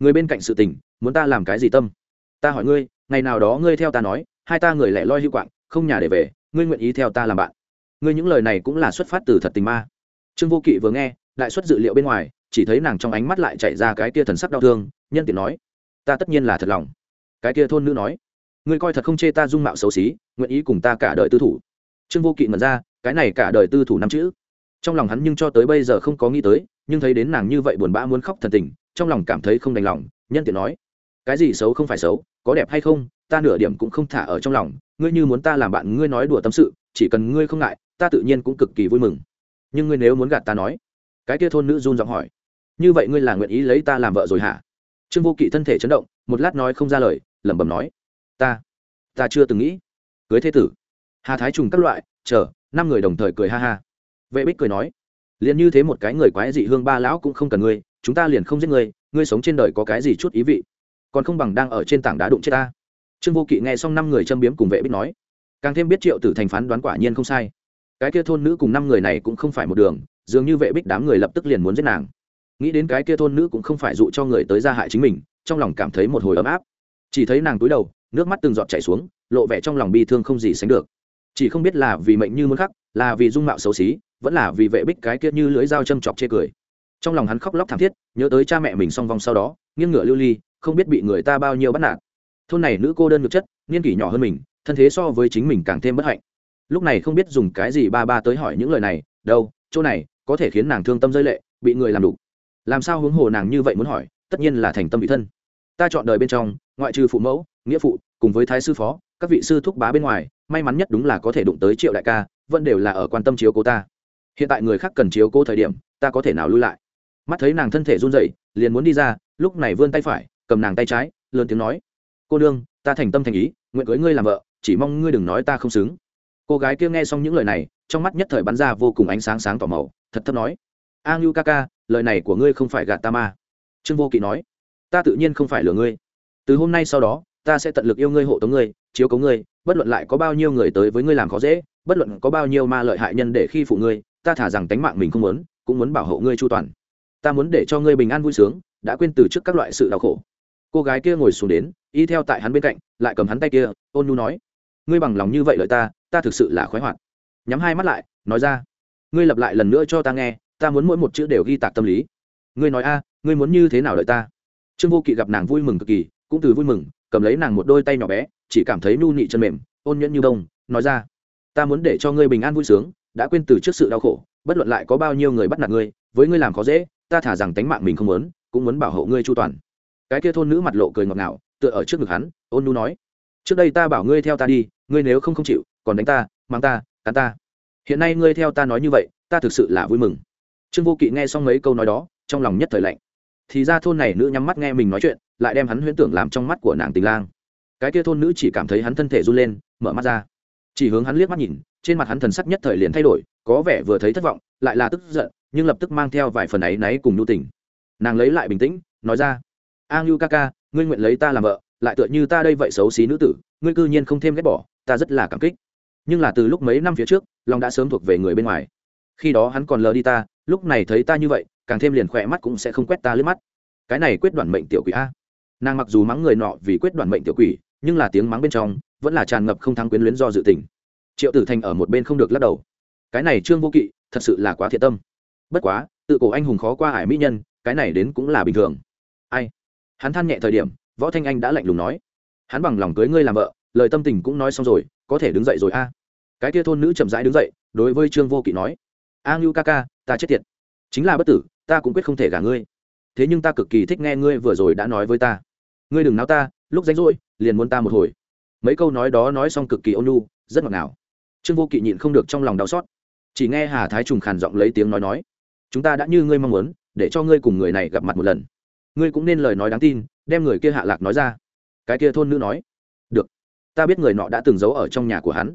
người bên cạnh sự tình, muốn ta làm cái gì tâm? Ta hỏi ngươi, ngày nào đó ngươi theo ta nói, hai ta người lẻ loi hữu quạng, không nhà để về, ngươi nguyện ý theo ta làm bạn. Ngươi những lời này cũng là xuất phát từ thật tình ma. Trương vô kỵ vừa nghe lại xuất dự liệu bên ngoài, chỉ thấy nàng trong ánh mắt lại chạy ra cái kia thần sắc đau thương, nhân tiện nói, ta tất nhiên là thật lòng. Cái kia thôn nữ nói, ngươi coi thật không chê ta dung mạo xấu xí, nguyện ý cùng ta cả đời tư thủ. Trương vô kỵ ngẩn ra, cái này cả đời tư thủ năm chữ. Trong lòng hắn nhưng cho tới bây giờ không có nghĩ tới nhưng thấy đến nàng như vậy buồn bã muốn khóc thần tình, trong lòng cảm thấy không đành lòng, nhân tiện nói, cái gì xấu không phải xấu, có đẹp hay không, ta nửa điểm cũng không thả ở trong lòng, ngươi như muốn ta làm bạn, ngươi nói đùa tâm sự, chỉ cần ngươi không ngại, ta tự nhiên cũng cực kỳ vui mừng. Nhưng ngươi nếu muốn gạt ta nói, cái kia thôn nữ run giọng hỏi, như vậy ngươi là nguyện ý lấy ta làm vợ rồi hả? Trương vô kỵ thân thể chấn động, một lát nói không ra lời, lẩm bẩm nói, ta ta chưa từng nghĩ. Cưới thế tử. Hà thái trùng các loại, chờ, năm người đồng thời cười ha ha. Vệ bích cười nói liền như thế một cái người quái dị hương ba lão cũng không cần ngươi, chúng ta liền không giết ngươi ngươi sống trên đời có cái gì chút ý vị? Còn không bằng đang ở trên tảng đá đụng chết ta. Trương vô kỵ nghe xong năm người châm biếm cùng vệ bích nói. Càng thêm biết triệu tử thành phán đoán quả nhiên không sai. Cái kia thôn nữ cùng năm người này cũng không phải một đường, dường như vệ bích đám người lập tức liền muốn giết nàng. Nghĩ đến cái kia thôn nữ cũng không phải dụ cho người tới gia hại chính mình, trong lòng cảm thấy một hồi ấm áp. Chỉ thấy nàng túi đầu, nước mắt từng giọt chảy xuống, lộ vẻ trong lòng bi thương không gì sánh được. Chỉ không biết là vì mệnh như muốn khắc, là vì dung mạo xấu xí vẫn là vì vệ bích cái kia như lưới dao châm chọc chê cười. Trong lòng hắn khóc lóc thảm thiết, nhớ tới cha mẹ mình song vong sau đó, nghiêng ngựa lưu ly, không biết bị người ta bao nhiêu bắt nạt. Thôn này nữ cô đơn ngược chất, niên kỷ nhỏ hơn mình, thân thế so với chính mình càng thêm bất hạnh. Lúc này không biết dùng cái gì ba ba tới hỏi những lời này, đâu, chỗ này, có thể khiến nàng thương tâm rơi lệ, bị người làm đủ làm sao hướng hồ nàng như vậy muốn hỏi, tất nhiên là thành tâm bị thân. Ta chọn đời bên trong, ngoại trừ phụ mẫu, nghĩa phụ, cùng với thái sư phó, các vị sư thúc bá bên ngoài, may mắn nhất đúng là có thể đụng tới triệu đại ca, vẫn đều là ở quan tâm chiếu cố ta hiện tại người khác cần chiếu cố thời điểm, ta có thể nào lui lại? Mắt thấy nàng thân thể run rẩy, liền muốn đi ra, lúc này vươn tay phải, cầm nàng tay trái, lớn tiếng nói. Cô đương ta thành tâm thành ý, nguyện cưới ngươi làm vợ, chỉ mong ngươi đừng nói ta không xứng. Cô gái kia nghe xong những lời này, trong mắt nhất thời bắn ra vô cùng ánh sáng sáng tỏ màu, thật thấp nói. A ngưu ca ca, lời này của ngươi không phải gạt ta ma trương vô kỵ nói. Ta tự nhiên không phải lừa ngươi. Từ hôm nay sau đó, ta sẽ tận lực yêu ngươi, hộ tống ngươi, chiếu cố ngươi, bất luận lại có bao nhiêu người tới với ngươi làm khó dễ, bất luận có bao nhiêu ma lợi hại nhân để khi phụ ngươi ta thả rằng tánh mạng mình không muốn, cũng muốn bảo hộ ngươi chu toàn. Ta muốn để cho ngươi bình an vui sướng, đã quên từ trước các loại sự đau khổ. Cô gái kia ngồi xuống đến, y theo tại hắn bên cạnh, lại cầm hắn tay kia, ôn nhu nói, ngươi bằng lòng như vậy lợi ta ta thực sự là khoái hoạt. Nhắm hai mắt lại, nói ra, ngươi lặp lại lần nữa cho ta nghe, ta muốn mỗi một chữ đều ghi tạc tâm lý. Ngươi nói a, ngươi muốn như thế nào lợi ta? Trương vô kỵ gặp nàng vui mừng cực kỳ, cũng từ vui mừng, cầm lấy nàng một đôi tay nhỏ bé, chỉ cảm thấy nhu nị chân mềm, ôn nhuyễn như đông nói ra, ta muốn để cho ngươi bình an vui sướng đã quên từ trước sự đau khổ, bất luận lại có bao nhiêu người bắt nạt ngươi, với ngươi làm khó dễ, ta thả rằng tánh mạng mình không muốn, cũng muốn bảo hộ ngươi chu toàn. Cái kia thôn nữ mặt lộ cười ngọt ngào, tựa ở trước ngực hắn, ôn nu nói, trước đây ta bảo ngươi theo ta đi, ngươi nếu không không chịu, còn đánh ta, mang ta, cắn ta. Hiện nay ngươi theo ta nói như vậy, ta thực sự là vui mừng. Trương vô kỵ nghe xong mấy câu nói đó, trong lòng nhất thời lạnh. Thì ra thôn này nữ nhắm mắt nghe mình nói chuyện, lại đem hắn huyễn tưởng làm trong mắt của nàng tình lang. Cái kia thôn nữ chỉ cảm thấy hắn thân thể run lên, mở mắt ra. Chỉ hướng hắn liếc mắt nhìn trên mặt hắn thần sắc nhất thời liền thay đổi, có vẻ vừa thấy thất vọng, lại là tức giận, nhưng lập tức mang theo vài phần ấy náy cùng nhu tình. Nàng lấy lại bình tĩnh, nói ra a ngưu ca ca, ngươi nguyện lấy ta làm vợ, lại tựa như ta đây vậy xấu xí nữ tử, ngươi cư nhiên không thêm ghét bỏ, ta rất là cảm kích. Nhưng là từ lúc mấy năm phía trước long đã sớm thuộc về người bên ngoài. Khi đó hắn còn lờ đi ta, lúc này thấy ta như vậy, càng thêm liền khỏe mắt cũng sẽ không quét ta lướt mắt. Cái này quyết đoạn mệnh tiểu quỷ a. Nàng mặc dù mắng người nọ vì quyết đoạn mệnh tiểu quỷ, nhưng là tiếng mắng bên trong vẫn là tràn ngập không thắng quyến luyến do dự tình triệu tử thành ở một bên không được lắc đầu. Cái này trương vô kỵ, thật sự là quá thiệt tâm. Bất quá, tự cổ anh hùng khó qua ải mỹ nhân, cái này đến cũng là bình thường. Ai? Hắn than nhẹ thời điểm, võ thanh anh đã lạnh lùng nói. Hắn bằng lòng cưới ngươi làm vợ, lời tâm tình cũng nói xong rồi, có thể đứng dậy rồi a. Cái kia thôn nữ chậm rãi đứng dậy, đối với trương vô kỵ nói. A ngưu ca ca, ta chết tiệt. Chính là bất tử, ta cũng quyết không thể gả ngươi. Thế nhưng ta cực kỳ thích nghe ngươi vừa rồi đã nói với ta. Ngươi đừng náo ta, lúc rảnh rỗi, liền muốn ta một hồi. Mấy câu nói đó nói xong cực kỳ ôn nhu, rất ngọt ngào trương vô kỵ nhịn không được trong lòng đau xót. Chỉ nghe hà thái trùng khàn giọng lấy tiếng nói nói, chúng ta đã như ngươi mong muốn, để cho ngươi cùng người này gặp mặt một lần. Ngươi cũng nên lời nói đáng tin, đem người kia hạ lạc nói ra. Cái kia thôn nữ nói, được, ta biết người nọ đã từng giấu ở trong nhà của hắn.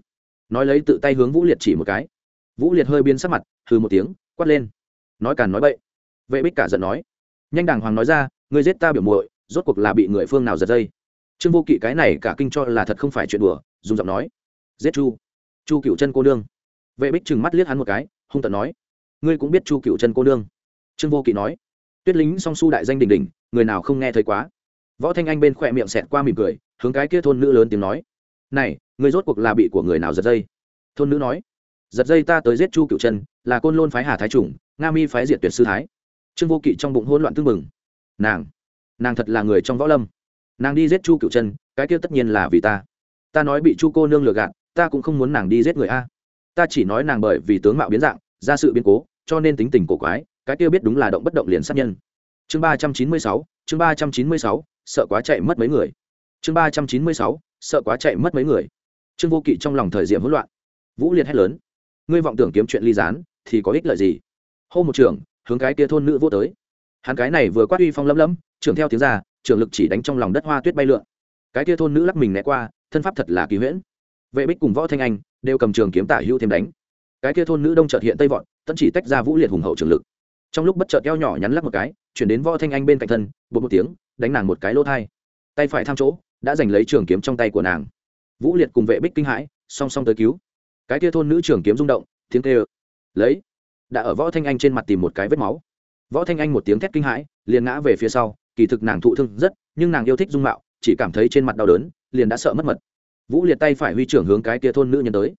Nói lấy tự tay hướng vũ liệt chỉ một cái. Vũ liệt hơi biến sắc mặt, hừ một tiếng, quát lên. Nói càn nói bậy. Vệ bích cả giận nói, nhanh đàng hoàng nói ra, ngươi giết ta biểu muội, rốt cuộc là bị người phương nào giật dây? Trương vô kỵ cái này cả kinh cho là thật không phải chuyện đùa, dùng giọng nói, giết chu chu cựu chân cô nương vệ bích trừng mắt liếc hắn một cái hung tận nói ngươi cũng biết chu cựu chân cô nương trương vô kỵ nói tuyết lính song su đại danh đình đình, người nào không nghe thấy quá võ thanh anh bên khỏe miệng xẹt qua mỉm cười hướng cái kia thôn nữ lớn tiếng nói này người rốt cuộc là bị của người nào giật dây thôn nữ nói giật dây ta tới giết chu cựu chân là côn lôn phái hà thái trùng nga mi phái diệt tuyệt sư thái trương vô kỵ trong bụng hỗn loạn tương mừng nàng nàng thật là người trong võ lâm nàng đi giết chu cựu chân cái kia tất nhiên là vì ta ta nói bị chu cô nương lừa gạt ta cũng không muốn nàng đi giết người a. Ta chỉ nói nàng bởi vì tướng mạo biến dạng, ra sự biến cố, cho nên tính tình cổ quái, cái kia biết đúng là động bất động liền sát nhân. Chương ba trăm chín mươi sáu, chương ba trăm chín mươi sáu, sợ quá chạy mất mấy người. Chương ba trăm chín mươi sáu, sợ quá chạy mất mấy người. Trương vô kỵ trong lòng thời diệm hỗn loạn. Vũ liệt hét lớn. Ngươi vọng tưởng kiếm chuyện ly gián, thì có ích lợi gì? Hô một trưởng, hướng cái kia thôn nữ vô tới. Hắn cái này vừa quát uy phong lấm lấm trưởng theo tiếng ra, trưởng lực chỉ đánh trong lòng đất hoa tuyết bay lượn. Cái kia thôn nữ lắc mình né qua, thân pháp thật là kỳ huyễn vệ bích cùng võ thanh anh đều cầm trường kiếm tả hữu thêm đánh. Cái kia thôn nữ đông chợt hiện tây vọn tân chỉ tách ra vũ liệt hùng hậu trường lực. Trong lúc bất chợt eo nhỏ nhắn lắc một cái, chuyển đến võ thanh anh bên cạnh thân bột một tiếng, đánh nàng một cái lỗ thai. Tay phải tham chỗ, đã giành lấy trường kiếm trong tay của nàng. Vũ liệt cùng vệ bích kinh hãi, song song tới cứu. Cái kia thôn nữ trường kiếm rung động, tiếng kêu. Lấy. Đã ở võ thanh anh trên mặt tìm một cái vết máu. Võ thanh anh một tiếng thét kinh hãi, liền ngã về phía sau, kỳ thực nàng thụ thương rất, nhưng nàng yêu thích dung mạo, chỉ cảm thấy trên mặt đau đớn, liền đã sợ mất mật vũ liệt tay phải huy trưởng hướng cái kia thôn nữ nhân tới.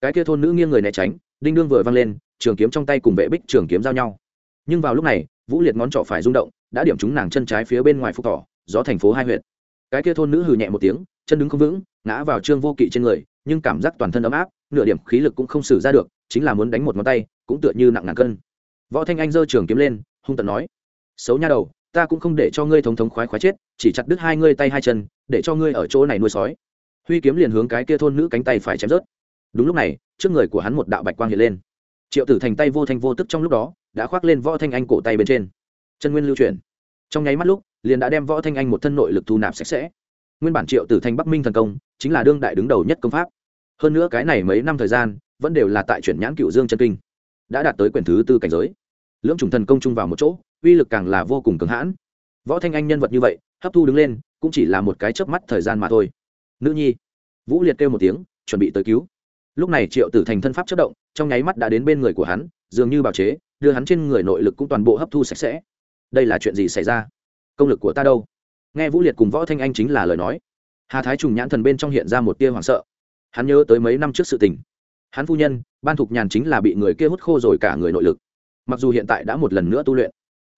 Cái kia thôn nữ nghiêng người né tránh, đinh đương vừa văng lên, trường kiếm trong tay cùng vệ bích trường kiếm giao nhau. Nhưng vào lúc này, vũ liệt ngón trỏ phải rung động, đã điểm trúng nàng chân trái phía bên ngoài phục thỏ, gió thành phố hai huyện cái kia thôn nữ hừ nhẹ một tiếng, chân đứng không vững, ngã vào trương vô kỵ trên người, nhưng cảm giác toàn thân ấm áp, nửa điểm khí lực cũng không xử ra được, chính là muốn đánh một ngón tay, cũng tựa như nặng ngàn cân. Võ thanh anh giơ trường kiếm lên, hung tận nói, xấu nha đầu, ta cũng không để cho ngươi thống thống khoái khoái chết, chỉ chặt đứt hai ngươi tay hai chân, để cho ngươi ở chỗ này nuôi sói huy kiếm liền hướng cái kia thôn nữ cánh tay phải chém rớt. Đúng lúc này, trước người của hắn một đạo bạch quang hiện lên. Triệu tử thành tay vô thanh vô tức trong lúc đó, đã khoác lên võ thanh anh cổ tay bên trên. Chân nguyên lưu chuyển. Trong nháy mắt lúc, liền đã đem võ thanh anh một thân nội lực thu nạp sạch sẽ. Nguyên bản triệu tử thành bắc minh thần công, chính là đương đại đứng đầu nhất công pháp. Hơn nữa cái này mấy năm thời gian, vẫn đều là tại chuyển nhãn cựu dương chân kinh. Đã đạt tới quyển thứ tư cảnh giới. Lưỡng chủng thần công chung vào một chỗ, uy lực càng là vô cùng cứng hãn. Võ thanh anh nhân vật như vậy, hấp thu đứng lên, cũng chỉ là một cái chớp mắt thời gian mà thôi nữ nhi. Vũ liệt kêu một tiếng, chuẩn bị tới cứu. Lúc này triệu tử thành thân pháp chất động, trong nháy mắt đã đến bên người của hắn, dường như bào chế, đưa hắn trên người nội lực cũng toàn bộ hấp thu sạch sẽ. Đây là chuyện gì xảy ra? Công lực của ta đâu? Nghe vũ liệt cùng võ thanh anh chính là lời nói. Hà thái trùng nhãn thần bên trong hiện ra một tia hoảng sợ. Hắn nhớ tới mấy năm trước sự tình. Hắn phu nhân, ban thục nhàn chính là bị người kia hút khô rồi cả người nội lực. Mặc dù hiện tại đã một lần nữa tu luyện,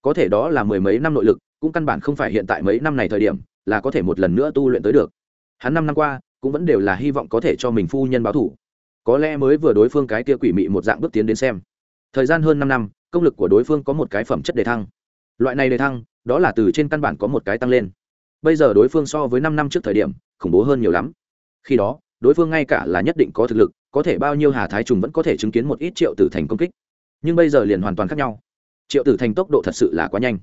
có thể đó là mười mấy năm nội lực, cũng căn bản không phải hiện tại mấy năm này thời điểm, là có thể một lần nữa tu luyện tới được hắn năm năm qua cũng vẫn đều là hy vọng có thể cho mình phu nhân báo thủ. Có lẽ mới vừa đối phương cái kia quỷ mị một dạng bước tiến đến xem. Thời gian hơn năm năm, công lực của đối phương có một cái phẩm chất đề thăng. Loại này đề thăng, đó là từ trên căn bản có một cái tăng lên. Bây giờ đối phương so với năm năm trước thời điểm, khủng bố hơn nhiều lắm. Khi đó, đối phương ngay cả là nhất định có thực lực, có thể bao nhiêu hà thái trùng vẫn có thể chứng kiến một ít triệu tử thành công kích. Nhưng bây giờ liền hoàn toàn khác nhau. Triệu tử thành tốc độ thật sự là quá nhanh.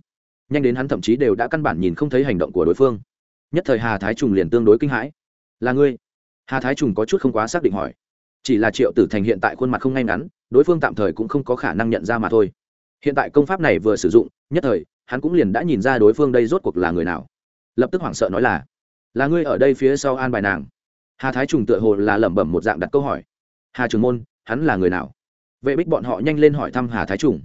Nhanh đến hắn thậm chí đều đã căn bản nhìn không thấy hành động của đối phương nhất thời hà thái trùng liền tương đối kinh hãi. Là ngươi? Hà thái trùng có chút không quá xác định hỏi. Chỉ là triệu tử thành hiện tại khuôn mặt không ngay ngắn, đối phương tạm thời cũng không có khả năng nhận ra mà thôi. Hiện tại công pháp này vừa sử dụng, nhất thời, hắn cũng liền đã nhìn ra đối phương đây rốt cuộc là người nào. Lập tức hoảng sợ nói là là ngươi ở đây phía sau an bài nàng? Hà thái trùng tựa hồ là lẩm bẩm một dạng đặt câu hỏi. Hà trường môn, hắn là người nào? Vệ bích bọn họ nhanh lên hỏi thăm hà thái trùng.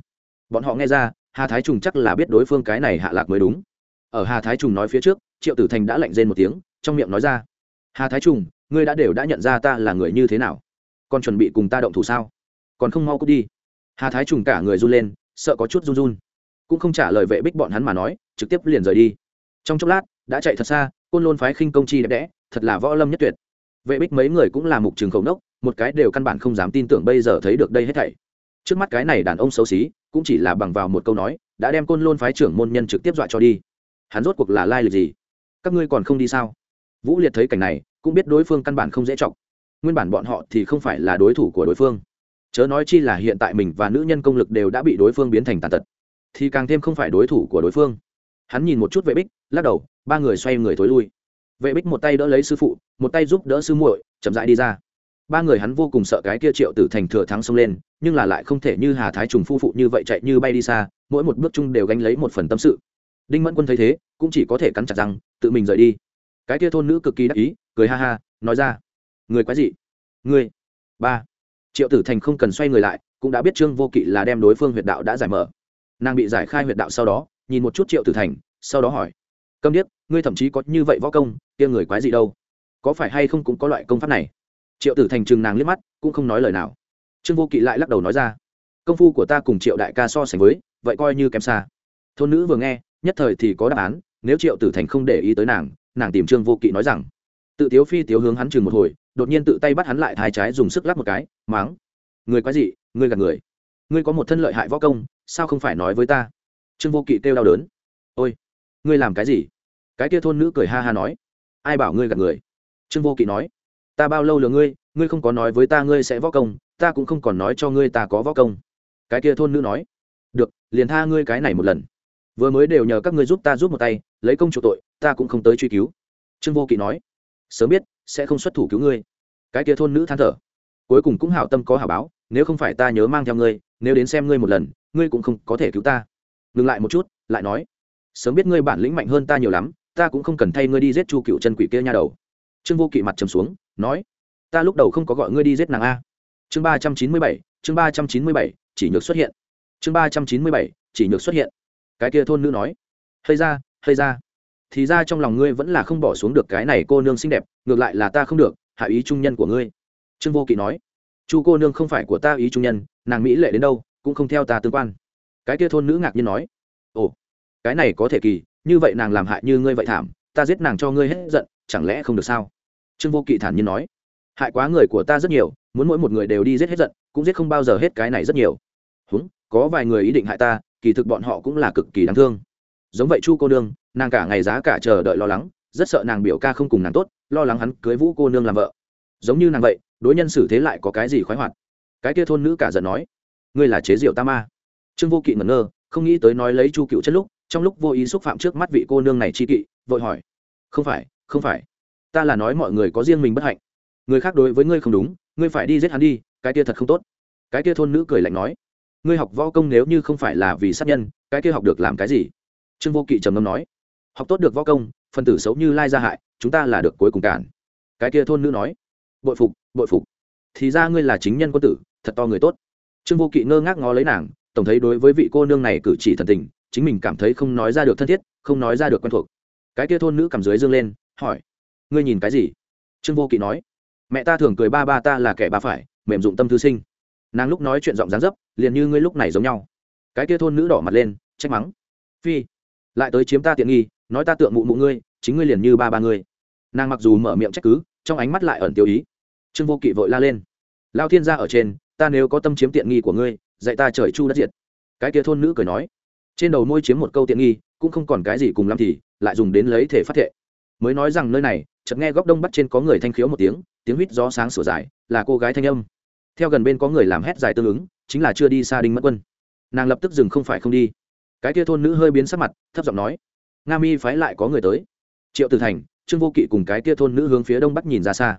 Bọn họ nghe ra, hà thái trùng chắc là biết đối phương cái này hạ lạc mới đúng. Ở hà thái trùng nói phía trước triệu tử thành đã lạnh rên một tiếng, trong miệng nói ra, hà thái trùng, ngươi đã đều đã nhận ra ta là người như thế nào? Còn chuẩn bị cùng ta động thủ sao? Còn không mau cút đi. Hà thái trùng cả người run lên, sợ có chút run run. Cũng không trả lời vệ bích bọn hắn mà nói, trực tiếp liền rời đi. Trong chốc lát, đã chạy thật xa, côn lôn phái khinh công chi đẹp đẽ, thật là võ lâm nhất tuyệt. Vệ bích mấy người cũng là mục trường khẩu nốc, một cái đều căn bản không dám tin tưởng bây giờ thấy được đây hết thảy. Trước mắt cái này đàn ông xấu xí, cũng chỉ là bằng vào một câu nói, đã đem côn lôn phái trưởng môn nhân trực tiếp dọa cho đi. Hắn rốt cuộc là lai lịch gì? Các ngươi còn không đi sao? Vũ liệt thấy cảnh này, cũng biết đối phương căn bản không dễ chọc. Nguyên bản bọn họ thì không phải là đối thủ của đối phương. Chớ nói chi là hiện tại mình và nữ nhân công lực đều đã bị đối phương biến thành tàn tật, thì càng thêm không phải đối thủ của đối phương. Hắn nhìn một chút vệ bích, lắc đầu, ba người xoay người thối lui. Vệ bích một tay đỡ lấy sư phụ, một tay giúp đỡ sư muội, chậm rãi đi ra. Ba người hắn vô cùng sợ cái kia triệu tử thành thừa thắng xông lên, nhưng là lại không thể như hà thái trùng phu phụ như vậy chạy như bay đi xa, mỗi một bước chung đều gánh lấy một phần tâm sự. Đinh mẫn quân thấy thế cũng chỉ có thể cắn chặt răng, tự mình rời đi. Cái kia thôn nữ cực kỳ đắc ý, cười ha ha, nói ra. Người quái gì người. Ba. Triệu tử thành không cần xoay người lại, cũng đã biết trương vô kỵ là đem đối phương huyệt đạo đã giải mở. Nàng bị giải khai huyệt đạo sau đó, nhìn một chút triệu tử thành, sau đó hỏi. Câm điếc, ngươi thậm chí có như vậy võ công, kia người quái gì đâu? Có phải hay không cũng có loại công pháp này? Triệu tử thành chừng nàng liếc mắt, cũng không nói lời nào. Trương vô kỵ lại lắc đầu nói ra. Công phu của ta cùng triệu đại ca so sánh với, vậy coi như kém xa. Thôn nữ vừa nghe, nhất thời thì có đáp án nếu triệu tử thành không để ý tới nàng nàng tìm trương vô kỵ nói rằng, tự tiếu phi tiếu hướng hắn chừng một hồi, đột nhiên tự tay bắt hắn lại thái trái dùng sức lắp một cái, máng, người quái gì ngươi gạt người. Ngươi có một thân lợi hại võ công, sao không phải nói với ta? Trương vô kỵ kêu đau đớn, ôi, ngươi làm cái gì? Cái kia thôn nữ cười ha ha nói, ai bảo ngươi gạt người? Trương vô kỵ nói, ta bao lâu lừa ngươi ngươi không có nói với ta ngươi sẽ võ công, ta cũng không còn nói cho ngươi ta có võ công. Cái kia thôn nữ nói, được, liền tha ngươi cái này một lần vừa mới đều nhờ các ngươi giúp ta giúp một tay, lấy công chủ tội, ta cũng không tới truy cứu. Trương vô kỵ nói, sớm biết, sẽ không xuất thủ cứu ngươi. Cái kia thôn nữ than thở, cuối cùng cũng hảo tâm có hảo báo, nếu không phải ta nhớ mang theo ngươi, nếu đến xem ngươi một lần, ngươi cũng không có thể cứu ta. Ngừng lại một chút, lại nói, sớm biết ngươi bản lĩnh mạnh hơn ta nhiều lắm, ta cũng không cần thay ngươi đi giết chu cựu chân quỷ kia nha đầu. Trương vô kỵ mặt trầm xuống, nói, ta lúc đầu không có gọi ngươi đi giết nàng a. Chương ba trăm chín mươi bảy, chương ba trăm chín mươi bảy, chỉ nhược xuất hiện. Chương ba trăm chín mươi bảy, chỉ nhược xuất hiện cái kia thôn nữ nói hơi ra hơi ra. Thì ra trong lòng ngươi vẫn là không bỏ xuống được cái này cô nương xinh đẹp, ngược lại là ta không được, hạ ý trung nhân của ngươi. Trương vô kỵ nói, chu cô nương không phải của ta ý trung nhân, nàng mỹ lệ đến đâu, cũng không theo ta tương quan. Cái kia thôn nữ ngạc nhiên nói, ồ, cái này có thể kỳ, như vậy nàng làm hại như ngươi vậy thảm, ta giết nàng cho ngươi hết giận, chẳng lẽ không được sao? Trương vô kỵ thản nhiên nói, hại quá người của ta rất nhiều, muốn mỗi một người đều đi giết hết giận, cũng giết không bao giờ hết cái này rất nhiều. Húng, có vài người ý định hại ta kỳ thực bọn họ cũng là cực kỳ đáng thương. Giống vậy chu cô nương, nàng cả ngày giá cả chờ đợi lo lắng, rất sợ nàng biểu ca không cùng nàng tốt, lo lắng hắn cưới vũ cô nương làm vợ. Giống như nàng vậy, đối nhân xử thế lại có cái gì khoái hoạt? Cái kia thôn nữ cả giận nói, ngươi là chế diệu ta ma. Trương vô kỵ ngẩn ngơ, không nghĩ tới nói lấy chu cựu chất lúc, trong lúc vô ý xúc phạm trước mắt vị cô nương này chi kỵ, vội hỏi, không phải không phải, ta là nói mọi người có riêng mình bất hạnh. Người khác đối với ngươi không đúng, ngươi phải đi giết hắn đi, cái kia thật không tốt. Cái kia thôn nữ cười lạnh nói ngươi học võ công nếu như không phải là vì sát nhân, cái kia học được làm cái gì? Trương vô kỵ trầm ngâm nói. Học tốt được võ công, phần tử xấu như lai gia hại, chúng ta là được cuối cùng cản. Cái kia thôn nữ nói. Bội phục bội phục. Thì ra ngươi là chính nhân quân tử, thật to người tốt. Trương vô kỵ ngơ ngác ngó lấy nàng, tổng thấy đối với vị cô nương này cử chỉ thần tình, chính mình cảm thấy không nói ra được thân thiết, không nói ra được quen thuộc. Cái kia thôn nữ cầm dưới dương lên, hỏi. Ngươi nhìn cái gì? Trương vô kỵ nói. Mẹ ta thường cười ba ba ta là kẻ ba phải, mềm dụng tâm thư sinh. Nàng lúc nói chuyện giọng dáng dấp liền như ngươi lúc này giống nhau. Cái kia thôn nữ đỏ mặt lên, trách mắng. Phi, lại tới chiếm ta tiện nghi, nói ta tượng mụ mụ ngươi, chính ngươi liền như ba ba ngươi. Nàng mặc dù mở miệng trách cứ, trong ánh mắt lại ẩn tiêu ý. Trương vô kỵ vội la lên. Lao thiên gia ở trên, ta nếu có tâm chiếm tiện nghi của ngươi, dạy ta trời chu đất diệt. Cái kia thôn nữ cười nói. Trên đầu môi chiếm một câu tiện nghi, cũng không còn cái gì cùng lắm thì, lại dùng đến lấy thể phát thệ. Mới nói rằng nơi này, chợt nghe góc đông bắc trên có người thanh khiếu một tiếng tiếng huýt gió sáng sửa dài, là cô gái thanh âm. Theo gần bên có người làm hét dài tương ứng chính là chưa đi xa đinh mất quân. Nàng lập tức dừng không phải không đi. Cái kia thôn nữ hơi biến sắc mặt, thấp giọng nói, nga mi phái lại có người tới. Triệu tử thành, trương vô kỵ cùng cái kia thôn nữ hướng phía đông bắc nhìn ra xa.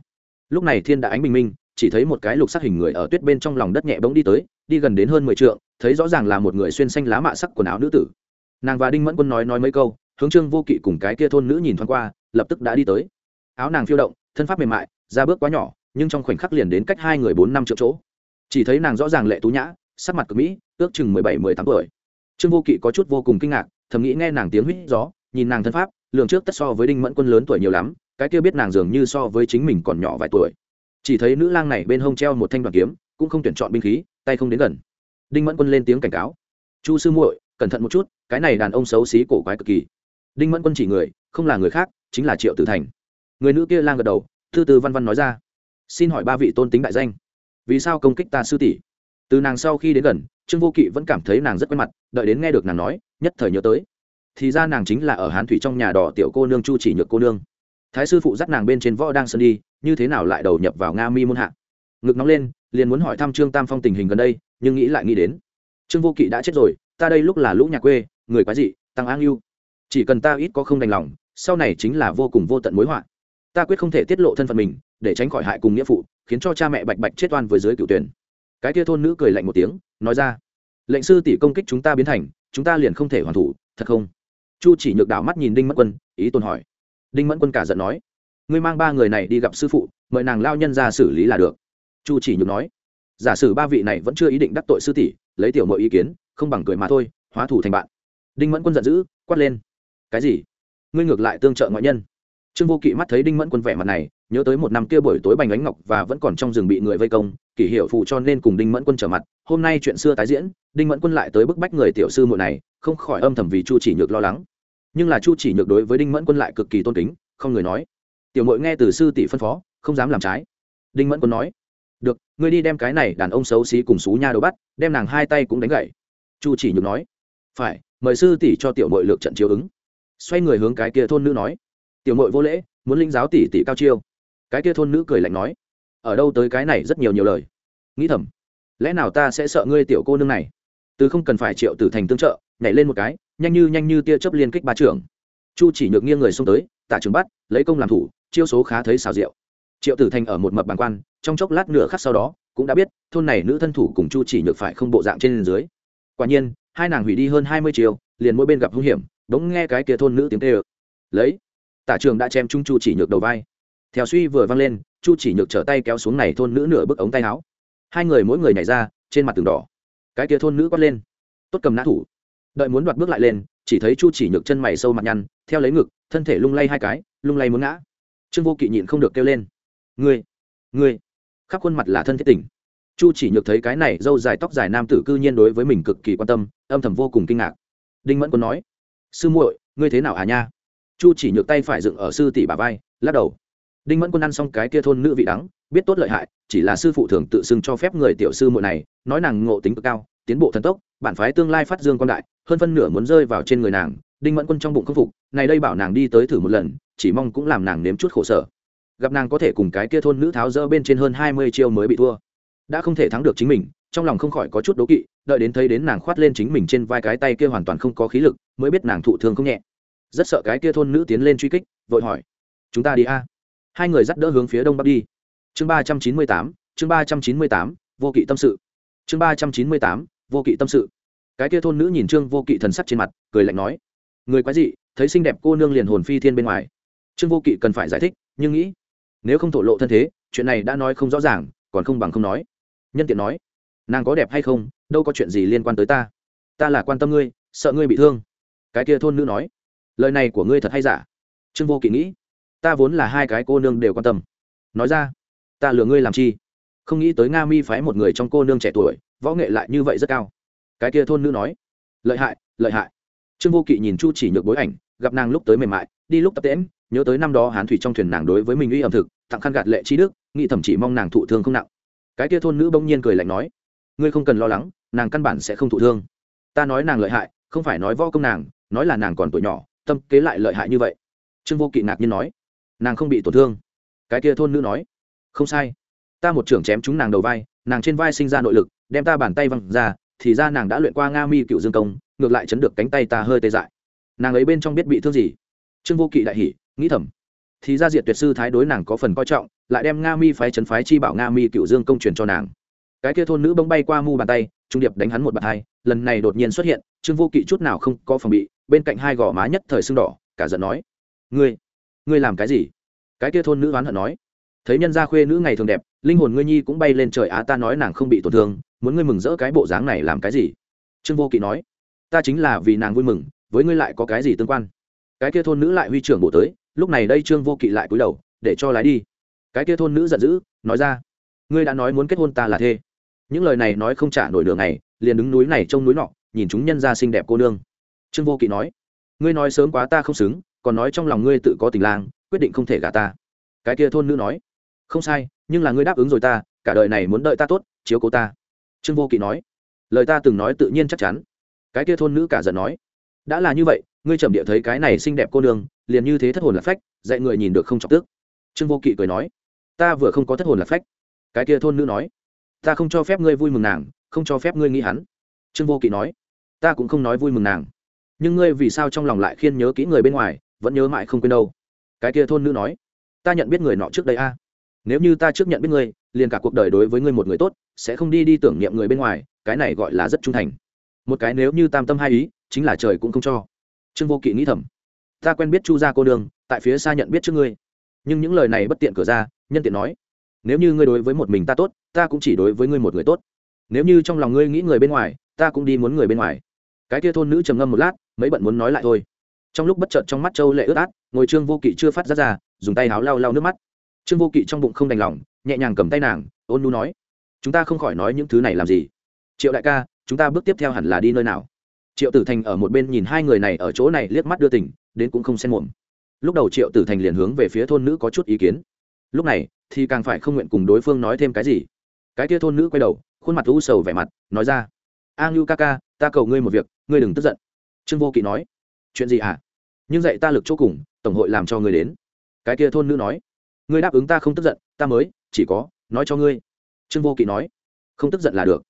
Lúc này thiên đã ánh bình minh, chỉ thấy một cái lục sắc hình người ở tuyết bên trong lòng đất nhẹ bỗng đi tới, đi gần đến hơn mười t thấy rõ ràng là một người xuyên xanh lá mạ sắc quần áo nữ tử. Nàng và đinh mẫn quân nói nói mấy câu, hướng trương vô kỵ cùng cái kia thôn nữ nhìn thoáng qua, lập tức đã đi tới. Áo nàng phiêu động, thân pháp mềm mại ra bước quá nhỏ, nhưng trong khoảnh khắc liền đến cách hai người bốn năm triệu chỗ chỉ thấy nàng rõ ràng lệ tú nhã, sắc mặt cực mỹ, ước chừng mười bảy, mười tám tuổi. Trương vô kỵ có chút vô cùng kinh ngạc, thầm nghĩ nghe nàng tiếng huýt gió, nhìn nàng thân pháp, lường trước tất so với đinh mẫn quân lớn tuổi nhiều lắm, cái kia biết nàng dường như so với chính mình còn nhỏ vài tuổi. Chỉ thấy nữ lang này bên hông treo một thanh đoàn kiếm, cũng không tuyển chọn binh khí, tay không đến gần. Đinh mẫn quân lên tiếng cảnh cáo. Chu sư muội, cẩn thận một chút, cái này đàn ông xấu xí cổ quái cực kỳ. Đinh mẫn quân chỉ người, không là người khác, chính là triệu tử thành. Người nữ kia lang gật đầu, thư tư văn văn nói ra. Xin hỏi ba vị tôn tính đại danh vì sao công kích ta sư tỷ? Từ nàng sau khi đến gần, trương vô kỵ vẫn cảm thấy nàng rất quen mặt, đợi đến nghe được nàng nói, nhất thời nhớ tới. Thì ra nàng chính là ở hán thủy trong nhà đỏ tiểu cô nương chu chỉ nhược cô nương. Thái sư phụ dắt nàng bên trên võ đang sân đi, như thế nào lại đầu nhập vào nga mi môn hạ? Ngực nóng lên, liền muốn hỏi thăm trương tam phong tình hình gần đây, nhưng nghĩ lại nghĩ đến. Trương vô kỵ đã chết rồi, ta đây lúc là lũ nhà quê, người quái dị, tăng áng yêu chỉ cần ta ít có không đành lòng, sau này chính là vô cùng vô tận mối họa ta quyết không thể tiết lộ thân phận mình, để tránh khỏi hại cùng nghĩa phụ, khiến cho cha mẹ bạch bạch chết oan với dưới cựu tuyển. Cái kia thôn nữ cười lạnh một tiếng, nói ra, lệnh sư tỷ công kích chúng ta biến thành, chúng ta liền không thể hoàn thủ, thật không? Chu chỉ nhược đảo mắt nhìn đinh mẫn quân, ý tôn hỏi. Đinh mẫn quân cả giận nói, ngươi mang ba người này đi gặp sư phụ, mời nàng lao nhân ra xử lý là được. Chu chỉ nhược nói, giả sử ba vị này vẫn chưa ý định đắc tội sư tỷ, lấy tiểu mọi ý kiến, không bằng cười mà thôi, hóa thủ thành bạn. Đinh mẫn quân giận dữ, quát lên, cái gì? Ngươi ngược lại tương trợ ngoại nhân trương vô kỵ mắt thấy đinh mẫn quân vẻ mặt này, nhớ tới một năm kia buổi tối bành ánh ngọc và vẫn còn trong rừng bị người vây công kỷ hiệu phụ cho nên cùng đinh mẫn quân trở mặt, hôm nay chuyện xưa tái diễn, đinh mẫn quân lại tới bức bách người tiểu sư muội này, không khỏi âm thầm vì chu chỉ nhược lo lắng. Nhưng là chu chỉ nhược đối với đinh mẫn quân lại cực kỳ tôn kính, không người nói. Tiểu mội nghe từ sư tỷ phân phó, không dám làm trái. Đinh mẫn quân nói. Được, ngươi đi đem cái này đàn ông xấu xí cùng xú nha đầu bắt, đem nàng hai tay cũng đánh gậy. Chu chỉ nhược nói. Phải, mời sư tỷ cho tiểu mội lược trận chiếu ứng. Xoay người hướng cái kia thôn nữ nói tiểu mội vô lễ, muốn linh giáo tỷ tỷ cao chiêu. Cái kia thôn nữ cười lạnh nói, ở đâu tới cái này rất nhiều nhiều lời. Nghĩ thầm, lẽ nào ta sẽ sợ ngươi tiểu cô nương này? Từ không cần phải triệu tử thành tương trợ, nhảy lên một cái, nhanh như nhanh như tia chớp liên kích ba trưởng. Chu chỉ nhược nghiêng người xông tới tạ trường bắt, lấy công làm thủ, chiêu số khá thấy xào rượu triệu tử thành ở một mập bàn quan, trong chốc lát nửa khắc sau đó, cũng đã biết, thôn này nữ thân thủ cùng chu chỉ nhược phải không bộ dạng trên dưới. Quả nhiên, hai nàng hủy đi hơn hai mươi chiều liền mỗi bên gặp hung hiểm đống nghe cái kia thôn nữ tiếng tê ơ lấy tả trường đã chém chung chu chỉ nhược đầu vai. Theo suy vừa văng lên, chu chỉ nhược trở tay kéo xuống này thôn nữ nửa bức ống tay áo. Hai người mỗi người nhảy ra, trên mặt tường đỏ. Cái kia thôn nữ quát lên. Tốt cầm nã thủ. Đợi muốn đoạt bước lại lên, chỉ thấy chu chỉ nhược chân mày sâu mặt nhăn, theo lấy ngực, thân thể lung lay hai cái, lung lay muốn ngã. Trương vô kỵ nhịn không được kêu lên. Ngươi ngươi. Khắp khuôn mặt là thân thiết tình. Chu chỉ nhược thấy cái này dâu dài tóc dài nam tử cư nhiên đối với mình cực kỳ quan tâm, âm thầm vô cùng kinh ngạc. Đinh mẫn quân nói, sư muội, ngươi thế nào à nha? Chu chỉ nhược tay phải dựng ở sư tỷ bà vai, lắc đầu. Đinh mẫn quân ăn xong cái kia thôn nữ vị đắng, biết tốt lợi hại, chỉ là sư phụ thường tự xưng cho phép người tiểu sư muội này, nói nàng ngộ tính cực cao, tiến bộ thần tốc, bản phái tương lai phát dương quan đại, hơn phân nửa muốn rơi vào trên người nàng. Đinh mẫn quân trong bụng khâm phục, này đây bảo nàng đi tới thử một lần, chỉ mong cũng làm nàng nếm chút khổ sở. Gặp nàng có thể cùng cái kia thôn nữ tháo dỡ bên trên hơn hai mươi chiêu mới bị thua. Đã không thể thắng được chính mình, trong lòng không khỏi có chút đố kỵ, đợi đến thấy đến nàng khoát lên chính mình trên vai cái tay kia hoàn toàn không có khí lực, mới biết nàng thụ thương không nhẹ rất sợ cái kia thôn nữ tiến lên truy kích, vội hỏi, chúng ta đi a. Hai người dắt đỡ hướng phía đông bắc đi. Chương ba trăm chín mươi tám, chương ba trăm chín mươi tám, vô kỵ tâm sự. Chương ba trăm chín mươi tám, vô kỵ tâm sự. Cái kia thôn nữ nhìn trương vô kỵ thần sắc trên mặt, cười lạnh nói, người quái dị, thấy xinh đẹp cô nương liền hồn phi thiên bên ngoài. Trương vô kỵ cần phải giải thích, nhưng nghĩ, nếu không thổ lộ thân thế, chuyện này đã nói không rõ ràng, còn không bằng không nói. Nhân tiện nói, nàng có đẹp hay không, đâu có chuyện gì liên quan tới ta. Ta là quan tâm ngươi, sợ ngươi bị thương. Cái kia thôn nữ nói lời này của ngươi thật hay giả? Trương vô kỵ nghĩ. Ta vốn là hai cái cô nương đều quan tâm. Nói ra, ta lừa ngươi làm chi? Không nghĩ tới nga mi phái một người trong cô nương trẻ tuổi, võ nghệ lại như vậy rất cao. Cái kia thôn nữ nói. Lợi hại lợi hại. Trương vô kỵ nhìn chu chỉ nhược bối ảnh, gặp nàng lúc tới mềm mại, đi lúc tập tễm nhớ tới năm đó hán thủy trong thuyền nàng đối với mình uy ẩm thực, tặng khăn gạt lệ chi đức, nghĩ thậm chỉ mong nàng thụ thương không nặng. Cái kia thôn nữ bỗng nhiên cười lạnh nói. Ngươi không cần lo lắng, nàng căn bản sẽ không thụ thương. Ta nói nàng lợi hại, không phải nói võ công nàng, nói là nàng còn tuổi nhỏ tâm kế lại lợi hại như vậy. Trương vô kỵ ngạc nhiên nói, nàng không bị tổn thương. Cái kia thôn nữ nói, không sai. Ta một trưởng chém chúng nàng đầu vai, nàng trên vai sinh ra nội lực, đem ta bàn tay văng ra, thì ra nàng đã luyện qua nga mi cựu dương công, ngược lại chấn được cánh tay ta hơi tê dại. Nàng ấy bên trong biết bị thương gì? Trương vô kỵ đại hỉ, nghĩ thầm, thì ra diệt tuyệt sư thái đối nàng có phần coi trọng, lại đem nga mi phái trấn phái chi bảo nga mi cựu dương công truyền cho nàng. Cái kia thôn nữ bỗng bay qua mu bàn tay, trung điệp đánh hắn một bàn hai lần này đột nhiên xuất hiện, trương vô kỵ chút nào không có phòng bị bên cạnh hai gò má nhất thời sưng đỏ, cả giận nói, ngươi ngươi làm cái gì? Cái kia thôn nữ oán hận nói, thấy nhân gia khuê nữ ngày thường đẹp, linh hồn ngươi nhi cũng bay lên trời á, ta nói nàng không bị tổn thương, muốn ngươi mừng rỡ cái bộ dáng này làm cái gì? Trương vô kỵ nói, ta chính là vì nàng vui mừng, với ngươi lại có cái gì tương quan? Cái kia thôn nữ lại huy trưởng bộ tới, lúc này đây trương vô kỵ lại cúi đầu, để cho lái đi. Cái kia thôn nữ giận dữ, nói ra, ngươi đã nói muốn kết hôn ta là thê. Những lời này nói không trả nổi đường này liền đứng núi này trông núi nọ, nhìn chúng nhân ra xinh đẹp cô nương trương vô kỵ nói, ngươi nói sớm quá ta không xứng, còn nói trong lòng ngươi tự có tình lang, quyết định không thể gả ta. Cái kia thôn nữ nói, không sai, nhưng là ngươi đáp ứng rồi ta, cả đời này muốn đợi ta tốt, chiếu cố ta. Trương vô kỵ nói, lời ta từng nói tự nhiên chắc chắn. Cái kia thôn nữ cả giận nói, đã là như vậy, ngươi trầm địa thấy cái này xinh đẹp cô nương, liền như thế thất hồn lạc phách, dạy người nhìn được không chọc tức. Trương vô kỵ cười nói, ta vừa không có thất hồn lạc phách. Cái kia thôn nữ nói, ta không cho phép ngươi vui mừng nàng, không cho phép ngươi nghĩ hắn. Trương vô kỵ nói, ta cũng không nói vui mừng nàng nhưng ngươi vì sao trong lòng lại khiên nhớ kỹ người bên ngoài, vẫn nhớ mãi không quên đâu? Cái kia thôn nữ nói, ta nhận biết người nọ trước đây a. Nếu như ta trước nhận biết ngươi, liền cả cuộc đời đối với ngươi một người tốt, sẽ không đi đi tưởng niệm người bên ngoài, cái này gọi là rất trung thành. Một cái nếu như tam tâm hai ý, chính là trời cũng không cho. Trương vô kỵ nghĩ thầm, ta quen biết chu gia cô đường tại phía xa nhận biết trước ngươi. Nhưng những lời này bất tiện cửa ra, nhân tiện nói, nếu như ngươi đối với một mình ta tốt, ta cũng chỉ đối với ngươi một người tốt. Nếu như trong lòng ngươi nghĩ người bên ngoài, ta cũng đi muốn người bên ngoài. Cái kia thôn nữ trầm ngâm một lát mấy bận muốn nói lại thôi. Trong lúc bất chợt trong mắt châu lệ ướt át, ngồi trương vô kỵ chưa phát ra ra, dùng tay háo lau lau nước mắt. Trương vô kỵ trong bụng không đành lòng, nhẹ nhàng cầm tay nàng, ôn nu nói, chúng ta không khỏi nói những thứ này làm gì? Triệu đại ca, chúng ta bước tiếp theo hẳn là đi nơi nào? Triệu tử thành ở một bên nhìn hai người này ở chỗ này liếc mắt đưa tỉnh đến cũng không xen muộn. lúc đầu triệu tử thành liền hướng về phía thôn nữ có chút ý kiến. Lúc này, thì càng phải không nguyện cùng đối phương nói thêm cái gì. Cái kia thôn nữ quay đầu, khuôn mặt u sầu vẻ mặt, nói ra a ngưu ca ca, ta cầu ngươi một việc, ngươi đừng tức giận trương vô kỵ nói, chuyện gì hả à? nhưng dạy ta lực chỗ cùng, tổng hội làm cho người đến. Cái kia thôn nữ nói, ngươi đáp ứng ta không tức giận, ta mới, chỉ có, nói cho ngươi. Trương vô kỵ nói, không tức giận là được.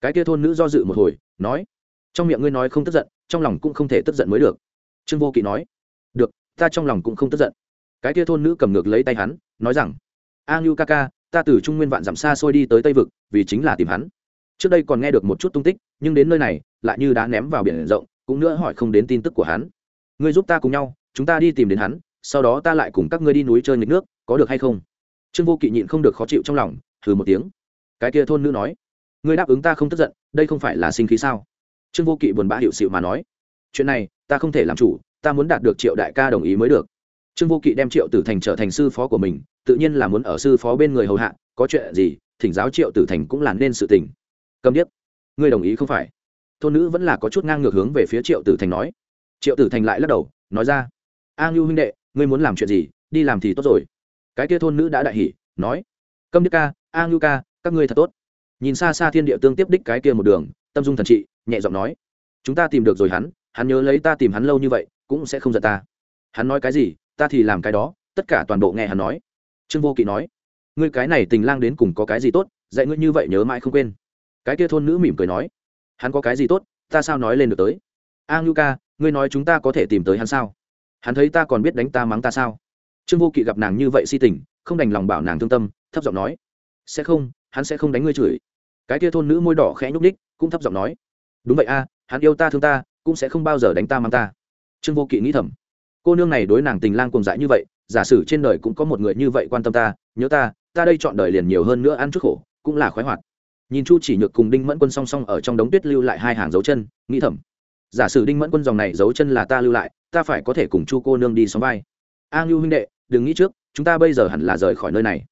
Cái kia thôn nữ do dự một hồi, nói, trong miệng ngươi nói không tức giận, trong lòng cũng không thể tức giận mới được. Trương vô kỵ nói, được, ta trong lòng cũng không tức giận. Cái kia thôn nữ cầm ngược lấy tay hắn, nói rằng, a ngưu ca ca, ta từ trung nguyên vạn dặm xa xôi đi tới tây vực, vì chính là tìm hắn. Trước đây còn nghe được một chút tung tích, nhưng đến nơi này, lại như đã ném vào biển rộng cũng nữa hỏi không đến tin tức của hắn. Ngươi giúp ta cùng nhau, chúng ta đi tìm đến hắn, sau đó ta lại cùng các ngươi đi núi chơi nghịch nước, có được hay không? Trương vô kỵ nhịn không được khó chịu trong lòng thử một tiếng. Cái kia thôn nữ nói, ngươi đáp ứng ta không tức giận, đây không phải là sinh khí sao? Trương vô kỵ buồn bã hiệu sự mà nói, chuyện này, ta không thể làm chủ, ta muốn đạt được triệu đại ca đồng ý mới được. Trương vô kỵ đem triệu tử thành trở thành sư phó của mình, tự nhiên là muốn ở sư phó bên người hầu hạ, có chuyện gì, thỉnh giáo triệu tử thành cũng là nên sự tình. Cầm điếc, ngươi đồng ý không phải? Thôn nữ vẫn là có chút ngang ngược hướng về phía triệu tử thành nói. Triệu tử thành lại lắc đầu, nói ra, a ngưu huynh đệ, ngươi muốn làm chuyện gì, đi làm thì tốt rồi. Cái kia thôn nữ đã đại hỉ, nói, câm đức ca, a ngưu ca, các ngươi thật tốt. Nhìn xa xa thiên địa tương tiếp đích cái kia một đường, tâm dung thần trị, nhẹ giọng nói, chúng ta tìm được rồi hắn hắn nhớ lấy ta tìm hắn lâu như vậy, cũng sẽ không giận ta. Hắn nói cái gì, ta thì làm cái đó, tất cả toàn bộ nghe hắn nói. Trương vô kỵ nói, ngươi cái này tình lang đến cùng có cái gì tốt, dạy ngươi như vậy nhớ mãi không quên. Cái kia thôn nữ mỉm cười nói hắn có cái gì tốt, ta sao nói lên được tới? A ngưu ca, ngươi nói chúng ta có thể tìm tới hắn sao? Hắn thấy ta còn biết đánh ta mắng ta sao? Trương vô kỵ gặp nàng như vậy si tình, không đành lòng bảo nàng thương tâm, thấp giọng nói, sẽ không, hắn sẽ không đánh ngươi chửi. Cái kia thôn nữ môi đỏ khẽ nhúc ních cũng thấp giọng nói, đúng vậy a, hắn yêu ta thương ta, cũng sẽ không bao giờ đánh ta mắng ta. Trương vô kỵ nghĩ thầm, cô nương này đối nàng tình lang cùng dại như vậy, giả sử trên đời cũng có một người như vậy quan tâm ta, nhớ ta ta đây chọn đời liền nhiều hơn nữa ăn chút khổ, cũng là khoái hoạt nhìn chu chỉ nhược cùng đinh mẫn quân song song ở trong đống tuyết lưu lại hai hàng dấu chân, nghĩ thầm, giả sử đinh mẫn quân dòng này dấu chân là ta lưu lại, ta phải có thể cùng chu cô nương đi xóm vai. A ngưu huynh đệ, đừng nghĩ trước, chúng ta bây giờ hẳn là rời khỏi nơi này.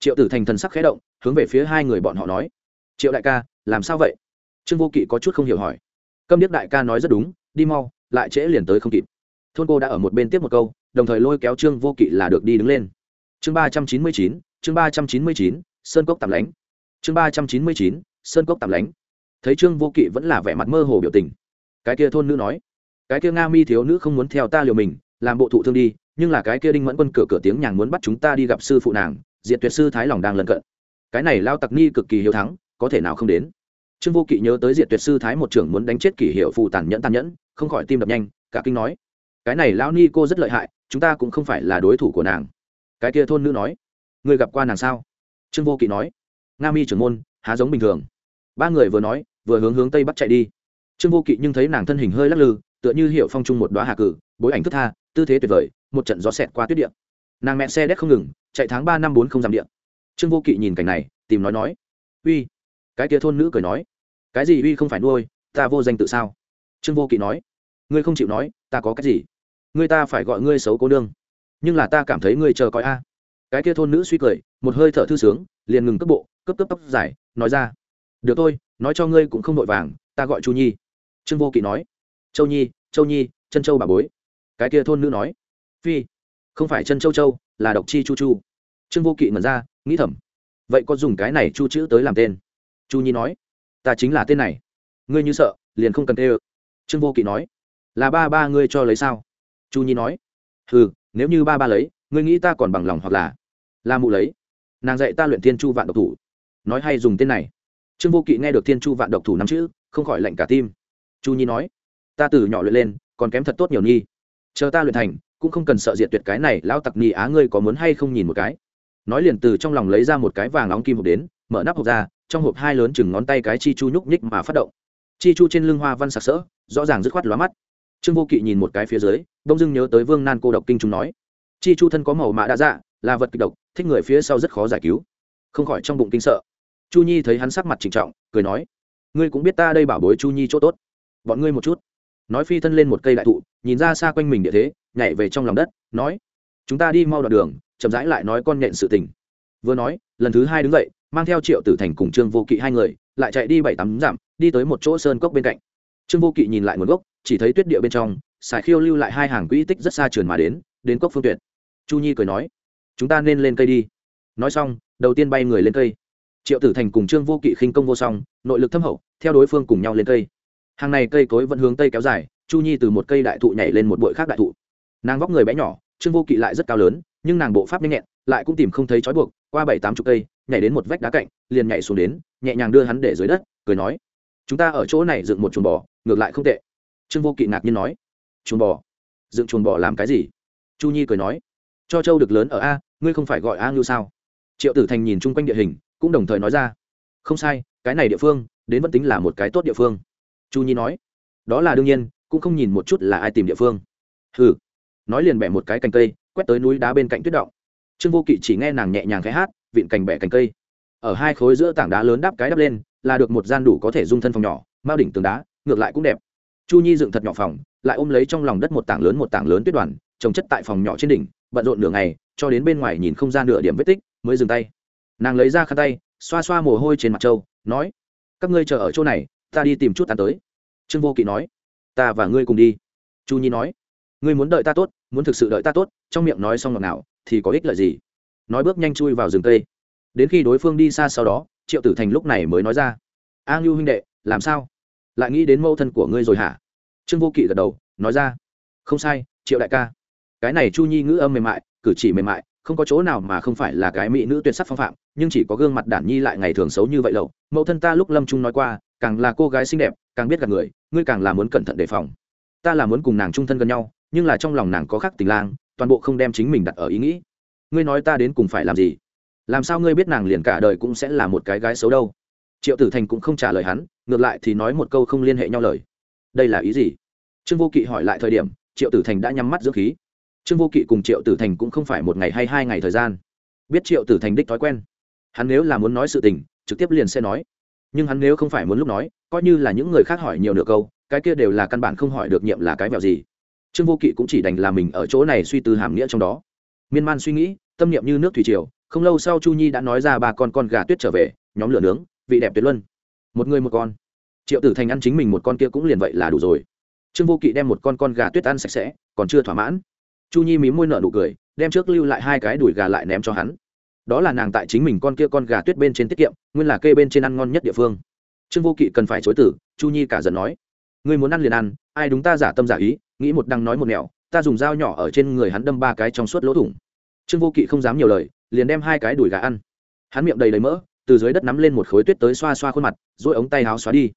Triệu tử thành thần sắc khẽ động, hướng về phía hai người bọn họ nói, triệu đại ca, làm sao vậy? Trương vô kỵ có chút không hiểu hỏi. Câm điếc đại ca nói rất đúng, đi mau, lại trễ liền tới không kịp. Thôn cô đã ở một bên tiếp một câu, đồng thời lôi kéo trương vô kỵ là được đi đứng lên. Chương ba trăm chín mươi chín, chương ba trăm chín mươi chín, sơn cốc tạm lánh chương ba trăm chín mươi chín, sơn cốc tạm lánh. Thấy trương vô kỵ vẫn là vẻ mặt mơ hồ biểu tình. Cái kia thôn nữ nói, cái kia nga mi thiếu nữ không muốn theo ta liều mình, làm bộ thụ thương đi, nhưng là cái kia đinh mẫn quân cửa cửa tiếng nhàng muốn bắt chúng ta đi gặp sư phụ nàng diện tuyệt sư thái lòng đang lân cận. Cái này lao tặc ni cực kỳ hiếu thắng, có thể nào không đến? Trương vô kỵ nhớ tới diện tuyệt sư thái một trưởng muốn đánh chết kỷ hiệu phù tàn nhẫn tàn nhẫn, không khỏi tim đập nhanh, cả kinh nói, cái này lão ni cô rất lợi hại, chúng ta cũng không phải là đối thủ của nàng. Cái kia thôn nữ nói người gặp qua nàng sao? Trương vô kỵ nói nga mi trưởng môn, há giống bình thường. Ba người vừa nói, vừa hướng hướng tây bắc chạy đi. Trương vô kỵ nhưng thấy nàng thân hình hơi lắc lư, tựa như hiệu phong trung một đoá hạ cử, bối ảnh thức tha, tư thế tuyệt vời, một trận gió xẹt qua tuyết điện nàng mẹ xe đét không ngừng, chạy tháng ba năm bốn không dặm điện trương vô kỵ nhìn cảnh này, tìm nói nói. Uy. Cái kia thôn nữ cười nói. Cái gì uy không phải nuôi, ta vô danh tự sao? Trương vô kỵ nói. Ngươi không chịu nói, ta có cái gì? Ngươi ta phải gọi ngươi xấu cô nương. Nhưng là ta cảm thấy ngươi chờ coi a. Cái kia thôn nữ suy cười, một hơi thở thư sướng, liền ngừng cước bộ cấp cấp tóc dài, nói ra, được thôi, nói cho ngươi cũng không vội vàng, ta gọi chu nhi. Trương vô kỵ nói, châu nhi châu nhi, chân châu bà bối. Cái kia thôn nữ nói, phi, không phải chân châu châu, là độc chi chu chu. Trương vô kỵ ngẩn ra, nghĩ thầm, vậy có dùng cái này chu chữ tới làm tên? Chu nhi nói, ta chính là tên này. Ngươi như sợ, liền không cần tê ơ. Trương vô kỵ nói, là ba ba ngươi cho lấy sao? Chu nhi nói ừ nếu như ba ba lấy, ngươi nghĩ ta còn bằng lòng hoặc là là mụ lấy. Nàng dạy ta luyện thiên chu vạn độc thủ nói hay dùng tên này. Trương vô kỵ nghe được thiên chu vạn độc thủ năm chữ, không khỏi lạnh cả tim. Chu nhi nói, ta từ nhỏ luyện lên, còn kém thật tốt nhiều nhi. Chờ ta luyện thành, cũng không cần sợ diệt tuyệt cái này lao tặc nhi á ngươi có muốn hay không nhìn một cái. Nói liền từ trong lòng lấy ra một cái vàng nóng kim hộp đến, mở nắp hộp ra, trong hộp hai lớn chừng ngón tay cái chi chu nhúc nhích mà phát động. Chi chu trên lưng hoa văn sặc sỡ, rõ ràng dứt khoát lóa mắt. Trương vô kỵ nhìn một cái phía dưới, đông dưng nhớ tới vương nan cô độc kinh chúng nói, chi chu thân có màu mạ đã dạ là vật kịch độc, thích người phía sau rất khó giải cứu. Không khỏi trong bụng kinh sợ chu nhi thấy hắn sắc mặt trịnh trọng, cười nói, ngươi cũng biết ta đây bảo bối chu nhi chỗ tốt. Bọn ngươi một chút. Nói phi thân lên một cây đại thụ, nhìn ra xa quanh mình địa thế, nhảy về trong lòng đất, nói, chúng ta đi mau đoạn đường, chậm rãi lại nói con nhện sự tình. Vừa nói, lần thứ hai đứng dậy, mang theo triệu tử thành cùng trương vô kỵ hai người, lại chạy đi bảy tám dặm, đi tới một chỗ sơn cốc bên cạnh. Trương vô kỵ nhìn lại nguồn gốc, chỉ thấy tuyết địa bên trong sải khiêu lưu lại hai hàng quỹ tích rất xa trường mà đến đến cốc phương tuyệt. Chu nhi cười nói, chúng ta nên lên cây đi. Nói xong, đầu tiên bay người lên cây triệu tử thành cùng trương vô kỵ khinh công vô song, nội lực thâm hậu, theo đối phương cùng nhau lên cây. Hàng này cây cối vẫn hướng tây kéo dài, chu nhi từ một cây đại thụ nhảy lên một bụi khác đại thụ. Nàng vóc người bé nhỏ, trương vô kỵ lại rất cao lớn, nhưng nàng bộ pháp nhanh nhẹn, lại cũng tìm không thấy trói buộc, qua bảy tám chục cây, nhảy đến một vách đá cạnh, liền nhảy xuống đến, nhẹ nhàng đưa hắn để dưới đất, cười nói, chúng ta ở chỗ này dựng một chuồng bò, ngược lại không tệ. Trương vô kỵ ngạc nhiên nói, chuồng bò? Dựng chuồng bò làm cái gì? Chu nhi cười nói, cho châu được lớn ở a, ngươi không phải gọi a ngưu sao? Triệu tử thành nhìn chung quanh địa hình cũng đồng thời nói ra, không sai, cái này địa phương, đến vẫn tính là một cái tốt địa phương. Chu nhi nói, đó là đương nhiên, cũng không nhìn một chút là ai tìm địa phương. Hừ. Nói liền bẻ một cái cành cây, quét tới núi đá bên cạnh tuyết động. Trương vô kỵ chỉ nghe nàng nhẹ nhàng khẽ hát, vịn cành bẻ cành cây. Ở hai khối giữa tảng đá lớn đắp cái đắp lên, là được một gian đủ có thể dung thân phòng nhỏ, mao đỉnh tường đá, ngược lại cũng đẹp. Chu nhi dựng thật nhỏ phòng, lại ôm lấy trong lòng đất một tảng lớn một tảng lớn tuyết đoàn, trồng chất tại phòng nhỏ trên đỉnh, bận rộn nửa ngày, cho đến bên ngoài nhìn không ra nửa điểm vết tích, mới dừng tay nàng lấy ra khăn tay, xoa xoa mồ hôi trên mặt trâu, nói, các ngươi chờ ở chỗ này, ta đi tìm chút tàn tới. Trương vô kỵ nói, ta và ngươi cùng đi. Chu nhi nói, ngươi muốn đợi ta tốt, muốn thực sự đợi ta tốt, trong miệng nói xong ngọt nào thì có ích lợi gì? Nói bước nhanh chui vào rừng cây. Đến khi đối phương đi xa sau đó, triệu tử thành lúc này mới nói ra, a ngưu huynh đệ, làm sao? Lại nghĩ đến mâu thân của ngươi rồi hả? Trương vô kỵ gật đầu, nói ra, không sai, triệu đại ca. Cái này chu nhi ngữ âm mềm mại, cử chỉ mềm mại không có chỗ nào mà không phải là cái mỹ nữ tuyệt sắc phong phạm, nhưng chỉ có gương mặt đản nhi lại ngày thường xấu như vậy lậu. Mẫu thân ta lúc lâm trung nói qua, càng là cô gái xinh đẹp, càng biết gặp người, ngươi càng là muốn cẩn thận đề phòng. Ta là muốn cùng nàng chung thân gần nhau, nhưng là trong lòng nàng có khắc tình lang, toàn bộ không đem chính mình đặt ở ý nghĩ. Ngươi nói ta đến cùng phải làm gì? Làm sao ngươi biết nàng liền cả đời cũng sẽ là một cái gái xấu đâu? Triệu tử thành cũng không trả lời hắn, ngược lại thì nói một câu không liên hệ nhau lời. Đây là ý gì? Trương vô kỵ hỏi lại thời điểm, triệu tử thành đã nhắm mắt dưỡng khí trương vô kỵ cùng triệu tử thành cũng không phải một ngày hay hai ngày thời gian. Biết triệu tử thành đích thói quen. Hắn nếu là muốn nói sự tình, trực tiếp liền sẽ nói. Nhưng hắn nếu không phải muốn lúc nói, coi như là những người khác hỏi nhiều nửa câu, cái kia đều là căn bản không hỏi được nhiệm là cái vẹo gì. Trương vô kỵ cũng chỉ đành là mình ở chỗ này suy tư hàm nghĩa trong đó. Miên man suy nghĩ, tâm niệm như nước thủy triều, không lâu sau chu nhi đã nói ra ba con con gà tuyết trở về, nhóm lửa nướng, vị đẹp tuyệt luân. Một người một con. Triệu tử thành ăn chính mình một con kia cũng liền vậy là đủ rồi. Trương vô kỵ đem một con con gà tuyết ăn sạch sẽ, còn chưa thỏa mãn chu nhi mí môi nợ nụ cười, đem trước lưu lại hai cái đùi gà lại ném cho hắn. Đó là nàng tại chính mình con kia con gà tuyết bên trên tiết kiệm, nguyên là kê bên trên ăn ngon nhất địa phương. Trương vô kỵ cần phải chối tử chu nhi cả giận nói. Ngươi muốn ăn liền ăn, ai đúng ta giả tâm giả ý, nghĩ một đằng nói một nẻo, ta dùng dao nhỏ ở trên người hắn đâm ba cái trong suốt lỗ thủng. Trương vô kỵ không dám nhiều lời, liền đem hai cái đùi gà ăn. Hắn miệng đầy đầy mỡ, từ dưới đất nắm lên một khối tuyết tới xoa xoa khuôn mặt rồi ống tay háo xóa đi.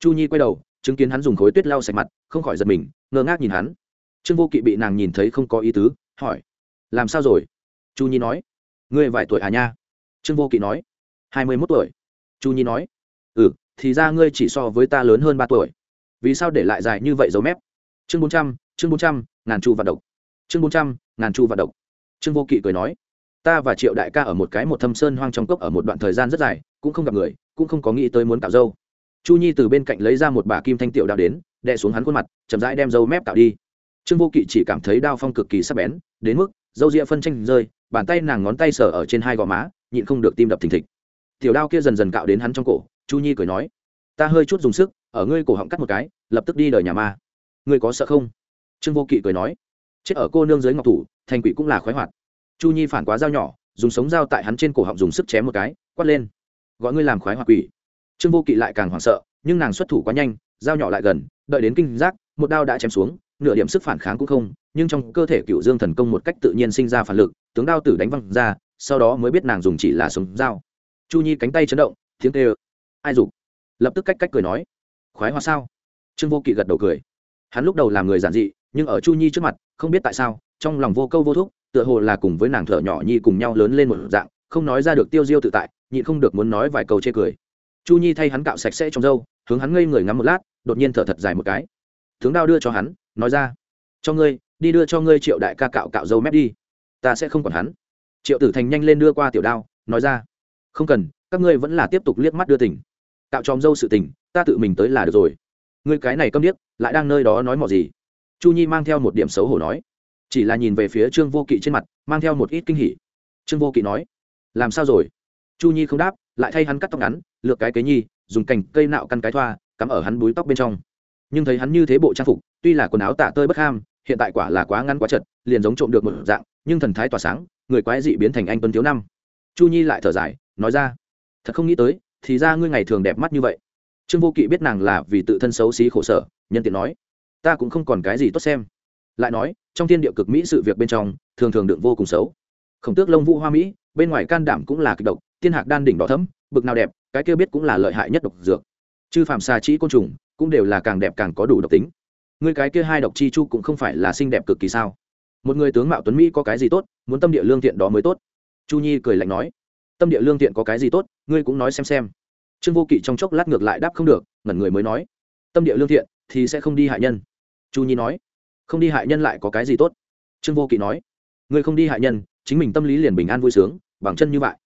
Chu nhi quay đầu, chứng kiến hắn dùng khối tuyết lau sạch mặt, không khỏi giật mình, ngơ ngác nhìn hắn trương vô kỵ bị nàng nhìn thấy không có ý tứ, hỏi, làm sao rồi? Chu nhi nói, ngươi vài tuổi à nha? Trương vô kỵ nói, hai mươi mốt tuổi. Chu nhi nói ừ thì ra ngươi chỉ so với ta lớn hơn ba tuổi. Vì sao để lại dài như vậy dấu mép? Chương bốn trăm, chương bốn trăm, ngàn chu vạn độc. Chương bốn trăm, ngàn chu vạn độc. Trương vô kỵ cười nói, ta và triệu đại ca ở một cái một thâm sơn hoang trong cốc ở một đoạn thời gian rất dài, cũng không gặp người, cũng không có nghĩ tới muốn cạo dâu. Chu nhi từ bên cạnh lấy ra một bà kim thanh tiểu đạo đến, đè xuống hắn khuôn mặt, chậm rãi đem dâu mép cạo đi trương vô kỵ chỉ cảm thấy đao phong cực kỳ sắc bén, đến mức, dâu ria phân tranh rơi, bàn tay nàng ngón tay sờ ở trên hai gò má, nhịn không được tim đập thình thịch. Tiểu đao kia dần dần cạo đến hắn trong cổ, chu nhi cười nói, ta hơi chút dùng sức, ở ngươi cổ họng cắt một cái, lập tức đi đời nhà ma. Ngươi có sợ không? Trương vô kỵ cười nói, chết ở cô nương dưới ngọc thủ, thành quỷ cũng là khoái hoạt. Chu nhi phản quá dao nhỏ, dùng sống dao tại hắn trên cổ họng dùng sức chém một cái, quát lên, gọi ngươi làm khoái hoạt quỷ. Trương vô kỵ lại càng hoảng sợ, nhưng nàng xuất thủ quá nhanh, dao nhỏ lại gần, đợi đến kinh giác, một đao đã chém xuống nửa điểm sức phản kháng cũng không, nhưng trong cơ thể cựu dương thần công một cách tự nhiên sinh ra phản lực, tướng đao tử đánh văng ra, sau đó mới biết nàng dùng chỉ là sống dao. Chu nhi cánh tay chấn động, tiếng kêu, ai dục? Lập tức cách cách cười nói, khoái hoa sao? Trương vô kỵ gật đầu cười. Hắn lúc đầu làm người giản dị, nhưng ở chu nhi trước mặt, không biết tại sao, trong lòng vô câu vô thúc, tựa hồ là cùng với nàng thợ nhỏ nhi cùng nhau lớn lên một dạng, không nói ra được tiêu diêu tự tại, nhịn không được muốn nói vài câu chê cười. Chu nhi thay hắn cạo sạch sẽ trong râu, hướng hắn ngây người ngắm một lát, đột nhiên thở thật dài một cái tướng đao đưa cho hắn, nói ra, cho ngươi, đi đưa cho ngươi triệu đại ca cạo cạo dâu mép đi, ta sẽ không còn hắn. Triệu tử thành nhanh lên đưa qua tiểu đao, nói ra, không cần, các ngươi vẫn là tiếp tục liếc mắt đưa tỉnh cạo tròm dâu sự tình, ta tự mình tới là được rồi. Ngươi cái này câm điếc, lại đang nơi đó nói mò gì? Chu nhi mang theo một điểm xấu hổ nói, chỉ là nhìn về phía trương vô kỵ trên mặt, mang theo một ít kinh hỉ. Trương vô kỵ nói, làm sao rồi? Chu nhi không đáp, lại thay hắn cắt tóc ngắn, lược cái kế nhi, dùng cành cây nạo căn cái thoa, cắm ở hắn búi tóc bên trong nhưng thấy hắn như thế bộ trang phục, tuy là quần áo tả tơi bất ham, hiện tại quả là quá ngắn quá chật, liền giống trộm được một dạng, nhưng thần thái tỏa sáng, người quái dị biến thành anh tuấn thiếu năm. Chu nhi lại thở dài, nói ra, thật không nghĩ tới, thì ra ngươi ngày thường đẹp mắt như vậy. Trương vô kỵ biết nàng là vì tự thân xấu xí khổ sở, nhân tiện nói, ta cũng không còn cái gì tốt xem. Lại nói, trong thiên địa cực mỹ sự việc bên trong, thường thường đựng vô cùng xấu. Khổng tước lông vũ hoa mỹ, bên ngoài can đảm cũng là kịch độc, thiên hạc đan đỉnh đỏ thấm bực nào đẹp, cái kia biết cũng là lợi hại nhất độc dược. Chư phạm xà trĩ côn trùng cũng đều là càng đẹp càng có đủ độc tính. Người cái kia hai độc chi chu cũng không phải là xinh đẹp cực kỳ sao? Một người tướng mạo tuấn mỹ có cái gì tốt, muốn tâm địa lương thiện đó mới tốt. Chu nhi cười lạnh nói, tâm địa lương thiện có cái gì tốt, ngươi cũng nói xem xem. Trương vô kỵ trong chốc lát ngược lại đáp không được, ngẩn người mới nói, tâm địa lương thiện thì sẽ không đi hại nhân. Chu nhi nói, không đi hại nhân lại có cái gì tốt? Trương vô kỵ nói, ngươi không đi hại nhân, chính mình tâm lý liền bình an vui sướng, bằng chân như vậy.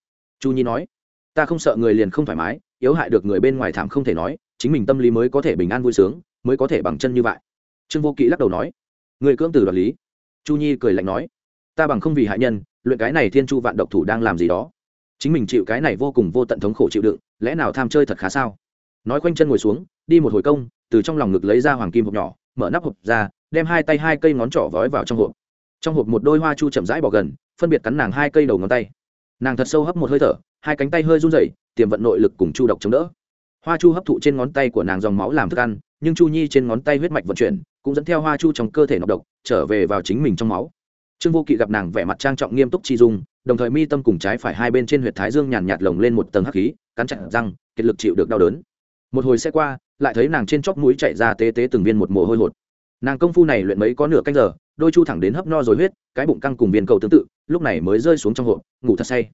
Chu nhi nói, ta không sợ người liền không thoải mái, yếu hại được người bên ngoài thảm không thể nói chính mình tâm lý mới có thể bình an vui sướng, mới có thể bằng chân như vậy. Trương vô kỵ lắc đầu nói, người cưỡng từ đoạt lý. Chu nhi cười lạnh nói, ta bằng không vì hại nhân, luyện cái này thiên chu vạn độc thủ đang làm gì đó. Chính mình chịu cái này vô cùng vô tận thống khổ chịu đựng, lẽ nào tham chơi thật khá sao? Nói quanh chân ngồi xuống, đi một hồi công, từ trong lòng ngực lấy ra hoàng kim hộp nhỏ, mở nắp hộp ra, đem hai tay hai cây ngón trỏ vói vào trong hộp. Trong hộp một đôi hoa chu chậm rãi bỏ gần, phân biệt cắn nàng hai cây đầu ngón tay. Nàng thật sâu hấp một hơi thở, hai cánh tay hơi run rẩy, tiềm vận nội lực cùng chu độc chống đỡ hoa chu hấp thụ trên ngón tay của nàng dòng máu làm thức ăn, nhưng chu nhi trên ngón tay huyết mạch vận chuyển, cũng dẫn theo hoa chu trong cơ thể nọc độc, trở về vào chính mình trong máu. Trương vô kỵ gặp nàng vẻ mặt trang trọng nghiêm túc chi dung, đồng thời mi tâm cùng trái phải hai bên trên huyệt thái dương nhàn nhạt lồng lên một tầng hắc khí, cắn chặt răng, kiệt lực chịu được đau đớn. Một hồi xe qua, lại thấy nàng trên chóp mũi chạy ra tê tê từng viên một mồ hôi hột. Nàng công phu này luyện mấy có nửa canh giờ, đôi chu thẳng đến hấp no rồi huyết, cái bụng căng cùng viên cầu tương tự, lúc này mới rơi xuống trong hộp, ngủ thật say.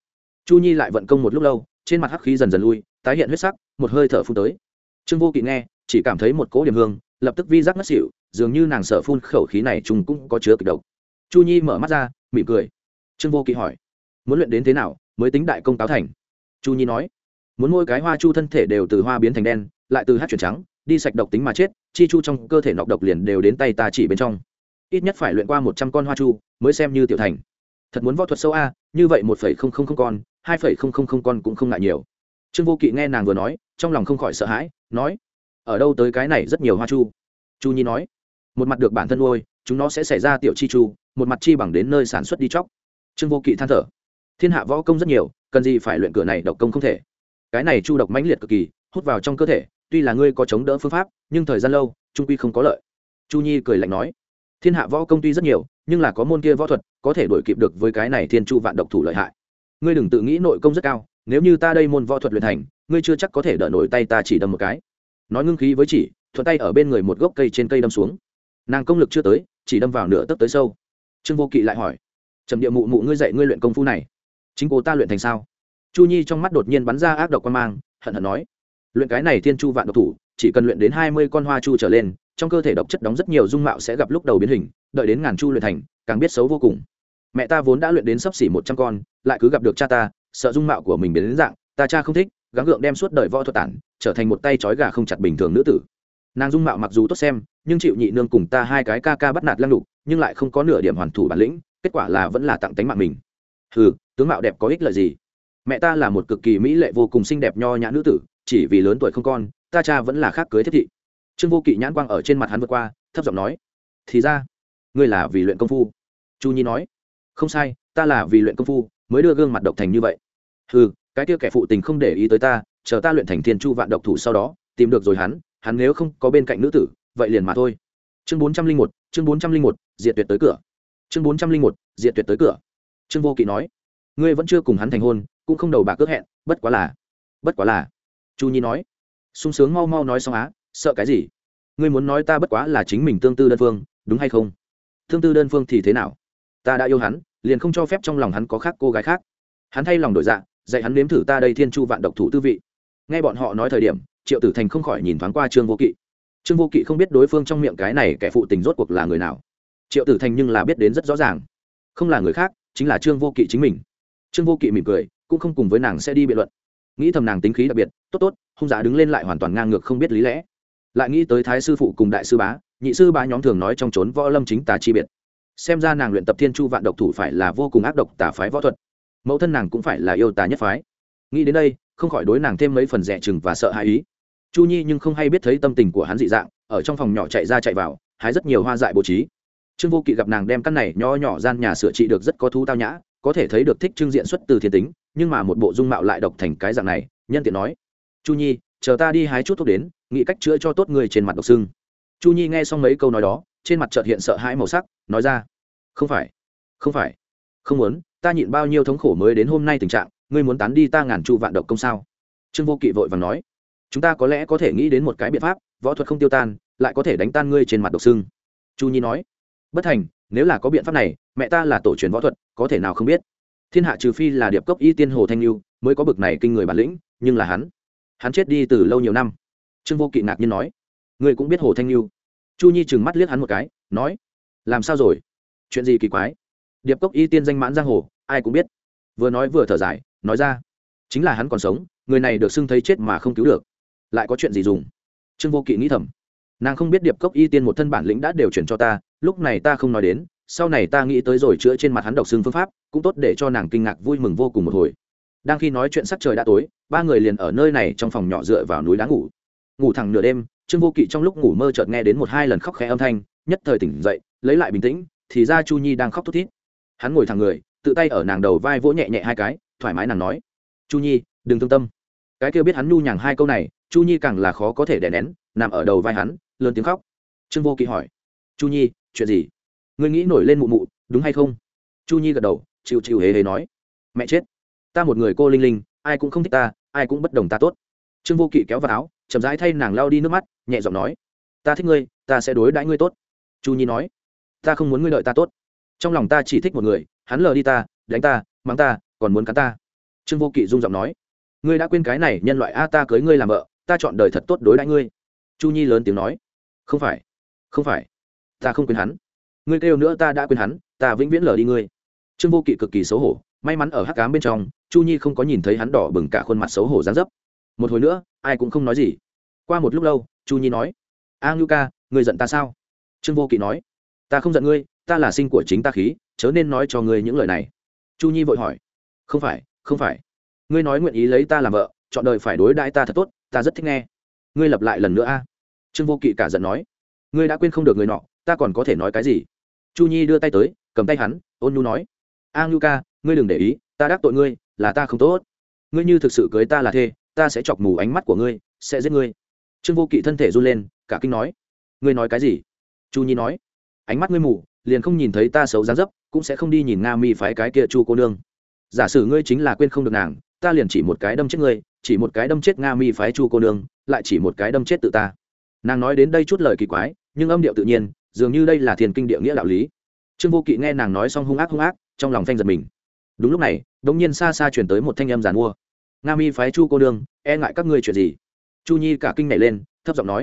Chu nhi lại vận công một lúc lâu, trên mặt hắc khí dần dần lui tái hiện huyết sắc, một hơi thở phun tới. Trương vô kỵ nghe, chỉ cảm thấy một cỗ điểm hương, lập tức vi giác ngất xỉu, dường như nàng sợ phun khẩu khí này trùng cũng có chứa kịch độc. Chu nhi mở mắt ra, mỉm cười. Trương vô kỵ hỏi, muốn luyện đến thế nào mới tính đại công táo thành? Chu nhi nói, muốn mỗi cái hoa chu thân thể đều từ hoa biến thành đen, lại từ hát chuyển trắng, đi sạch độc tính mà chết, chi chu trong cơ thể nọc độc liền đều đến tay ta chỉ bên trong. Ít nhất phải luyện qua một trăm con hoa chu, mới xem như tiểu thành. Thật muốn võ thuật sâu a, như vậy một phẩy không không không con, hai phẩy không không không con cũng không ngại nhiều trương vô kỵ nghe nàng vừa nói, trong lòng không khỏi sợ hãi, nói, ở đâu tới cái này rất nhiều hoa chu? Chu nhi nói, một mặt được bản thân nuôi, chúng nó sẽ xảy ra tiểu chi chu, một mặt chi bằng đến nơi sản xuất đi chóc. Trương vô kỵ than thở, thiên hạ võ công rất nhiều, cần gì phải luyện cửa này độc công không thể. Cái này chu độc mãnh liệt cực kỳ, hút vào trong cơ thể, tuy là ngươi có chống đỡ phương pháp, nhưng thời gian lâu, trung quy không có lợi. Chu nhi cười lạnh nói, thiên hạ võ công tuy rất nhiều, nhưng là có môn kia võ thuật, có thể đổi kịp được với cái này thiên chu vạn độc thủ lợi hại. Ngươi đừng tự nghĩ nội công rất cao nếu như ta đây môn võ thuật luyện thành, ngươi chưa chắc có thể đỡ nổi tay ta chỉ đâm một cái. Nói ngưng khí với chỉ, thuận tay ở bên người một gốc cây trên cây đâm xuống. Nàng công lực chưa tới, chỉ đâm vào nửa tấc tới sâu. Trương vô kỵ lại hỏi, trầm địa mụ mụ, ngươi dạy ngươi luyện công phu này, chính cô ta luyện thành sao? Chu nhi trong mắt đột nhiên bắn ra ác độc quan mang, hận hận nói, luyện cái này thiên chu vạn độc thủ, chỉ cần luyện đến hai mươi con hoa chu trở lên, trong cơ thể độc chất đóng rất nhiều dung mạo sẽ gặp lúc đầu biến hình, đợi đến ngàn chu luyện thành, càng biết xấu vô cùng. Mẹ ta vốn đã luyện đến sấp xỉ một trăm con, lại cứ gặp được cha ta sợ dung mạo của mình biến đến dạng, ta cha không thích, gắng gượng đem suốt đời võ thuật tản, trở thành một tay trói gà không chặt bình thường nữ tử. Nàng dung mạo mặc dù tốt xem, nhưng chịu nhị nương cùng ta hai cái ca ca bắt nạt lăng lục, nhưng lại không có nửa điểm hoàn thủ bản lĩnh, kết quả là vẫn là tặng tánh mạng mình. Hừ, tướng mạo đẹp có ích lợi gì? Mẹ ta là một cực kỳ mỹ lệ vô cùng xinh đẹp nho nhã nữ tử, chỉ vì lớn tuổi không con, ta cha vẫn là khác cưới thiết thị. Trương vô kỵ nhãn quang ở trên mặt hắn vượt qua, thấp giọng nói, thì ra, ngươi là vì luyện công phu. Chu nhi nói, không sai, ta là vì luyện công phu mới đưa gương mặt độc thành như vậy. Ừ cái kia kẻ phụ tình không để ý tới ta, chờ ta luyện thành thiên chu vạn độc thủ sau đó, tìm được rồi hắn hắn nếu không có bên cạnh nữ tử, vậy liền mà thôi. Chương bốn trăm linh một, chương bốn trăm linh một, diệt tuyệt tới cửa. Chương bốn trăm linh một, diệt tuyệt tới cửa. Trương vô kỵ nói, ngươi vẫn chưa cùng hắn thành hôn, cũng không đầu bạc cước hẹn, bất quá là, bất quá là. Chu nhi nói, sung sướng mau mau nói xong á, sợ cái gì? Ngươi muốn nói ta bất quá là chính mình tương tư đơn phương, đúng hay không? Tương tư đơn phương thì thế nào? Ta đã yêu hắn liền không cho phép trong lòng hắn có khác cô gái khác. Hắn thay lòng đổi dạ dạy hắn nếm thử ta đây thiên chu vạn độc thủ tư vị. Nghe bọn họ nói thời điểm, triệu tử thành không khỏi nhìn thoáng qua trương vô kỵ. Trương vô kỵ không biết đối phương trong miệng cái này kẻ phụ tình rốt cuộc là người nào. Triệu tử thành nhưng là biết đến rất rõ ràng. Không là người khác, chính là trương vô kỵ chính mình. Trương vô kỵ mỉm cười, cũng không cùng với nàng sẽ đi biện luận. Nghĩ thầm nàng tính khí đặc biệt, tốt tốt, hung giả đứng lên lại hoàn toàn ngang ngược không biết lý lẽ. Lại nghĩ tới thái sư phụ cùng đại sư bá, nhị sư bá nhóm thường nói trong trốn võ lâm chính tà chi biệt xem ra nàng luyện tập thiên chu vạn độc thủ phải là vô cùng ác độc tà phái võ thuật. Mẫu thân nàng cũng phải là yêu tà nhất phái. Nghĩ đến đây, không khỏi đối nàng thêm mấy phần rẻ chừng và sợ hãi ý. Chu nhi nhưng không hay biết thấy tâm tình của hắn dị dạng, ở trong phòng nhỏ chạy ra chạy vào, hái rất nhiều hoa dại bố trí. Trương vô kỵ gặp nàng đem căn này nho nhỏ gian nhà sửa trị được rất có thú tao nhã, có thể thấy được thích trưng diện xuất từ thiên tính, nhưng mà một bộ dung mạo lại độc thành cái dạng này, nhân tiện nói, chu nhi, chờ ta đi hái chút thuốc đến, nghĩ cách chữa cho tốt người trên mặt độc sưng chu nhi nghe xong mấy câu nói đó trên mặt chợt hiện sợ hãi màu sắc, nói ra, không phải không phải, không muốn, ta nhịn bao nhiêu thống khổ mới đến hôm nay tình trạng, ngươi muốn tán đi ta ngàn chu vạn độc công sao? Trương vô kỵ vội và nói, chúng ta có lẽ có thể nghĩ đến một cái biện pháp, võ thuật không tiêu tan, lại có thể đánh tan ngươi trên mặt độc xương. Chu nhi nói, bất thành, nếu là có biện pháp này, mẹ ta là tổ truyền võ thuật, có thể nào không biết? Thiên hạ trừ phi là điệp cốc y tiên hồ thanh lưu, mới có bực này kinh người bản lĩnh, nhưng là hắn hắn chết đi từ lâu nhiều năm. Trương vô kỵ ngạc nhiên nói, ngươi cũng biết hồ thanh lưu chu nhi trừng mắt liếc hắn một cái, nói, làm sao rồi? Chuyện gì kỳ quái? Điệp cốc y tiên danh mãn giang hồ, ai cũng biết. Vừa nói vừa thở dài, nói ra, chính là hắn còn sống, người này được xưng thấy chết mà không cứu được. Lại có chuyện gì dùng? Trương vô kỵ nghĩ thầm, nàng không biết điệp cốc y tiên một thân bản lĩnh đã đều chuyển cho ta, lúc này ta không nói đến, sau này ta nghĩ tới rồi chữa trên mặt hắn độc xương phương pháp, cũng tốt để cho nàng kinh ngạc vui mừng vô cùng một hồi. Đang khi nói chuyện sắc trời đã tối, ba người liền ở nơi này trong phòng nhỏ dựa vào núi đá ngủ. Ngủ thẳng nửa đêm trương vô kỵ trong lúc ngủ mơ chợt nghe đến một hai lần khóc khẽ âm thanh, nhất thời tỉnh dậy, lấy lại bình tĩnh, thì ra chu nhi đang khóc thút thít. Hắn ngồi thẳng người, tự tay ở nàng đầu vai vỗ nhẹ nhẹ hai cái, thoải mái nàng nói, chu nhi, đừng thương tâm. Cái kêu biết hắn nhu nhàng hai câu này, chu nhi càng là khó có thể đè nén, nằm ở đầu vai hắn, lớn tiếng khóc. Trương vô kỵ hỏi, chu nhi, chuyện gì? Ngươi nghĩ nổi lên mụ mụ, đúng hay không? Chu nhi gật đầu, chịu chịu hề hề nói, mẹ chết, ta một người cô linh linh, ai cũng không thích ta, ai cũng bất đồng ta tốt. Trương vô kỵ kéo vào áo chậm rãi thay nàng lao đi nước mắt, nhẹ giọng nói, ta thích ngươi, ta sẽ đối đãi ngươi tốt. Chu nhi nói, ta không muốn ngươi đợi ta tốt. Trong lòng ta chỉ thích một người, hắn lờ đi ta, đánh ta, mắng ta, còn muốn cắn ta. Trương vô kỵ rung giọng nói, ngươi đã quên cái này, nhân loại a, ta cưới ngươi làm vợ, ta chọn đời thật tốt đối đãi ngươi. Chu nhi lớn tiếng nói, không phải không phải, ta không quên hắn. Ngươi kêu nữa ta đã quên hắn, ta vĩnh viễn lờ đi ngươi. Trương vô kỵ cực kỳ xấu hổ, may mắn ở hắc cám bên trong, chu nhi không có nhìn thấy hắn đỏ bừng cả khuôn mặt xấu hổ dán dấp. Một hồi nữa ai cũng không nói gì. Qua một lúc lâu, chu nhi nói, a ngưu ca, người giận ta sao? Trương vô kỵ nói, ta không giận ngươi, ta là sinh của chính ta khí, chớ nên nói cho ngươi những lời này. Chu nhi vội hỏi, không phải không phải. Ngươi nói nguyện ý lấy ta làm vợ, chọn đời phải đối đãi ta thật tốt, ta rất thích nghe. Ngươi lặp lại lần nữa a. Trương vô kỵ cả giận nói, ngươi đã quên không được người nọ, ta còn có thể nói cái gì? Chu nhi đưa tay tới, cầm tay hắn, ôn nhu nói, a ngưu ca, ngươi đừng để ý, ta đắc tội ngươi, là ta không tốt ngươi như thực sự cưới ta là thê, ta sẽ chọc mù ánh mắt của ngươi, sẽ giết ngươi. Trương vô kỵ thân thể run lên, cả kinh nói, ngươi nói cái gì? Chu nhi nói, ánh mắt ngươi mù, liền không nhìn thấy ta xấu dáng dấp, cũng sẽ không đi nhìn nga mi phái cái kia chu cô nương. Giả sử ngươi chính là quên không được nàng, ta liền chỉ một cái đâm chết ngươi, chỉ một cái đâm chết nga mi phái chu cô nương, lại chỉ một cái đâm chết tự ta. Nàng nói đến đây chút lời kỳ quái, nhưng âm điệu tự nhiên, dường như đây là thiền kinh địa nghĩa đạo lý. Trương vô kỵ nghe nàng nói xong hung ác hung ác, trong lòng phanh giật mình đúng lúc này đ ỗ n g nhiên xa xa chuyển tới một thanh âm giàn mua. Nga mi phái chu cô nương e ngại các ngươi chuyện gì? Chu nhi cả kinh nhảy lên, thấp giọng nói,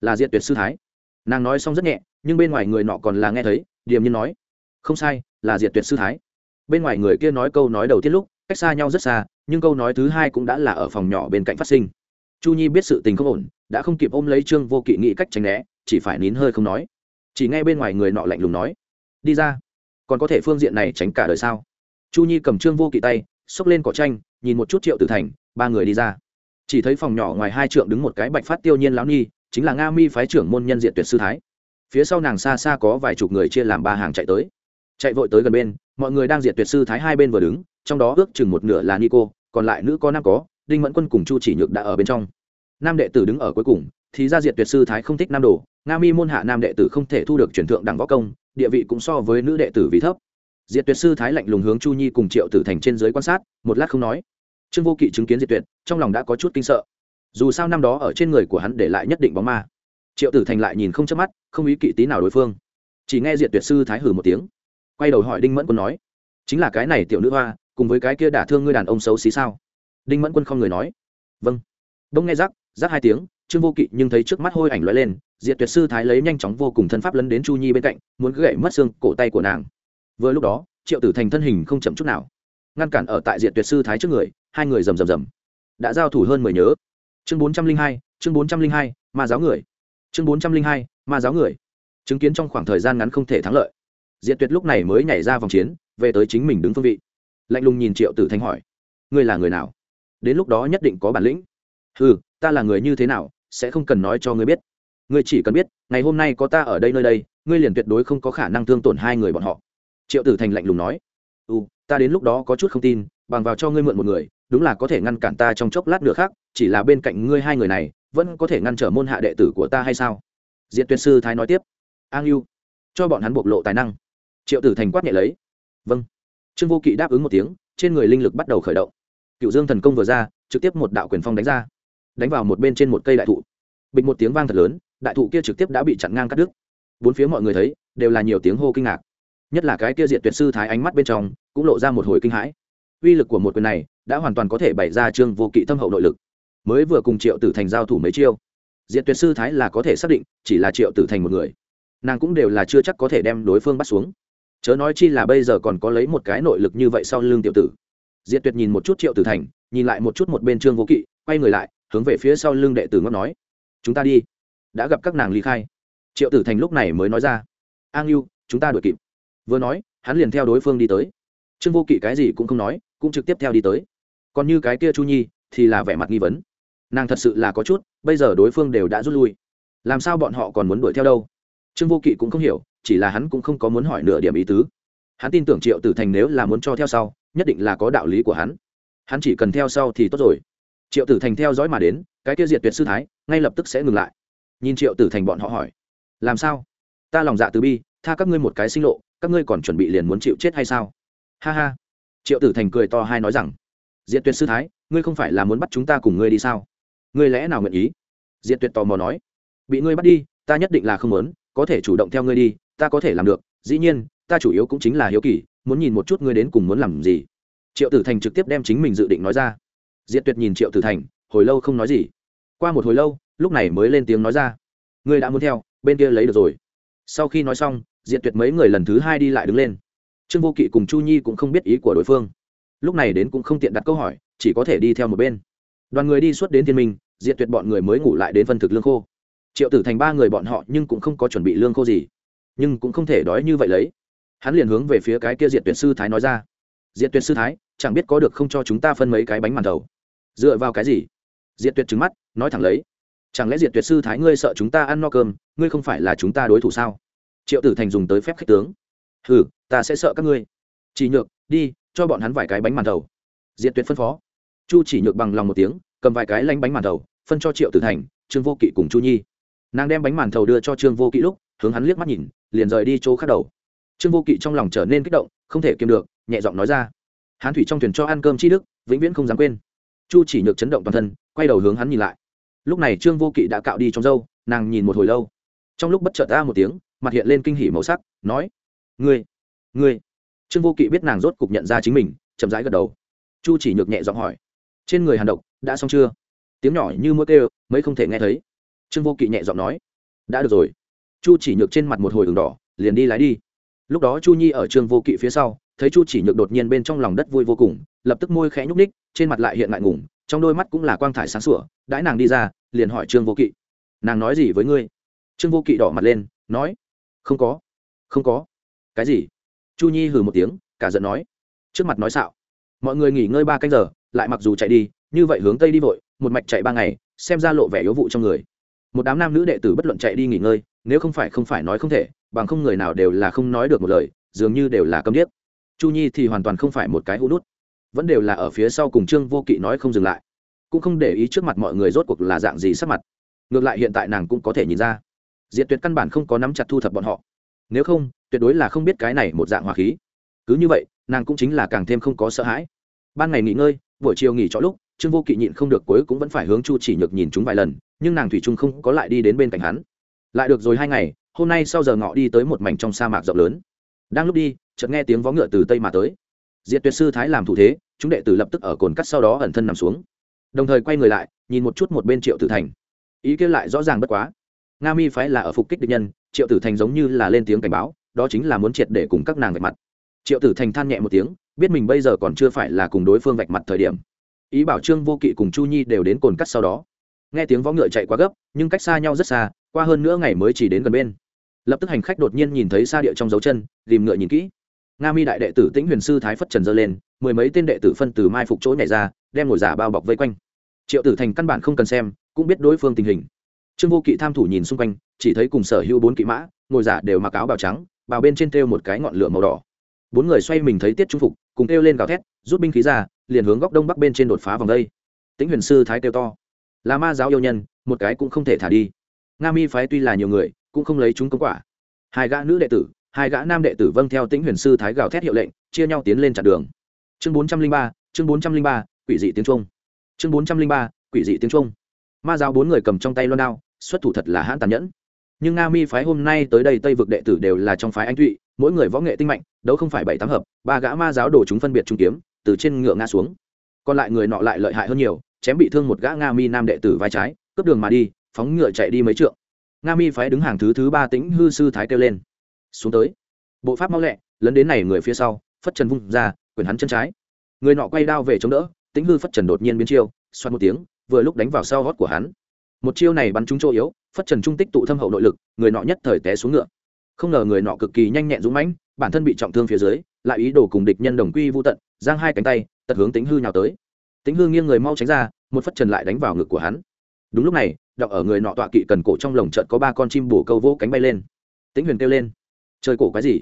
là diện tuyệt sư thái. Nàng nói xong rất nhẹ, nhưng bên ngoài người nọ còn là nghe thấy, điềm nhiên nói, không sai, là diệt tuyệt sư thái. Bên ngoài người kia nói câu nói đầu tiên lúc, cách xa nhau rất xa, nhưng câu nói thứ hai cũng đã là ở phòng nhỏ bên cạnh phát sinh. Chu nhi biết sự tình không ổn, đã không kịp ôm lấy trương vô kỵ nghĩ cách tránh né, chỉ phải nín hơi không nói. Chỉ nghe bên ngoài người nọ lạnh lùng nói, đi ra, còn có thể phương diện này tránh cả đời sao? Chu nhi cầm trương vô kỵ tay, xốc lên cỏ tranh nhìn một chút triệu tử thành, ba người đi ra. Chỉ thấy phòng nhỏ ngoài hai trượng đứng một cái bạch phát tiêu nhiên lão nhi, chính là nga mi phái trưởng môn nhân diện tuyệt sư thái. Phía sau nàng xa xa có vài chục người chia làm ba hàng chạy tới. Chạy vội tới gần bên, mọi người đang diệt tuyệt sư thái hai bên vừa đứng, trong đó ước chừng một nửa là nico còn lại nữ có nam có, đinh mẫn quân cùng chu chỉ nhược đã ở bên trong. Nam đệ tử đứng ở cuối cùng, thì ra diệt tuyệt sư thái không thích nam đồ, nga mi môn hạ nam đệ tử không thể thu được truyền thượng đẳng võ công, địa vị cũng so với nữ đệ tử vì thấp diệt tuyệt sư thái lạnh lùng hướng chu nhi cùng triệu tử thành trên dưới quan sát, một lát không nói. Trương vô kỵ chứng kiến diệt tuyệt, trong lòng đã có chút kinh sợ. Dù sao năm đó ở trên người của hắn để lại nhất định bóng ma. Triệu tử thành lại nhìn không chớp mắt, không ý kỵ tí nào đối phương. Chỉ nghe diệt tuyệt sư thái hử một tiếng, quay đầu hỏi đinh mẫn quân nói, chính là cái này tiểu nữ hoa, cùng với cái kia đả thương ngươi đàn ông xấu xí sao? Đinh mẫn quân không người nói vâng. Đông nghe rắc rắc hai tiếng, trương vô kỵ nhưng thấy trước mắt hôi ảnh lóe lên, diệt tuyệt sư thái lấy nhanh chóng vô cùng thân pháp lấn đến chu nhi bên cạnh, muốn gãy mất xương cổ tay của nàng vừa lúc đó, triệu tử thành thân hình không chậm chút nào. Ngăn cản ở tại diện tuyệt sư thái trước người, hai người rầm rầm rầm. Đã giao thủ hơn mười nhớ. Chương bốn trăm linh hai, chương bốn trăm linh hai, ma giáo người. Chương bốn trăm linh hai, ma giáo người. Chứng kiến trong khoảng thời gian ngắn không thể thắng lợi. Diện tuyệt lúc này mới nhảy ra vòng chiến, về tới chính mình đứng phương vị. Lạnh lùng nhìn triệu tử thanh hỏi, ngươi là người nào? Đến lúc đó nhất định có bản lĩnh. Ừ ta là người như thế nào, sẽ không cần nói cho ngươi biết. Ngươi chỉ cần biết, ngày hôm nay có ta ở đây nơi đây, ngươi liền tuyệt đối không có khả năng thương tổn hai người bọn họ triệu tử thành lạnh lùng nói ừ ta đến lúc đó có chút không tin, bằng vào cho ngươi mượn một người, đúng là có thể ngăn cản ta trong chốc lát nữa khác chỉ là bên cạnh ngươi hai người này, vẫn có thể ngăn trở môn hạ đệ tử của ta hay sao? Diện Tuyên sư thái nói tiếp, an yêu cho bọn hắn bộc lộ tài năng. Triệu tử thành quát nhẹ lấy vâng. Trương vô kỵ đáp ứng một tiếng, trên người linh lực bắt đầu khởi động. Cựu dương thần công vừa ra, trực tiếp một đạo quyền phong đánh ra, đánh vào một bên trên một cây đại thụ. Bịch một tiếng vang thật lớn, đại thụ kia trực tiếp đã bị chặn ngang cắt đứt. Bốn phía mọi người thấy, đều là nhiều tiếng hô kinh ngạc nhất là cái kia diện tuyệt sư thái ánh mắt bên trong, cũng lộ ra một hồi kinh hãi. Uy lực của một quyền này đã hoàn toàn có thể bày ra trương vô kỵ thâm hậu nội lực. Mới vừa cùng triệu tử thành giao thủ mấy chiêu, diện tuyệt sư thái là có thể xác định chỉ là triệu tử thành một người. Nàng cũng đều là chưa chắc có thể đem đối phương bắt xuống. Chớ nói chi là bây giờ còn có lấy một cái nội lực như vậy sau lưng tiểu tử. Diệt tuyệt nhìn một chút triệu tử thành, nhìn lại một chút một bên trương vô kỵ, quay người lại, hướng về phía sau lưng đệ tử ngót nói, chúng ta đi. Đã gặp các nàng ly khai. Triệu tử thành lúc này mới nói ra, an yêu chúng ta đuổi kịp vừa nói, hắn liền theo đối phương đi tới. Trương vô kỵ cái gì cũng không nói, cũng trực tiếp theo đi tới. Còn như cái kia chu nhi, thì là vẻ mặt nghi vấn. Nàng thật sự là có chút, bây giờ đối phương đều đã rút lui. Làm sao bọn họ còn muốn đuổi theo đâu? Trương vô kỵ cũng không hiểu, chỉ là hắn cũng không có muốn hỏi nửa điểm ý tứ. Hắn tin tưởng triệu tử thành nếu là muốn cho theo sau, nhất định là có đạo lý của hắn. Hắn chỉ cần theo sau thì tốt rồi. Triệu tử thành theo dõi mà đến, cái kia diệt tuyệt sư thái, ngay lập tức sẽ ngừng lại. Nhìn triệu tử thành bọn họ hỏi, làm sao? Ta lòng dạ từ bi, tha các ngươi một cái sinh lộ các ngươi còn chuẩn bị liền muốn chịu chết hay sao? Ha ha. Triệu tử thành cười to hai nói rằng, diệt tuyệt sư thái, ngươi không phải là muốn bắt chúng ta cùng ngươi đi sao? Ngươi lẽ nào nguyện ý? Diệt tuyệt tò mò nói, bị ngươi bắt đi, ta nhất định là không muốn, có thể chủ động theo ngươi đi, ta có thể làm được, dĩ nhiên, ta chủ yếu cũng chính là hiếu kỳ, muốn nhìn một chút ngươi đến cùng muốn làm gì. Triệu tử thành trực tiếp đem chính mình dự định nói ra. Diệt tuyệt nhìn triệu tử thành, hồi lâu không nói gì. Qua một hồi lâu, lúc này mới lên tiếng nói ra, ngươi đã muốn theo, bên kia lấy được rồi. Sau khi nói xong diệt tuyệt mấy người lần thứ hai đi lại đứng lên. Trương vô kỵ cùng chu nhi cũng không biết ý của đối phương. Lúc này đến cũng không tiện đặt câu hỏi, chỉ có thể đi theo một bên. Đoàn người đi suốt đến thiên minh, diệt tuyệt bọn người mới ngủ lại đến phân thực lương khô. Triệu tử thành ba người bọn họ nhưng cũng không có chuẩn bị lương khô gì, nhưng cũng không thể đói như vậy lấy. Hắn liền hướng về phía cái kia diệt tuyệt sư thái nói ra. Diệt tuyệt sư thái, chẳng biết có được không cho chúng ta phân mấy cái bánh màn thầu. Dựa vào cái gì? Diệt tuyệt trứng mắt, nói thẳng lấy. Chẳng lẽ diệt tuyệt sư thái ngươi sợ chúng ta ăn no cơm, ngươi không phải là chúng ta đối thủ sao? Triệu tử thành dùng tới phép khích tướng. Hừ, ta sẽ sợ các ngươi. Chỉ nhược, đi, cho bọn hắn vài cái bánh màn thầu. Diện tuyệt phân phó. Chu chỉ nhược bằng lòng một tiếng, cầm vài cái lanh bánh màn thầu, phân cho triệu tử thành, trương vô kỵ cùng chu nhi. Nàng đem bánh màn thầu đưa cho trương vô kỵ lúc, hướng hắn liếc mắt nhìn, liền rời đi chỗ khác đầu. Trương vô kỵ trong lòng trở nên kích động, không thể kiềm được, nhẹ giọng nói ra. Hán thủy trong thuyền cho ăn cơm chi đức, vĩnh viễn không dám quên. Chu chỉ nhược chấn động toàn thân, quay đầu hướng hắn nhìn lại. Lúc này trương vô kỵ đã cạo đi trong dâu nàng nhìn một hồi lâu. Trong lúc bất chợt ta một tiếng mặt hiện lên kinh hỉ màu sắc, nói, ngươi ngươi. Trương vô kỵ biết nàng rốt cục nhận ra chính mình, chậm rãi gật đầu. Chu chỉ nhược nhẹ giọng hỏi, trên người hàn độc, đã xong chưa? Tiếng nhỏ như mưa kêu, mấy không thể nghe thấy. Trương vô kỵ nhẹ giọng nói, đã được rồi. Chu chỉ nhược trên mặt một hồi đường đỏ, liền đi lái đi. Lúc đó chu nhi ở trương vô kỵ phía sau, thấy chu chỉ nhược đột nhiên bên trong lòng đất vui vô cùng, lập tức môi khẽ nhúc ních trên mặt lại hiện ngại ngùng, trong đôi mắt cũng là quang thải sáng sủa, đãi nàng đi ra, liền hỏi trương vô kỵ, nàng nói gì với ngươi? Trương vô kỵ đỏ mặt lên, nói không có. Không có. Cái gì? Chu nhi hừ một tiếng, cả giận nói. Trước mặt nói xạo. Mọi người nghỉ ngơi ba canh giờ, lại mặc dù chạy đi, như vậy hướng tây đi vội, một mạch chạy ba ngày, xem ra lộ vẻ yếu vụ trong người. Một đám nam nữ đệ tử bất luận chạy đi nghỉ ngơi, nếu không phải không phải nói không thể, bằng không người nào đều là không nói được một lời, dường như đều là câm điếc. Chu nhi thì hoàn toàn không phải một cái hũ nút, vẫn đều là ở phía sau cùng trương vô kỵ nói không dừng lại. Cũng không để ý trước mặt mọi người rốt cuộc là dạng gì sắc mặt. Ngược lại hiện tại nàng cũng có thể nhìn ra diệt tuyệt căn bản không có nắm chặt thu thập bọn họ. Nếu không, tuyệt đối là không biết cái này một dạng hỏa khí. Cứ như vậy, nàng cũng chính là càng thêm không có sợ hãi. Ban ngày nghỉ ngơi, buổi chiều nghỉ cho lúc, trương vô kỵ nhịn không được cuối cũng vẫn phải hướng chu chỉ nhược nhìn chúng vài lần, nhưng nàng thủy trung không có lại đi đến bên cạnh hắn. Lại được rồi hai ngày, hôm nay sau giờ ngọ đi tới một mảnh trong sa mạc rộng lớn. Đang lúc đi, chợt nghe tiếng vó ngựa từ tây mà tới. Diệt tuyệt sư thái làm thủ thế, chúng đệ tử lập tức ở cồn cắt sau đó ẩn thân nằm xuống. Đồng thời quay người lại, nhìn một chút một bên triệu tử thành. Ý kiến lại rõ ràng bất quá nga mi phái là ở phục kích địch nhân triệu tử thành giống như là lên tiếng cảnh báo đó chính là muốn triệt để cùng các nàng vạch mặt triệu tử thành than nhẹ một tiếng biết mình bây giờ còn chưa phải là cùng đối phương vạch mặt thời điểm ý bảo trương vô kỵ cùng chu nhi đều đến cồn cắt sau đó nghe tiếng võ ngựa chạy quá gấp nhưng cách xa nhau rất xa qua hơn nữa ngày mới chỉ đến gần bên lập tức hành khách đột nhiên nhìn thấy xa địa trong dấu chân tìm ngựa nhìn kỹ nga mi đại đệ tử tĩnh huyền sư thái phất trần dơ lên mười mấy tên đệ tử phân từ mai phục chỗ nhảy ra đem ngồi giả bao bọc vây quanh triệu tử thành căn bản không cần xem cũng biết đối phương tình hình trương vô kỵ tham thủ nhìn xung quanh, chỉ thấy cùng sở hữu bốn kỵ mã, ngồi giả đều mặc áo bào trắng, bào bên trên treo một cái ngọn lửa màu đỏ. Bốn người xoay mình thấy tiết trung phục, cùng kêu lên gào thét, rút binh khí ra, liền hướng góc đông bắc bên trên đột phá vòng đây. Tĩnh huyền sư thái kêu to. Là ma giáo yêu nhân, một cái cũng không thể thả đi. Nga mi phái tuy là nhiều người, cũng không lấy chúng công quả. Hai gã nữ đệ tử, hai gã nam đệ tử vâng theo tĩnh huyền sư thái gào thét hiệu lệnh, chia nhau tiến lên chặn đường. Chương bốn trăm linh ba, chương bốn trăm linh ba, quỷ dị tiếng trung chương bốn trăm linh ba, quỷ dị tiếng trung ma giáo bốn người cầm trong tay loan đao xuất thủ thật là hãn tàn nhẫn. Nhưng nga mi phái hôm nay tới đây tây vực đệ tử đều là trong phái anh thụy, mỗi người võ nghệ tinh mạnh, đấu không phải bảy tám hợp, ba gã ma giáo đổ chúng phân biệt trung kiếm, từ trên ngựa ngã xuống. Còn lại người nọ lại lợi hại hơn nhiều, chém bị thương một gã nga mi nam đệ tử vai trái, cướp đường mà đi, phóng ngựa chạy đi mấy trượng. Nga mi phái đứng hàng thứ thứ ba tính hư sư thái kêu lên. Xuống tới. Bộ pháp mau lẹ, lấn đến này người phía sau, phất trần vung ra, quyền hắn chân trái. Người nọ quay đao về chống đỡ tính hư phất trần đột nhiên biến chiêu xoan một tiếng, vừa lúc đánh vào sau gót của hắn một chiêu này bắn trúng chỗ yếu, phất trần trung tích tụ thâm hậu nội lực, người nọ nhất thời té xuống ngựa. Không ngờ người nọ cực kỳ nhanh nhẹn dũng mãnh, bản thân bị trọng thương phía dưới, lại ý đồ cùng địch nhân đồng quy vô tận, giang hai cánh tay, tật hướng tính hư nhào tới. Tính hư nghiêng người mau tránh ra, một phất trần lại đánh vào ngực của hắn. Đúng lúc này, đọc ở người nọ tọa kỵ cần cổ trong lồng trận có ba con chim bổ câu vỗ cánh bay lên. Tính huyền kêu lên, chơi cổ cái gì?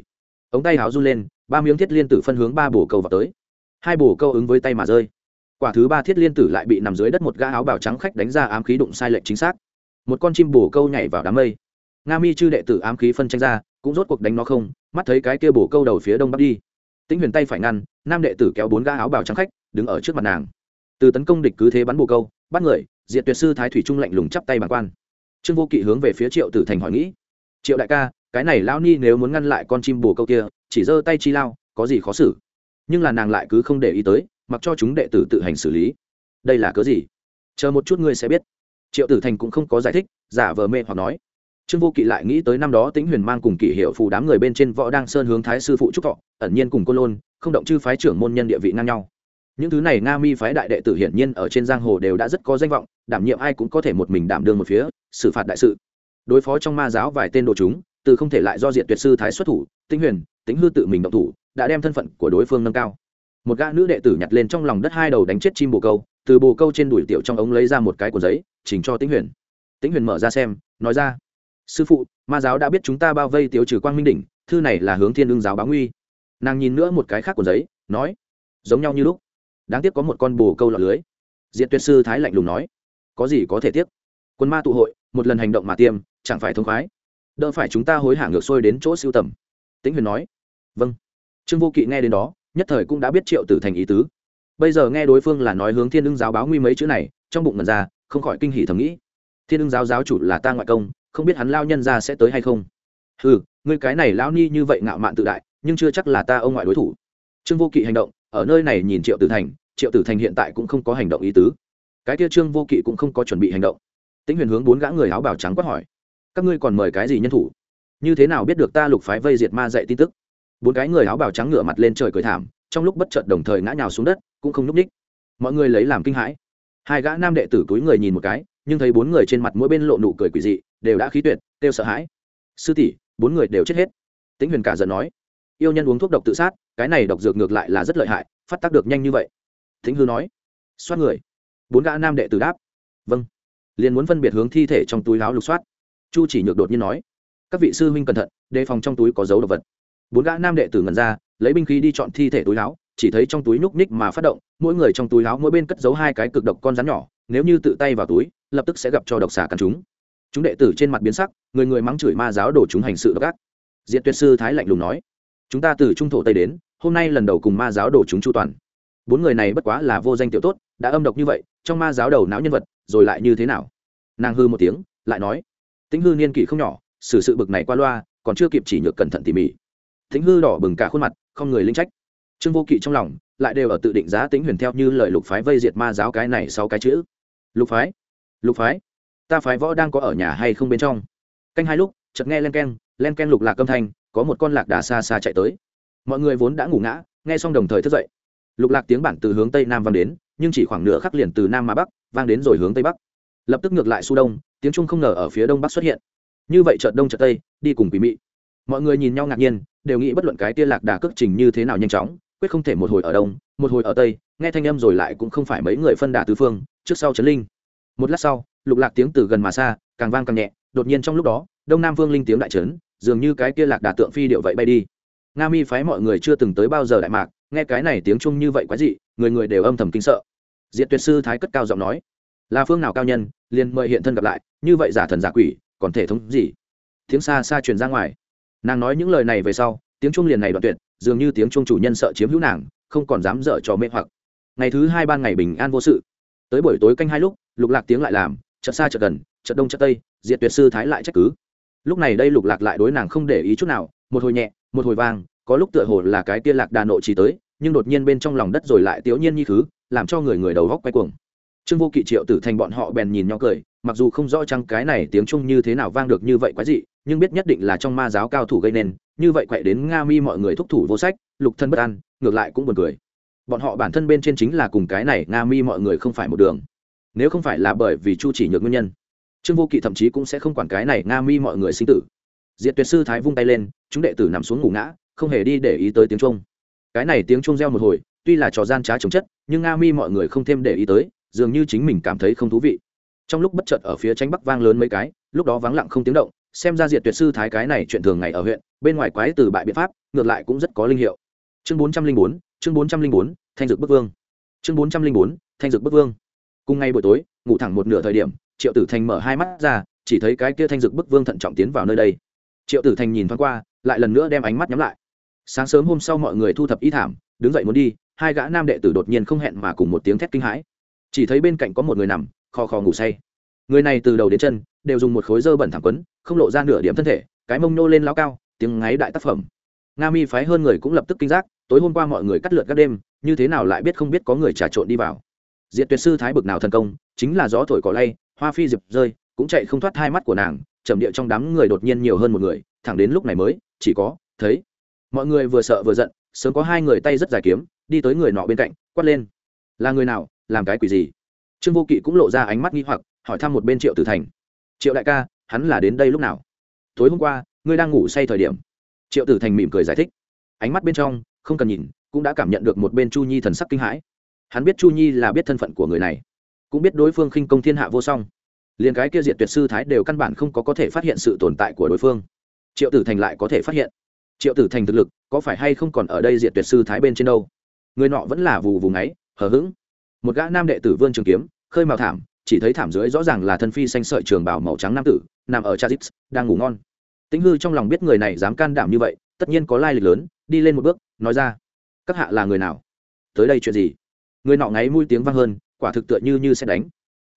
Ống tay háo run lên, ba miếng thiết liên tử phân hướng ba bổ câu vào tới. Hai bổ câu ứng với tay mà rơi quả thứ ba thiết liên tử lại bị nằm dưới đất một gã áo bào trắng khách đánh ra ám khí đụng sai lệch chính xác. Một con chim bổ câu nhảy vào đám mây. Nga mi chư đệ tử ám khí phân tranh ra, cũng rốt cuộc đánh nó không, mắt thấy cái kia bổ câu đầu phía đông bắc đi. Tĩnh huyền tay phải ngăn, nam đệ tử kéo bốn gã áo bào trắng khách, đứng ở trước mặt nàng. Từ tấn công địch cứ thế bắn bồ câu, bắt người diện tuyệt sư thái thủy trung lạnh lùng chắp tay bàn quan. Trương vô kỵ hướng về phía triệu tử thành hỏi nghĩ. Triệu đại ca, cái này lao ni nếu muốn ngăn lại con chim bồ câu kia, chỉ giơ tay chi lao, có gì khó xử? Nhưng là nàng lại cứ không để ý tới mặc cho chúng đệ tử tự hành xử lý. Đây là cớ gì? Chờ một chút ngươi sẽ biết. Triệu tử thành cũng không có giải thích, giả vờ mê hoặc nói. Trương vô kỵ lại nghĩ tới năm đó tĩnh huyền mang cùng kỷ hiệu phù đám người bên trên võ đăng sơn hướng thái sư phụ trúc thọ, ẩn nhiên cùng côn lôn, không động chư phái trưởng môn nhân địa vị ngang nhau. Những thứ này nga mi phái đại đệ tử hiển nhiên ở trên giang hồ đều đã rất có danh vọng, đảm nhiệm ai cũng có thể một mình đảm đương một phía, xử phạt đại sự. Đối phó trong ma giáo vài tên đồ chúng, từ không thể lại do diện tuyệt sư thái xuất thủ tinh huyền tính hư tự mình động thủ, đã đem thân phận của đối phương nâng cao một gã nữ đệ tử nhặt lên trong lòng đất hai đầu đánh chết chim bồ câu, từ bồ câu trên đùi tiểu trong ống lấy ra một cái của giấy chỉnh cho tĩnh huyền. Tĩnh huyền mở ra xem, nói ra, sư phụ, ma giáo đã biết chúng ta bao vây tiêu trừ quang minh đỉnh, thư này là hướng thiên ương giáo báo nguy. Nàng nhìn nữa một cái khác của giấy, nói, giống nhau như lúc, đáng tiếc có một con bồ câu lọt lưới. Diện tuyệt sư thái lạnh lùng nói, có gì có thể tiếc? Quân ma tụ hội, một lần hành động mà tiêm, chẳng phải thông khoái? Đỡ phải chúng ta hối hả ngược xuôi đến chỗ siêu tầm. Tĩnh huyền nói vâng. Trương vô kỵ nghe đến đó nhất thời cũng đã biết triệu tử thành ý tứ. Bây giờ nghe đối phương là nói hướng thiên ưng giáo báo nguy mấy chữ này, trong bụng mần ra, không khỏi kinh hỉ thầm nghĩ. Thiên ưng giáo giáo chủ là ta ngoại công, không biết hắn lao nhân ra sẽ tới hay không? Ừ ngươi cái này lao ni như vậy ngạo mạn tự đại, nhưng chưa chắc là ta ông ngoại đối thủ. Trương vô kỵ hành động, ở nơi này nhìn triệu tử thành, triệu tử thành hiện tại cũng không có hành động ý tứ. Cái kia trương vô kỵ cũng không có chuẩn bị hành động. Tĩnh huyền hướng bốn gã người áo bào trắng quát hỏi, các ngươi còn mời cái gì nhân thủ? Như thế nào biết được ta lục phái vây diệt ma dạy tin tức? Bốn cái người áo bào trắng ngửa mặt lên trời cười thảm, trong lúc bất chợt đồng thời ngã nhào xuống đất, cũng không nhúc ních mọi người lấy làm kinh hãi. Hai gã nam đệ tử túi người nhìn một cái, nhưng thấy bốn người trên mặt mỗi bên lộ nụ cười quỷ dị, đều đã khí tuyệt đều sợ hãi. Sư tỷ, bốn người đều chết hết. Tĩnh huyền cả giận nói. Yêu nhân uống thuốc độc tự sát, cái này độc dược ngược lại là rất lợi hại, phát tác được nhanh như vậy. Thính hư nói. Xoát người. Bốn gã nam đệ tử đáp. Vâng. Liền muốn phân biệt hướng thi thể trong túi láo lục soát. Chu chỉ nhược đột nhiên nói. Các vị sư huynh cẩn thận, đề phòng trong túi có dấu đ ộ vật bốn gã nam đệ tử ngần ra, lấy binh khí đi chọn thi thể túi láo, chỉ thấy trong túi nhúc ních mà phát động, mỗi người trong túi láo mỗi bên cất giấu hai cái cực độc con rắn nhỏ, nếu như tự tay vào túi, lập tức sẽ gặp cho độc xà cắn chúng. Chúng đệ tử trên mặt biến sắc, người người mắng chửi ma giáo đổ chúng hành sự độc ác. Diện tuyệt sư thái lạnh lùng nói, chúng ta từ trung thổ tây đến, hôm nay lần đầu cùng ma giáo đổ chúng chu toàn. Bốn người này bất quá là vô danh tiểu tốt, đã âm độc như vậy, trong ma giáo đầu não nhân vật, rồi lại như thế nào? Nàng hư một tiếng, lại nói tính hư niên kỷ không nhỏ, xử sự bực này qua loa, còn chưa kịp chỉ nhược cẩn thận tỉ mỉ thính hư đỏ bừng cả khuôn mặt, không người linh trách. Trương vô kỵ trong lòng lại đều ở tự định giá tính huyền theo như lời lục phái vây diệt ma giáo cái này sau cái chữ. Lục phái? Lục phái? Ta phái võ đang có ở nhà hay không bên trong? Canh hai lúc, chợt nghe len ken len ken lục lạc âm thanh, có một con lạc đà xa xa chạy tới. Mọi người vốn đã ngủ ngã, nghe xong đồng thời thức dậy. Lục lạc tiếng bản từ hướng tây nam vang đến, nhưng chỉ khoảng nửa khắc liền từ nam mà bắc, vang đến rồi hướng tây bắc. Lập tức ngược lại su đông, tiếng trung không ngờ ở phía đông bắc xuất hiện. Như vậy chợt đông chợt tây, đi cùng quỷ mị mọi người nhìn nhau ngạc nhiên, đều nghĩ bất luận cái tia lạc đà cước trình như thế nào nhanh chóng, quyết không thể một hồi ở đông, một hồi ở tây, nghe thanh âm rồi lại cũng không phải mấy người phân đà tứ phương, trước sau chấn linh. Một lát sau, lục lạc tiếng từ gần mà xa, càng vang càng nhẹ, đột nhiên trong lúc đó, đông nam vương linh tiếng đại trấn dường như cái kia lạc đà tượng phi điệu vậy bay đi. Nga mi phái mọi người chưa từng tới bao giờ đại mạc, nghe cái này tiếng chung như vậy quá dị, người người đều âm thầm kinh sợ. Diệt tuyệt sư thái cất cao giọng nói, là phương nào cao nhân, liền mời hiện thân gặp lại, như vậy giả thần giả quỷ, còn thể thống gì? Tiếng xa xa truyền ra ngoài nàng nói những lời này về sau, tiếng trung liền này đoạn tuyệt, dường như tiếng trung chủ nhân sợ chiếm hữu nàng, không còn dám dở trò mê hoặc. Ngày thứ hai ban ngày bình an vô sự. Tới buổi tối canh hai lúc, lục lạc tiếng lại làm, chợt xa chợt gần, chợt đông chợt tây, diệt tuyệt sư thái lại trách cứ. Lúc này đây lục lạc lại đối nàng không để ý chút nào, một hồi nhẹ, một hồi vang, có lúc tựa hồ là cái tiên lạc đà nộ chỉ tới, nhưng đột nhiên bên trong lòng đất rồi lại tiểu nhiên như thứ, làm cho người người đầu góc quay cuồng. Trương vô kỵ, triệu tử thành bọn họ bèn nhìn nhau cười, mặc dù không rõ chăng cái này tiếng trung như thế nào vang được như vậy quá dị nhưng biết nhất định là trong ma giáo cao thủ gây nên, như vậy quậy đến nga mi mọi người thúc thủ vô sách, lục thân bất an, ngược lại cũng buồn cười. Bọn họ bản thân bên trên chính là cùng cái này nga mi mọi người không phải một đường. Nếu không phải là bởi vì chu chỉ nhược nguyên nhân, trương vô kỵ thậm chí cũng sẽ không quản cái này nga mi mọi người sinh tử. Diệt tuyệt sư thái vung tay lên, chúng đệ tử nằm xuống ngủ ngã, không hề đi để ý tới tiếng trung cái này tiếng trung reo một hồi, tuy là trò gian trá chống chất, nhưng nga mi mọi người không thêm để ý tới, dường như chính mình cảm thấy không thú vị. Trong lúc bất chợt ở phía tránh bắc vang lớn mấy cái, lúc đó vắng lặng không tiếng động xem ra diệt tuyệt sư thái cái này chuyện thường ngày ở huyện, bên ngoài quái từ bại biện pháp, ngược lại cũng rất có linh hiệu. Chương bốn trăm linh bốn, chương bốn trăm linh bốn, thanh dược bức vương. Chương bốn trăm linh bốn, thanh dược bức vương. Cùng ngay buổi tối, ngủ thẳng một nửa thời điểm, triệu tử thành mở hai mắt ra, chỉ thấy cái kia thanh dược bức vương thận trọng tiến vào nơi đây. Triệu tử thành nhìn thoáng qua, lại lần nữa đem ánh mắt nhắm lại. Sáng sớm hôm sau mọi người thu thập y thảm, đứng dậy muốn đi, hai gã nam đệ tử đột nhiên không hẹn mà cùng một tiếng thét kinh hãi. Chỉ thấy bên cạnh có một người nằm khò khò ngủ say. Người này từ đầu đến chân, đều dùng một khối dơ bẩn thẳng quấn không lộ ra nửa điểm thân thể, cái mông nô lên lao cao, tiếng ngáy đại tác phẩm. Nga mi phái hơn người cũng lập tức kinh giác, tối hôm qua mọi người cắt lượt các đêm, như thế nào lại biết không biết có người trà trộn đi vào. Diệt tuyệt sư thái bực nào thần công, chính là gió thổi cỏ lay, hoa phi diệp rơi, cũng chạy không thoát hai mắt của nàng, trầm địa trong đám người đột nhiên nhiều hơn một người, thẳng đến lúc này mới, chỉ có, thấy. Mọi người vừa sợ vừa giận, sớm có hai người tay rất dài kiếm, đi tới người nọ bên cạnh, quát lên. Là người nào, làm cái quỷ gì? Trương vô kỵ cũng lộ ra ánh mắt nghi hoặc, hỏi thăm một bên triệu tử thành. Triệu đại ca hắn là đến đây lúc nào? Tối hôm qua, ngươi đang ngủ say thời điểm. Triệu tử thành mỉm cười giải thích. Ánh mắt bên trong, không cần nhìn, cũng đã cảm nhận được một bên chu nhi thần sắc kinh hãi. Hắn biết chu nhi là biết thân phận của người này, cũng biết đối phương khinh công thiên hạ vô song. Liền cái kia diệt tuyệt sư thái đều căn bản không có có thể phát hiện sự tồn tại của đối phương. Triệu tử thành lại có thể phát hiện. Triệu tử thành thực lực, có phải hay không còn ở đây diệt tuyệt sư thái bên trên đâu? Người nọ vẫn là vù vù ngáy, hờ hững. Một gã nam đệ tử vươn trường kiếm, khơi màu thảm chỉ thấy thảm dưới rõ ràng là thân phi xanh sợi trường bảo màu trắng nam tử, nằm ở chazit, đang ngủ ngon. Tĩnh hư trong lòng biết người này dám can đảm như vậy, tất nhiên có lai lịch lớn, đi lên một bước, nói ra, các hạ là người nào? Tới đây chuyện gì? Người nọ ngáy mũi tiếng vang hơn, quả thực tựa như như sẽ đánh.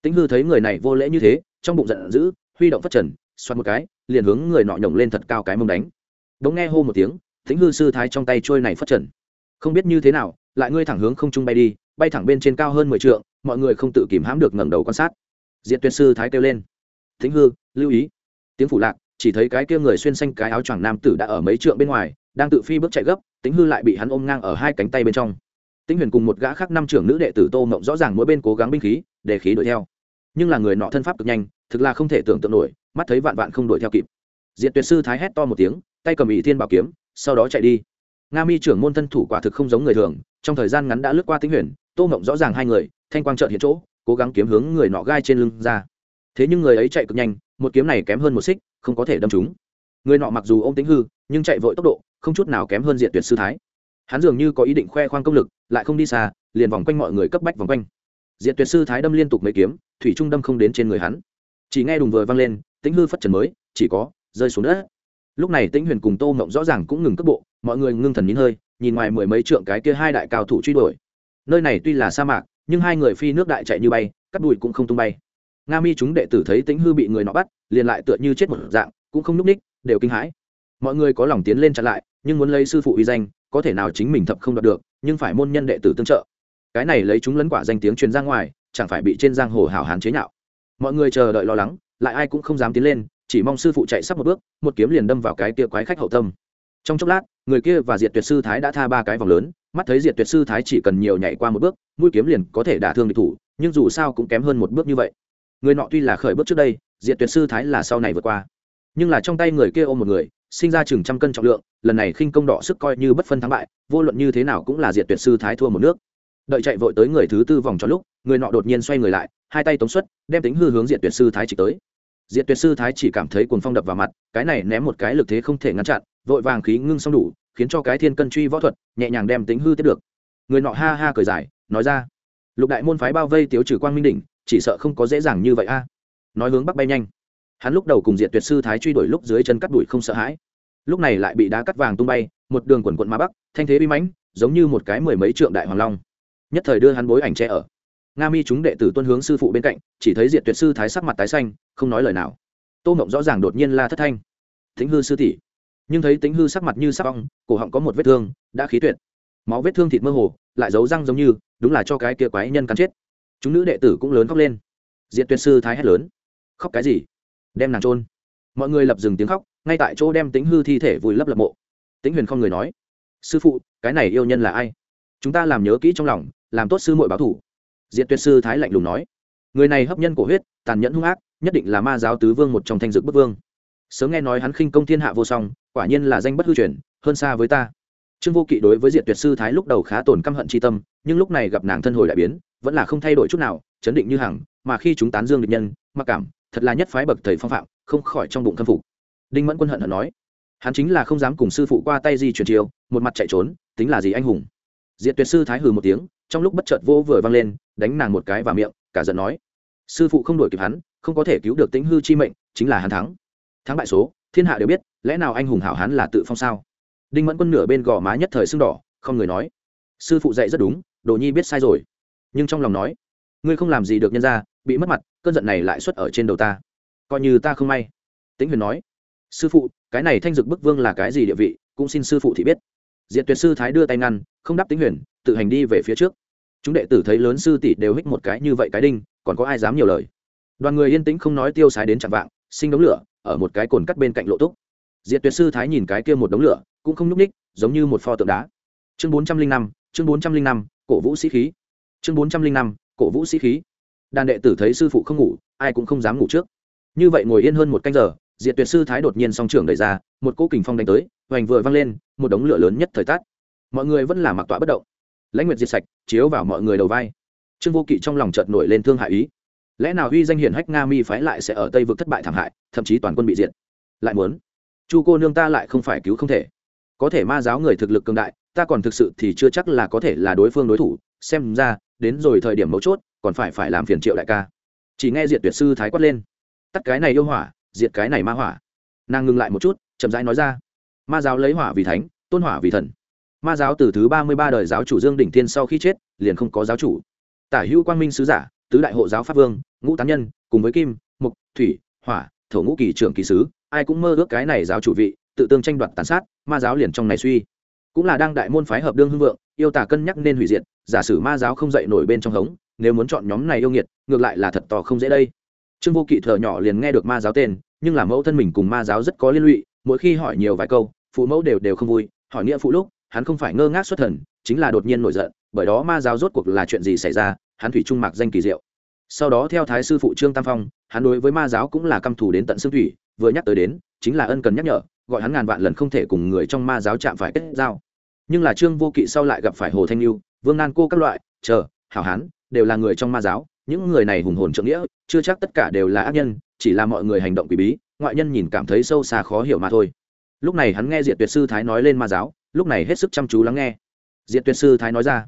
Tĩnh hư thấy người này vô lễ như thế, trong bụng giận dữ, huy động phát trần xoát một cái, liền hướng người nọ nhổng lên thật cao cái mông đánh. Đống nghe hô một tiếng, tĩnh hư sư thái trong tay trôi này phát trần. Không biết như thế nào, lại ngươi thẳng hướng không trung bay đi, bay thẳng bên trên cao hơn mười trượng mọi người không tự kìm hãm được ngẩng đầu quan sát. Diện tuyệt sư thái kêu lên. Thính hư, lưu ý. Tiếng phủ lạc, chỉ thấy cái kia người xuyên xanh cái áo choàng nam tử đã ở mấy trượng bên ngoài, đang tự phi bước chạy gấp tính hư lại bị hắn ôm ngang ở hai cánh tay bên trong. Tính huyền cùng một gã khác năm trưởng nữ đệ tử tô mộng rõ ràng mỗi bên cố gắng binh khí, để khí đuổi theo. Nhưng là người nọ thân pháp cực nhanh, thực là không thể tưởng tượng nổi, mắt thấy vạn vạn không đuổi theo kịp. Diện tuyệt sư thái hét to một tiếng, tay cầm ỷ thiên bảo kiếm, sau đó chạy đi. Nga mi trưởng môn thân thủ quả thực không giống người thường, trong thời gian ngắn đã lướt qua tính huyền, tô mộng rõ ràng hai người thanh quang trợn hiện chỗ, cố gắng kiếm hướng người nọ gai trên lưng ra. Thế nhưng người ấy chạy cực nhanh, một kiếm này kém hơn một xích, không có thể đâm trúng. Người nọ mặc dù ô m tính hư, nhưng chạy vội tốc độ, không chút nào kém hơn diện tuyệt sư thái. Hắn dường như có ý định khoe khoang công lực, lại không đi xa, liền vòng quanh mọi người cấp bách vòng quanh. Diện tuyệt sư thái đâm liên tục mấy kiếm, thủy trung đâm không đến trên người hắn. Chỉ nghe đùng vừa vang lên tính hư phất trần mới, chỉ có, rơi xuống đất. Lúc này tĩnh huyền cùng tô mộng rõ ràng cũng ngừng cước bộ, mọi người ngưng thần nín hơi, nhìn ngoài mười mấy trượng cái kia hai đại cao thủ truy đuổi. Nơi này tuy là sa mạc nhưng hai người phi nước đại chạy như bay, cắt đùi cũng không tung bay. Nga mi chúng đệ tử thấy tĩnh hư bị người nọ bắt, liền lại tựa như chết một dạng, cũng không núp ních, đều kinh hãi. Mọi người có lòng tiến lên chặn lại, nhưng muốn lấy sư phụ uy danh, có thể nào chính mình thập không đoạt được, nhưng phải môn nhân đệ tử tương trợ. Cái này lấy chúng lấn quả danh tiếng truyền ra ngoài, chẳng phải bị trên giang hồ hảo hán chế nhạo. Mọi người chờ đợi lo lắng, lại ai cũng không dám tiến lên, chỉ mong sư phụ chạy sắp một bước, một kiếm liền đâm vào cái kia quái khách hậu tâm. Trong chốc lát, người kia và diệt tuyệt sư thái đã tha ba cái vòng lớn mắt thấy diệt tuyệt sư thái chỉ cần nhiều nhảy qua một bước, mũi kiếm liền có thể đả thương địch thủ, nhưng dù sao cũng kém hơn một bước như vậy. Người nọ tuy là khởi bước trước đây, diệt tuyệt sư thái là sau này vượt qua. Nhưng là trong tay người kia ôm một người, sinh ra chừng trăm cân trọng lượng, lần này khinh công đỏ sức coi như bất phân thắng bại, vô luận như thế nào cũng là diệt tuyệt sư thái thua một nước. Đợi chạy vội tới người thứ tư vòng cho lúc, người nọ đột nhiên xoay người lại, hai tay tống xuất, đem tính hư hướng diệt tuyệt sư thái chỉ tới. Diệt tuyệt sư thái chỉ cảm thấy cuồng phong đập vào mặt, cái này ném một cái lực thế không thể ngăn chặn, vội vàng khí ngưng xong đủ khiến cho cái thiên cân truy võ thuật nhẹ nhàng đem tính hư tiếp được. Người nọ ha ha cười dài, nói ra, lục đại môn phái bao vây tiếu trừ quang minh đỉnh, chỉ sợ không có dễ dàng như vậy a. Nói hướng bắc bay nhanh. Hắn lúc đầu cùng diệt tuyệt sư thái truy đuổi lúc dưới chân cắt đuổi không sợ hãi. Lúc này lại bị đá cắt vàng tung bay, một đường quần quận ma bắc, thanh thế bi mãnh, giống như một cái mười mấy trượng đại hoàng long. Nhất thời đưa hắn bối ảnh che ở. Nga mi chúng đệ tử tuân hướng sư phụ bên cạnh, chỉ thấy diệt tuyệt sư thái sắc mặt tái xanh, không nói lời nào. Tô mộng rõ ràng đột nhiên la thất thanh. Thính hư sư tỷ nhưng thấy tính hư sắc mặt như sắc ong, cổ họng có một vết thương, đã khí tuyệt. Máu vết thương thịt mơ hồ, lại giấu răng giống như, đúng là cho cái kia quái nhân cắn chết. Chúng nữ đệ tử cũng lớn khóc lên. Diệt tuyệt sư thái hét lớn. Khóc cái gì? Đem nàng trôn mọi người lập dừng tiếng khóc, ngay tại chỗ đem tính hư thi thể vùi lấp lập mộ. Tính huyền không người nói, sư phụ, cái này yêu nhân là ai? Chúng ta làm nhớ kỹ trong lòng, làm tốt sư muội báo thủ. Diệt tuyệt sư thái lạnh lùng nói, người này hấp nhân cổ huyết, tàn nhẫn hung ác, nhất định là ma giáo tứ vương một trong thanh dực bức vương sớm nghe nói hắn khinh công thiên hạ vô song, quả nhiên là danh bất hư truyền, hơn xa với ta. Trương vô kỵ đối với diệt tuyệt sư thái lúc đầu khá tổn căm hận tri tâm, nhưng lúc này gặp nàng thân hồi đại biến, vẫn là không thay đổi chút nào, chấn định như hằng, mà khi chúng tán dương địch nhân, mặc cảm, thật là nhất phái bậc thầy phong phạm, không khỏi trong bụng khâm phục. Đinh mẫn quân hận hận nói, hắn chính là không dám cùng sư phụ qua tay di chuyển chiều một mặt chạy trốn, tính là gì anh hùng. Diệt tuyệt sư thái hừ một tiếng, trong lúc bất chợt vô vừa vang lên, đánh nàng một cái vào miệng, cả giận nói, sư phụ không đuổi kịp hắn, không có thể cứu được tính hư chi mệnh, chính là hắn thắng thắng bại số, thiên hạ đều biết, lẽ nào anh hùng hảo hán là tự phong sao? Đinh mẫn quân nửa bên gò má nhất thời sưng đỏ, không người nói. Sư phụ dạy rất đúng, đồ nhi biết sai rồi. Nhưng trong lòng nói, ngươi không làm gì được nhân ra bị mất mặt, cơn giận này lại xuất ở trên đầu ta. Coi như ta không may. Tĩnh huyền nói, sư phụ, cái này thanh dực bức vương là cái gì địa vị, cũng xin sư phụ thì biết. Diện tuyệt sư thái đưa tay ngăn, không đáp tĩnh huyền, tự hành đi về phía trước. Chúng đệ tử thấy lớn sư tỷ đều hích một cái như vậy cái đinh, còn có ai dám nhiều lời? Đoàn người yên tĩnh không nói tiêu sái đến chặn vạng sinh đống lửa, ở một cái cồn cắt bên cạnh lộ túc. Diệt tuyệt sư thái nhìn cái kia một đống lửa, cũng không nhúc ních giống như một pho tượng đá. Chương bốn trăm linh năm, chương bốn trăm linh năm, cổ vũ sĩ khí. Chương bốn trăm linh năm, cổ vũ sĩ khí. Đàn đệ tử thấy sư phụ không ngủ, ai cũng không dám ngủ trước. Như vậy ngồi yên hơn một canh giờ, diệt tuyệt sư thái đột nhiên song trưởng đẩy ra, một cỗ kình phong đánh tới, hoành vừa văng lên, một đống lửa lớn nhất thời tát mọi người vẫn là mặc tọa bất động. Lãnh nguyệt diệt sạch, chiếu vào mọi người đầu vai. Trương vô kỵ trong lòng chợt nổi lên thương hại ý lẽ nào uy danh hiển hách nga mi phái lại sẽ ở tây vực thất bại thảm hại, thậm chí toàn quân bị diệt? Lại muốn? Chu cô nương ta lại không phải cứu không thể. Có thể ma giáo người thực lực cường đại, ta còn thực sự thì chưa chắc là có thể là đối phương đối thủ. Xem ra, đến rồi thời điểm mấu chốt, còn phải phải làm phiền triệu đại ca. Chỉ nghe diệt tuyệt sư thái quát lên. Tắt cái này yêu hỏa, diệt cái này ma hỏa. Nàng ngừng lại một chút, chậm rãi nói ra. Ma giáo lấy hỏa vì thánh, tôn hỏa vì thần. Ma giáo từ thứ ba mươi ba đời giáo chủ dương đỉnh thiên sau khi chết, liền không có giáo chủ. Tả hữu quang minh sứ giả tứ đại hộ giáo pháp vương, ngũ tán nhân, cùng với kim mục thủy, hỏa, thổ ngũ kỳ trưởng kỳ sứ, ai cũng mơ ước cái này giáo chủ vị, tự tương tranh đoạt tàn sát, ma giáo liền trong này suy. Cũng là đang đại môn phái hợp đương hưng vượng, yêu tả cân nhắc nên hủy diệt, giả sử ma giáo không dậy nổi bên trong hống, nếu muốn chọn nhóm này yêu nghiệt, ngược lại là thật to không dễ đây. Trương vô kỵ thở nhỏ liền nghe được ma giáo tên, nhưng là mẫu thân mình cùng ma giáo rất có liên lụy, mỗi khi hỏi nhiều vài câu, phụ mẫu đều đều không vui, hỏi nghĩa phụ lúc, hắn không phải ngơ ngác xuất thần, chính là đột nhiên nổi giận, bởi đó ma giáo rốt cuộc là chuyện gì xảy ra hắn thủy trung mặc danh kỳ diệu. Sau đó theo thái sư phụ trương tam phong, hắn đối với ma giáo cũng là căm thù đến tận xương thủy, vừa nhắc tới đến, chính là ân cần nhắc nhở, gọi hắn ngàn vạn lần không thể cùng người trong ma giáo chạm phải kết giao. Nhưng là trương vô kỵ sau lại gặp phải hồ thanh lưu vương nan cô các loại, chờ, hảo hán, đều là người trong ma giáo, những người này hùng hồn trượng nghĩa, chưa chắc tất cả đều là ác nhân, chỉ là mọi người hành động quỷ bí, ngoại nhân nhìn cảm thấy sâu xa khó hiểu mà thôi. Lúc này hắn nghe diệt tuyệt sư thái nói lên ma giáo, lúc này hết sức chăm chú lắng nghe. Diệt tuyệt sư thái nói ra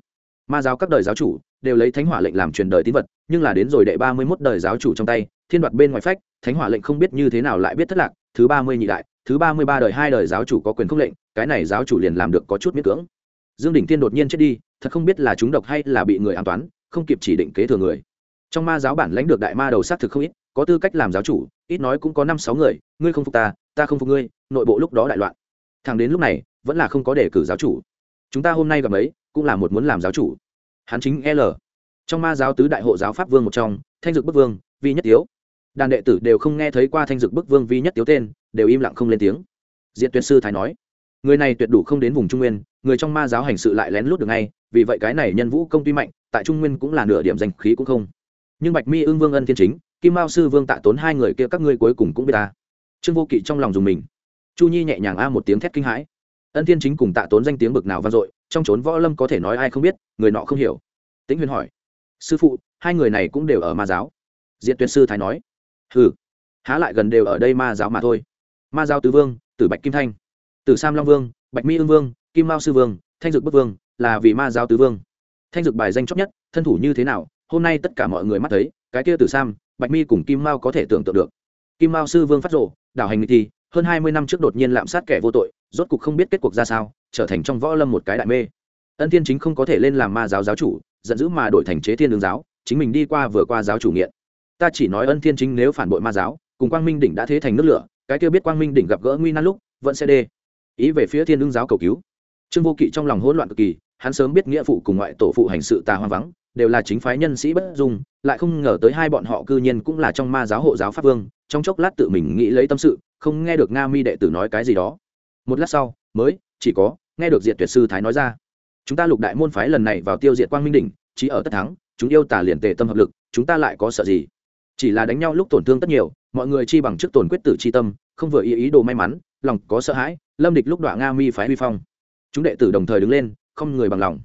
ma giáo các đời giáo chủ đều lấy thánh hỏa lệnh làm truyền đời tín vật, nhưng là đến rồi đệ ba mươi mốt đời giáo chủ trong tay, thiên đoạt bên ngoài phách, thánh hỏa lệnh không biết như thế nào lại biết thất lạc, thứ ba mươi nhị đại, thứ ba mươi ba đời hai đời giáo chủ có quyền không lệnh, cái này giáo chủ liền làm được có chút miễn cưỡng. Dương đỉnh tiên đột nhiên chết đi, thật không biết là chúng độc hay là bị người an toán, không kịp chỉ định kế thừa người. Trong ma giáo bản lãnh được đại ma đầu sát thực không ít, có tư cách làm giáo chủ, ít nói cũng có năm sáu người, ngươi không phục ta ta không phục ngươi, nội bộ lúc đó đại loạn. Thằng đến lúc này, vẫn là không có đề cử giáo chủ. Chúng ta hôm nay gặp ấy cũng là một muốn làm giáo chủ. Hắn chính l. Trong ma giáo tứ đại hộ giáo pháp vương một trong, thanh dực bức vương, vi nhất tiếu. Đàn đệ tử đều không nghe thấy qua thanh dực bức vương, vi nhất tiếu tên, đều im lặng không lên tiếng. Diện tuyệt sư thái nói, người này tuyệt đủ không đến vùng trung nguyên, người trong ma giáo hành sự lại lén lút được ngay, vì vậy cái này nhân vũ công tuy mạnh, tại trung nguyên cũng là nửa điểm danh khí cũng không. Nhưng bạch mi ương vương ân thiên chính, kim mao sư vương tạ tốn hai người kia các ngươi cuối cùng cũng biết ta. Trương vô kỵ trong lòng dùng mình. Chu nhi nhẹ nhàng a một tiếng thét kinh hãi. Ân thiên chính cùng tạ tốn danh tiếng bực nào vang dội trong trốn võ lâm có thể nói ai không biết, người nọ không hiểu. Tĩnh huyền hỏi, sư phụ, hai người này cũng đều ở ma giáo? Diện tuyệt sư thái nói, hừ, há lại gần đều ở đây ma giáo mà thôi. Ma giáo tứ vương, tử bạch kim thanh, tử sam long vương, bạch mi ương vương, kim mao sư vương, thanh dực bức vương là vì ma giáo tứ vương. Thanh dực bài danh chót nhất, thân thủ như thế nào, hôm nay tất cả mọi người mắt thấy, cái kia tử sam, bạch mi cùng kim mao có thể tưởng tượng được. Kim mao sư vương phát rộ đảo hành thì, hơn hai mươi năm trước đột nhiên lạm sát kẻ vô tội, rốt cục không biết kết cuộc ra sao trở thành trong võ lâm một cái đại mê. Ân thiên chính không có thể lên làm ma giáo giáo chủ, giận dữ mà đổi thành chế thiên đường giáo, chính mình đi qua vừa qua giáo chủ nghiện. Ta chỉ nói ân thiên chính nếu phản bội ma giáo, cùng quang minh đỉnh đã thế thành nước lửa, cái kia biết quang minh đỉnh gặp gỡ nguy nan lúc, vẫn sẽ đê. Ý về phía thiên đương giáo cầu cứu. Trương vô kỵ trong lòng hỗn loạn cực kỳ, hắn sớm biết nghĩa phụ cùng ngoại tổ phụ hành sự tà hoang vắng, đều là chính phái nhân sĩ bất dung, lại không ngờ tới hai bọn họ cư nhiên cũng là trong ma giáo hộ giáo pháp vương, trong chốc lát tự mình nghĩ lấy tâm sự, không nghe được nga mi đệ tử nói cái gì đó. Một lát sau, mới chỉ có, nghe được diệt tuyệt sư thái nói ra. Chúng ta lục đại môn phái lần này vào tiêu diệt quang minh đỉnh, chỉ ở tất thắng, chúng yêu tả liền tề tâm hợp lực, chúng ta lại có sợ gì? Chỉ là đánh nhau lúc tổn thương tất nhiều, mọi người chi bằng trước tổn quyết tử chi tâm, không vừa ý ý đồ may mắn, lòng có sợ hãi, lâm địch lúc đoạn nga mi phái huy phong. Chúng đệ tử đồng thời đứng lên, không người bằng lòng.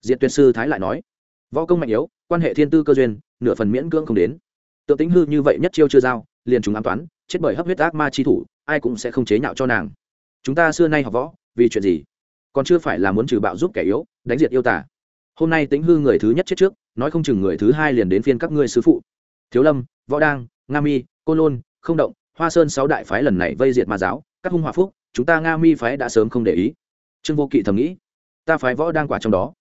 Diện tuyệt sư thái lại nói, võ công mạnh yếu, quan hệ thiên tư cơ duyên, nửa phần miễn cưỡng không đến. Tự tính hư như vậy nhất chiêu chưa giao, liền chúng ám toán, chết bởi hấp huyết ác ma chi thủ, ai cũng sẽ không chế nhạo cho nàng. Chúng ta xưa nay học võ vì chuyện gì? Còn chưa phải là muốn trừ bạo giúp kẻ yếu, đánh diệt yêu tả hôm nay tính hư người thứ nhất chết trước, nói không chừng người thứ hai liền đến phiên các ngươi sứ phụ. Thiếu lâm, võ đang, nga mi, côn lôn, không động, hoa sơn sáu đại phái lần này vây diệt ma giáo, các hung hòa phúc, chúng ta nga mi phái đã sớm không để ý. Trương vô kỵ thầm nghĩ, ta phái võ đang quả trong đó.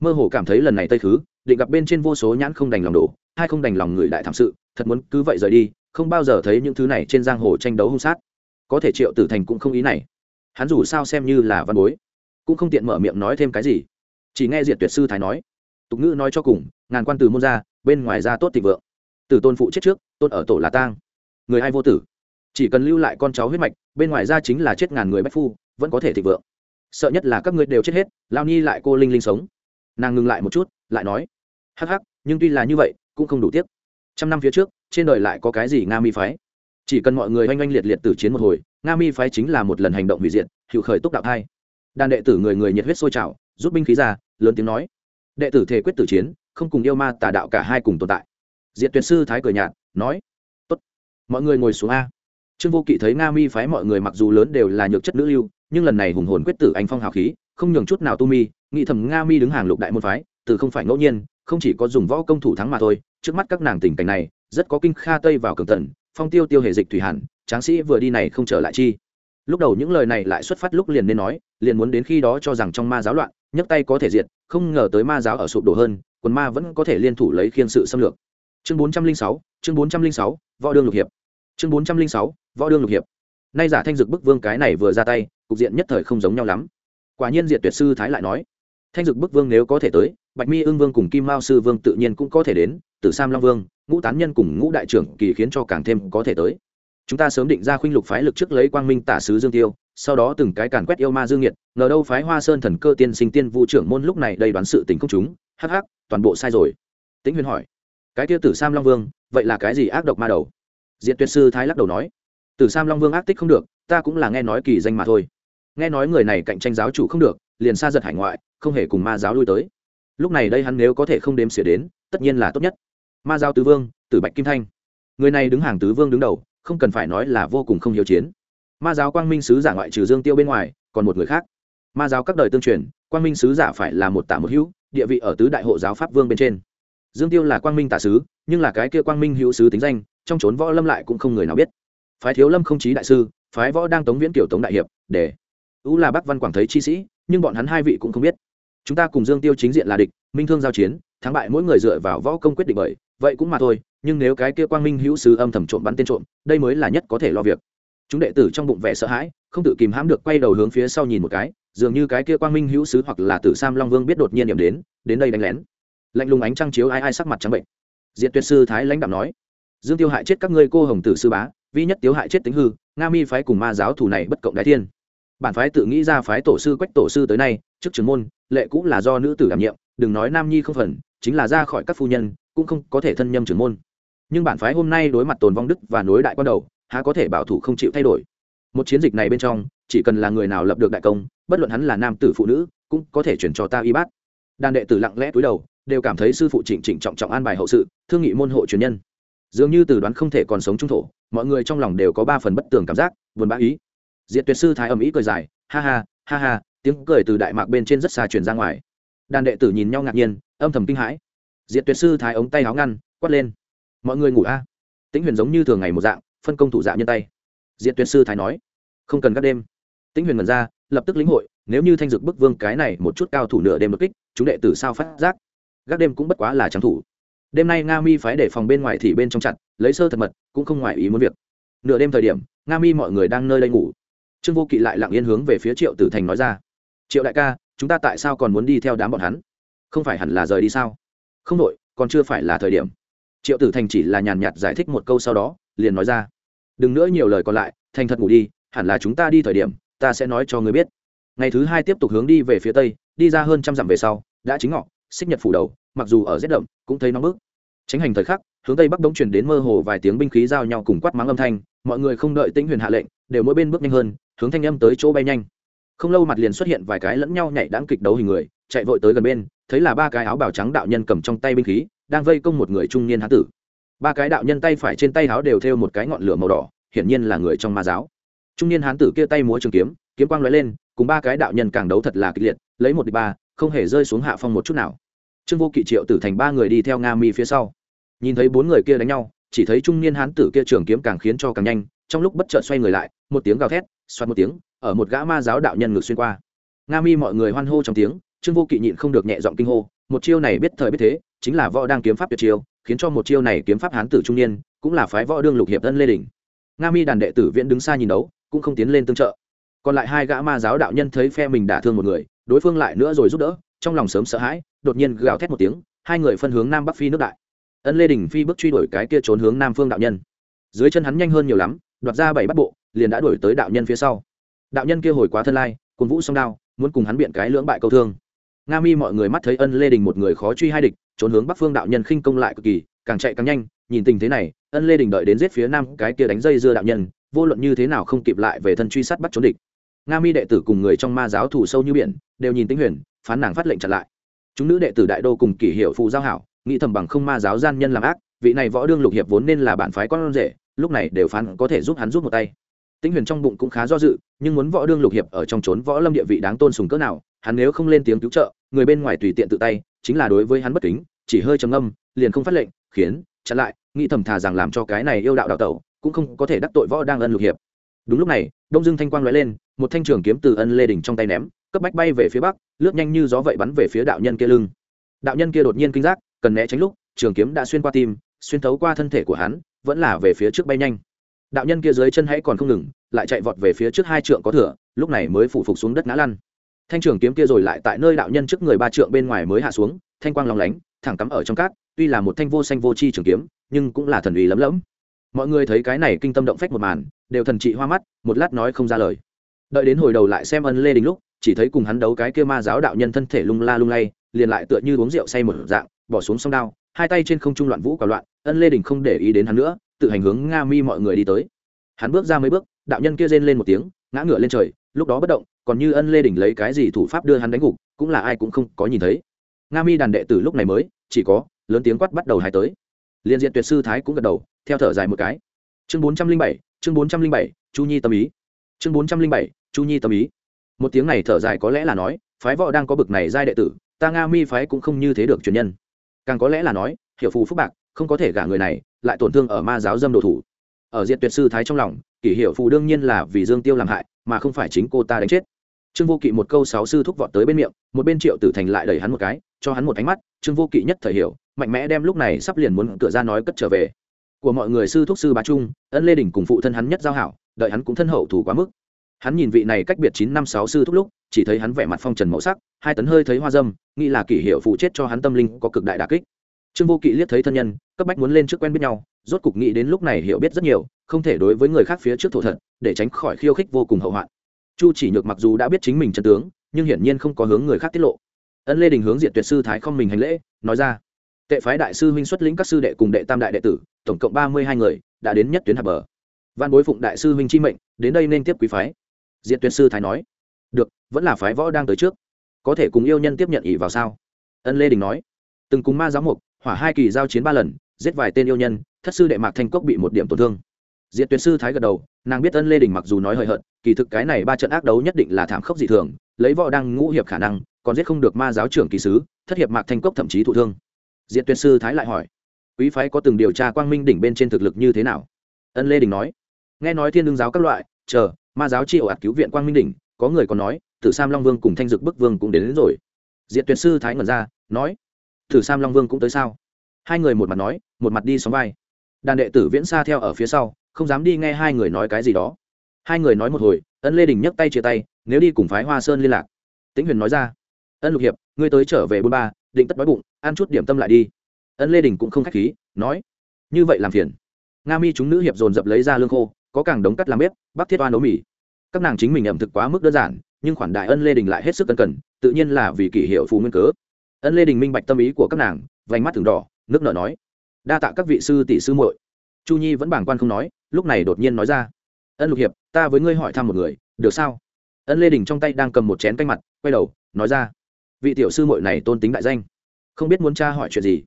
Mơ hồ cảm thấy lần này tây khứ, định gặp bên trên vô số nhãn không đành lòng đổ, hai không đành lòng người đại thảm sự, thật muốn cứ vậy rời đi, không bao giờ thấy những thứ này trên giang hồ tranh đấu hung sát. Có thể triệu tử thành cũng không ý này hắn dù sao xem như là văn bối, cũng không tiện mở miệng nói thêm cái gì. Chỉ nghe diệt tuyệt sư thái nói, tục ngữ nói cho cùng, ngàn quan từ môn ra, bên ngoài ra tốt thịnh vượng. Từ tôn phụ chết trước, tôn ở tổ là tang. Người ai vô tử? Chỉ cần lưu lại con cháu huyết mạch, bên ngoài ra chính là chết ngàn người bách phu, vẫn có thể thịnh vượng. Sợ nhất là các ngươi đều chết hết, lao ni lại cô linh linh sống. Nàng ngừng lại một chút, lại nói, hắc hắc, nhưng tuy là như vậy, cũng không đủ tiếc. Trăm năm phía trước, trên đời lại có cái gì nga mi phái? Chỉ cần mọi người oanh oanh liệt liệt tử chiến một hồi nga mi phái chính là một lần hành động hủy diệt hiệu khởi túc đạo thai. Đàn đệ tử người người nhiệt huyết sôi trào, rút binh khí ra, lớn tiếng nói. Đệ tử thể quyết tử chiến, không cùng yêu ma tà đạo cả hai cùng tồn tại. Diện tuyệt sư thái cười nhạt, nói. Tốt. Mọi người ngồi xuống a. Trương vô kỵ thấy nga mi phái mọi người mặc dù lớn đều là nhược chất nữ lưu, nhưng lần này hùng hồn quyết tử anh phong hào khí, không nhường chút nào tu mi, nghĩ thầm nga mi đứng hàng lục đại môn phái, từ không phải ngẫu nhiên, không chỉ có dùng võ công thủ thắng mà thôi, trước mắt các nàng tình cảnh này, rất có kinh kha tây vào cường tận phong tiêu tiêu hệ dịch thủy hàn, tráng sĩ vừa đi này không trở lại chi. Lúc đầu những lời này lại xuất phát lúc liền nên nói, liền muốn đến khi đó cho rằng trong ma giáo loạn, nhấc tay có thể diệt, không ngờ tới ma giáo ở sụp đổ hơn, quần ma vẫn có thể liên thủ lấy khiên sự xâm lược. Chương bốn trăm linh sáu, chương bốn trăm linh sáu, võ đương lục hiệp. Chương bốn trăm linh sáu, võ đương lục hiệp. Nay giả thanh dực bức vương cái này vừa ra tay, cục diện nhất thời không giống nhau lắm. Quả nhiên diệt tuyệt sư thái lại nói, thanh dực bức vương nếu có thể tới bạch mi ương vương cùng kim mao sư vương tự nhiên cũng có thể đến, tử sam long vương, ngũ tán nhân cùng ngũ đại trưởng kỳ khiến cho càng thêm có thể tới. Chúng ta sớm định ra khuynh lục phái lực trước lấy quang minh tả sứ dương tiêu, sau đó từng cái càn quét yêu ma dương nhiệt ngờ đâu phái hoa sơn thần cơ tiên sinh tiên vụ trưởng môn lúc này đầy đoán sự tình công chúng. Hắc hắc, toàn bộ sai rồi. Tĩnh huyền hỏi. Cái tiêu tử sam long vương, vậy là cái gì ác độc ma đầu? Diện tuyệt sư thái lắc đầu nói. Tử sam long vương ác tích không được, ta cũng là nghe nói kỳ danh mà thôi. Nghe nói người này cạnh tranh giáo chủ không được, liền xa giật hải ngoại, không hề cùng ma giáo lui tới lúc này đây hắn nếu có thể không đếm xỉa đến, tất nhiên là tốt nhất. Ma giao tứ vương, tử bạch kim thanh. Người này đứng hàng tứ vương đứng đầu, không cần phải nói là vô cùng không hiếu chiến. Ma giáo quang minh sứ giả ngoại trừ dương tiêu bên ngoài, còn một người khác. Ma giáo các đời tương truyền, quang minh sứ giả phải là một tả một hữu, địa vị ở tứ đại hộ giáo pháp vương bên trên. Dương tiêu là quang minh tả sứ, nhưng là cái kia quang minh hữu sứ tính danh, trong trốn võ lâm lại cũng không người nào biết. Phái thiếu lâm không chí đại sư, phái võ đang tống viễn kiểu tống đại hiệp, để u là bắc văn quảng thấy chi sĩ, nhưng bọn hắn hai vị cũng không biết chúng ta cùng dương tiêu chính diện là địch, minh thương giao chiến, thắng bại mỗi người dựa vào võ công quyết định bởi, vậy cũng mà thôi, nhưng nếu cái kia quang minh hữu sứ âm thầm trộm bắn tên trộm, đây mới là nhất có thể lo việc. Chúng đệ tử trong bụng vẻ sợ hãi, không tự kìm hãm được quay đầu hướng phía sau nhìn một cái, dường như cái kia quang minh hữu sứ hoặc là tử sam long vương biết đột nhiên điểm đến đến đây đánh lén. Lạnh lùng ánh trăng chiếu ai ai sắc mặt trắng bệnh. Diện tuyệt sư thái lãnh đạo nói, dương tiêu hại chết các ngươi cô hồng tử sư bá, vi nhất tiếu hại chết tính hư, nga mi phái cùng ma giáo thủ này bất cộng đại thiên. Bản phái tự nghĩ ra phái tổ sư quách tổ sư tới nay, trước trường môn lệ cũng là do nữ tử đảm nhiệm, đừng nói nam nhi không phần, chính là ra khỏi các phu nhân, cũng không có thể thân nhâm trưởng môn. Nhưng bản phái hôm nay đối mặt tồn vong đức và nối đại quan đầu, há có thể bảo thủ không chịu thay đổi. Một chiến dịch này bên trong, chỉ cần là người nào lập được đại công, bất luận hắn là nam tử phụ nữ, cũng có thể chuyển cho ta y bát. Đàn đệ tử lặng lẽ túi đầu, đều cảm thấy sư phụ trịnh trịnh trọng trọng an bài hậu sự, thương nghị môn hộ truyền nhân. Dường như từ đoán không thể còn sống trung thổ, mọi người trong lòng đều có ba phần bất tường cảm giác, buồn bã ý. Diện tuyệt sư thái ầm ý cười dài, ha ha ha ha tiếng cười từ đại mạc bên trên rất xa truyền ra ngoài. Đàn đệ tử nhìn nhau ngạc nhiên, âm thầm kinh hãi. Diệt tuyệt sư thái ống tay áo ngăn, quát lên. Mọi người ngủ a. À. tĩnh huyền giống như thường ngày một dạng, phân công thủ dạ nhân tay. Diệt tuyệt sư thái nói, không cần các đêm. Tĩnh huyền mần ra, lập tức lĩnh hội, nếu như thanh dực bức vương cái này một chút cao thủ nửa đêm đột kích, chúng đệ tử sao phát giác? Gác đêm cũng bất quá là trắng thủ. Đêm nay nga mi phái để phòng bên ngoài thì bên trong chặt, lấy sơ thật mật, cũng không ngoài ý muốn việc. Nửa đêm thời điểm, nga mi mọi người đang nơi đây ngủ. Trương vô kỵ lại lặng yên hướng về phía triệu tử thành nói ra triệu đại ca, chúng ta tại sao còn muốn đi theo đám bọn hắn? Không phải hẳn là rời đi sao? Không đội còn chưa phải là thời điểm. Triệu tử thành chỉ là nhàn nhạt giải thích một câu sau đó, liền nói ra. Đừng nữa nhiều lời còn lại, thành thật ngủ đi, hẳn là chúng ta đi thời điểm, ta sẽ nói cho người biết. Ngày thứ hai tiếp tục hướng đi về phía tây, đi ra hơn trăm dặm về sau, đã chính ngọ, xích nhật phủ đầu, mặc dù ở rét đậm, cũng thấy nóng bức. Tránh hành thời khắc, hướng tây bắc đống chuyển đến mơ hồ vài tiếng binh khí giao nhau cùng quát mắng âm thanh, mọi người không đợi tĩnh huyền hạ lệnh, đều mỗi bên bước nhanh hơn, hướng thanh âm tới chỗ bay nhanh không lâu mặt liền xuất hiện vài cái lẫn nhau nhảy đáng kịch đấu hình người, chạy vội tới gần bên, thấy là ba cái áo bào trắng đạo nhân cầm trong tay binh khí, đang vây công một người trung niên hán tử. Ba cái đạo nhân tay phải trên tay áo đều thêu một cái ngọn lửa màu đỏ, hiển nhiên là người trong ma giáo. Trung niên hán tử kia tay múa trường kiếm kiếm quang lóe lên, cùng ba cái đạo nhân càng đấu thật là kịch liệt, lấy một địch ba, không hề rơi xuống hạ phong một chút nào. Trương vô kỵ triệu tử thành ba người đi theo nga mi phía sau. Nhìn thấy bốn người kia đánh nhau, chỉ thấy trung niên hán tử kia trường kiếm càng khiến cho càng nhanh, trong lúc bất chợt xoay người lại, một tiếng gào thét xoát một tiếng ở một gã ma giáo đạo nhân ngược xuyên qua. Nga mi mọi người hoan hô trong tiếng, trương vô kỵ nhịn không được nhẹ giọng kinh hô, một chiêu này biết thời biết thế, chính là võ đang kiếm pháp tuyệt chiêu, khiến cho một chiêu này kiếm pháp hán tử trung niên, cũng là phái võ đương lục hiệp tân lê đình. Nga mi đàn đệ tử viễn đứng xa nhìn đấu, cũng không tiến lên tương trợ. Còn lại hai gã ma giáo đạo nhân thấy phe mình đả thương một người, đối phương lại nữa rồi giúp đỡ, trong lòng sớm sợ hãi, đột nhiên gào thét một tiếng, hai người phân hướng nam bắc phi nước đại. Ân lê đình phi bước truy đuổi cái kia trốn hướng nam phương đạo nhân. Dưới chân hắn nhanh hơn nhiều lắm, đoạt ra bảy bắt bộ, liền đã đuổi tới đạo nhân phía sau đạo nhân kia hồi quá thân lai, cùng vũ song đao, muốn cùng hắn biện cái lưỡng bại câu thương. Nga mi mọi người mắt thấy ân lê đình một người khó truy hai địch, trốn hướng bắc phương đạo nhân khinh công lại cực kỳ, càng chạy càng nhanh, nhìn tình thế này, ân lê đình đợi đến giết phía nam cái kia đánh dây dưa đạo nhân, vô luận như thế nào không kịp lại về thân truy sát bắt trốn địch. Nga mi đệ tử cùng người trong ma giáo thủ sâu như biển, đều nhìn tính huyền, phán nàng phát lệnh chặn lại. Chúng nữ đệ tử đại đô cùng kỷ hiệu phụ giao hảo, nghĩ thầm bằng không ma giáo gian nhân làm ác, vị này võ đương lục hiệp vốn nên là bản phái con rể, lúc này đều phán có thể giúp hắn giúp một tay. Tĩnh huyền trong bụng cũng khá do dự nhưng muốn võ đương lục hiệp ở trong trốn võ lâm địa vị đáng tôn sùng cỡ nào, hắn nếu không lên tiếng cứu trợ, người bên ngoài tùy tiện tự tay, chính là đối với hắn bất kính, chỉ hơi trầm âm liền không phát lệnh, khiến, chặn lại, nghĩ thầm thà rằng làm cho cái này yêu đạo đạo tẩu, cũng không có thể đắc tội võ đang ân lục hiệp. Đúng lúc này, đông dương thanh quang lóe lên, một thanh trường kiếm từ ân lê đỉnh trong tay ném, cấp bách bay về phía bắc, lướt nhanh như gió vậy bắn về phía đạo nhân kia lưng. Đạo nhân kia đột nhiên kinh giác, cần né tránh lúc, trường kiếm đã xuyên qua tim, xuyên thấu qua thân thể của hắn, vẫn là về phía trước bay nhanh đạo nhân kia dưới chân hãy còn không ngừng, lại chạy vọt về phía trước hai trượng có thửa lúc này mới phủ phục xuống đất ngã lăn. Thanh trường kiếm kia rồi lại tại nơi đạo nhân trước người ba trượng bên ngoài mới hạ xuống, thanh quang lòng lánh, thẳng cắm ở trong cát, tuy là một thanh vô xanh vô chi trường kiếm, nhưng cũng là thần uy lấm lẫm. Mọi người thấy cái này kinh tâm động phách một màn, đều thần trị hoa mắt, một lát nói không ra lời. Đợi đến hồi đầu lại xem ân lê đình lúc, chỉ thấy cùng hắn đấu cái kia ma giáo đạo nhân thân thể lung la lung lay, liền lại tựa như uống rượu say một dạng, bỏ xuống sông đao, hai tay trên không trung loạn vũ cả loạn, ân lê đình không để ý đến hắn nữa tự hành hướng nga mi mọi người đi tới. Hắn bước ra mấy bước, đạo nhân kia rên lên một tiếng, ngã ngựa lên trời, lúc đó bất động, còn như ân lê đình lấy cái gì thủ pháp đưa hắn đánh gục, cũng là ai cũng không có nhìn thấy. Nga mi đàn đệ tử lúc này mới, chỉ có, lớn tiếng quát bắt đầu hai tới. Liên diện tuyệt sư thái cũng gật đầu, theo thở dài một cái. Chương bốn trăm linh bảy, chương bốn trăm linh bảy, chu nhi tâm ý. Chương bốn trăm linh bảy, chu nhi tâm ý. Một tiếng này thở dài có lẽ là nói, phái võ đang có bực này giai đệ tử, ta nga mi phái cũng không như thế được truyền nhân. Càng có lẽ là nói hiệu phù phúc bạc không có thể gả người này, lại tổn thương ở ma giáo dâm đồ thủ. Ở diện tuyệt sư thái trong lòng, kỷ hiệu phù đương nhiên là vì dương tiêu làm hại, mà không phải chính cô ta đánh chết. Trương vô kỵ một câu sáu sư thúc vọt tới bên miệng, một bên triệu tử thành lại đẩy hắn một cái, cho hắn một ánh mắt, trương vô kỵ nhất thời hiểu, mạnh mẽ đem lúc này sắp liền muốn cửa ra nói cất trở về. Của mọi người sư thúc sư bá trung, ân lê đình cùng phụ thân hắn nhất giao hảo, đợi hắn cũng thân hậu thủ quá mức. Hắn nhìn vị này cách biệt chín năm sáu sư thúc lúc, chỉ thấy hắn vẻ mặt phong trần màu sắc, hai tấn hơi thấy hoa dâm, nghĩ là kỷ hiệu phụ chết cho hắn tâm linh có cực đại đà kích trương vô kỵ liếc thấy thân nhân, cấp bách muốn lên trước quen biết nhau, rốt cục nghĩ đến lúc này hiểu biết rất nhiều, không thể đối với người khác phía trước thổ thật, để tránh khỏi khiêu khích vô cùng hậu hoạn. Chu chỉ nhược mặc dù đã biết chính mình chân tướng, nhưng hiển nhiên không có hướng người khác tiết lộ. Ân lê đình hướng diện tuyệt sư thái không mình hành lễ, nói ra, tệ phái đại sư huynh xuất lĩnh các sư đệ cùng đệ tam đại đệ tử, tổng cộng ba mươi hai người, đã đến nhất tuyến hạp bờ. Văn bối phụng đại sư huynh chi mệnh, đến đây nên tiếp quý phái. Diện tuyệt sư thái nói, được, vẫn là phái võ đang tới trước. Có thể cùng yêu nhân tiếp nhận ỷ vào sao? Ân lê đình nói, từng cùng ma giáo mục hỏa hai kỳ giao chiến ba lần giết vài tên yêu nhân thất sư đệ mạc thanh cốc bị một điểm tổn thương. Diện tuyến sư thái gật đầu nàng biết ân lê đình mặc dù nói hời hợt kỳ thực cái này ba trận ác đấu nhất định là thảm khốc dị thường lấy võ đang ngũ hiệp khả năng còn giết không được ma giáo trưởng kỳ sứ thất hiệp mạc thanh cốc thậm chí thụ thương. Diện tuyến sư thái lại hỏi quý phái có từng điều tra quang minh đỉnh bên trên thực lực như thế nào? Ân lê đình nói nghe nói thiên lương giáo các loại chờ ma giáo chi ổ ạt cứu viện quang minh đỉnh có người còn nói tử sam long vương cùng thanh dực bức vương cũng đến, đến rồi. Diện tuyến sư thái ngẩn ra nói thử sam long vương cũng tới sao? Hai người một mặt nói, một mặt đi xóm vai. Đàn đệ tử viễn xa theo ở phía sau, không dám đi nghe hai người nói cái gì đó. Hai người nói một hồi, ân lê đình nhấc tay chia tay, nếu đi cùng phái hoa sơn liên lạc. Tĩnh huyền nói ra, ân lục hiệp, ngươi tới trở về bôn ba, định tất đói bụng, ăn chút điểm tâm lại đi. Ân lê đình cũng không k h á c h khí, nói, như vậy làm phiền. Nga mi chúng nữ hiệp dồn dập lấy ra lương khô, có càng đống cắt làm bếp bắc thiết oan nấu mì. Các nàng chính mình ẩm thực quá mức đơn giản, nhưng khoản đại ân lê đình lại hết sức cân cần tự nhiên là vì kỷ hiệu phù nguyên cớ ân lê đình minh bạch tâm ý của các nàng, vành mắt thường đỏ, nước nở nói, đa tạ các vị sư tỷ sư muội. Chu nhi vẫn bàng quan không nói, lúc này đột nhiên nói ra, ân lục hiệp, ta với ngươi hỏi thăm một người, được sao? Ân lê đình trong tay đang cầm một chén canh mặt, quay đầu, nói ra, vị tiểu sư muội này tôn tính đại danh, không biết muốn tra hỏi chuyện gì,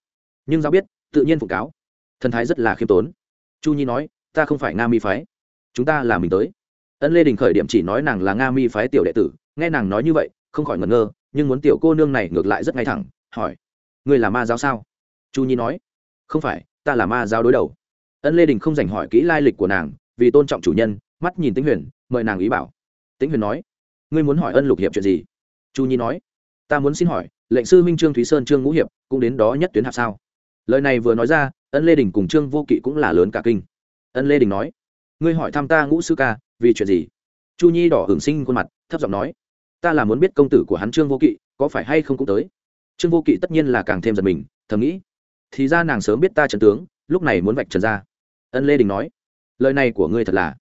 nhưng giao biết, tự nhiên phụ cáo, thần thái rất là khiêm tốn. Chu nhi nói, ta không phải nga mi phái, chúng ta là mình tới. Ân lê đình khởi điểm chỉ nói nàng là nga mi phái tiểu đệ tử, nghe nàng nói như vậy, không khỏi ngẩn ngơ nhưng muốn tiểu cô nương này ngược lại rất ngay thẳng, hỏi, ngươi là ma giáo sao? Chu nhi nói, không phải, ta là ma giáo đối đầu. Ân lê đình không dành hỏi kỹ lai lịch của nàng, vì tôn trọng chủ nhân, mắt nhìn tĩnh huyền, mời nàng ý bảo. Tĩnh huyền nói, ngươi muốn hỏi ân lục hiệp chuyện gì? Chu nhi nói, ta muốn xin hỏi, lệnh sư minh trương thúy sơn trương ngũ hiệp cũng đến đó nhất tuyến hạp sao? Lời này vừa nói ra, ân lê đình cùng trương vô kỵ cũng là lớn cả kinh. Ân lê đình nói, ngươi hỏi thăm ta ngũ sư ca, vì chuyện gì? Chu nhi đỏ hưởng sinh khuôn mặt, thấp giọng nói ta là muốn biết công tử của hắn trương vô kỵ, có phải hay không cũng tới. Trương vô kỵ tất nhiên là càng thêm giật mình, thầm nghĩ. Thì ra nàng sớm biết ta trần tướng, lúc này muốn vạch trần ra. Ân lê đình nói. Lời này của ngươi thật là.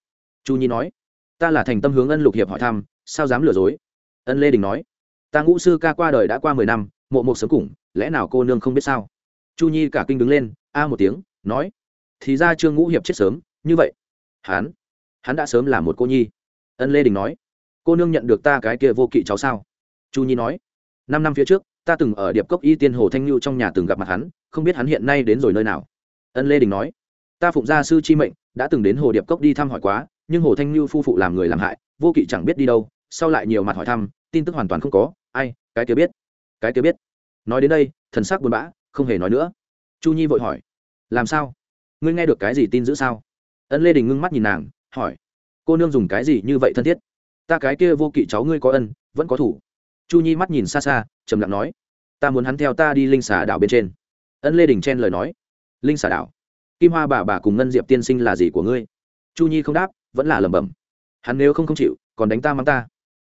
Chu nhi nói. Ta là thành tâm hướng ân lục hiệp hỏi thăm, sao dám lừa dối? Ân lê đình nói. Ta ngũ sư ca qua đời đã qua mười năm, mộ một sớm cùng, lẽ nào cô nương không biết sao? Chu nhi cả kinh đứng lên, a một tiếng, nói. Thì ra trương ngũ hiệp chết sớm, như vậy. Hắn hắn đã sớm là một cô nhi. Ân lê đình nói cô nương nhận được ta cái kia vô kỵ cháu sao? Chu nhi nói, năm năm phía trước, ta từng ở điệp cốc y tiên hồ thanh lưu trong nhà từng gặp mặt hắn, không biết hắn hiện nay đến rồi nơi nào. Ân lê đình nói, ta phụng gia sư chi mệnh, đã từng đến hồ điệp cốc đi thăm hỏi quá, nhưng hồ thanh lưu phu phụ làm người làm hại, vô kỵ chẳng biết đi đâu, sau lại nhiều mặt hỏi thăm, tin tức hoàn toàn không có, ai, cái kia biết, cái kia biết. Nói đến đây, thần sắc buồn bã, không hề nói nữa. Chu nhi vội hỏi, làm sao? Ngươi nghe được cái gì tin giữ sao? Ân lê đình ngưng mắt nhìn nàng, hỏi, cô nương dùng cái gì như vậy thân thiết? Ta cái kia vô kỵ cháu ngươi có ân, vẫn có thủ. Chu nhi mắt nhìn xa xa, trầm lặng nói, ta muốn hắn theo ta đi linh xà đảo bên trên. Ân lê đình chen lời nói, linh xà đảo, kim hoa bà bà cùng ngân diệp tiên sinh là gì của ngươi? Chu nhi không đáp, vẫn là lẩm bẩm, hắn nếu không không chịu, còn đánh ta mắng ta.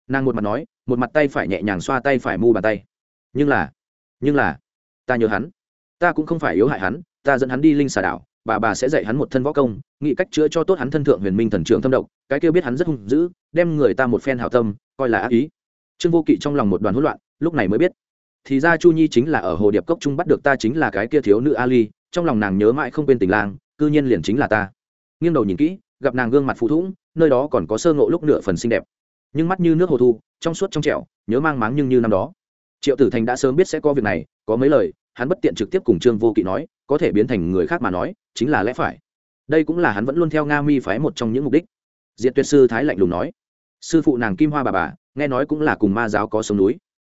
Nàng một mặt nói, một mặt tay phải nhẹ nhàng xoa tay phải mu bàn tay. Nhưng là nhưng là, ta nhớ hắn, ta cũng không phải yếu hại hắn, ta dẫn hắn đi linh xà đảo bà bà sẽ dạy hắn một thân võ công, nghĩ cách chữa cho tốt hắn thân thượng huyền minh thần trưởng thâm độc, cái kêu biết hắn rất hung dữ, đem người ta một phen hảo tâm, coi là ác ý. Trương vô kỵ trong lòng một đoàn hỗn loạn, lúc này mới biết. Thì ra chu nhi chính là ở hồ điệp cốc trung bắt được ta chính là cái kia thiếu nữ ali, trong lòng nàng nhớ mãi không quên tình lang, cư nhiên liền chính là ta. Nghiêng đầu nhìn kỹ, gặp nàng gương mặt phụ thũng nơi đó còn có sơ ngộ lúc nửa phần xinh đẹp. Nhưng mắt như nước hồ thu, trong suốt trong trẻo, nhớ mang máng nhưng như năm đó. Triệu tử thành đã sớm biết sẽ có việc này, có mấy lời hắn bất tiện trực tiếp cùng trương vô kỵ nói, có thể biến thành người khác mà nói, chính là lẽ phải. Đây cũng là hắn vẫn luôn theo nga mi phái một trong những mục đích. Diện tuyệt sư thái lạnh lùng nói, sư phụ nàng kim hoa bà bà, nghe nói cũng là cùng ma giáo có sông núi.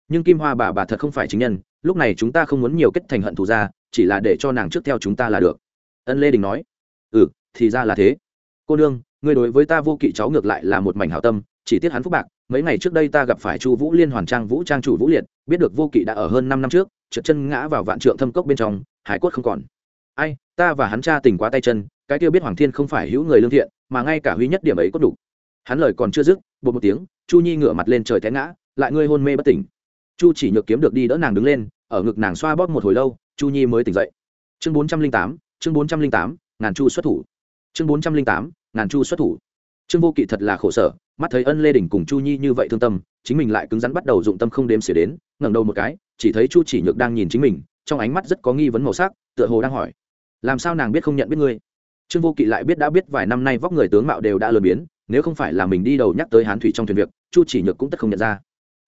Nhưng kim hoa bà bà thật không phải chính nhân, lúc này chúng ta không muốn nhiều kết thành hận thù ra, chỉ là để cho nàng trước theo chúng ta là được. Ân lê đình nói ừ thì ra là thế. Cô nương người đối với ta vô kỵ cháu ngược lại là một mảnh hảo tâm, chỉ tiếc hắn phúc bạc, mấy ngày trước đây ta gặp phải chu vũ liên hoàn trang vũ trang chủ vũ liệt, biết được vô kỵ đã ở hơn năm năm trước trượt chân ngã vào vạn trượng thâm cốc bên trong, hải quất không còn. Ai, ta và hắn cha tình quá tay chân, cái kia biết hoàng thiên không phải hữu người lương thiện, mà ngay cả huy nhất điểm ấy có đủ. Hắn lời còn chưa dứt bột một tiếng, chu nhi ngửa mặt lên trời té ngã, lại ngươi hôn mê bất tỉnh. Chu chỉ nhược kiếm được đi đỡ nàng đứng lên, ở ngực nàng xoa bóp một hồi lâu, chu nhi mới tỉnh dậy. Chương bốn trăm linh tám, chương bốn trăm linh tám, ngàn chu xuất thủ. Chương bốn trăm linh tám, ngàn chu xuất thủ trương vô kỵ thật là khổ sở, mắt thấy ân lê đình cùng chu nhi như vậy thương tâm, chính mình lại cứng rắn bắt đầu dụng tâm không đếm xỉa đến, ngẩng đầu một cái, chỉ thấy chu chỉ nhược đang nhìn chính mình, trong ánh mắt rất có nghi vấn màu sắc, tựa hồ đang hỏi, làm sao nàng biết không nhận biết ngươi? Trương vô kỵ lại biết đã biết vài năm nay vóc người tướng mạo đều đã lừa biến, nếu không phải là mình đi đầu nhắc tới hán thủy trong thuyền việc, chu chỉ nhược cũng tất không nhận ra.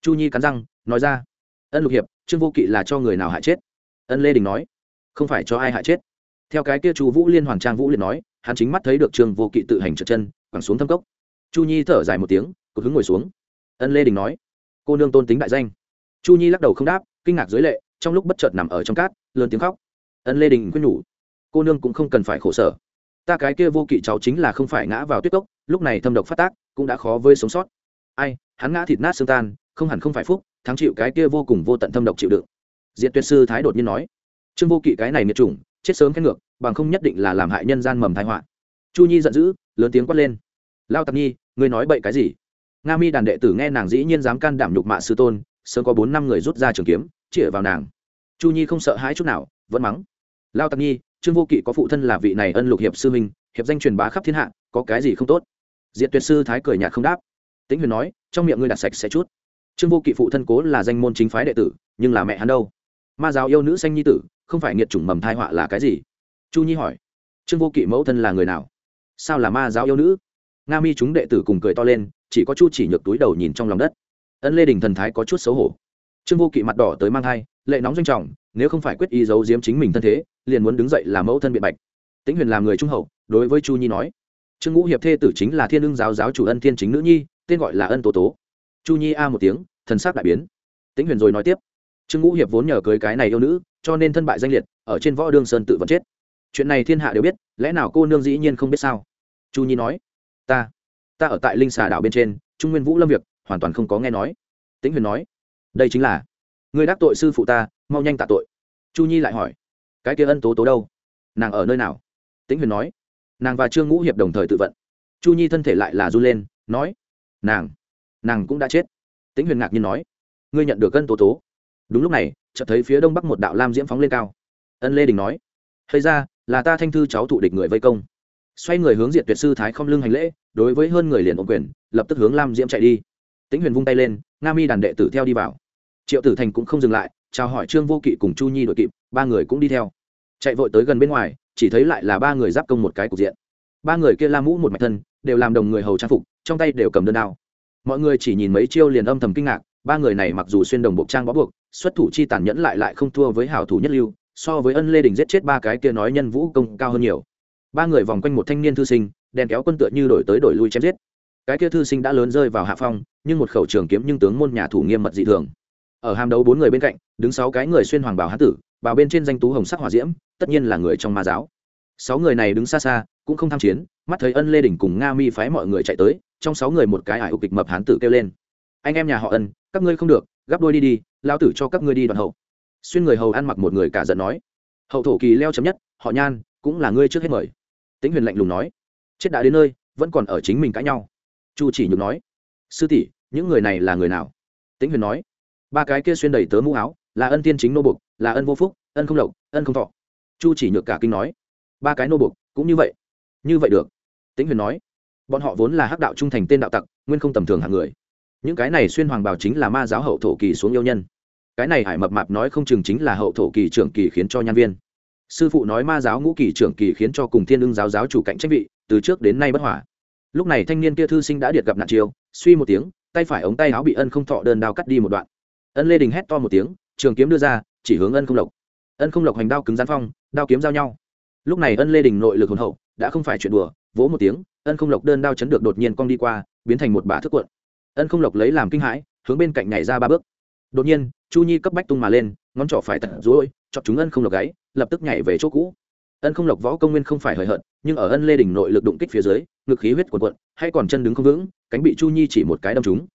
Chu nhi cắn răng, nói ra, ân lục hiệp, trương vô kỵ là cho người nào hại chết? Ân lê đình nói, không phải cho ai hại chết. Theo cái kia chu vũ liên hoàng trang vũ liền nói, hắn chính mắt thấy được trương vô kỵ tự hành trượt chân quẳng xuống thâm cốc. Chu nhi thở dài một tiếng, cột hứng ngồi xuống. Ân lê đình nói, cô nương tôn tính đại danh. Chu nhi lắc đầu không đáp, kinh ngạc dưới lệ, trong lúc bất chợt nằm ở trong cát, lớn tiếng khóc. Ân lê đình quyết nhủ, cô nương cũng không cần phải khổ sở. Ta cái kia vô kỵ cháu chính là không phải ngã vào tuyết cốc, lúc này thâm độc phát tác, cũng đã khó với sống sót. Ai, hắn ngã thịt nát xương tan, không hẳn không phải phúc, thắng chịu cái kia vô cùng vô tận thâm độc chịu đựng. Diện tuyệt sư thái đột nhiên nói, trương vô kỵ cái này nghiệt chủng, chết sớm cái ngược, bằng không nhất định là làm hại nhân gian mầm thái họa chu nhi giận dữ, lớn tiếng quát lên. Lao tặc nhi, ngươi nói bậy cái gì? Nga mi đàn đệ tử nghe nàng dĩ nhiên dám can đảm nhục mạ sư tôn, sớm có bốn năm người rút ra trường kiếm, chĩa vào nàng. Chu nhi không sợ hãi chút nào, vẫn mắng. Lao tặc nhi, trương vô kỵ có phụ thân là vị này ân lục hiệp sư minh hiệp danh truyền bá khắp thiên hạ, có cái gì không tốt? Diện tuyệt sư thái cười nhạt không đáp. Tĩnh huyền nói, trong miệng ngươi đặt sạch sẽ chút. Trương vô kỵ phụ thân cố là danh môn chính phái đệ tử, nhưng là mẹ hắn đâu? Ma giáo yêu nữ sanh nhi tử, không phải nghiệt chủng mầm thai họa là cái gì? Chu nhi hỏi. Trương vô kỵ mẫu thân là người nào? Sao là ma giáo yêu nữ? Nga mi chúng đệ tử cùng cười to lên, chỉ có chu chỉ nhược túi đầu nhìn trong lòng đất. Ân lê đình thần thái có chút xấu hổ. Trương vô kỵ mặt đỏ tới mang thai, lệ nóng doanh trọng, nếu không phải quyết ý giấu giếm chính mình thân thế, liền muốn đứng dậy làm mẫu thân biện bạch. Tĩnh huyền làm người trung hậu, đối với chu nhi nói, trương ngũ hiệp thê tử chính là thiên lương giáo giáo chủ ân thiên chính nữ nhi, tên gọi là ân tố tố. Chu nhi a một tiếng, thần sắc đại biến. Tĩnh huyền rồi nói tiếp, trương ngũ hiệp vốn nhờ cưới cái này yêu nữ, cho nên thân bại danh liệt, ở trên võ đương sơn tự vẫn chết. Chuyện này thiên hạ đều biết, lẽ nào cô nương dĩ nhiên không biết sao? Chu nhi nói, ta ta ở tại linh xà đảo bên trên, trung nguyên vũ lâm việc, hoàn toàn không có nghe nói. Tĩnh huyền nói, đây chính là người đắc tội sư phụ ta, mau nhanh tạ tội. Chu nhi lại hỏi, cái kia ân tố tố đâu? Nàng ở nơi nào? Tĩnh huyền nói, nàng và trương ngũ hiệp đồng thời tự vận. Chu nhi thân thể lại là run lên, nói, nàng nàng cũng đã chết. Tĩnh huyền ngạc nhiên nói, ngươi nhận được ân tố tố? Đúng lúc này, chợt thấy phía đông bắc một đạo lam diễm phóng lên cao. Ân lê đình nói hay ra, là ta thanh thư cháu thụ địch người vây công xoay người hướng diệt tuyệt sư thái không lưng hành lễ, đối với hơn người liền ổn quyền, lập tức hướng lam diễm chạy đi. Tĩnh huyền vung tay lên, nga mi đàn đệ tử theo đi vào. Triệu tử thành cũng không dừng lại, chào hỏi trương vô kỵ cùng chu nhi đội kịp, ba người cũng đi theo. Chạy vội tới gần bên ngoài, chỉ thấy lại là ba người giáp công một cái cục diện. Ba người kia la mũ một mạch thân, đều làm đồng người hầu trang phục, trong tay đều cầm đơn đao. Mọi người chỉ nhìn mấy chiêu liền âm thầm kinh ngạc, ba người này mặc dù xuyên đồng bộ trang bó buộc, xuất thủ chi tàn nhẫn lại lại không thua với hảo thủ nhất lưu, so với ân lê đình giết chết ba cái kia nói nhân vũ công cao hơn nhiều ba người vòng quanh một thanh niên thư sinh, đèn kéo quân tựa như đổi tới đổi lui chém giết. Cái kia thư sinh đã lớn rơi vào hạ phong, nhưng một khẩu trường kiếm nhưng tướng môn nhà thủ nghiêm mật dị thường. Ở hàm đấu bốn người bên cạnh, đứng sáu cái người xuyên hoàng bảo hán tử bảo bên trên danh tú hồng sắc hỏa diễm, tất nhiên là người trong ma giáo. Sáu người này đứng xa xa, cũng không tham chiến, mắt thấy ân lê đình cùng nga mi phái mọi người chạy tới, trong sáu người một cái ải ục kịch mập hán tử kêu lên. Anh em nhà họ ân, các ngươi không được gắp đôi đi đi lao tử cho các ngươi đi đoạn hậu. Xuyên người hầu ăn mặc một người cả giận nói. Hậu thổ kỳ leo chấm nhất, họ nhan, cũng là ngươi trước hết mời tĩnh huyền lạnh lùng nói, chết đã đến nơi, vẫn còn ở chính mình cãi nhau. Chu chỉ nhược nói, sư tỷ, những người này là người nào? Tĩnh huyền nói, ba cái kia xuyên đầy tớ mũ áo, là ân tiên chính nô bục là ân vô phúc, ân không lộc, ân không thọ. Chu chỉ nhược cả kinh nói, ba cái nô bục cũng như vậy như vậy được. Tĩnh huyền nói, bọn họ vốn là hắc đạo trung thành tên đạo tặc, nguyên không tầm thường hạng người. Những cái này xuyên hoàng bào chính là ma giáo hậu thổ kỳ xuống yêu nhân. Cái này hải mập mạp nói không chừng chính là hậu thổ kỳ trưởng kỳ khiến cho nhân viên sư phụ nói ma giáo ngũ kỳ trưởng kỳ khiến cho cùng thiên ưng giáo giáo chủ cạnh tranh vị, từ trước đến nay bất hòa. Lúc này thanh niên kia thư sinh đã điệt gặp nạn chiều suy một tiếng, tay phải ống tay áo bị ân không thọ đơn đao cắt đi một đoạn. Ân lê đình hét to một tiếng, trường kiếm đưa ra, chỉ hướng ân không lộc. Ân không lộc hành đao cứng gián phong, đao kiếm giao nhau. Lúc này ân lê đình nội lực hồn hậu, đã không phải chuyện đùa, vỗ một tiếng, ân không lộc đơn đao chấn được đột nhiên cong đi qua, biến thành một bả thức cuộn. Ân không lộc lấy làm kinh hãi, hướng bên cạnh nhảy ra ba bước. Đột nhiên, chu nhi cấp bách tung mà lên, ngón trỏ phải tận rối, chọc chúng ân không lộc gáy lập tức nhảy về chỗ cũ. Ân không lộc võ công nguyên không phải hời hợt, nhưng ở ân lê đình nội lực đụng kích phía dưới, ngực khí huyết cuộn cuộn, hay còn chân đứng không vững, cánh bị chu nhi chỉ một cái đâm trúng.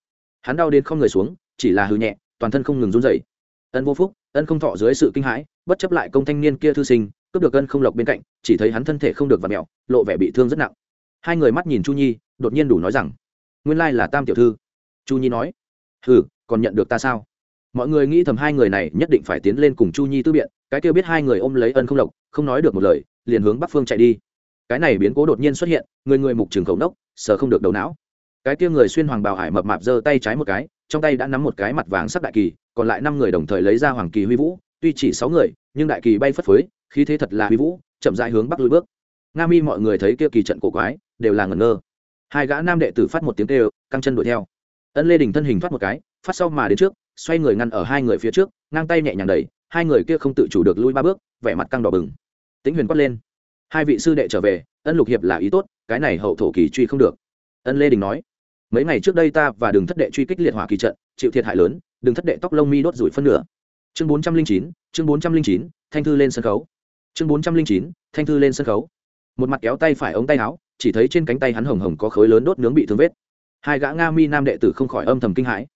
Hắn đau đến không người xuống, chỉ là hư nhẹ, toàn thân không ngừng run rẩy. ân vô phúc, ân không thọ dưới sự kinh hãi, bất chấp lại công thanh niên kia thư sinh, cướp được ân không lộc bên cạnh, chỉ thấy hắn thân thể không được vặt mẹo, lộ vẻ bị thương rất nặng. Hai người mắt nhìn chu nhi, đột nhiên đủ nói rằng, nguyên lai là tam tiểu thư. Chu nhi nói ừ còn nhận được ta sao? Mọi người nghĩ thầm hai người này nhất định phải tiến lên cùng chu nhi tư biện cái kia biết hai người ôm lấy ân không lộc, không nói được một lời, liền hướng bắc phương chạy đi. Cái này biến cố đột nhiên xuất hiện, người người mục trường khẩu nốc sờ không được đầu não. Cái kia người xuyên hoàng bào hải mập mạp giơ tay trái một cái, trong tay đã nắm một cái mặt vàng sắc đại kỳ, còn lại năm người đồng thời lấy ra hoàng kỳ huy vũ, tuy chỉ sáu người, nhưng đại kỳ bay phất phới, khí thế thật là huy vũ, chậm dại hướng bắc lùi bước. Nga mi mọi người thấy kia kỳ trận cổ quái, đều là ngẩn ngơ. Hai gã nam đệ tử phát một tiếng kêu, căng chân đuổi theo. Ân lê đình thân hình thoát một cái, phát sau mà đến trước, xoay người ngăn ở hai người phía trước, ngang tay nhẹ nhàng đẩy hai người kia không tự chủ được lui ba bước, vẻ mặt căng đỏ bừng. Tĩnh huyền quát lên. Hai vị sư đệ trở về, ân lục hiệp là ý tốt, cái này hậu thổ kỳ truy không được. Ân lê đình nói. Mấy ngày trước đây ta và đường thất đệ truy kích liệt hỏa kỳ trận, chịu thiệt hại lớn, đường thất đệ tóc lông mi đốt rủi phân nửa. Chương bốn trăm linh chín, chương bốn trăm linh chín, thanh thư lên sân khấu. Chương bốn trăm linh chín, thanh thư lên sân khấu. Một mặt kéo tay phải ống tay áo, chỉ thấy trên cánh tay hắn hồng hồng có khối lớn đốt nướng bị thương vết. Hai gã nga mi nam đệ tử không khỏi âm thầm kinh hãi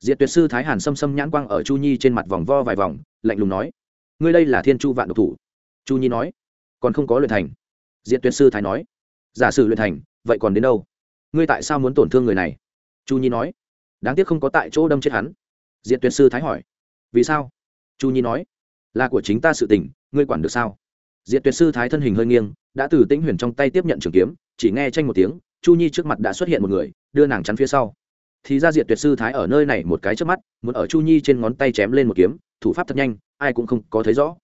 diệt tuyệt sư thái hàn xâm xâm nhãn quang ở chu nhi trên mặt vòng vo vài vòng, lạnh lùng nói, ngươi đây là thiên chu vạn độc thủ. Chu nhi nói, còn không có luyện thành. Diệt tuyệt sư thái nói, giả sử luyện thành, vậy còn đến đâu? Ngươi tại sao muốn tổn thương người này? Chu nhi nói, đáng tiếc không có tại chỗ đâm chết hắn. Diệt tuyệt sư thái hỏi, vì sao? Chu nhi nói, là của chính ta sự tình, ngươi quản được sao? Diệt tuyệt sư thái thân hình hơi nghiêng, đã từ tĩnh huyền trong tay tiếp nhận trường kiếm, chỉ nghe tranh một tiếng, chu nhi trước mặt đã xuất hiện một người, đưa nàng chắn phía sau thì ra diệt tuyệt sư thái ở nơi này một cái trước mắt, muốn ở chu nhi trên ngón tay chém lên một kiếm, thủ pháp thật nhanh, ai cũng không có thấy rõ.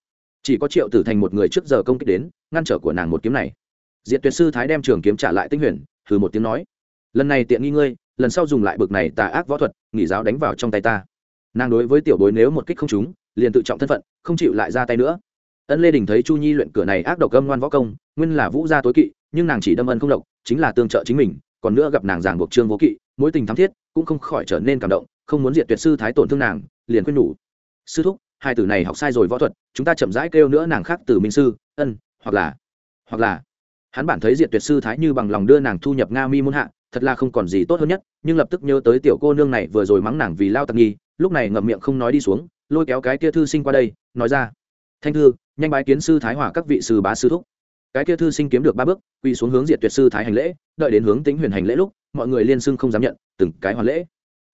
Chỉ có triệu tử thành một người trước giờ công kích đến, ngăn trở của nàng một kiếm này. Diệt tuyệt sư thái đem trường kiếm trả lại tinh huyền thử một tiếng nói, lần này tiện nghi ngươi, lần sau dùng lại bực này tà ác võ thuật, nghỉ giáo đánh vào trong tay ta. Nàng đối với tiểu bối nếu một kích không trúng, liền tự trọng thân phận, không chịu lại ra tay nữa. Ân lê đình thấy chu nhi luyện cửa này ác độc âm ngoan võ công, nguyên là vũ gia tối kỵ, nhưng nàng chỉ đâm ân không độc, chính là tương trợ chính mình, còn nữa gặp nàng giảng buộc trương vô kỵ mối tình thắm thiết cũng không khỏi trở nên cảm động, không muốn diệt tuyệt sư thái tổn thương nàng, liền khuyên nhủ. Sư thúc, hai từ này học sai rồi võ thuật, chúng ta chậm rãi kêu nữa nàng khác từ minh sư, ân, hoặc là hoặc là. Hắn bản thấy diệt tuyệt sư thái như bằng lòng đưa nàng thu nhập nga mi muôn hạ, thật là không còn gì tốt hơn nhất, nhưng lập tức nhớ tới tiểu cô nương này vừa rồi mắng nàng vì lao tặc nghi, lúc này ngậm miệng không nói đi xuống, lôi kéo cái kia thư sinh qua đây, nói ra. Thanh thư, nhanh bái kiến sư thái hỏa các vị sư bá sư thúc. Cái kia thư sinh kiếm được ba bước quy xuống hướng diệt tuyệt sư thái hành lễ, đợi đến hướng tính huyền hành lễ lúc mọi người liên xưng không dám nhận, từng cái hoàn lễ.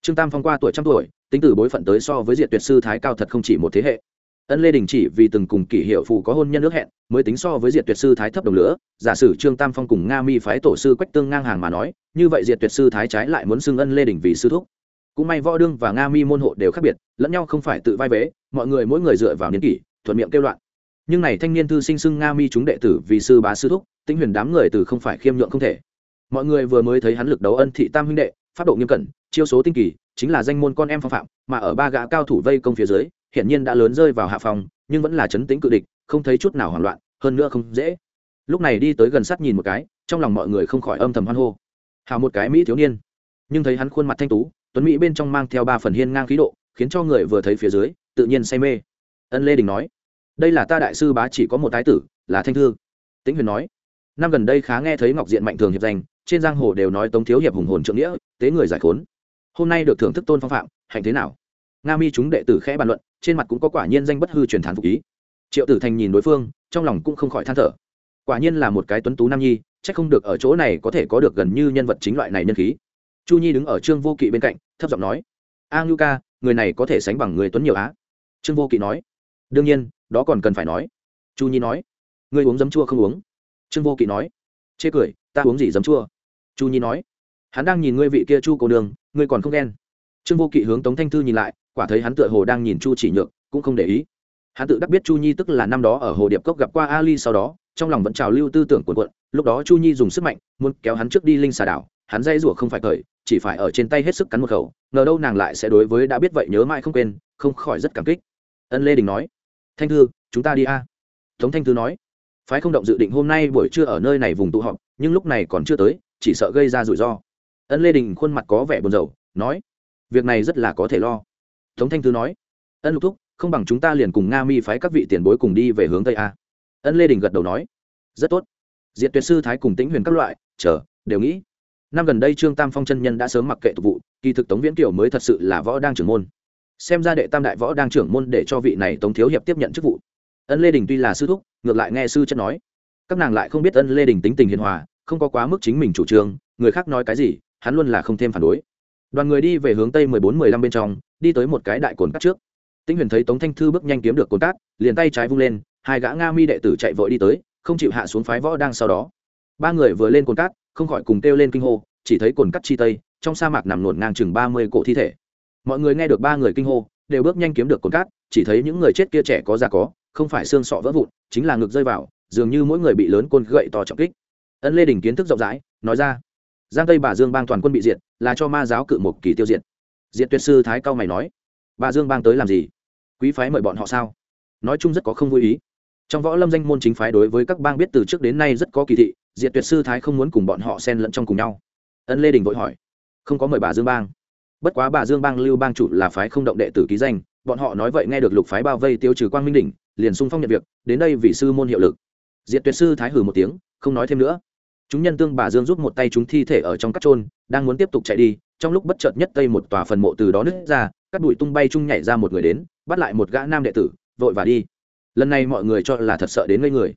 Trương tam phong qua tuổi trăm tuổi, tính từ bối phận tới so với diệt tuyệt sư thái cao thật không chỉ một thế hệ. Ân lê đình chỉ vì từng cùng kỷ hiệu phù có hôn nhân ước hẹn, mới tính so với diệt tuyệt sư thái thấp đồng lửa. Giả sử trương tam phong cùng nga mi phái tổ sư quách tương ngang hàng mà nói, như vậy diệt tuyệt sư thái trái lại muốn xưng ân lê đình vì sư thúc. Cũng may võ đương và nga mi môn hộ đều khác biệt, lẫn nhau không phải tự vai vế, mọi người mỗi người dựa vào niên kỷ, thuận miệng kêu loạn. Nhưng này thanh niên thư sinh xưng nga mi chúng đệ tử vì sư bá sư thúc tinh huyền đám người từ không phải khiêm nhượng không thể mọi người vừa mới thấy hắn lực đấu ân thị tam huynh đệ, pháp độ nghiêm cẩn, chiêu số tinh kỳ, chính là danh môn con em phong phạm, mà ở ba gã cao thủ vây công phía dưới hiện nhiên đã lớn rơi vào hạ phòng, nhưng vẫn là chấn tĩnh cự địch, không thấy chút nào hoảng loạn, hơn nữa không dễ. Lúc này đi tới gần sát nhìn một cái, trong lòng mọi người không khỏi âm thầm hoan hô. Hào một cái mỹ thiếu niên. Nhưng thấy hắn khuôn mặt thanh tú, tuấn mỹ bên trong mang theo ba phần hiên ngang khí độ, khiến cho người vừa thấy phía dưới, tự nhiên say mê. Ân lê đình nói, đây là ta đại sư bá chỉ có một tái tử, là thanh thư. Tĩnh huyền nói năm gần đây khá nghe thấy ngọc diện mạnh thường hiệp danh, trên giang hồ đều nói tống thiếu hiệp hùng hồn trượng nghĩa, tế người giải khốn. Hôm nay được thưởng thức tôn phong phạm, hạnh thế nào? Nga mi chúng đệ tử khẽ bàn luận, trên mặt cũng có quả nhiên danh bất hư truyền thán phục ý. Triệu tử thành nhìn đối phương, trong lòng cũng không khỏi than thở. Quả nhiên là một cái tuấn tú nam nhi c h ắ c không được ở chỗ này có thể có được gần như nhân vật chính loại này nhân khí. Chu nhi đứng ở trương vô kỵ bên cạnh, thấp giọng nói, a ngưu ca, người này có thể sánh bằng người tuấn nhiều á? Trương vô kỵ nói, đương nhiên, đó còn cần phải nói. Chu nhi nói, ngươi uống giấm chua không uống trương vô kỵ nói, chê cười, ta uống gì dấm chua? Chu nhi nói, hắn đang nhìn ngươi vị kia chu cô đường ngươi còn không ghen? Trương vô kỵ hướng tống thanh thư nhìn lại, quả thấy hắn tựa hồ đang nhìn chu chỉ nhược, cũng không để ý. Hắn tự đắc biết chu nhi tức là năm đó ở hồ điệp cốc gặp qua ali sau đó, trong lòng vẫn trào lưu tư tưởng cuộn cuộn, lúc đó chu nhi dùng sức mạnh, muốn kéo hắn trước đi linh xà đảo, hắn dây rủa không phải cởi, chỉ phải ở trên tay hết sức cắn một khẩu, ngờ đâu nàng lại sẽ đối với đã biết vậy nhớ mãi không quên, không khỏi rất cảm kích. Ân lê đình nói, thanh thư, chúng ta đi a. Tống thanh thư nói phái không động dự định hôm nay buổi trưa ở nơi này vùng tụ họp, nhưng lúc này còn chưa tới, chỉ sợ gây ra rủi ro. Ân lê đình khuôn mặt có vẻ buồn rầu, nói, việc này rất là có thể lo. Tống thanh thư nói, ân lục thúc, không bằng chúng ta liền cùng nga mi phái các vị tiền bối cùng đi về hướng tây a. Ân lê đình gật đầu nói, rất tốt. Diện tuyệt sư thái cùng tĩnh huyền các loại, chờ, đều nghĩ. Năm gần đây trương tam phong chân nhân đã sớm mặc kệ tục vụ, kỳ thực tống viễn kiều mới thật sự là võ đang trưởng môn. Xem ra đệ tam đại võ đang trưởng môn để cho vị này tống thiếu hiệp tiếp nhận chức vụ ân lê đình tuy là sư thúc ngược lại nghe sư chất nói các nàng lại không biết ân lê đình tính tình hiền hòa không có quá mức chính mình chủ trương người khác nói cái gì hắn luôn là không thêm phản đối đoàn người đi về hướng tây mười bốn mười lăm bên trong đi tới một cái đại cồn cát trước tĩnh huyền thấy tống thanh thư bước nhanh kiếm được cồn cát liền tay trái vung lên hai gã nga mi đệ tử chạy vội đi tới không chịu hạ xuống phái võ đang sau đó ba người vừa lên cồn cát không khỏi cùng kêu lên kinh hô chỉ thấy cồn cát chi tây trong sa mạc nằm nổn ngang chừng ba mươi cổ thi thể mọi người nghe được ba người kinh hô đều bước nhanh kiếm được cồn cát chỉ thấy những người chết kia trẻ có già có không phải xương sọ vỡ vụn, chính là ngực rơi vào, dường như mỗi người bị lớn côn gậy to trọng kích. Ân lê đình kiến thức rộng rãi, nói ra, giang tây bà dương bang toàn quân bị diệt, là cho ma giáo cự một kỳ tiêu diệt. Diệt tuyệt sư thái cao mày nói, bà dương bang tới làm gì? Quý phái mời bọn họ sao? Nói chung rất có không vui ý. Trong võ lâm danh môn chính phái đối với các bang biết từ trước đến nay rất có kỳ thị, diệt tuyệt sư thái không muốn cùng bọn họ xen lẫn trong cùng nhau. Ân lê đình vội hỏi, không có mời bà dương bang. Bất quá bà dương bang lưu bang chủ là phái không động đệ tử ký danh, bọn họ nói vậy nghe được lục phái bao vây tiêu trừ quang minh đỉnh liền sung phong nhận việc, đến đây vì sư môn hiệu lực. Diệt tuyệt sư thái hử một tiếng, không nói thêm nữa. Chúng nhân tương bà dương giúp một tay chúng thi thể ở trong các trôn đang muốn tiếp tục chạy đi, trong lúc bất chợt nhất tây một tòa phần mộ từ đó nứt ra, các bụi tung bay chung nhảy ra một người đến, bắt lại một gã nam đệ tử, vội và đi. Lần này mọi người cho là thật sợ đến ngây người.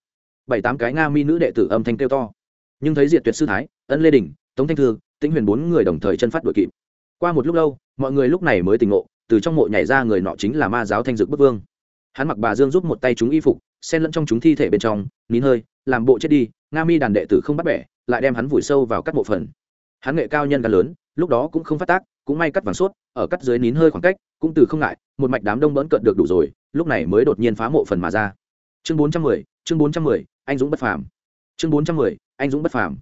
Bảy tám cái nga mi nữ đệ tử âm thanh kêu to. Nhưng thấy diệt tuyệt sư thái, ân lê đình tống thanh thư, tĩnh huyền bốn người đồng thời chân phát đội kịp. Qua một lúc lâu, mọi người lúc này mới tỉnh ngộ, từ trong mộ nhảy ra người nọ chính là ma giáo thanh dực bức vương hắn mặc bà dương giúp một tay chúng y phục, xen lẫn trong chúng thi thể bên trong, nín hơi, làm bộ chết đi, nga mi đàn đệ tử không bắt bẻ, lại đem hắn vùi sâu vào các bộ phận hắn nghệ cao nhân gan lớn, lúc đó cũng không phát tác, cũng may cắt vàng suốt ở cắt dưới nín hơi khoảng cách, cũng từ không ngại, một mạch đám đông bỡn cận được đủ rồi, lúc này mới đột nhiên phá mộ phần mà ra. Chương bốn trăm mười, chương bốn trăm mười, anh dũng bất phàm. Chương bốn trăm mười, anh dũng bất phàm.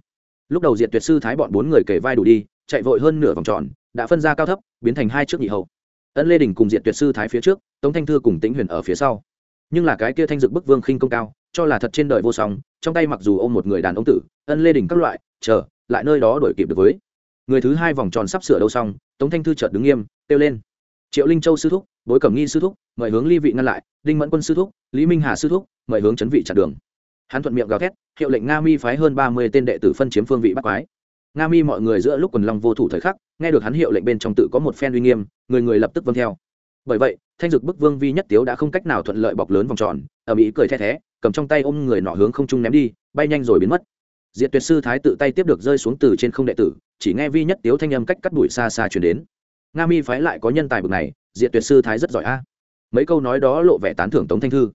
Lúc đầu diệt tuyệt sư thái bọn bốn người kể vai đủ đi, chạy vội hơn nửa vòng tròn, đã phân ra cao thấp, biến thành hai trước nhị hậu ân lê đình cùng diện tuyệt sư thái phía trước, tống thanh thư cùng tĩnh huyền ở phía sau. Nhưng là cái kia thanh dực bức vương khinh công cao, cho là thật trên đời vô song, trong tay mặc dù ôm một người đàn ông tử, ân lê đình các loại, chờ, lại nơi đó đổi kịp được với. Người thứ hai vòng tròn sắp sửa đâu xong, tống thanh thư chợt đứng nghiêm, kêu lên. Triệu linh châu sư thúc, bối cẩm nghi sư thúc, mời hướng ly vị ngăn lại, đinh mẫn quân sư thúc, lý minh hà sư thúc, mời hướng chấn vị chặn đường. Hắn thuận miệng gào thét, hiệu lệnh nga mi phái hơn ba mươi tên đệ tử phân chiếm phương vị bắc quái nga mi mọi người giữa lúc quần long vô thủ thời khắc, nghe được hắn hiệu lệnh bên trong tự có một phen uy nghiêm, người người lập tức vâng theo. Bởi vậy, thanh dực bức vương vi nhất tiếu đã không cách nào thuận lợi bọc lớn vòng tròn ở mỹ cười the thé, cầm trong tay ôm người nọ hướng không trung ném đi, bay nhanh rồi biến mất. Diệt tuyệt sư thái tự tay tiếp được rơi xuống từ trên không đệ tử, chỉ nghe vi nhất tiếu thanh âm cách cắt đuổi xa xa chuyển đến. Nga mi phái lại có nhân tài bực này, diệt tuyệt sư thái rất giỏi a. Mấy câu nói đó lộ vẻ tán thưởng tống thanh thư.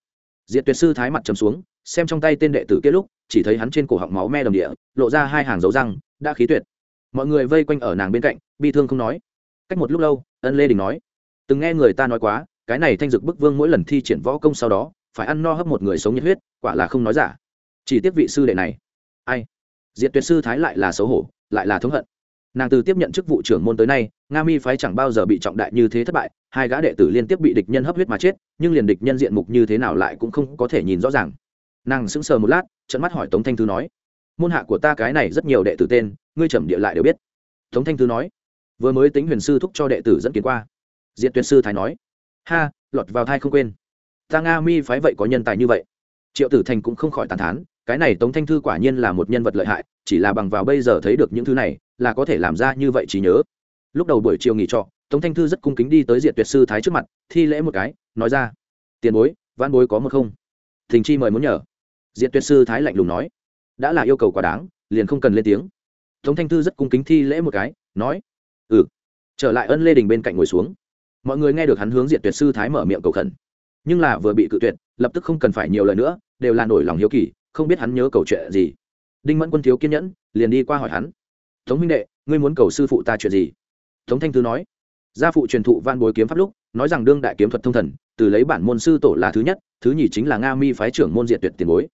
Diệt tuyệt sư thái mặt trầm xuống, xem trong tay tên đệ tử kia lúc, chỉ thấy hắn trên cổ họng máu me đầm địa, lộ ra hai hàng dấu răng đã khí tuyệt. Mọi người vây quanh ở nàng bên cạnh, bi thương không nói. Cách một lúc lâu, ân lê đình nói, từng nghe người ta nói quá, cái này thanh dực bức vương mỗi lần thi triển võ công sau đó, phải ăn no hấp một người sống nhiệt huyết, quả là không nói giả. Chỉ tiếp vị sư đệ này, ai? Diệt tuyệt sư thái lại là xấu hổ, lại là thống hận. Nàng từ tiếp nhận chức vụ trưởng môn tới nay, nga mi phái chẳng bao giờ bị trọng đại như thế thất bại, hai gã đệ tử liên tiếp bị địch nhân hấp huyết mà chết, nhưng liền địch nhân diện mục như thế nào lại cũng không có thể nhìn rõ ràng. Nàng sững sờ một lát trận mắt hỏi tống thanh thư nói môn hạ của ta cái này rất nhiều đệ tử tên, ngươi trầm địa lại đều biết. Tống thanh thư nói. Vừa mới tính huyền sư thúc cho đệ tử dẫn kiến qua. Diện tuyệt sư thái nói. Ha, lọt vào thai không quên. Ta nga mi phái vậy có nhân tài như vậy. Triệu tử thành cũng không khỏi tàn thán, cái này tống thanh thư quả nhiên là một nhân vật lợi hại, chỉ là bằng vào bây giờ thấy được những thứ này, là có thể làm ra như vậy trí nhớ. Lúc đầu buổi chiều nghỉ trọ, tống thanh thư rất cung kính đi tới diện tuyệt sư thái trước mặt, thi lễ một cái, nói ra. Tiền bối văn bối có một không? Thình chi mời muốn nhờ. Diện tuyệt sư thái lạnh lùng nói đã là yêu cầu quá đáng, liền không cần lên tiếng. Tống thanh thư rất cung kính thi lễ một cái, nói ừ. Trở lại ân lê đình bên cạnh ngồi xuống. Mọi người nghe được hắn hướng diện tuyệt sư thái mở miệng cầu khẩn. Nhưng là vừa bị cự tuyệt, lập tức không cần phải nhiều lời nữa, đều là nổi lòng hiếu kỳ, không biết hắn nhớ cầu chuyện gì. Đinh mẫn quân thiếu kiên nhẫn, liền đi qua hỏi hắn, tống minh đệ, ngươi muốn cầu sư phụ ta chuyện gì? Tống thanh thư nói, gia phụ truyền thụ van bối kiếm pháp lúc, nói rằng đương đại kiếm thuật thông thần, từ lấy bản môn sư tổ là thứ nhất, thứ nhì chính là nga mi phái trưởng môn diện tuyệt tiền bối.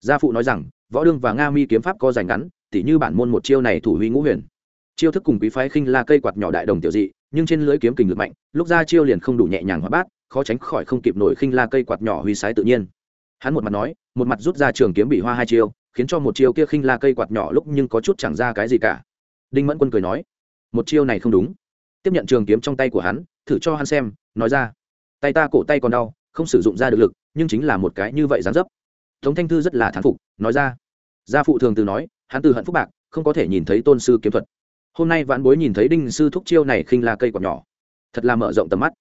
Gia phụ nói rằng võ đương và nga mi kiếm pháp có dành ngắn, tỉ như bản môn một chiêu này thủ huy ngũ huyền. Chiêu thức cùng quý phái khinh la cây quạt nhỏ đại đồng tiểu dị, nhưng trên lưới kiếm kình lực mạnh, lúc ra chiêu liền không đủ nhẹ nhàng hóa bát, khó tránh khỏi không kịp nổi khinh la cây quạt nhỏ huy sái tự nhiên. Hắn một mặt nói, một mặt rút ra trường kiếm bị hoa hai chiêu, khiến cho một chiêu kia khinh la cây quạt nhỏ lúc nhưng có chút chẳng ra cái gì cả. Đinh mẫn quân cười nói, một chiêu này không đúng. Tiếp nhận trường kiếm trong tay của hắn, thử cho hắn xem, nói ra, tay ta cổ tay còn đau, không sử dụng ra được lực, nhưng chính là một cái như vậy dán dấp. Tống thanh thư rất là thán phục, nói ra gia phụ thường từ nói, hắn từ hận phúc bạc, không có thể nhìn thấy tôn sư kiếm thuật. Hôm nay vãn bối nhìn thấy đinh sư thúc chiêu này khinh la cây còn nhỏ. Thật là mở rộng tầm mắt.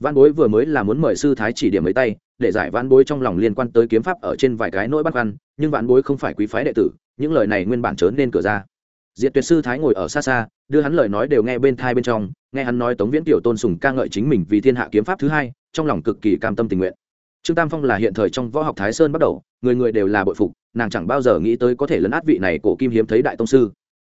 Vãn bối vừa mới là muốn mời sư thái chỉ điểm mấy tay, để giải vãn bối trong lòng liên quan tới kiếm pháp ở trên vài cái nỗi băn khoăn, nhưng vãn bối không phải quý phái đệ tử, những lời này nguyên bản trớn nên cửa ra. Diệt tuyệt sư thái ngồi ở xa xa, đưa hắn lời nói đều nghe bên thai bên trong, nghe hắn nói tống viễn tiểu tôn sùng ca ngợi chính mình vì thiên hạ kiếm pháp thứ hai, trong lòng cực kỳ cam tâm tình nguyện. Trương tam phong là hiện thời trong võ học thái sơn bắt đầu, người người đều là bội phục nàng chẳng bao giờ nghĩ tới có thể lấn át vị này cổ kim hiếm thấy đại tông sư.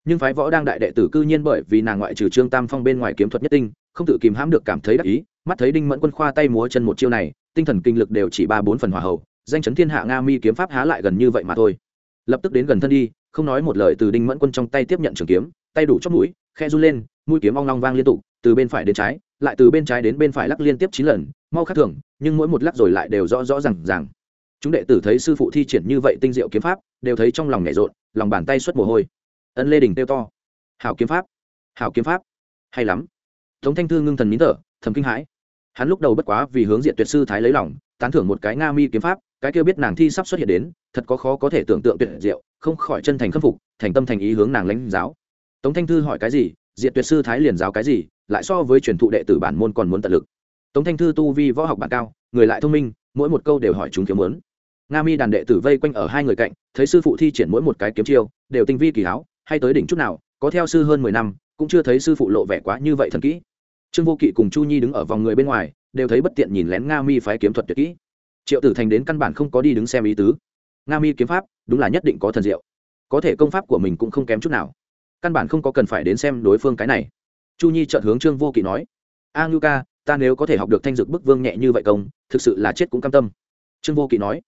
Nhưng phái võ đang đại đệ tử cư nhiên bởi vì nàng ngoại trừ trương tam phong bên ngoài kiếm thuật nhất tinh, không tự kìm hãm được cảm thấy đắc ý, mắt thấy đinh mẫn quân khoa tay múa chân một chiêu này, tinh thần kinh lực đều chỉ ba bốn phần hòa hậu, danh chấn thiên hạ nga mi kiếm pháp há lại gần như vậy mà thôi. Lập tức đến gần thân đi, không nói một lời từ đinh mẫn quân trong tay tiếp nhận trường kiếm, tay đủ chót mũi, khe run lên, mũi kiếm ong long vang liên tục, từ bên phải đến trái, lại từ bên trái đến bên phải lắc liên tiếp chín lần, mau khắc thường nhưng mỗi một lắc rồi lại đều rõ rõ r à n g r à n g chúng đệ tử thấy sư phụ thi triển như vậy tinh diệu kiếm pháp, đều thấy trong lòng nhảy rộn, lòng bàn tay xuất mồ hôi. Ân lê đình kêu to, hảo kiếm pháp! Hảo kiếm pháp! Hay lắm! Tống thanh thư ngưng thần nín thở, thầm kinh hãi. Hắn lúc đầu bất quá vì hướng diện tuyệt sư thái lấy lòng, tán thưởng một cái nga mi kiếm pháp, cái kêu biết nàng thi sắp xuất hiện đến, thật có khó có thể tưởng tượng tuyệt diệu, không khỏi chân thành khâm phục, thành tâm thành ý hướng nàng lãnh giáo. Tống thanh thư hỏi cái gì, diện tuyệt sư thái liền giáo cái gì, lại so với truyền thụ đệ tử bản môn còn muốn tận lực. Tống thanh thư tu vi võ học bản cao, người lại thông minh, mỗi một câu đều hỏi chúng kiếm muốn nga mi đàn đệ tử vây quanh ở hai người cạnh, thấy sư phụ thi triển mỗi một cái kiếm chiêu, đều tinh vi kỳ háo, hay tới đỉnh chút nào, có theo sư hơn mười năm, cũng chưa thấy sư phụ lộ vẻ quá như vậy thần kỹ. Trương vô kỵ cùng chu nhi đứng ở vòng người bên ngoài, đều thấy bất tiện nhìn lén nga mi phái kiếm thuật tuyệt kỹ. Triệu tử thành đến căn bản không có đi đứng xem ý tứ. Nga mi kiếm pháp, đúng là nhất định có thần diệu. Có thể công pháp của mình cũng không kém chút nào. Căn bản không có cần phải đến xem đối phương cái này. Chu nhi chợt hướng trương vô kỵ nói, a ngưu ca, ta nếu có thể học được thanh dược bức vương nhẹ như vậy công, thực sự là chết cũng cam tâm. Trương vô kỵ nói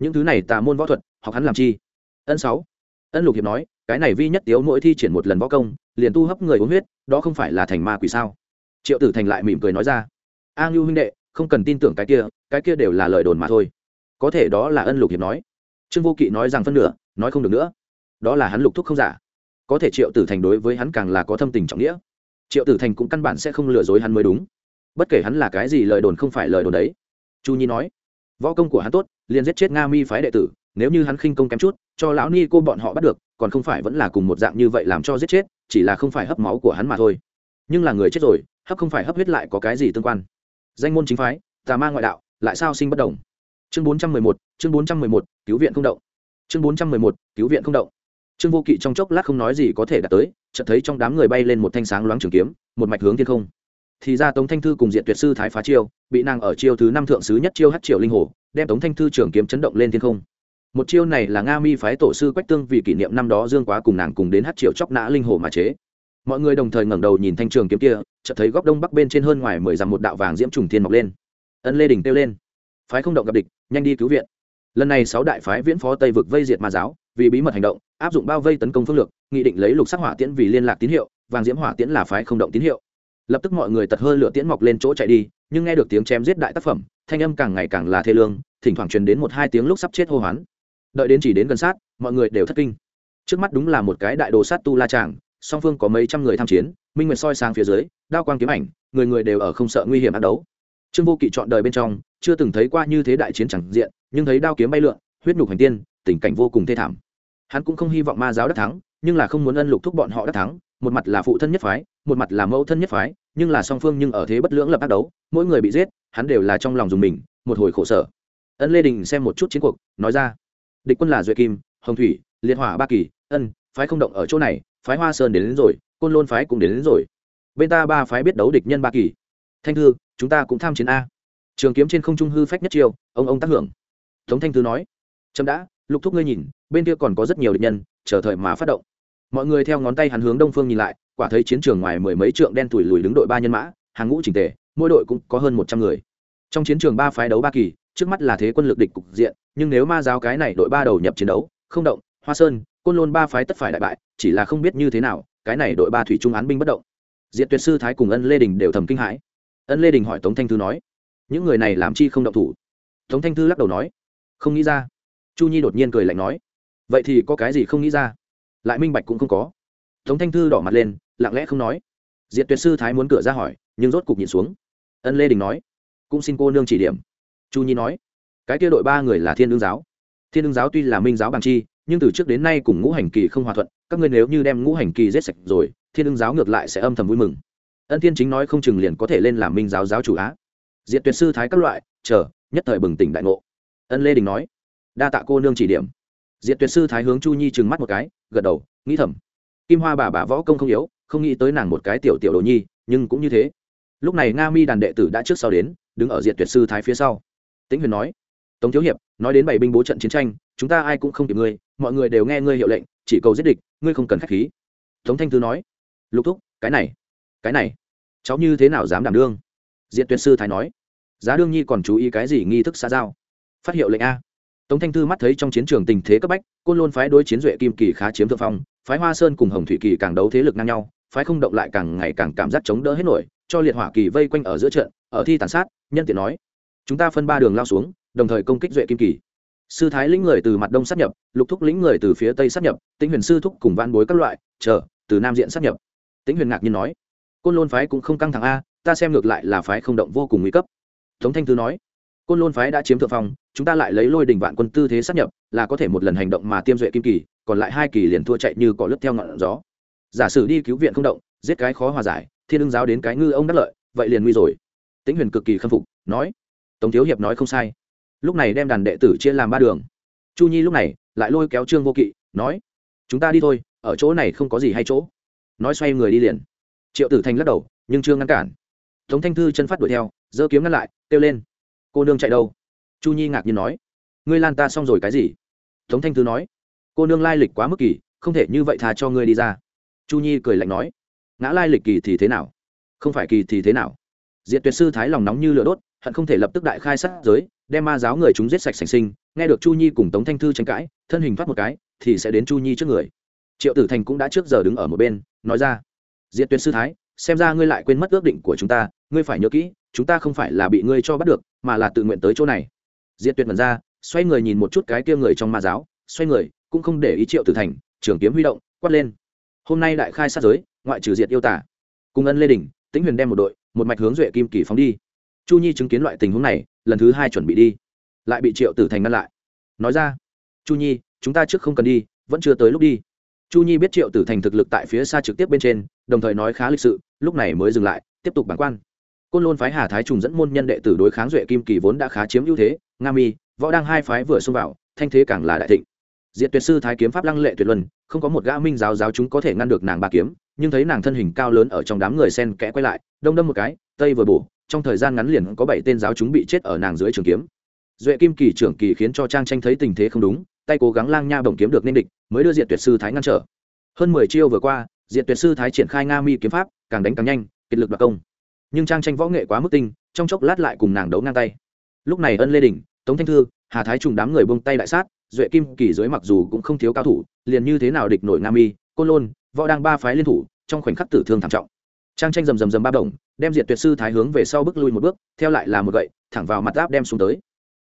những thứ này tà môn võ thuật, học hắn làm chi? Ân sáu. Ân lục hiệp nói, cái này vi nhất tiếu mỗi thi triển một lần võ công, liền tu hấp người uống huyết, đó không phải là thành ma quỷ sao? Triệu tử thành lại mỉm cười nói ra, a ngưu huynh đệ, không cần tin tưởng cái kia cái kia đều là lời đồn mà thôi. Có thể đó là ân lục hiệp nói. Trương vô kỵ nói rằng phân nửa, nói không được nữa. Đó là hắn lục thúc không giả. Có thể triệu tử thành đối với hắn càng là có thâm tình trọng nghĩa. Triệu tử thành cũng căn bản sẽ không lừa dối hắn mới đúng. Bất kể hắn là cái gì lời đồn không phải lời đồn đấy. Chu nhi nói, võ công của hắn tốt liền giết chết nga mi phái đệ tử, nếu như hắn khinh công kém chút, cho lão ni cô bọn họ bắt được, còn không phải vẫn là cùng một dạng như vậy làm cho giết chết, chỉ là không phải hấp máu của hắn mà thôi. Nhưng là người chết rồi, hấp không phải hấp huyết lại có cái gì tương quan. Danh môn chính phái, tà ma ngoại đạo, lại sao sinh bất đồng chương bốn trăm mười một, chương bốn trăm mười một, cứu viện không động. Chương bốn trăm mười một, cứu viện không động. Trương vô kỵ trong chốc lát không nói gì có thể đạt tới, chợt thấy trong đám người bay lên một thanh sáng loáng trường kiếm, một mạch hướng thiên không. Thì ra tống thanh thư cùng diện tuyệt sư thái phá chiêu, bị nàng ở chiêu thứ năm thượng sứ nhất chiêu hát triệu linh hồ đem tống thanh thư trường kiếm chấn động lên thiên không. Một chiêu này là nga mi phái tổ sư quách tương vì kỷ niệm năm đó dương quá cùng nàng cùng đến hát triệu chóc nã linh hồ mà chế. Mọi người đồng thời ngẩng đầu nhìn thanh trường kiếm kia, chợt thấy góc đông bắc bên trên hơn ngoài mười dặm một đạo vàng diễm trùng thiên mọc lên. Ân lê đình kêu lên, phái không động gặp địch, nhanh đi cứu viện. Lần này sáu đại phái viễn phó tây vực vây diệt ma giáo, vì bí mật hành động, áp dụng bao vây tấn công phương lược, nghị định lấy lục sắc hỏa tiễn vì liên lạc tín hiệu, vàng diễm hỏa tiễn là phái không động tín hiệu. Lập tức mọi người tật hơi lửa tiễn mọc lên chỗ chạy đi, nhưng nghe được tiếng chém giết đại tác phẩm thanh âm càng ngày càng là thê lương, thỉnh thoảng truyền đến một hai tiếng lúc sắp chết hô hoán. Đợi đến chỉ đến gần sát, mọi người đều thất kinh. Trước mắt đúng là một cái đại đồ sát tu la tràng song phương có mấy trăm người tham chiến, minh nguyệt soi sang phía dưới, đao quang kiếm ảnh, người người đều ở không sợ nguy hiểm ác đấu. Trương vô kỵ chọn đời bên trong, chưa từng thấy qua như thế đại chiến chẳng diện, nhưng thấy đao kiếm bay lượn, huyết nhục hành tiên, tình cảnh vô cùng thê thảm. Hắn cũng không hy vọng ma giáo đắc thắng, nhưng là không muốn ân lục thúc bọn họ đắc thắng, một mặt là phụ thân nhất phái, một mặt là mẫu thân nhất phái, nhưng là song phương nhưng ở thế bất lưỡng lập ác đấu, mỗi người bị giết hắn đều là trong lòng dùng mình một hồi khổ sở. Ân lê đình xem một chút chiến cuộc nói ra địch quân là duệ kim hồng thủy liệt hỏa ba kỳ ân phái không động ở chỗ này phái hoa sơn đến, đến rồi côn lôn phái cũng đến, đến rồi. Bên ta ba phái biết đấu địch nhân ba kỳ. Thanh thư chúng ta cũng tham chiến a. Trường kiếm trên không trung hư phách nhất chiêu ông ông tác hưởng. Tống thanh thư nói chậm đã lục thúc ngươi nhìn bên kia còn có rất nhiều địch nhân chờ thời mà phát động. Mọi người theo ngón tay hắn hướng đông phương nhìn lại quả thấy chiến trường ngoài mười mấy trượng đen tủi lùi đứng đội ba nhân mã hàng ngũ trình tề mỗi đội cũng có hơn một trăm người. Trong chiến trường ba phái đấu ba kỳ, trước mắt là thế quân lực địch cục diện, nhưng nếu ma giáo cái này đội ba đầu nhập chiến đấu, không động, hoa sơn, côn lôn ba phái tất phải đại bại, chỉ là không biết như thế nào, cái này đội ba thủy trung án binh bất động. Diện tuyệt sư thái cùng ân lê đình đều thầm kinh hãi. Ân lê đình hỏi tống thanh thư nói, những người này làm chi không động thủ? Tống thanh thư lắc đầu nói, không nghĩ ra. Chu nhi đột nhiên cười lạnh nói, vậy thì có cái gì không nghĩ ra? Lại minh bạch cũng không có. Tống thanh thư đỏ mặt lên, lặng lẽ không nói. Diện tuyệt sư thái muốn cửa ra hỏi, nhưng rốt cục nhìn xuống ân lê đình nói, cũng xin cô nương chỉ điểm. Chu nhi nói, cái kia đội ba người là thiên lương giáo. Thiên lương giáo tuy là minh giáo bằng chi, nhưng từ trước đến nay cùng ngũ hành kỳ không hòa thuận, các ngươi nếu như đem ngũ hành kỳ giết sạch rồi, thiên lương giáo ngược lại sẽ âm thầm vui mừng. Ân thiên chính nói không chừng liền có thể lên làm minh giáo giáo chủ á. Diện tuyệt sư thái các loại, chờ, nhất thời bừng tỉnh đại ngộ. Ân lê đình nói, đa tạ cô nương chỉ điểm. Diện tuyệt sư thái hướng chu nhi trừng mắt một cái, gật đầu, nghĩ thầm. Kim hoa bà bà võ công không yếu, không nghĩ tới nàng một cái tiểu tiểu đồ nhi, nhưng cũng như thế lúc này nga mi đàn đệ tử đã trước sau đến, đứng ở diện tuyệt sư thái phía sau. Tĩnh huyền nói, tống thiếu hiệp, nói đến bảy binh bố trận chiến tranh, chúng ta ai cũng không kịp ngươi, mọi người đều nghe ngươi hiệu lệnh, chỉ cầu giết địch, ngươi không cần k h á c h khí. Tống thanh thư nói, lục thúc, cái này cái này, cháu như thế nào dám đảm đương? Diện tuyệt sư thái nói, giá đương nhi còn chú ý cái gì nghi thức xã giao? Phát hiệu lệnh a. Tống thanh thư mắt thấy trong chiến trường tình thế cấp bách, côn lôn phái đối chiến duệ kim kỳ khá chiếm thượng phong, phái hoa sơn cùng hồng thủy kỳ càng đấu thế lực ngang nhau phái không động lại càng ngày càng cảm giác chống đỡ hết nổi, cho liệt hỏa kỳ vây quanh ở giữa trận, ở thi tàn sát, nhân tiện nói, chúng ta phân ba đường lao xuống, đồng thời công kích duệ kim kỳ. Sư thái lĩnh người từ mặt đông sát nhập, lục thúc lĩnh người từ phía tây sát nhập, tĩnh huyền sư thúc cùng van bối các loại, chờ, từ nam diện sát nhập. Tĩnh huyền ngạc nhiên nói, côn lôn phái cũng không căng thẳng a, ta xem ngược lại là phái không động vô cùng nguy cấp. Tống thanh thư nói, côn lôn phái đã chiếm thượng phong, chúng ta lại lấy lôi đình vạn quân tư thế sát nhập, là có thể một lần hành động mà tiêm duệ kim kỳ, còn lại hai kỳ liền thua chạy như cỏ lướt theo ngọn gió giả sử đi cứu viện không động, giết cái khó hòa giải, thiên ưng giáo đến cái ngư ông đắc lợi, vậy liền nguy rồi. Tĩnh huyền cực kỳ khâm phục, nói, tống thiếu hiệp nói không sai. Lúc này đem đàn đệ tử chia làm ba đường. Chu nhi lúc này lại lôi kéo trương vô kỵ, nói, chúng ta đi thôi, ở chỗ này không có gì hay chỗ. Nói xoay người đi liền. Triệu tử thành lắc đầu, nhưng chưa ngăn cản. Tống thanh thư chân phát đuổi theo, giơ kiếm ngăn lại, kêu lên, cô nương chạy đâu? Chu nhi ngạc nhiên nói, ngươi lan ta xong rồi cái gì? Tống thanh thư nói, cô nương lai lịch quá mức kỳ, không thể như vậy thà cho ngươi đi ra chu nhi cười lạnh nói, ngã lai lịch kỳ thì thế nào? Không phải kỳ thì thế nào? Diệt tuyệt sư thái lòng nóng như lửa đốt, hận không thể lập tức đại khai sát giới, đem ma giáo người chúng giết sạch sành sinh. Nghe được chu nhi cùng tống thanh thư tranh cãi, thân hình thoát một cái, thì sẽ đến chu nhi trước người. Triệu tử thành cũng đã trước giờ đứng ở một bên, nói ra, diệt tuyệt sư thái, xem ra ngươi lại quên mất ước định của chúng ta, ngươi phải nhớ kỹ, chúng ta không phải là bị ngươi cho bắt được, mà là tự nguyện tới chỗ này. Diệt tuyệt mật ra, xoay người nhìn một chút cái kia người trong ma giáo, xoay người, cũng không để ý triệu tử thành, trường kiếm huy động, quát lên hôm nay đại khai sát giới, ngoại trừ diệt yêu tả, cùng ân lê đình tĩnh huyền đem một đội, một mạch hướng duệ kim kỳ phóng đi. Chu nhi chứng kiến loại tình huống này, lần thứ hai chuẩn bị đi, lại bị triệu tử thành ngăn lại. Nói ra, chu nhi, chúng ta trước không cần đi, vẫn chưa tới lúc đi. Chu nhi biết triệu tử thành thực lực tại phía xa trực tiếp bên trên, đồng thời nói khá lịch sự, lúc này mới dừng lại, tiếp tục bản quan. Côn lôn phái hà thái trùng dẫn môn nhân đệ tử đối kháng duệ kim kỳ vốn đã khá chiếm ưu thế, nga mi, võ đang hai phái vừa xông vào, thanh thế càng là đại thịnh diệt tuyệt sư thái kiếm pháp lăng lệ tuyệt luân, không có một gã minh giáo giáo chúng có thể ngăn được nàng ba kiếm, nhưng thấy nàng thân hình cao lớn ở trong đám người sen kẽ quay lại, đông đâm một cái, tây vừa bổ, trong thời gian ngắn liền có bảy tên giáo chúng bị chết ở nàng dưới trường kiếm. Duệ kim kỳ trưởng kỳ khiến cho trang tranh thấy tình thế không đúng, tay cố gắng lang nha bổng kiếm được nên địch, mới đưa diệt tuyệt sư thái ngăn trở. Hơn mười chiêu vừa qua, diệt tuyệt sư thái triển khai nga mi kiếm pháp, càng đánh càng nhanh kiệt lực đoạt công. Nhưng trang tranh võ nghệ quá mức tinh, trong chốc lát lại cùng nàng đấu ngang tay. Lúc này ân lê đình tống thanh thư, hà thái trùng đám người buông tay đại sát duệ kim kỳ dưới mặc dù cũng không thiếu cao thủ, liền như thế nào địch nổi Nam mi, côn lôn, võ đang ba phái liên thủ, trong khoảnh khắc tử thương thảm trọng. Trang tranh rầm rầm rầm ba đồng đem diệt tuyệt sư thái hướng về sau bước lui một bước, theo lại là một gậy, thẳng vào mặt áp đem xuống tới.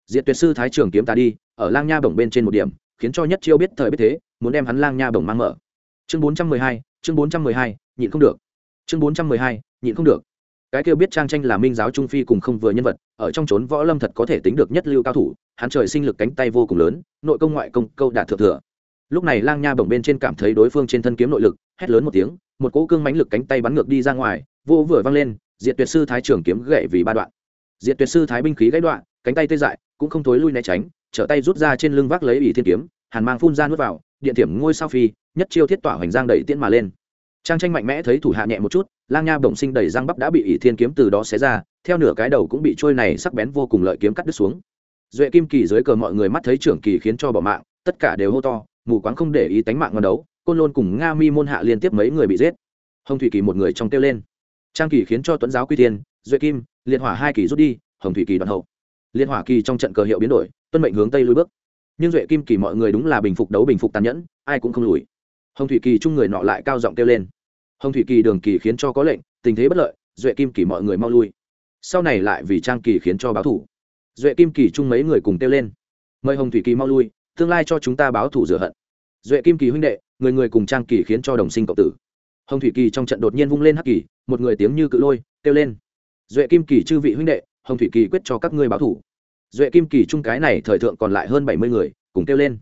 Diệt tuyệt sư thái trường kiếm ta đi, ở lang nha bổng bên trên một điểm, khiến cho nhất chiêu biết thời biết thế, muốn đem hắn lang nha bổng mang mở. Chương bốn trăm mười hai, chương bốn trăm mười hai, nhịn không được. Chương bốn trăm mười hai, nhịn không được cái kêu biết trang tranh là minh giáo trung phi cùng không vừa nhân vật, ở trong trốn võ lâm thật có thể tính được nhất lưu cao thủ, hắn trời sinh lực cánh tay vô cùng lớn, nội công ngoại công câu đạt thượng thừa. Lúc này lang nha bổng bên trên cảm thấy đối phương trên thân kiếm nội lực, hét lớn một tiếng, một cỗ cương mãnh lực cánh tay bắn ngược đi ra ngoài, vô vừa văng lên, diệt tuyệt sư thái trưởng kiếm gậy vì ba đoạn. Diệt tuyệt sư thái binh khí gãy đoạn, cánh tay tê dại, cũng không thối lui né tránh, trở tay rút ra trên lưng vác lấy ỷ thiên kiếm, hàn mang phun ra nuốt vào, điện thiểm ngôi sao phi, nhất chiêu thiết tỏa hoành giang đẩy tiễn mà lên trang tranh mạnh mẽ thấy thủ hạ nhẹ một chút, lang nha bổng sinh đầy răng bắp đã bị ỷ thiên kiếm từ đó xé ra, theo nửa cái đầu cũng bị trôi này sắc bén vô cùng lợi kiếm cắt đứt xuống. Duệ kim kỳ dưới cờ mọi người mắt thấy trưởng kỳ khiến cho bỏ mạng, tất cả đều hô to, mù quáng không để ý tánh mạng ngon đấu, côn lôn cùng nga mi môn hạ liên tiếp mấy người bị giết. Hồng thủy kỳ một người trong kêu lên. Trang kỳ khiến cho tuấn giáo quy tiên duệ kim, liệt hỏa hai kỳ rút đi, hồng thủy kỳ đoạn hậu. Liệt hỏa kỳ trong trận cờ hiệu biến đổi, tuân mệnh hướng tây lui bước. Nhưng duệ kim kỳ mọi người đúng là bình phục đấu bình phục tàn nhẫn, ai cũng không lùi. Hồng thủy kỳ chung người nọ lại cao giọng kêu lên hồng thủy kỳ đường kỳ khiến cho có lệnh, tình thế bất lợi, duệ kim kỳ mọi người mau lui. Sau này lại vì trang kỳ khiến cho báo thủ. Duệ kim kỳ chung mấy người cùng kêu lên. Mời hồng thủy kỳ mau lui, tương lai cho chúng ta báo thủ rửa hận. Duệ kim kỳ huynh đệ, người người cùng trang kỳ khiến cho đồng sinh cộng tử. Hồng thủy kỳ trong trận đột nhiên vung lên hắc kỳ, một người tiếng như cự lôi, kêu lên. Duệ kim kỳ chư vị huynh đệ, hồng thủy kỳ quyết cho các ngươi báo thủ. Duệ kim kỳ trung cái này thời thượng còn lại hơn bảy mươi người, cùng kêu lên.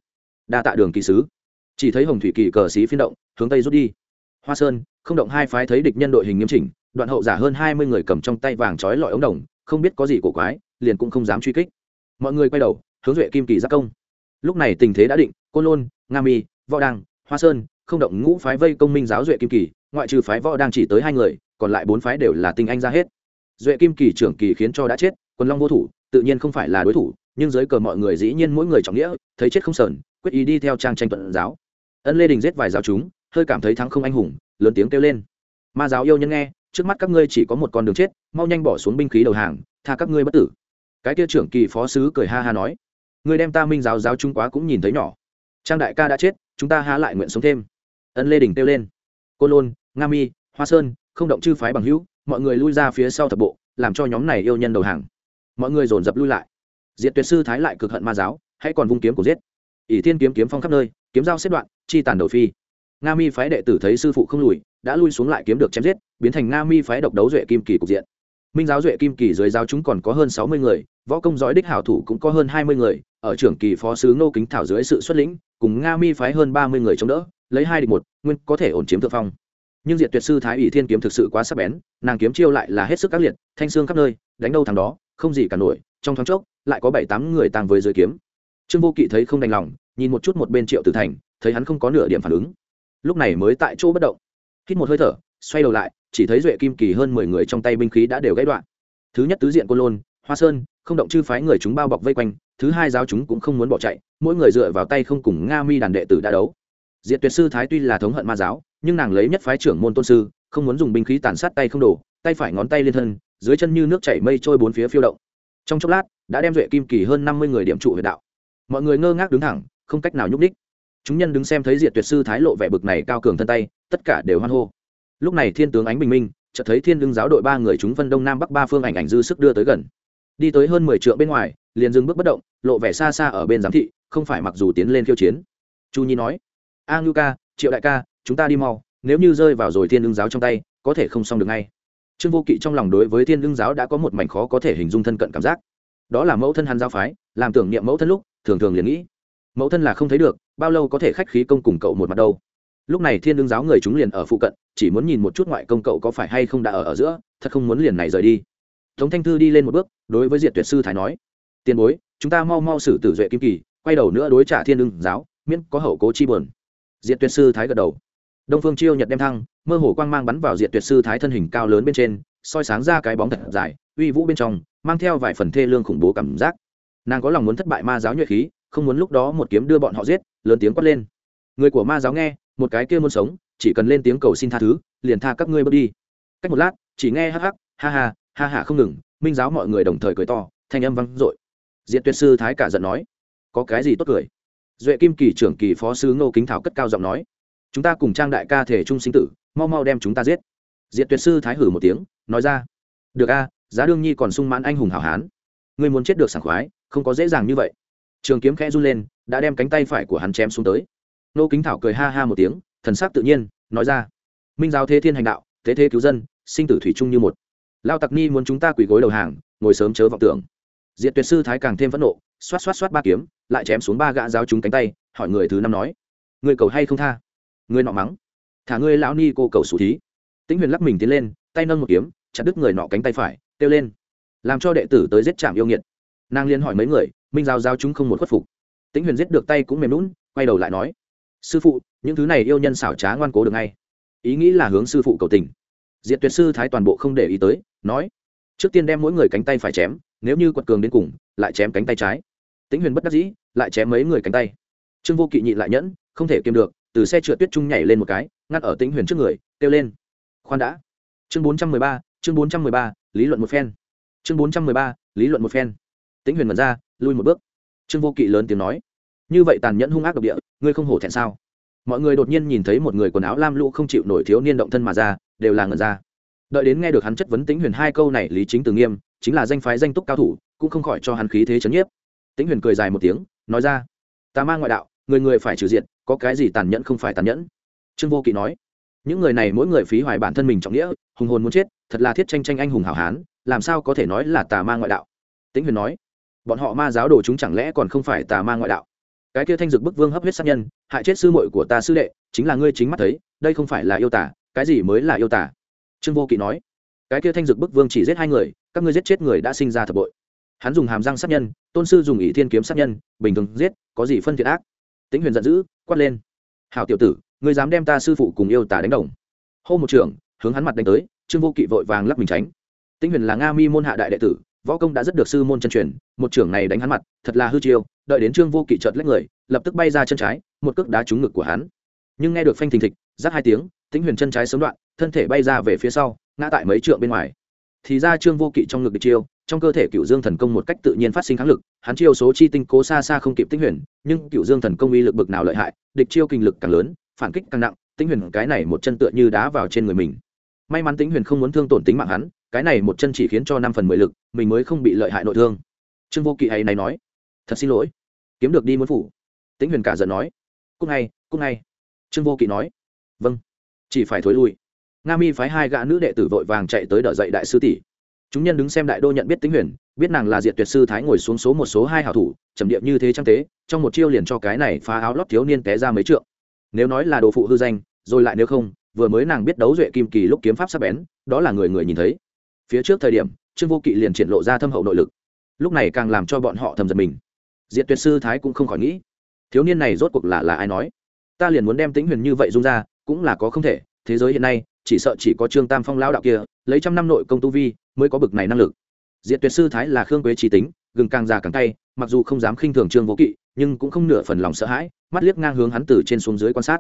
Đa tạ đường kỳ sứ. Chỉ thấy hồng thủy kỳ cờ xí phiên động, hướng tây rút đi. Hoa sơn không động hai phái thấy địch nhân đội hình nghiêm chỉnh, đoạn hậu giả hơn hai mươi người cầm trong tay vàng trói lọi ống đồng, không biết có gì cổ quái, liền cũng không dám truy kích. Mọi người quay đầu, hướng duệ kim kỳ giác công. Lúc này tình thế đã định, côn lôn, nga mi, võ đăng, hoa sơn, không động ngũ phái vây công minh giáo duệ kim kỳ, ngoại trừ phái võ đang chỉ tới hai người, còn lại bốn phái đều là tinh anh ra hết. Duệ kim kỳ trưởng kỳ khiến cho đã chết quân long vô thủ, tự nhiên không phải là đối thủ, nhưng dưới cờ mọi người dĩ nhiên mỗi người trọng nghĩa, thấy chết không sờn, quyết ý đi theo trang tranh tuận giáo. Ân lê đình giết vài giáo chúng, hơi cảm thấy thắng không anh hùng lớn tiếng kêu lên. Ma giáo yêu nhân nghe, trước mắt các ngươi chỉ có một con đường chết, mau nhanh bỏ xuống binh khí đầu hàng, tha các ngươi bất tử. Cái kia trưởng kỳ phó sứ cười ha ha nói. Người đem ta minh giáo giáo trung quá cũng nhìn thấy nhỏ. Trang đại ca đã chết, chúng ta há lại nguyện sống thêm. Ân lê đình kêu lên. Côn lôn, nga mi, hoa sơn, không động chư phái bằng hữu, mọi người lui ra phía sau thập bộ, làm cho nhóm này yêu nhân đầu hàng. Mọi người dồn dập lui lại. Diệt tuyệt sư thái lại cực hận ma giáo, hãy còn vung kiếm của giết. Ỷ thiên kiếm kiếm phong khắp nơi, kiếm dao xếp đoạn, chi tàn đầu phi nga mi phái đệ tử thấy sư phụ không lùi, đã lui xuống lại kiếm được chém giết, biến thành nga mi phái độc đấu duệ kim kỳ cục diện. Minh giáo duệ kim kỳ dưới giáo chúng còn có hơn sáu mươi người, võ công giỏi đích hảo thủ cũng có hơn hai mươi người, ở trưởng kỳ phó sứ ngô kính thảo dưới sự xuất lĩnh, cùng nga mi phái hơn ba mươi người chống đỡ, lấy hai địch một, nguyên có thể ổn chiếm thượng phong. Nhưng diệt tuyệt sư thái ủy thiên kiếm thực sự quá sắc bén, nàng kiếm chiêu lại là hết sức các liệt, thanh xương khắp nơi, đánh đâu thằng đó, không gì cả nổi, trong thoáng chốc, lại có bảy tám người tàng với dưới kiếm. Trương vô kỵ thấy không đành lòng, nhìn một chút một bên triệu tử thành, thấy hắn không có nửa điểm phản ứng lúc này mới tại chỗ bất động. Hít một hơi thở, xoay đầu lại, chỉ thấy duệ kim kỳ hơn mười người trong tay binh khí đã đều gãy đoạn. Thứ nhất tứ diện côn lôn, hoa sơn, không động chư phái người chúng bao bọc vây quanh, thứ hai giáo chúng cũng không muốn bỏ chạy, mỗi người dựa vào tay không cùng nga mi đàn đệ tử đã đấu. Diệt tuyệt sư thái tuy là thống hận ma giáo, nhưng nàng lấy nhất phái trưởng môn tôn sư, không muốn dùng binh khí tàn sát tay không đổ, tay phải ngón tay liên thân, dưới chân như nước chảy mây trôi bốn phía phiêu động. Trong chốc lát, đã đem duệ kim kỳ hơn năm mươi người điểm trụ huyện đạo. Mọi người ngơ ngác đứng thẳng, không cách nào nhúc ních chúng nhân đứng xem thấy diệt tuyệt sư thái lộ vẻ bực này cao cường thân tay, tất cả đều hoan hô. Lúc này thiên tướng ánh bình minh, chợt thấy thiên đương giáo đội ba người chúng phân đông nam bắc ba phương ảnh ảnh dư sức đưa tới gần. Đi tới hơn mười triệu bên ngoài, liền dừng bước bất động, lộ vẻ xa xa ở bên giám thị, không phải mặc dù tiến lên khiêu chiến. Chu nhi nói, a ngưu ca, triệu đại ca, chúng ta đi mau, nếu như rơi vào rồi thiên đương giáo trong tay, có thể không xong được ngay. Trương vô kỵ trong lòng đối với thiên đương giáo đã có một mảnh khó có thể hình dung thân cận cảm giác. Đó là mẫu thân hắn giáo phái, làm tưởng niệm mẫu thân lúc, thường thường liền nghĩ mẫu thân là không thấy được, bao lâu có thể khách khí công cùng cậu một mặt đâu. Lúc này thiên đương giáo người chúng liền ở phụ cận, chỉ muốn nhìn một chút ngoại công cậu có phải hay không đã ở ở giữa, thật không muốn liền này rời đi. Tống thanh thư đi lên một bước, đối với diệt tuyệt sư thái nói, tiền bối, chúng ta mau mau xử tử duệ kim kỳ, quay đầu nữa đối trả thiên đương giáo, miễn có hậu cố chi buồn. Diệt tuyệt sư thái gật đầu. Đông phương chiêu, nhật đem thăng, mơ hồ quang mang bắn vào diệt tuyệt sư thái thân hình cao lớn bên trên, soi sáng ra cái bóng thật dài, uy vũ bên trong, mang theo vài phần thê lương khủng bố cảm giác. Nàng có lòng muốn thất bại ma giáo nhuệ khí không muốn lúc đó một kiếm đưa bọn họ giết, lớn tiếng quát lên. Người của ma giáo nghe, một cái kia muốn sống, chỉ cần lên tiếng cầu xin tha thứ, liền tha các ngươi bước đi. Cách một lát, chỉ nghe hắc hắc, ha ha ha ha không ngừng, minh giáo mọi người đồng thời cười to, thanh âm vang dội. Diện tuyệt sư thái cả giận nói, có cái gì tốt cười? Duệ kim kỳ trưởng kỳ phó sứ ngô kính thảo cất cao giọng nói, chúng ta cùng trang đại ca thể trung sinh tử, mau mau đem chúng ta giết. Diện tuyệt sư thái hử một tiếng, nói ra, được a, giá đương nhi còn sung mãn anh hùng hảo hán. Người muốn chết được sảng khoái, không có dễ dàng như vậy trường kiếm khẽ run lên, đã đem cánh tay phải của hắn chém xuống tới. Nô kính thảo cười ha ha một tiếng, thần sắc tự nhiên, nói ra. Minh giáo thế thiên hành đạo, thế thế cứu dân, sinh tử thủy chung như một. Lao tặc ni muốn chúng ta quỳ gối đầu hàng, ngồi sớm chớ vọng tưởng. Diện tuyệt sư thái càng thêm phẫn nộ, xoát xoát xoát ba kiếm, lại chém xuống ba gã giáo chúng cánh tay, hỏi người thứ năm nói. Người cầu hay không tha? Người nọ mắng. Thả ngươi lão ni cô cầu sủ thí. Tĩnh huyền lắc mình tiến lên, tay nâng một kiếm, chặt đứt người nọ cánh tay phải, kêu lên. Làm cho đệ tử tới giết chạm yêu nghiệt. Nàng liên hỏi mấy người minh giáo giáo chúng không một khuất phục. Tĩnh huyền giết được tay cũng mềm lún quay đầu lại nói, sư phụ, những thứ này yêu nhân xảo trá ngoan cố được ngay. Ý nghĩ là hướng sư phụ cầu tình. Diệt tuyệt sư thái toàn bộ không để ý tới, nói, trước tiên đem mỗi người cánh tay phải chém, nếu như quật cường đến cùng, lại chém cánh tay trái. Tĩnh huyền bất đắc dĩ, lại chém mấy người cánh tay. Trương vô kỵ nhị lại nhẫn, không thể kiềm được, từ xe trượt tuyết trung nhảy lên một cái, ngắt ở tĩnh huyền trước người, kêu lên, khoan đã. Chương bốn trăm mười ba, chương bốn trăm mười ba, lý luận một phen. Chương bốn trăm mười ba, lý luận một phen tĩnh huyền mật ra, lui một bước. Trương vô kỵ lớn tiếng nói, như vậy tàn nhẫn hung ác độc địa, ngươi không hổ thẹn sao? Mọi người đột nhiên nhìn thấy một người quần áo lam lũ không chịu nổi thiếu niên động thân mà ra, đều là ngần ra. Đợi đến nghe được hắn chất vấn tĩnh huyền hai câu này, lý chính từ nghiêm, chính là danh phái danh túc cao thủ, cũng không khỏi cho hắn khí thế chấn nhiếp. Tĩnh huyền cười dài một tiếng, nói ra ta mang ngoại đạo, người người phải trừ diện có cái gì tàn nhẫn không phải tàn nhẫn? Trương vô kỵ nói, những người này mỗi người phí hoài bản thân mình trọng nghĩa, hùng hồn muốn chết, thật là thiết tranh tranh anh hùng hảo hán, làm sao có thể nói là tà ma ngoại đạo? Tĩnh huyền nói bọn họ ma giáo đồ chúng chẳng lẽ còn không phải tà ma ngoại đạo? Cái kia thanh dực bức vương hấp huyết sát nhân, hại chết sư muội của ta sư đệ, chính là ngươi chính mắt thấy, đây không phải là yêu tả cái gì mới là yêu tả trương vô kỵ nói. Cái kia thanh dực bức vương chỉ giết hai người, các ngươi giết chết người đã sinh ra thập bội. Hắn dùng hàm răng sát nhân, tôn sư dùng ỷ thiên kiếm sát nhân, bình thường giết, có gì phân thiệt ác? Tĩnh huyền giận dữ, quát lên. Hảo tiểu tử, ngươi dám đem ta sư phụ cùng yêu tả đánh đồng? Hô một trưởng, hướng hắn mặt đánh tới, trương vô kỵ vội vàng lắp mình tránh. Tĩnh huyền là nga mi môn hạ đại đệ tử võ công đã rất được sư môn chân truyền, một trưởng này đánh hắn mặt, thật là hư chiêu, đợi đến trương vô kỵ chợt lách người, lập tức bay ra chân trái, một cước đá trúng ngực của hắn. Nhưng nghe được phanh thình thịch giáp hai tiếng, tĩnh huyền chân trái sớm đoạn, thân thể bay ra về phía sau, ngã tại mấy trượng bên ngoài. Thì ra trương vô kỵ trong ngực địch chiêu, trong cơ thể cựu dương thần công một cách tự nhiên phát sinh kháng lực, hắn chiêu số chi tinh cố xa xa không kịp tĩnh huyền, nhưng cựu dương thần công uy lực bực nào lợi hại, địch chiêu kinh lực càng lớn, phản kích càng nặng, tĩnh huyền cái này một chân tựa như đá vào trên người mình. May mắn tĩnh huyền không muốn thương tổn tính mạng hắn cái này một chân chỉ khiến cho năm phần mười lực, mình mới không bị lợi hại nội thương. Trương vô kỵ ấy này nói, thật xin lỗi, kiếm được đi muốn phủ. Tĩnh huyền cả giận nói cúc ngay cúc ngay. Trương vô kỵ nói vâng chỉ phải thối lui. Nga mi phái hai gã nữ đệ tử vội vàng chạy tới đỡ dậy đại sư tỷ. Chúng nhân đứng xem đại đô nhận biết tính huyền, biết nàng là diệt tuyệt sư thái ngồi xuống số một số hai hảo thủ, trầm điệp như thế trang tế trong một chiêu liền cho cái này phá áo lót thiếu niên té ra mấy trượng. Nếu nói là đồ phụ hư danh, rồi lại nếu không, vừa mới nàng biết đấu duệ kim kỳ lúc kiếm pháp sắp bén, đó là người người nhìn thấy phía trước thời điểm, trương vô kỵ liền triển lộ ra thâm hậu nội lực. Lúc này càng làm cho bọn họ thầm giật mình. Diệt tuyệt sư thái cũng không khỏi nghĩ, thiếu niên này rốt cuộc là là ai nói? Ta liền muốn đem tính huyền như vậy dung ra, cũng là có không thể, thế giới hiện nay, chỉ sợ chỉ có trương tam phong lao đạo kia, lấy trăm năm nội công tu vi, mới có bực này năng lực. Diệt tuyệt sư thái là khương quế trí tính, gừng càng già càng tay mặc dù không dám khinh thường trương vô kỵ, nhưng cũng không nửa phần lòng sợ hãi, mắt liếc ngang hướng hắn từ trên xuống dưới quan sát.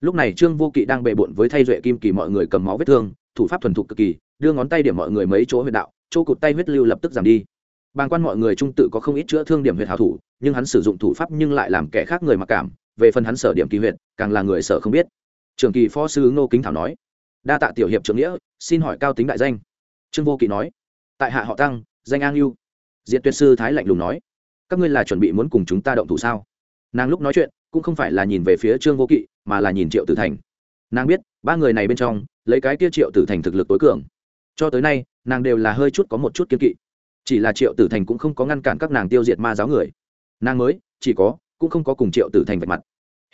Lúc này trương vô kỵ đang bệ bộn với thay duệ kim kỳ mọi người cầm máu vết thương, thủ pháp thuần thục cực kỳ đưa ngón tay điểm mọi người mấy chỗ huyệt đạo, chỗ cụt tay huyết lưu lập tức giảm đi. Bàng quan mọi người trung tự có không ít chữa thương điểm huyệt hảo thủ, nhưng hắn sử dụng thủ pháp nhưng lại làm kẻ khác người mặc cảm, về phần hắn sở điểm kỳ huyệt, càng là người sở không biết. Trường kỳ phó sư ngô kính thảo nói, đa tạ tiểu hiệp trưởng nghĩa, xin hỏi cao tính đại danh. Trương vô kỵ nói, tại hạ họ tăng, danh an yêu diện tuyệt sư thái lạnh lùng nói, các ngươi là chuẩn bị muốn cùng chúng ta động thủ sao? Nàng lúc nói chuyện, cũng không phải là nhìn về phía trương vô kỵ, mà là nhìn triệu tử thành. Nàng biết, ba người này bên trong, lấy cái kia triệu tử thành thực lực tối cường cho tới nay, nàng đều là hơi chút có một chút kiên kỵ. Chỉ là triệu tử thành cũng không có ngăn cản các nàng tiêu diệt ma giáo người. Nàng mới, chỉ có, cũng không có cùng triệu tử thành vạch mặt.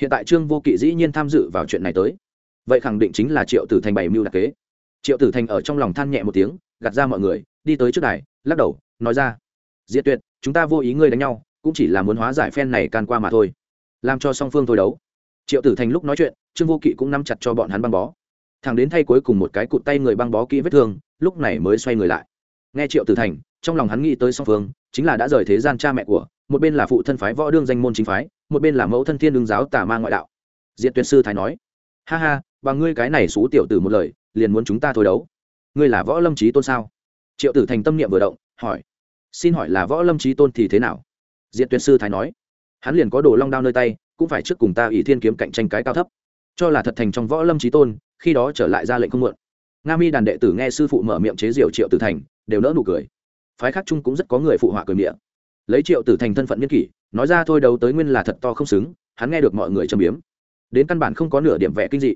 Hiện tại trương vô kỵ dĩ nhiên tham dự vào chuyện này tới. Vậy khẳng định chính là triệu tử thành bày mưu đặc kế. Triệu tử thành ở trong lòng than nhẹ một tiếng, gạt ra mọi người, đi tới trước đài, lắc đầu, nói ra. Diệt tuyệt, chúng ta vô ý ngươi đánh nhau, cũng chỉ là muốn hóa giải phen này can qua mà thôi. Làm cho song phương thôi đấu. Triệu tử thành lúc nói chuyện, trương vô kỵ cũng nắm chặt cho bọn hắn băng bó thằng đến thay cuối cùng một cái cụt tay người băng bó kỹ vết thương, lúc này mới xoay người lại. Nghe triệu tử thành, trong lòng hắn nghĩ tới song phương, chính là đã rời thế gian cha mẹ của, một bên là phụ thân phái võ đương danh môn chính phái, một bên là mẫu thân thiên đương giáo tà ma ngoại đạo. Diện tuyệt sư thái nói, ha ha bằng ngươi cái này xú tiểu tử một lời, liền muốn chúng ta thôi đấu. Ngươi là võ lâm trí tôn sao? Triệu tử thành tâm niệm vừa động, hỏi, xin hỏi là võ lâm trí tôn thì thế nào? Diện tuyệt sư thái nói, hắn liền có đồ long đao nơi tay, cũng phải trước cùng ta ỷ thiên kiếm cạnh tranh cái cao thấp. Cho là thật thành trong võ lâm trí tôn khi đó trở lại ra lệnh không muộn. Nga mi đàn đệ tử nghe sư phụ mở miệng chế diệu triệu tử thành đều nỡ nụ cười. Phái khác chung cũng rất có người phụ họa cười miệng. Lấy triệu tử thành thân phận nhân kỷ nói ra thôi đầu tới nguyên là thật to không xứng hắn nghe được mọi người châm biếm. Đến căn bản không có nửa điểm vẽ kinh dị.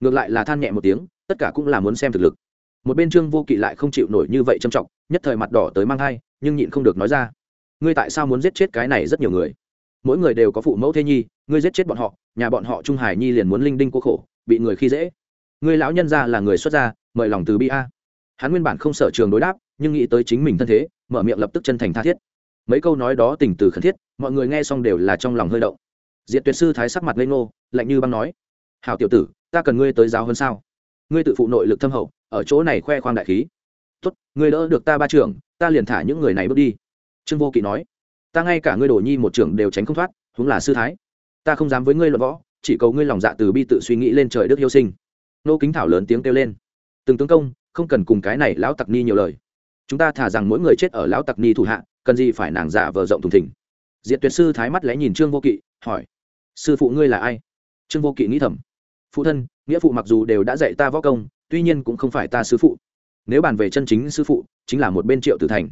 Ngược lại là than nhẹ một tiếng tất cả cũng là muốn xem thực lực. Một bên trương vô kỵ lại không chịu nổi như vậy trầm trọng nhất thời mặt đỏ tới mang hai, nhưng nhịn không được nói ra. Ngươi tại sao muốn giết chết cái này rất nhiều người? Mỗi người đều có phụ mẫu thế nhi ngươi giết chết bọn họ nhà bọn họ trung hải nhi liền muốn linh đinh cô khổ bị người khi dễ ngươi lão nhân ra là người xuất gia, mời lòng từ bi a. Hắn nguyên bản không sở trường đối đáp, nhưng nghĩ tới chính mình thân thế, mở miệng lập tức chân thành tha thiết. Mấy câu nói đó tình từ khẩn thiết, mọi người nghe xong đều là trong lòng hơi động. Diện tuyệt sư thái sắc mặt lên ngô, lạnh như băng nói hào tiểu tử, ta cần ngươi tới giáo hơn sao? Ngươi tự phụ nội lực thâm hậu, ở chỗ này khoe khoang đại khí. Tốt, ngươi đỡ được ta ba trưởng, ta liền thả những người này bước đi. Trương vô kỵ nói, ta ngay cả ngươi đổ nhi một trưởng đều tránh không thoát, huống là sư thái. Ta không dám với ngươi luận võ, chỉ cầu ngươi lòng dạ từ bi tự suy nghĩ lên trời đức yêu sinh nô kính thảo lớn tiếng kêu lên. Từng tướng công, không cần cùng cái này lão tặc ni nhiều lời. Chúng ta thả rằng mỗi người chết ở lão tặc ni thủ hạ, cần gì phải nàng giả vờ rộng thùng thỉnh diện tuyệt sư thái mắt lẽ nhìn trương vô kỵ, hỏi, sư phụ ngươi là ai? Trương vô kỵ nghĩ thầm, phụ thân, nghĩa phụ mặc dù đều đã dạy ta võ công, tuy nhiên cũng không phải ta sư phụ. Nếu bàn về chân chính sư phụ, chính là một bên triệu tử thành.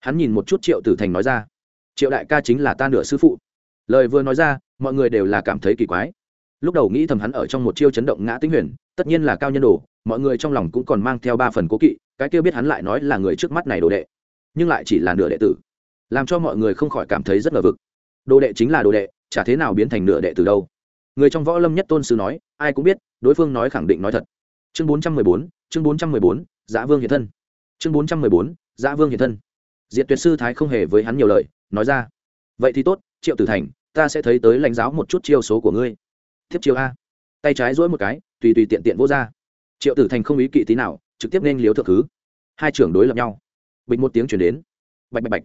Hắn nhìn một chút triệu tử thành nói ra, triệu đại ca chính là ta nửa sư phụ. Lời vừa nói ra, mọi người đều là cảm thấy kỳ quái lúc đầu nghĩ thầm hắn ở trong một chiêu chấn động ngã tinh huyền, tất nhiên là cao nhân đồ, mọi người trong lòng cũng còn mang theo ba phần cố kỵ, cái kia biết hắn lại nói là người trước mắt này đồ đệ. Nhưng lại chỉ là nửa đệ tử, làm cho mọi người không khỏi cảm thấy rất ngờ vực. Đồ đệ chính là đồ đệ, chả thế nào biến thành nửa đệ từ đâu. Người trong võ lâm nhất tôn sư nói, ai cũng biết, đối phương nói khẳng định nói thật. Chương bốn trăm mười bốn, chương bốn trăm mười bốn, giã vương hiện thân. Chương bốn trăm mười bốn, giã vương hiện thân. Diệt tuyệt sư thái không hề với hắn nhiều lời, nói ra. Vậy thì tốt, triệu tử thành, ta sẽ thấy tới lãnh giáo một chút chiêu số của ngươi tiếp chiêu a. Tay trái dỗi một cái, tùy tùy tiện tiện vô ra. Triệu tử thành không ý kỵ tí nào, trực tiếp nên liếu thượng thứ. Hai trưởng đối lập nhau. Bịch một tiếng chuyển đến. Bạch bạch bạch.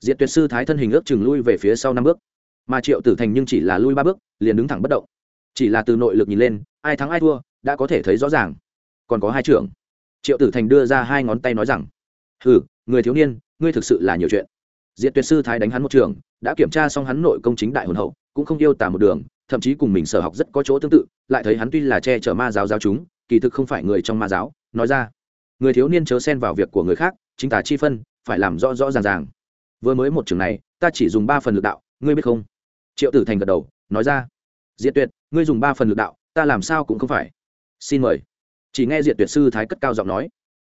Diện tuyệt sư thái thân hình ước chừng lui về phía sau năm bước. Mà triệu tử thành nhưng chỉ là lui ba bước, liền đứng thẳng bất động. Chỉ là từ nội lực nhìn lên, ai thắng ai thua, đã có thể thấy rõ ràng. Còn có hai trưởng. Triệu tử thành đưa ra hai ngón tay nói rằng ừ người thiếu niên, ngươi thực sự là nhiều chuyện. Diệt tuyệt sư thái đánh hắn một trường, đã kiểm tra xong hắn nội công chính đại hồn hậu, cũng không yêu tả một đường thậm chí cùng mình sở học rất có chỗ tương tự, lại thấy hắn tuy là che chở ma giáo giáo chúng, kỳ thực không phải người trong ma giáo, nói ra. Người thiếu niên chớ xen vào việc của người khác, chính tả chi phân, phải làm rõ rõ ràng ràng. Vừa mới một trường này, ta chỉ dùng ba phần lực đạo, ngươi biết không? Triệu tử thành gật đầu, nói ra. Diệt tuyệt, ngươi dùng ba phần lực đạo, ta làm sao cũng không phải. Xin mời. Chỉ nghe diệt tuyệt sư thái cất cao giọng nói.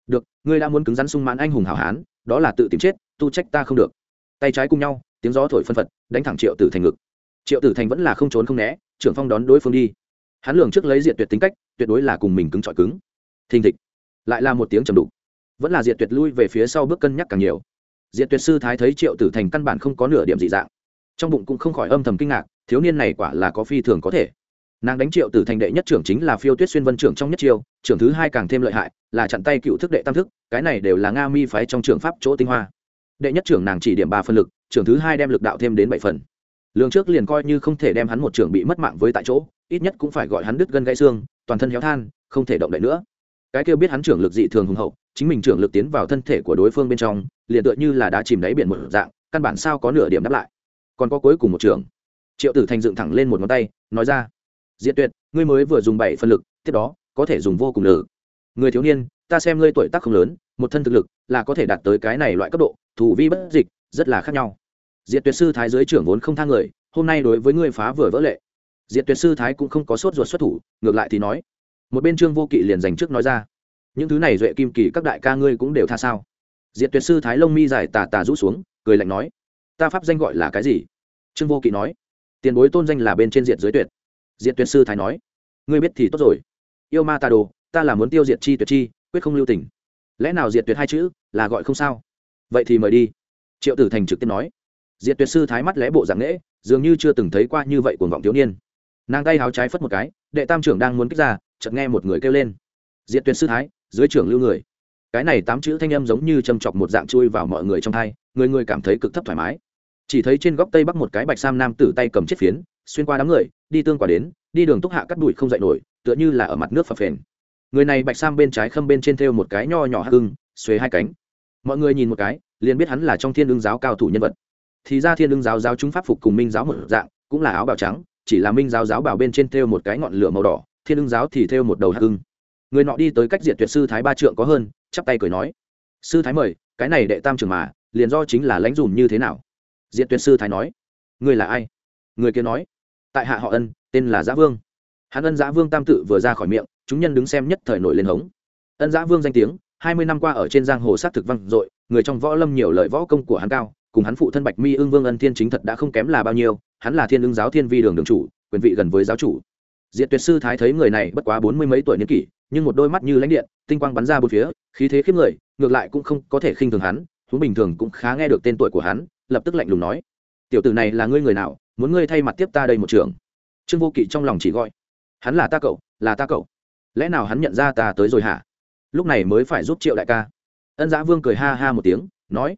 Được, ngươi đã muốn cứng rắn sung mãn anh hùng hảo hán, đó là tự tìm chết, tu trách ta không được. Tay trái cùng nhau, tiếng gió thổi phân phật, đánh thẳng triệu tử thành ngực triệu tử thành vẫn là không trốn không né, trưởng phong đón đối phương đi. Hắn lường trước lấy diện tuyệt tính cách, tuyệt đối là cùng mình cứng trọi cứng. Thình thịch. Lại là một tiếng trầm đục. Vẫn là diện tuyệt lui về phía sau bước cân nhắc càng nhiều. Diện tuyệt sư thái thấy triệu tử thành căn bản không có nửa điểm dị dạng. Trong bụng cũng không khỏi âm thầm kinh ngạc, thiếu niên này quả là có phi thường có thể. Nàng đánh triệu tử thành đệ nhất trưởng chính là phiêu tuyết xuyên vân trưởng trong nhất chiêu, trưởng thứ hai càng thêm lợi hại, là chặn tay cựu thức đệ tam thức, cái này đều là nga mi phái trong trường pháp chỗ tinh hoa. Đệ nhất trưởng nàng chỉ điểm ba phân lực, trưởng thứ hai đem lực đạo thêm đến bảy phần lương trước liền coi như không thể đem hắn một trưởng bị mất mạng với tại chỗ, ít nhất cũng phải gọi hắn đứt gân gãy xương, toàn thân héo than, không thể động đậy nữa. Cái kêu biết hắn trưởng lực dị thường hùng hậu, chính mình trưởng lực tiến vào thân thể của đối phương bên trong, liền tựa như là đã chìm đáy biển một dạng, căn bản sao có nửa điểm đáp lại. Còn có cuối cùng một trưởng. Triệu tử thành dựng thẳng lên một ngón tay, nói ra diện tuyệt, ngươi mới vừa dùng bảy phân lực, tiếp đó, có thể dùng vô cùng lử người thiếu niên, ta xem ngươi tuổi tác không lớn, một thân thực lực là có thể đạt tới cái này loại cấp độ thủ vi bất dịch, rất là khác nhau diệt tuyệt sư thái giới trưởng vốn không thang người, hôm nay đối với ngươi phá vừa vỡ lệ. Diệt tuyệt sư thái cũng không có sốt ruột xuất thủ, ngược lại thì nói, một bên trương vô kỵ liền dành trước nói ra, những thứ này duệ kim kỳ các đại ca ngươi cũng đều tha sao? Diệt tuyệt sư thái lông mi dài tà tà rũ xuống, cười lạnh nói, ta pháp danh gọi là cái gì? Trương vô kỵ nói, tiền bối tôn danh là bên trên diệt dưới tuyệt. Diệt tuyệt sư thái nói, ngươi biết thì tốt rồi. Yêu ma tà đồ, ta là muốn tiêu diệt chi tuyệt chi, quyết không lưu tình. Lẽ nào diệt tuyệt hai chữ là gọi không sao? Vậy thì mời đi. Triệu tử thành trực tiếp nói diệt tuyệt sư thái mắt lẽ bộ dạng nễ dường như chưa từng thấy qua như vậy cuồng vọng thiếu niên. Nàng tay háo trái phất một cái, đệ tam trưởng đang muốn kích ra, chợt nghe một người kêu lên. Diệt tuyệt sư thái, dưới trưởng lưu người. Cái này tám chữ thanh âm giống như châm chọc một dạng chui vào mọi người trong thai, người người cảm thấy cực thấp thoải mái. Chỉ thấy trên góc tây bắc một cái bạch sam nam tử tay cầm chiếc phiến, xuyên qua đám người, đi tương quả đến, đi đường túc hạ cắt đùi không dậy nổi, tựa như là ở mặt nước phập phền người này bạch sam bên trái khâm bên trên thêu một cái nho nhỏ hắc ưng xuế hai cánh. Mọi người nhìn một cái, liền biết hắn là trong thiên đương giáo cao thủ nhân vật thì ra thiên đương giáo giáo chúng pháp phục cùng minh giáo một dạng, cũng là áo bào trắng, chỉ là minh giáo giáo bảo bên trên thêu một cái ngọn lửa màu đỏ, thiên đương giáo thì thêu một đầu hạt hưng người nọ đi tới cách diện tuyệt sư thái ba trượng có hơn, chắp tay cười nói, sư thái mời, cái này đệ tam trường mà, liền do chính là lãnh dùm như thế nào? Diện tuyệt sư thái nói người là ai? Người kia nói, tại hạ họ ân, tên là giã vương. Hắn ân giã vương tam tự vừa ra khỏi miệng, chúng nhân đứng xem nhất thời nổi lên hống. Ân giã vương danh tiếng, hai mươi năm qua ở trên giang hồ sát thực văn dội, người trong võ lâm nhiều lời võ công của hắn cao cùng hắn phụ thân bạch mi ương vương ân thiên chính thật đã không kém là bao nhiêu, hắn là thiên ương giáo thiên vi đường đường chủ, quyền vị gần với giáo chủ. Diệt tuyệt sư thái thấy người này bất quá bốn mươi mấy tuổi niên kỷ, nhưng một đôi mắt như lãnh điện, tinh quang bắn ra bốn phía, khí thế khiếp người, ngược lại cũng không có thể khinh thường hắn chúng bình thường cũng khá nghe được tên tuổi của hắn, lập tức lạnh lùng nói, tiểu tử này là ngươi người nào, muốn ngươi thay mặt tiếp ta đây một trường? Trương vô kỵ trong lòng chỉ gọi, hắn là ta cậu, là ta cậu. Lẽ nào hắn nhận ra ta tới rồi hả? Lúc này mới phải giúp triệu đại ca. Ân giã vương cười ha ha một tiếng, nói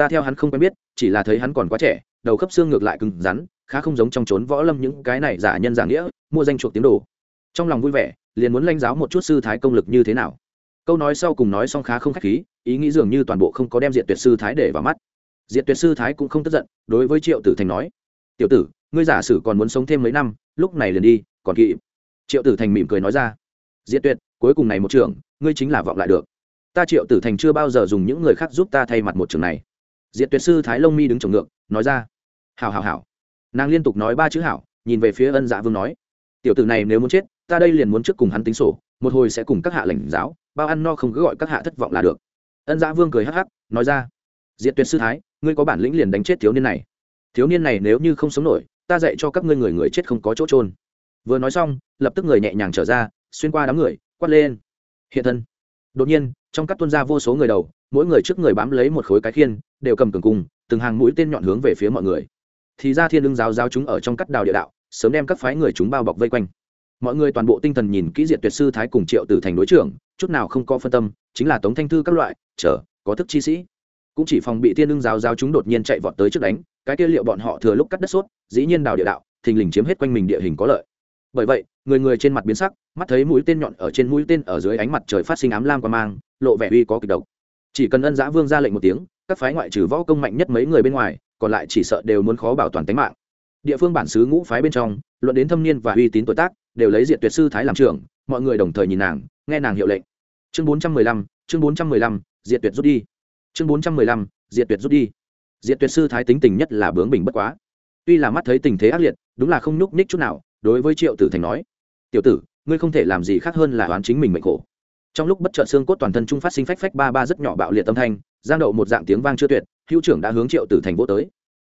ta theo hắn không quen biết, chỉ là thấy hắn còn quá trẻ, đầu khớp xương ngược lại cứng rắn, khá không giống trong trốn võ lâm những cái này giả nhân giả nghĩa, mua danh chuộc tiếng đồ. Trong lòng vui vẻ, liền muốn lãnh giáo một chút sư thái công lực như thế nào. Câu nói sau cùng nói xong khá không khách khí, ý nghĩ dường như toàn bộ không có đem diện tuyệt sư thái để vào mắt. Diện tuyệt sư thái cũng không tức giận, đối với triệu tử thành nói, tiểu tử, ngươi giả sử còn muốn sống thêm mấy năm, lúc này liền đi, còn kỵ triệu tử thành mỉm cười nói ra diện tuyệt, cuối cùng này một trường, ngươi chính là vọng lại được. Ta triệu tử thành chưa bao giờ dùng những người khác giúp ta thay mặt một trường này diện tuyệt sư thái lông mi đứng trồng ngược, nói ra, Hảo hảo hảo. nàng liên tục nói ba chữ hảo, nhìn về phía ân dạ vương nói, tiểu tử này nếu muốn chết, ta đây liền muốn trước cùng hắn tính sổ, một hồi sẽ cùng các hạ lãnh giáo, bao ăn no không cứ gọi các hạ thất vọng là được. Ân dạ vương cười hắc hắc, nói ra diện tuyệt sư thái, ngươi có bản lĩnh liền đánh chết thiếu niên này. Thiếu niên này nếu như không sống nổi, ta dạy cho các ngươi người người chết không có chỗ trôn vừa nói xong, lập tức người nhẹ nhàng trở ra, xuyên qua đám người, quát lên, hiện thân. Đột nhiên, trong các tuân gia vô số người đầu mỗi người trước người bám lấy một khối cái khiên, đều cầm cường cung, từng hàng mũi tên nhọn hướng về phía mọi người. Thì ra thiên lương giáo giáo chúng ở trong cắt đào địa đạo, sớm đem các phái người chúng bao bọc vây quanh. Mọi người toàn bộ tinh thần nhìn kỹ diện tuyệt sư thái cùng triệu tử thành đối trưởng, chút nào không có phân tâm, chính là tống thanh thư các loại, chờ, có thức chi sĩ. Cũng chỉ phòng bị thiên lương giáo giáo chúng đột nhiên chạy vọt tới trước đánh, cái kia liệu bọn họ thừa lúc cắt đất sốt, dĩ nhiên đào địa đạo, thình lình chiếm hết quanh mình địa hình có lợi. Bởi vậy, người người trên mặt biến sắc, mắt thấy mũi tên nhọn ở trên mũi tên ở dưới ánh mặt trời phát sinh ám lam qua mang, lộ vẻ uy có kịch độc chỉ cần ân giã vương ra lệnh một tiếng, các phái ngoại trừ võ công mạnh nhất mấy người bên ngoài, còn lại chỉ sợ đều muốn khó bảo toàn tính mạng. Địa phương bản xứ ngũ phái bên trong, luận đến thâm niên và uy tín tuổi tác, đều lấy diện tuyệt sư thái làm trưởng, mọi người đồng thời nhìn nàng, nghe nàng hiệu lệnh. Chương bốn trăm mười lăm, chương bốn trăm mười lăm diện tuyệt rút đi. Chương bốn trăm mười lăm diện tuyệt rút đi. Diện tuyệt sư thái tính tình nhất là bướng bình bất quá. Tuy là mắt thấy tình thế ác liệt, đúng là không nhúc nhích chút nào, đối với triệu tử thành nói, tiểu tử, ngươi không thể làm gì khác hơn là oán chính mình mệnh khổ trong lúc bất chợt xương cốt toàn thân trung phát sinh phách phách ba ba rất nhỏ bạo liệt tâm thanh, giang đậu một dạng tiếng vang chưa tuyệt, hữu trưởng đã hướng triệu tử thành vô tới.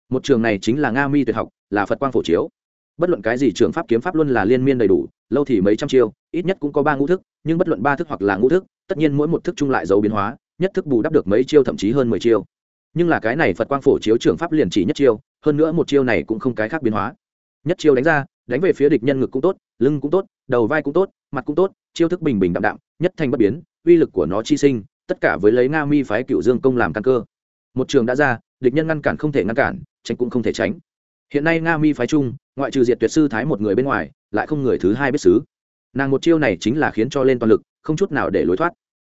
Một trường này chính là nga mi tuyệt học, là phật quang phổ chiếu. Bất luận cái gì trường pháp kiếm pháp luôn là liên miên đầy đủ, lâu thì mấy trăm chiêu, ít nhất cũng có ba ngũ thức, nhưng bất luận ba thức hoặc là ngũ thức, tất nhiên mỗi một thức chung lại dấu biến hóa, nhất thức bù đắp được mấy chiêu thậm chí hơn mười chiêu. Nhưng là cái này phật quang phổ chiếu trường pháp liền chỉ nhất chiêu, hơn nữa một chiêu này cũng không cái khác biến hóa. Nhất chiêu đánh ra, đánh về phía địch nhân ngực cũng tốt, lưng cũng tốt, đầu vai cũng tốt mặt cũng tốt chiêu thức bình bình đạm đạm nhất thành bất biến uy lực của nó chi sinh tất cả với lấy nga mi phái cựu dương công làm căn cơ. Một trường đã ra địch nhân ngăn cản không thể ngăn cản tránh cũng không thể tránh. Hiện nay nga mi phái chung, ngoại trừ diệt tuyệt sư thái một người bên ngoài lại không người thứ hai biết xứ. Nàng một chiêu này chính là khiến cho lên toàn lực không chút nào để lối thoát.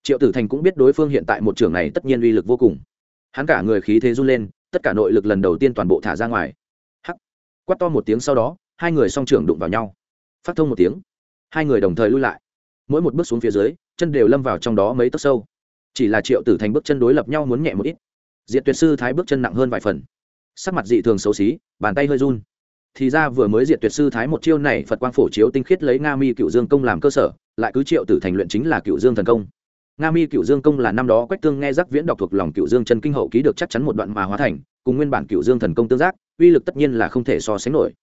Triệu tử thành cũng biết đối phương hiện tại một trường này tất nhiên uy lực vô cùng. Hắn cả người khí thế run lên tất cả nội lực lần đầu tiên toàn bộ thả ra ngoài. Hắc! Quát to một tiếng sau đó hai người song trưởng đụng vào nhau. Phát thông một tiếng hai người đồng thời lui lại. Mỗi một bước xuống phía dưới, chân đều lâm vào trong đó mấy tấc sâu. Chỉ là triệu tử thành bước chân đối lập nhau muốn nhẹ một ít. Diệt tuyệt sư thái bước chân nặng hơn vài phần. Sắc mặt dị thường xấu xí, bàn tay hơi run. Thì ra vừa mới diệt tuyệt sư thái một chiêu này phật quang phổ chiếu tinh khiết lấy nga mi cựu dương công làm cơ sở, lại cứ triệu tử thành luyện chính là cựu dương thần công. Nga mi cựu dương công là năm đó quách tương nghe giác viễn đọc thuộc lòng cựu dương chân kinh hậu ký được chắc chắn một đoạn mà hóa thành, cùng nguyên bản cựu dương thần công tương giác, uy lực tất nhiên là không thể so sánh nổi.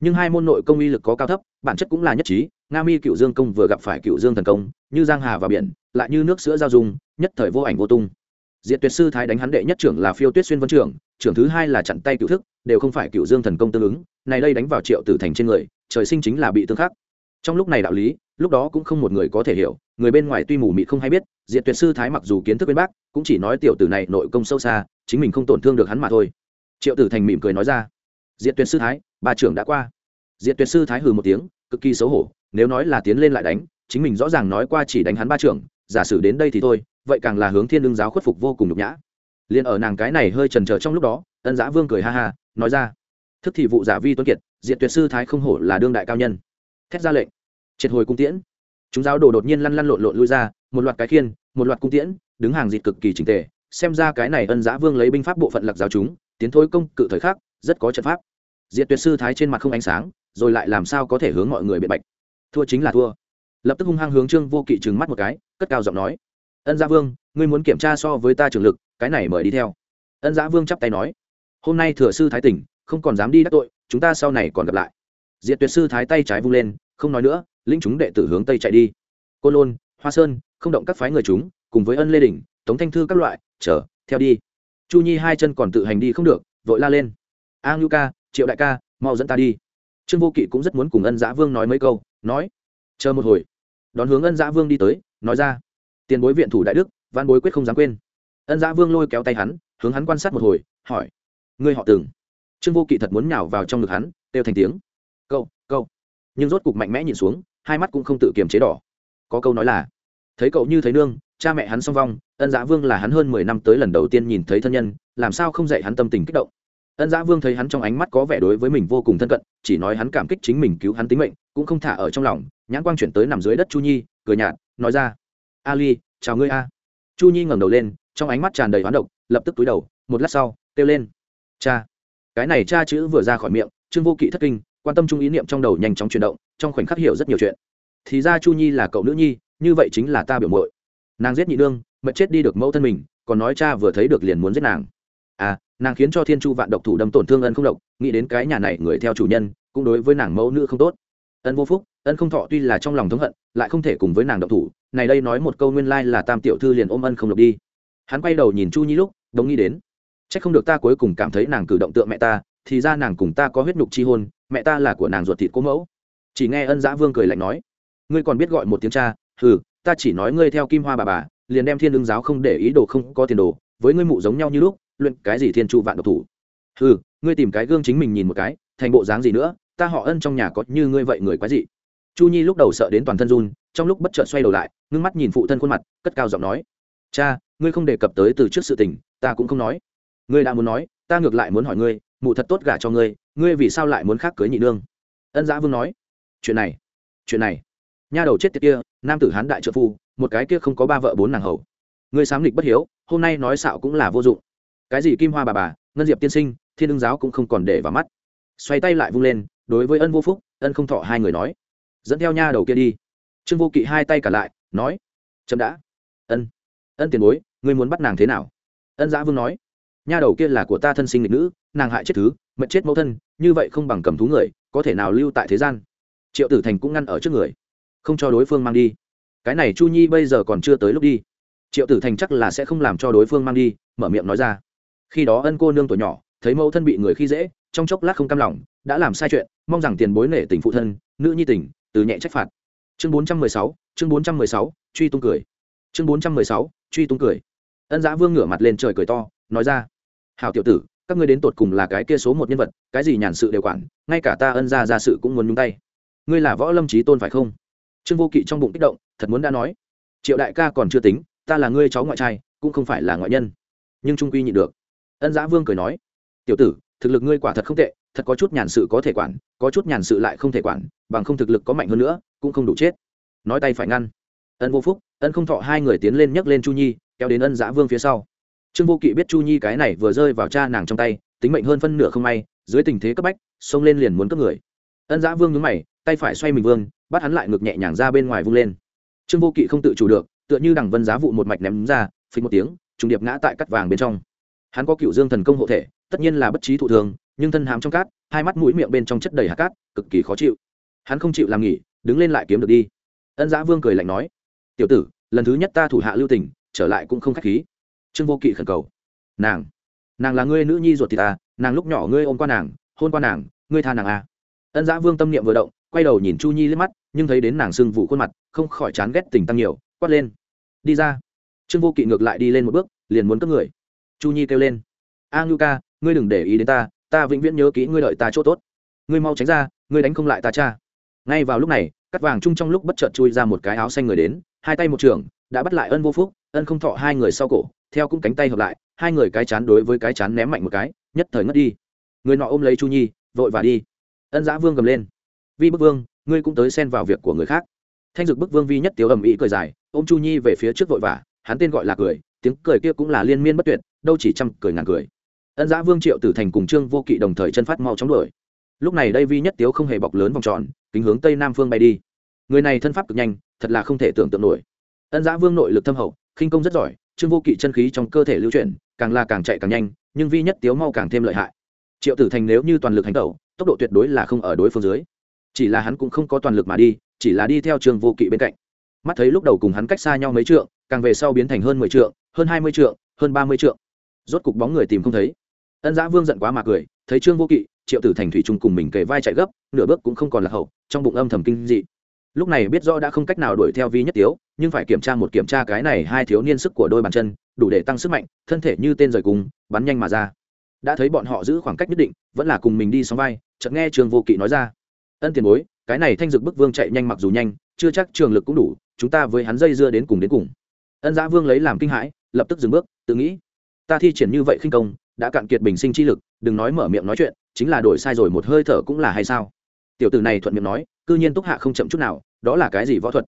Nhưng hai môn nội công uy lực có cao thấp, bản chất cũng là nhất trí nga mi cựu dương công vừa gặp phải cựu dương thần công, như giang hà và biển, lại như nước sữa giao dung, nhất thời vô ảnh vô tung. Diệt tuyệt sư thái đánh hắn đệ nhất trưởng là phiêu tuyết xuyên vân trưởng trưởng thứ hai là chặn tay cựu thức, đều không phải cựu dương thần công tương ứng, này đây đánh vào triệu tử thành trên người, trời sinh chính là bị tương khắc. Trong lúc này đạo lý, lúc đó cũng không một người có thể hiểu, người bên ngoài tuy mù mịt không hay biết, diệt tuyệt sư thái mặc dù kiến thức bên bác, cũng chỉ nói tiểu tử này nội công sâu xa, chính mình không tổn thương được hắn mà thôi. Triệu tử thành mỉm cười nói ra, diệt tuyệt sư thái, ba trưởng đã qua. Diệt tuyệt sư thái hừ một tiếng, cực kỳ xấu hổ nếu nói là tiến lên lại đánh, chính mình rõ ràng nói qua chỉ đánh hắn ba trưởng, giả sử đến đây thì thôi, vậy càng là hướng thiên đương giáo khuất phục vô cùng nhục nhã. Liền ở nàng cái này hơi trần trờ trong lúc đó, ân giã vương cười ha ha, nói ra, thức thì vụ giả vi tuấn kiệt diện tuyệt sư thái không hổ là đương đại cao nhân. Thét ra lệnh. Triệt hồi cung tiễn. Chúng giáo đồ đột nhiên lăn lăn lộn lộn lui ra, một loạt cái khiên, một loạt cung tiễn, đứng hàng dịt cực kỳ trình tề, xem ra cái này ân giã vương lấy binh pháp bộ phận lạc giáo chúng, tiến thối công cự thời khắc, rất có trận pháp. Diện tuyệt sư thái trên mặt không ánh sáng, rồi lại làm sao có thể hướng mọi người biện bạch? Thua chính là thua. Lập tức hung hăng hướng trương vô kỵ trừng mắt một cái, cất cao giọng nói, ân gia vương, ngươi muốn kiểm tra so với ta trường lực, cái này mời đi theo. Ân gia vương chắp tay nói, hôm nay thừa sư thái tỉnh, không còn dám đi đắc tội, chúng ta sau này còn gặp lại. Diệt tuyệt sư thái tay trái vung lên, không nói nữa linh chúng đệ tử hướng tây chạy đi. Côn lôn, hoa sơn, không động các phái người chúng, cùng với ân lê đình tống thanh thư các loại, chờ, theo đi. Chu nhi hai chân còn tự hành đi không được, vội la lên, a ngưu ca, triệu đại ca, mau dẫn ta đi. Trương vô kỵ cũng rất muốn cùng ân giã vương nói mấy câu nói, chờ một hồi. Đón hướng ân giã vương đi tới, nói ra, tiền bối viện thủ đại đức văn bối quyết không dám quên. Ân giã vương lôi kéo tay hắn, hướng hắn quan sát một hồi, hỏi, ngươi họ từng trương vô kỵ thật muốn nhào vào trong ngực hắn, kêu thành tiếng câu câu nhưng rốt cục mạnh mẽ nhìn xuống, hai mắt cũng không tự kiềm chế đỏ. Có câu nói là, thấy cậu như thấy nương, cha mẹ hắn song vong, ân giã vương là hắn hơn mười năm tới lần đầu tiên nhìn thấy thân nhân, làm sao không dạy hắn tâm tình kích động? Ân giã vương thấy hắn trong ánh mắt có vẻ đối với mình vô cùng thân cận, chỉ nói hắn cảm kích chính mình cứu hắn tính mệnh, cũng không thả ở trong lòng, nhãn quang chuyển tới nằm dưới đất chu nhi, cười nhạt, nói ra, ali, chào ngươi a. Chu nhi ngẩng đầu lên, trong ánh mắt tràn đầy hoán độc, lập tức túi đầu, một lát sau, kêu lên, cha. Cái này cha chữ vừa ra khỏi miệng, trương vô kỵ thất kinh, quan tâm chung ý niệm trong đầu nhanh chóng chuyển động, trong khoảnh khắc hiểu rất nhiều chuyện. Thì ra chu nhi là cậu nữ nhi, như vậy chính là ta biểu mội nàng giết nhị nương mật chết đi được mẫu thân mình, còn nói cha vừa thấy được liền muốn giết nàng. À nàng khiến cho thiên chu vạn độc thủ đâm tổn thương ân không độc nghĩ đến cái nhà này người theo chủ nhân, cũng đối với nàng mẫu nữ không tốt. Ân vô phúc, ân không thọ tuy là trong lòng thống hận, lại không thể cùng với nàng độc thủ, này đây nói một câu nguyên lai là tam tiểu thư liền ôm ân không độc đi. Hắn quay đầu nhìn chu nhi lúc, đống nghĩ đến c h ắ c không được ta cuối cùng cảm thấy nàng cử động tượng mẹ ta, thì ra nàng cùng ta có huyết nhục chi hôn, mẹ ta là của nàng ruột thịt cố mẫu. Chỉ nghe ân giã vương cười lạnh nói, ngươi còn biết gọi một tiếng cha, hừ, ta chỉ nói ngươi theo kim hoa bà bà, liền đem thiên đương giáo không để ý đồ không có tiền đồ, với ngươi mụ giống nhau như lúc luyện cái gì thiên chu vạn độc thủ? Hừ, ngươi tìm cái gương chính mình nhìn một cái, thành bộ dáng gì nữa, ta họ ân trong nhà có như ngươi vậy người quái dị. Chu nhi lúc đầu sợ đến toàn thân run, trong lúc bất chợt xoay đầu lại, ngưng mắt nhìn phụ thân khuôn mặt, cất cao giọng nói. Cha, ngươi không đề cập tới từ trước sự tình, ta cũng không nói. Ngươi đã muốn nói, ta ngược lại muốn hỏi ngươi, mụ thật tốt gả cho ngươi ngươi vì sao lại muốn khác cưới nhị nương? Ân giã vương nói. Chuyện này chuyện này. Nha đầu chết tiệt kia, nam tử hán đại trợ phu, một cái kia không có ba vợ bốn nàng hầu. Ngươi sám lịch bất hiếu, hôm nay nói xạo cũng là vô dụng cái gì kim hoa bà bà, ngân diệp tiên sinh, thiên ưng giáo cũng không còn để vào mắt. Xoay tay lại vung lên, đối với ân vô phúc, ân không thọ hai người nói, dẫn theo nha đầu kia đi. Trương vô kỵ hai tay cả lại, nói, chậm đã. Ân ân tiền bối, ngươi muốn bắt nàng thế nào? Ân giã vương nói, nha đầu kia là của ta thân sinh lịch nữ, nàng hại chết thứ, mệnh chết mẫu thân, như vậy không bằng cầm thú người, có thể nào lưu tại thế gian? Triệu tử thành cũng ngăn ở trước người, không cho đối phương mang đi. Cái này chu nhi bây giờ còn chưa tới lúc đi. Triệu tử thành chắc là sẽ không làm cho đối phương mang đi, mở miệng nói ra khi đó ân cô nương tuổi nhỏ, thấy mẫu thân bị người khi dễ, trong chốc lát không cam lòng, đã làm sai chuyện, mong rằng tiền bối nể tình phụ thân, nữ nhi tình, từ nhẹ trách phạt. Chương bốn trăm mười sáu, chương bốn trăm mười sáu, truy tung cười. Chương bốn trăm mười sáu, truy tung cười. Ân giã vương ngửa mặt lên trời cười to, nói ra hào tiểu tử, các ngươi đến tột cùng là cái kia số một nhân vật, cái gì nhàn sự đều quản, ngay cả ta ân ra ra sự cũng muốn nhúng tay. Ngươi là võ lâm trí tôn phải không? Trương vô kỵ trong bụng kích động, thật muốn đã nói, triệu đại ca còn chưa tính, ta là ngươi cháu ngoại trai, cũng không phải là ngoại nhân. Nhưng trung quy nhịn được ân giã vương cười nói, tiểu tử, thực lực ngươi quả thật không tệ, thật có chút nhàn sự có thể quản, có chút nhàn sự lại không thể quản, bằng không thực lực có mạnh hơn nữa, cũng không đủ chết. Nói tay phải ngăn. Ân vô phúc, ân không thọ hai người tiến lên nhấc lên chu nhi, kéo đến ân giã vương phía sau. Trương vô kỵ biết chu nhi cái này vừa rơi vào cha nàng trong tay, tính mệnh hơn phân nửa không may, dưới tình thế cấp bách, xông lên liền muốn cướp người. Ân giã vương nhúng mày, tay phải xoay mình vương, bắt hắn lại ngược nhẹ nhàng ra bên ngoài vung lên. Trương vô kỵ không tự chủ được, tựa như đằng vân giá vụ một mạch ném ra phình một tiếng, trùng điệp ngã tại cắt vàng bên trong hắn có cựu dương thần công hộ thể, tất nhiên là bất trí thụ thường, nhưng thân hám trong cát, hai mắt mũi miệng bên trong chất đầy hạt cát, cực kỳ khó chịu. Hắn không chịu làm nghỉ, đứng lên lại kiếm được đi. Ân giã vương cười lạnh nói, tiểu tử, lần thứ nhất ta thủ hạ lưu tình, trở lại cũng không k h á c h khí. Trương vô kỵ khẩn cầu, nàng nàng là ngươi nữ nhi ruột thì ta à, nàng lúc nhỏ ngươi ôm qua nàng, hôn qua nàng, ngươi tha nàng à. ân giã vương tâm niệm vừa động, quay đầu nhìn chu nhi lên mắt, nhưng thấy đến nàng sưng vụ khuôn mặt, không khỏi chán ghét tình tăng nhiều, quát lên, đi ra. Trương vô kỵ ngược lại đi lên một bước, liền muốn cướp người chu nhi kêu lên. A ngưu ca, ngươi đừng để ý đến ta ta vĩnh viễn nhớ kỹ ngươi đợi ta chỗ tốt. Ngươi mau tránh ra, ngươi đánh không lại ta cha. Ngay vào lúc này, cắt vàng chung trong lúc bất chợt chui ra một cái áo xanh người đến, hai tay một trường, đã bắt lại ân vô phúc, ân không thọ hai người sau cổ, theo cũng cánh tay hợp lại, hai người cái chán đối với cái chán ném mạnh một cái, nhất thời ngất đi. Người nọ ôm lấy chu nhi, vội và đi. Ân giã vương gầm lên. Vi bức vương, ngươi cũng tới xen vào việc của người khác. Thanh dực bức vương vi nhất tiếu ầm ĩ cười dài, ôm chu nhi về phía trước vội vã, hắn tên gọi là cười tiếng cười kia cũng là liên miên bất tuyệt, đâu chỉ trăm cười ngàn cười. Ân giã vương triệu tử thành cùng trương vô kỵ đồng thời chân phát mau chóng đuổi. Lúc này đây vi nhất tiếu không hề bọc lớn vòng tròn, kính hướng tây nam phương bay đi. Người này thân pháp cực nhanh, thật là không thể tưởng tượng nổi. Ân giã vương nội lực thâm hậu, khinh công rất giỏi, trương vô kỵ chân khí trong cơ thể lưu chuyển, càng là càng chạy càng nhanh, nhưng vi nhất tiếu mau càng thêm lợi hại. Triệu tử thành nếu như toàn lực hành tẩu tốc độ tuyệt đối là không ở đối phương dưới. Chỉ là hắn cũng không có toàn lực mà đi, chỉ là đi theo trương vô kỵ bên cạnh. Mắt thấy lúc đầu cùng hắn cách xa nhau mấy trượng, càng về sau biến thành hơn mười trượng hơn hai mươi trượng, hơn ba mươi trượng. Rốt cục bóng người tìm không thấy. Ân giã vương giận quá mà cười, thấy trương vô kỵ, triệu tử thành thủy trung cùng mình kề vai chạy gấp, nửa bước cũng không còn là hậu, trong bụng âm thầm kinh dị. Lúc này biết rõ đã không cách nào đuổi theo vi nhất tiếu, nhưng phải kiểm tra một kiểm tra cái này hai thiếu niên sức của đôi bàn chân, đủ để tăng sức mạnh, thân thể như tên rời cùng, bắn nhanh mà ra. Đã thấy bọn họ giữ khoảng cách nhất định, vẫn là cùng mình đi sóng vai, chợt nghe trường vô kỵ nói ra. Ân tiền bối, cái này thanh dực bức vương chạy nhanh mặc dù nhanh, chưa chắc trường lực cũng đủ, chúng ta với hắn dây dưa đến cùng đến cùng. Ân giã vương lấy làm kinh hãi lập tức dừng bước, tự nghĩ, ta thi triển như vậy khinh công, đã cạn kiệt bình sinh chi lực, đừng nói mở miệng nói chuyện, chính là đổi sai rồi một hơi thở cũng là hay sao? Tiểu tử này thuận miệng nói, cư nhiên túc hạ không chậm chút nào, đó là cái gì võ thuật?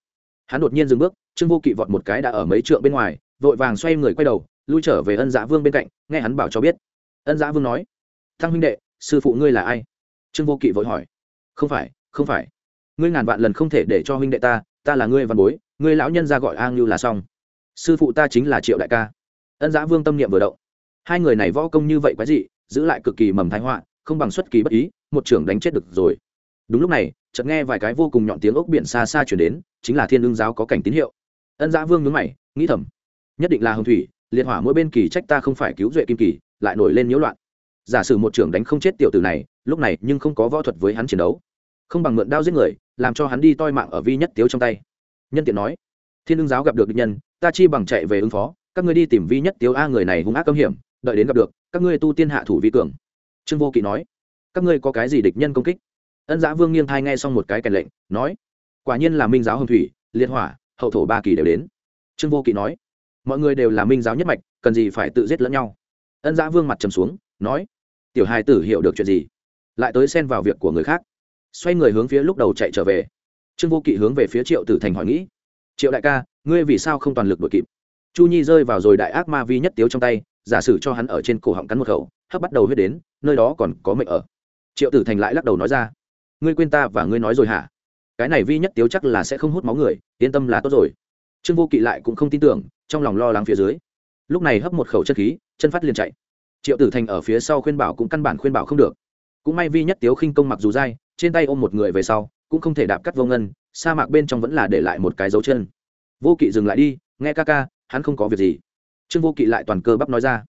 Hắn đột nhiên dừng bước, trương vô kỵ vọt một cái đã ở mấy trượng bên ngoài, vội vàng xoay người quay đầu, lui trở về ân giã vương bên cạnh, nghe hắn bảo cho biết. Ân giã vương nói, thăng huynh đệ, sư phụ ngươi là ai? Trương vô kỵ vội hỏi, không phải không phải. Ngươi ngàn vạn lần không thể để cho huynh đệ ta ta là ngươi văn bối, ngươi lão nhân ra gọi a ngưu là xong sư phụ ta chính là triệu đại ca. Ân giã vương tâm niệm vừa động. Hai người này võ công như vậy quái dị, giữ lại cực kỳ mầm thái họa, không bằng xuất kỳ bất ý, một trưởng đánh chết được rồi. Đúng lúc này, chợt nghe vài cái vô cùng nhọn tiếng ốc biển xa xa chuyển đến, chính là thiên lương giáo có cảnh tín hiệu. Ân giã vương nhướng mày, nghĩ thầm, nhất định là hồng thủy, liệt hỏa mỗi bên kỳ trách ta không phải cứu duệ kim kỳ, lại nổi lên nhiễu loạn. Giả sử một trưởng đánh không chết tiểu tử này, lúc này nhưng không có võ thuật với hắn chiến đấu. Không bằng mượn đao giết người, làm cho hắn đi toi mạng ở vi nhất tiếu trong tay. Nhân tiện nói thiên Ưng giáo gặp được địch nhân, ta chi bằng chạy về ứng phó, các ngươi đi tìm vi nhất tiếu a người này hung ác cấm hiểm, đợi đến gặp được, các ngươi tu tiên hạ thủ vi cường. Trương vô kỵ nói, các ngươi có cái gì địch nhân công kích? Ân giã vương nghiêng thai nghe xong một cái kèn lệnh, nói, quả nhiên là minh giáo hồng thủy, liệt hỏa, hậu thổ ba kỳ đều đến. Trương vô kỵ nói, mọi người đều là minh giáo nhất mạch, cần gì phải tự giết lẫn nhau? Ân giã vương mặt trầm xuống, nói, tiểu hai tử hiểu được chuyện gì? Lại tới xen vào việc của người khác. Xoay người hướng phía lúc đầu chạy trở về. Trương vô kỵ hướng về phía triệu tử thành hỏi nghĩ triệu đại ca, ngươi vì sao không toàn lực đội kịp? Chu nhi rơi vào rồi đại ác ma vi nhất tiếu trong tay, giả sử cho hắn ở trên cổ họng cắn một khẩu, hấp bắt đầu huyết đến, nơi đó còn có mệnh ở. Triệu tử thành lại lắc đầu nói ra, ngươi quên ta và ngươi nói rồi hả? Cái này vi nhất tiếu chắc là sẽ không hút máu người, yên tâm là tốt rồi. Trương vô kỵ lại cũng không tin tưởng, trong lòng lo lắng phía dưới. Lúc này hấp một khẩu chất khí, chân phát liền chạy. Triệu tử thành ở phía sau khuyên bảo cũng căn bản khuyên bảo không được. Cũng may vi nhất tiếu khinh công mặc dù dai, trên tay ôm một người về sau, cũng không thể đạp cắt vô ngân sa mạc bên trong vẫn là để lại một cái dấu chân. Vô kỵ dừng lại đi, nghe ca ca, hắn không có việc gì. Trương vô kỵ lại toàn cơ bắp nói ra.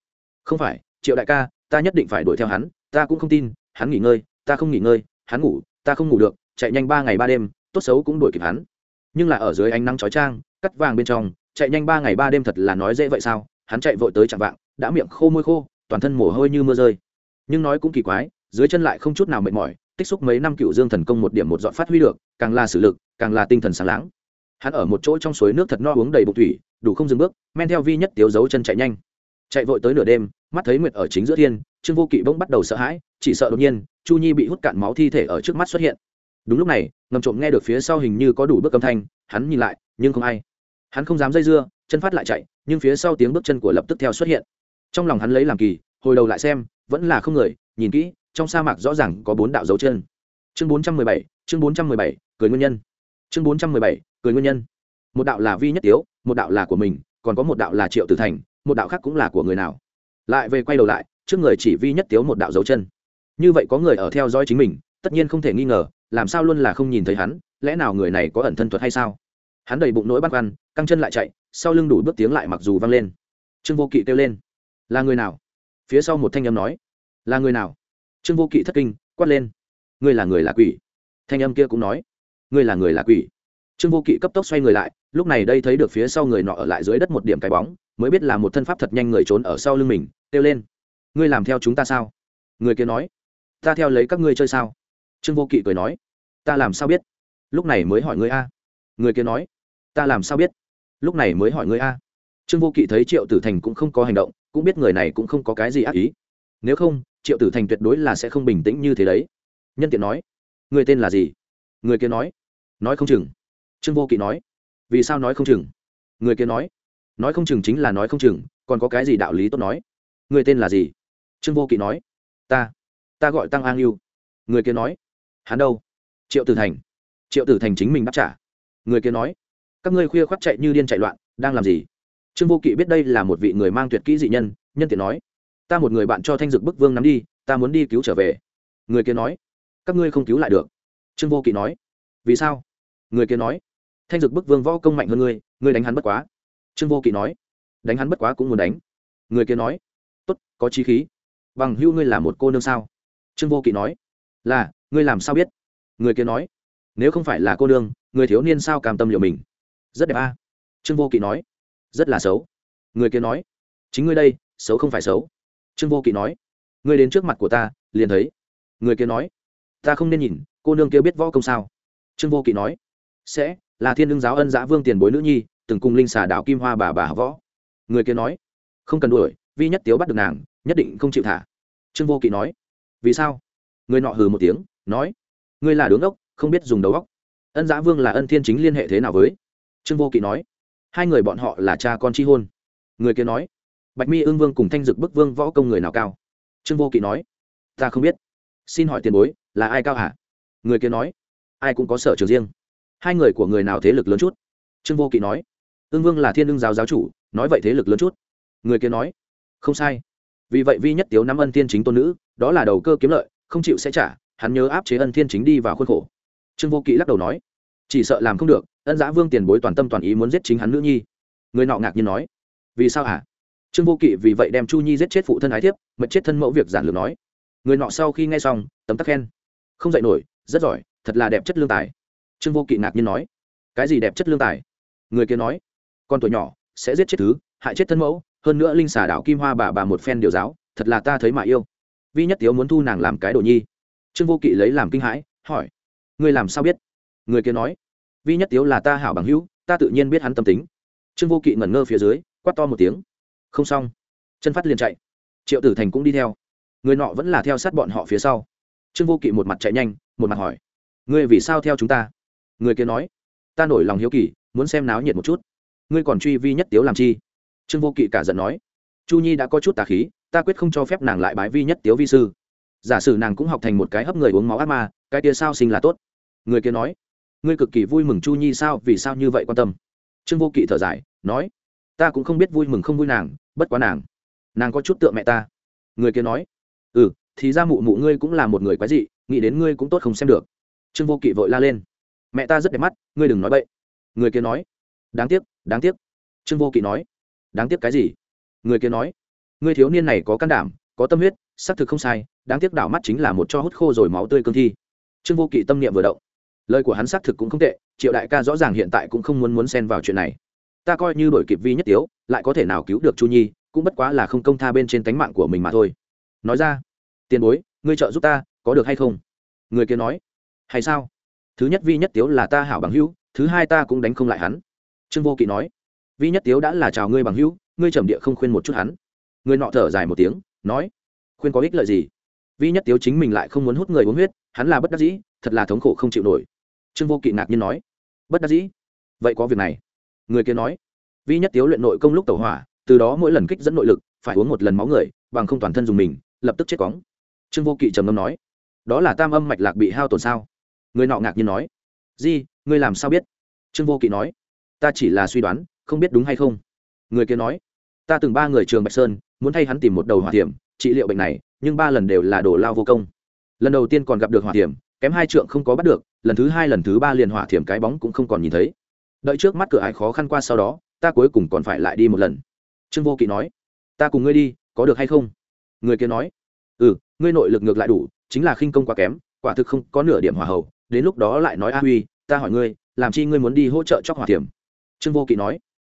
Không phải, triệu đại ca, ta nhất định phải đuổi theo hắn, ta cũng không tin, hắn nghỉ ngơi, ta không nghỉ ngơi, hắn ngủ, ta không ngủ được, chạy nhanh ba ngày ba đêm, tốt xấu cũng đuổi kịp hắn. Nhưng là ở dưới ánh nắng chói trang cắt vàng bên trong, chạy nhanh ba ngày ba đêm thật là nói dễ vậy sao? Hắn chạy vội tới chạm vạng, đã miệng khô môi khô, toàn thân mồ hôi như mưa rơi. Nhưng nói cũng kỳ quái, dưới chân lại không chút nào mệt mỏi tích xúc mấy năm cựu dương thần công một điểm một dọn phát huy được, càng là sử lực, càng là tinh thần sáng láng. Hắn ở một chỗ trong suối nước thật no uống đầy bụng thủy, đủ không dừng bước, men theo vi nhất tiếu dấu chân chạy nhanh. Chạy vội tới nửa đêm, mắt thấy nguyệt ở chính giữa thiên, trương vô kỵ bỗng bắt đầu sợ hãi, chỉ sợ đột nhiên, chu nhi bị hút cạn máu thi thể ở trước mắt xuất hiện. Đúng lúc này, ngầm trộm nghe được phía sau hình như có đủ bước âm thanh, hắn nhìn lại, nhưng không ai. Hắn không dám dây dưa, chân phát lại chạy, nhưng phía sau tiếng bước chân của lập tức theo xuất hiện. Trong lòng hắn lấy làm kỳ, hồi đầu lại xem vẫn là không người, nhìn kỹ, trong sa mạc rõ ràng có bốn đạo dấu chân. Chương bốn trăm mười bảy, chương bốn trăm mười bảy, cười nguyên nhân. Chương bốn trăm mười bảy, cười nguyên nhân. Một đạo là vi nhất tiếu, một đạo là của mình, còn có một đạo là triệu tử thành, một đạo khác cũng là của người nào. Lại về quay đầu lại, trước người chỉ vi nhất tiếu một đạo dấu chân. Như vậy có người ở theo dõi chính mình, tất nhiên không thể nghi ngờ, làm sao luôn là không nhìn thấy hắn, lẽ nào người này có ẩn thân thuật hay sao? Hắn đầy bụng nỗi băn khoăn, căng chân lại chạy, sau lưng đủ bước tiếng lại mặc dù vang lên. Trương vô kỵ kêu lên, là người nào? Phía sau một thanh âm nói, là người nào? Trương vô kỵ thất kinh, quát lên, ngươi là người là quỷ. Thanh âm kia cũng nói, ngươi là người là quỷ. Trương vô kỵ cấp tốc xoay người lại, lúc này đây thấy được phía sau người nọ ở lại dưới đất một điểm cái bóng, mới biết là một thân pháp thật nhanh người trốn ở sau lưng mình, kêu lên, ngươi làm theo chúng ta sao? Người kia nói, ta theo lấy các ngươi chơi sao? Trương vô kỵ cười nói, ta làm sao biết? Lúc này mới hỏi ngươi a. Người kia nói, ta làm sao biết? Lúc này mới hỏi ngươi a trương vô kỵ thấy triệu tử thành cũng không có hành động, cũng biết người này cũng không có cái gì ác ý. Nếu không, triệu tử thành tuyệt đối là sẽ không bình tĩnh như thế đấy. Nhân tiện nói, người tên là gì? Người kia nói nói không chừng. Trương vô kỵ nói, vì sao nói không chừng? Người kia nói nói không chừng chính là nói không chừng, còn có cái gì đạo lý tốt nói? Người tên là gì? Trương vô kỵ nói, ta ta gọi tăng an yêu. Người kia nói, hắn đâu? Triệu tử thành, triệu tử thành chính mình đáp trả. Người kia nói, các ngươi khuya khoác chạy như điên chạy loạn, đang làm gì? Trương vô kỵ biết đây là một vị người mang tuyệt kỹ dị nhân nhân tiện nói, ta một người bạn cho thanh dực bức vương nắm đi, ta muốn đi cứu trở về. Người kia nói, các ngươi không cứu lại được. Trương vô kỵ nói, vì sao? Người kia nói, thanh dực bức vương võ công mạnh hơn ngươi ngươi đánh hắn bất quá. Trương vô kỵ nói, đánh hắn bất quá cũng muốn đánh. Người kia nói, tốt, có chi khí. Bằng hưu ngươi là một cô nương sao? Trương vô kỵ nói, là, ngươi làm sao biết? Người kia nói, nếu không phải là cô nương, người thiếu niên sao cam tâm liệu mình? Rất đẹp a. Trương vô kỵ nói rất là xấu. Người kia nói, chính ngươi đây, xấu không phải xấu. Trương vô kỵ nói, ngươi đến trước mặt của ta, liền thấy. Người kia nói, ta không nên nhìn, cô nương kia biết võ công sao. Trương vô kỵ nói, sẽ, là thiên đương giáo ân giã vương tiền bối nữ nhi, từng cùng linh xà đạo kim hoa bà bà võ. Người kia nói, không cần đuổi, vi nhất tiếu bắt được nàng, nhất định không chịu thả. Trương vô kỵ nói, vì sao? Người nọ hừ một tiếng, nói, ngươi là đứng ốc, không biết dùng đầu óc. Ân giã vương là ân thiên chính liên hệ thế nào với? Trương vô kỵ nói hai người bọn họ là cha con chi hôn. Người kia nói, bạch mi ương vương cùng thanh dực bức vương võ công người nào cao? Trương vô kỵ nói, ta không biết. Xin hỏi tiền bối, là ai cao hả? Người kia nói, ai cũng có sở trường riêng. Hai người của người nào thế lực lớn chút? Trương vô kỵ nói ương vương là thiên ương giáo giáo chủ, nói vậy thế lực lớn chút. Người kia nói, không sai. Vì vậy vi nhất tiếu năm ân thiên chính tôn nữ, đó là đầu cơ kiếm lợi, không chịu sẽ trả, hắn nhớ áp chế ân thiên chính đi vào khuôn khổ. Trương vô kỵ lắc đầu nói chỉ sợ làm không được, ân giã vương tiền bối toàn tâm toàn ý muốn giết chính hắn nữ nhi. Người nọ ngạc nhiên nói, vì sao hả? Trương vô kỵ vì vậy đem chu nhi giết chết phụ thân ái thiếp, mật chết thân mẫu việc giản lược nói. Người nọ sau khi nghe xong, tấm tắc khen. Không dạy nổi, rất giỏi, thật là đẹp chất lương tài. Trương vô kỵ ngạc nhiên nói, cái gì đẹp chất lương tài? Người kia nói, con tuổi nhỏ, sẽ giết chết thứ, hại chết thân mẫu, hơn nữa linh xà đảo kim hoa bà bà một phen điều giáo, thật là ta thấy mà yêu. Vi nhất tiếu muốn thu nàng làm cái đồ nhi. Trương vô kỵ lấy làm kinh hãi, hỏi ngươi làm sao biết? Người kia nói, vi nhất tiếu là ta hảo bằng hữu, ta tự nhiên biết hắn tâm tính. Trương vô kỵ ngẩn ngơ phía dưới, quát to một tiếng, không xong. Chân phát liền chạy. Triệu tử thành cũng đi theo. Người nọ vẫn là theo sát bọn họ phía sau. Trương vô kỵ một mặt chạy nhanh, một mặt hỏi, ngươi vì sao theo chúng ta? Người kia nói, ta nổi lòng hiếu kỳ, muốn xem náo nhiệt một chút. Ngươi còn truy vi nhất tiếu làm chi? Trương vô kỵ cả giận nói, chu nhi đã có chút tà khí, ta quyết không cho phép nàng lại bái vi nhất tiếu vi sư. Giả sử nàng cũng học thành một cái hấp người uống máu ác ma, cái kia sao sinh là tốt? Người kia nói ngươi cực kỳ vui mừng chu nhi sao, vì sao như vậy quan tâm? Trương vô kỵ thở dài, nói, ta cũng không biết vui mừng không vui nàng, bất quá nàng nàng có chút tượng mẹ ta. Người kia nói ừ thì ra mụ mụ ngươi cũng là một người quái dị, nghĩ đến ngươi cũng tốt không xem được. Trương vô kỵ vội la lên, mẹ ta rất đẹp mắt, ngươi đừng nói bậy. Người kia nói, đáng tiếc đáng tiếc. Trương vô kỵ nói, đáng tiếc cái gì? Người kia nói, ngươi thiếu niên này có can đảm, có tâm huyết, xác thực không sai, đáng tiếc đảo mắt chính là một cho hút khô rồi máu tươi cương thi. Trương vô kỵ tâm niệm vừa động lời của hắn xác thực cũng không tệ, triệu đại ca rõ ràng hiện tại cũng không muốn muốn xen vào chuyện này. Ta coi như đổi kịp vi nhất tiếu, lại có thể nào cứu được chu nhi, cũng bất quá là không công tha bên trên tánh mạng của mình mà thôi. Nói ra, tiền bối, ngươi trợ giúp ta, có được hay không? Người kia nói, hay sao? Thứ nhất vi nhất tiếu là ta hảo bằng hữu, thứ hai ta cũng đánh không lại hắn. Trương vô kỵ nói, vi nhất tiếu đã là chào ngươi bằng hữu, ngươi trầm địa không khuyên một chút hắn. Người nọ thở dài một tiếng, nói, khuyên có ích lợi gì? Vi nhất tiếu chính mình lại không muốn hút người uống huyết, hắn là bất đắc dĩ, thật là thống khổ không chịu nổi trương vô kỵ ngạc nhiên nói, bất đắc dĩ, vậy có việc này. Người kia nói, vi nhất tiếu luyện nội công lúc tẩu hỏa, từ đó mỗi lần kích dẫn nội lực, phải uống một lần máu người, bằng không toàn thân dùng mình, lập tức chết cóng. Trương vô kỵ trầm ngâm nói, đó là tam âm mạch lạc bị hao tổn sao? Người nọ ngạc nhiên nói, di, ngươi làm sao biết? Trương vô kỵ nói, ta chỉ là suy đoán, không biết đúng hay không. Người kia nói, ta từng ba người trường bạch sơn, muốn thay hắn tìm một đầu hỏa thiểm, trị liệu bệnh này, nhưng ba lần đều là đổ lao vô công. Lần đầu tiên còn gặp được hỏa thiểm kém hai trượng không có bắt được, lần thứ hai lần thứ ba liền hỏa thiểm cái bóng cũng không còn nhìn thấy. Đợi trước mắt cửa ải khó khăn qua sau đó, ta cuối cùng còn phải lại đi một lần. Trương vô kỵ nói, ta cùng ngươi đi, có được hay không? Người kia nói ừ ngươi nội lực ngược lại đủ, chính là khinh công quá kém, quả thực không có nửa điểm hỏa hậu đến lúc đó lại nói a huy, ta hỏi ngươi, làm chi ngươi muốn đi hỗ trợ cho hỏa thiểm? Trương vô kỵ nói,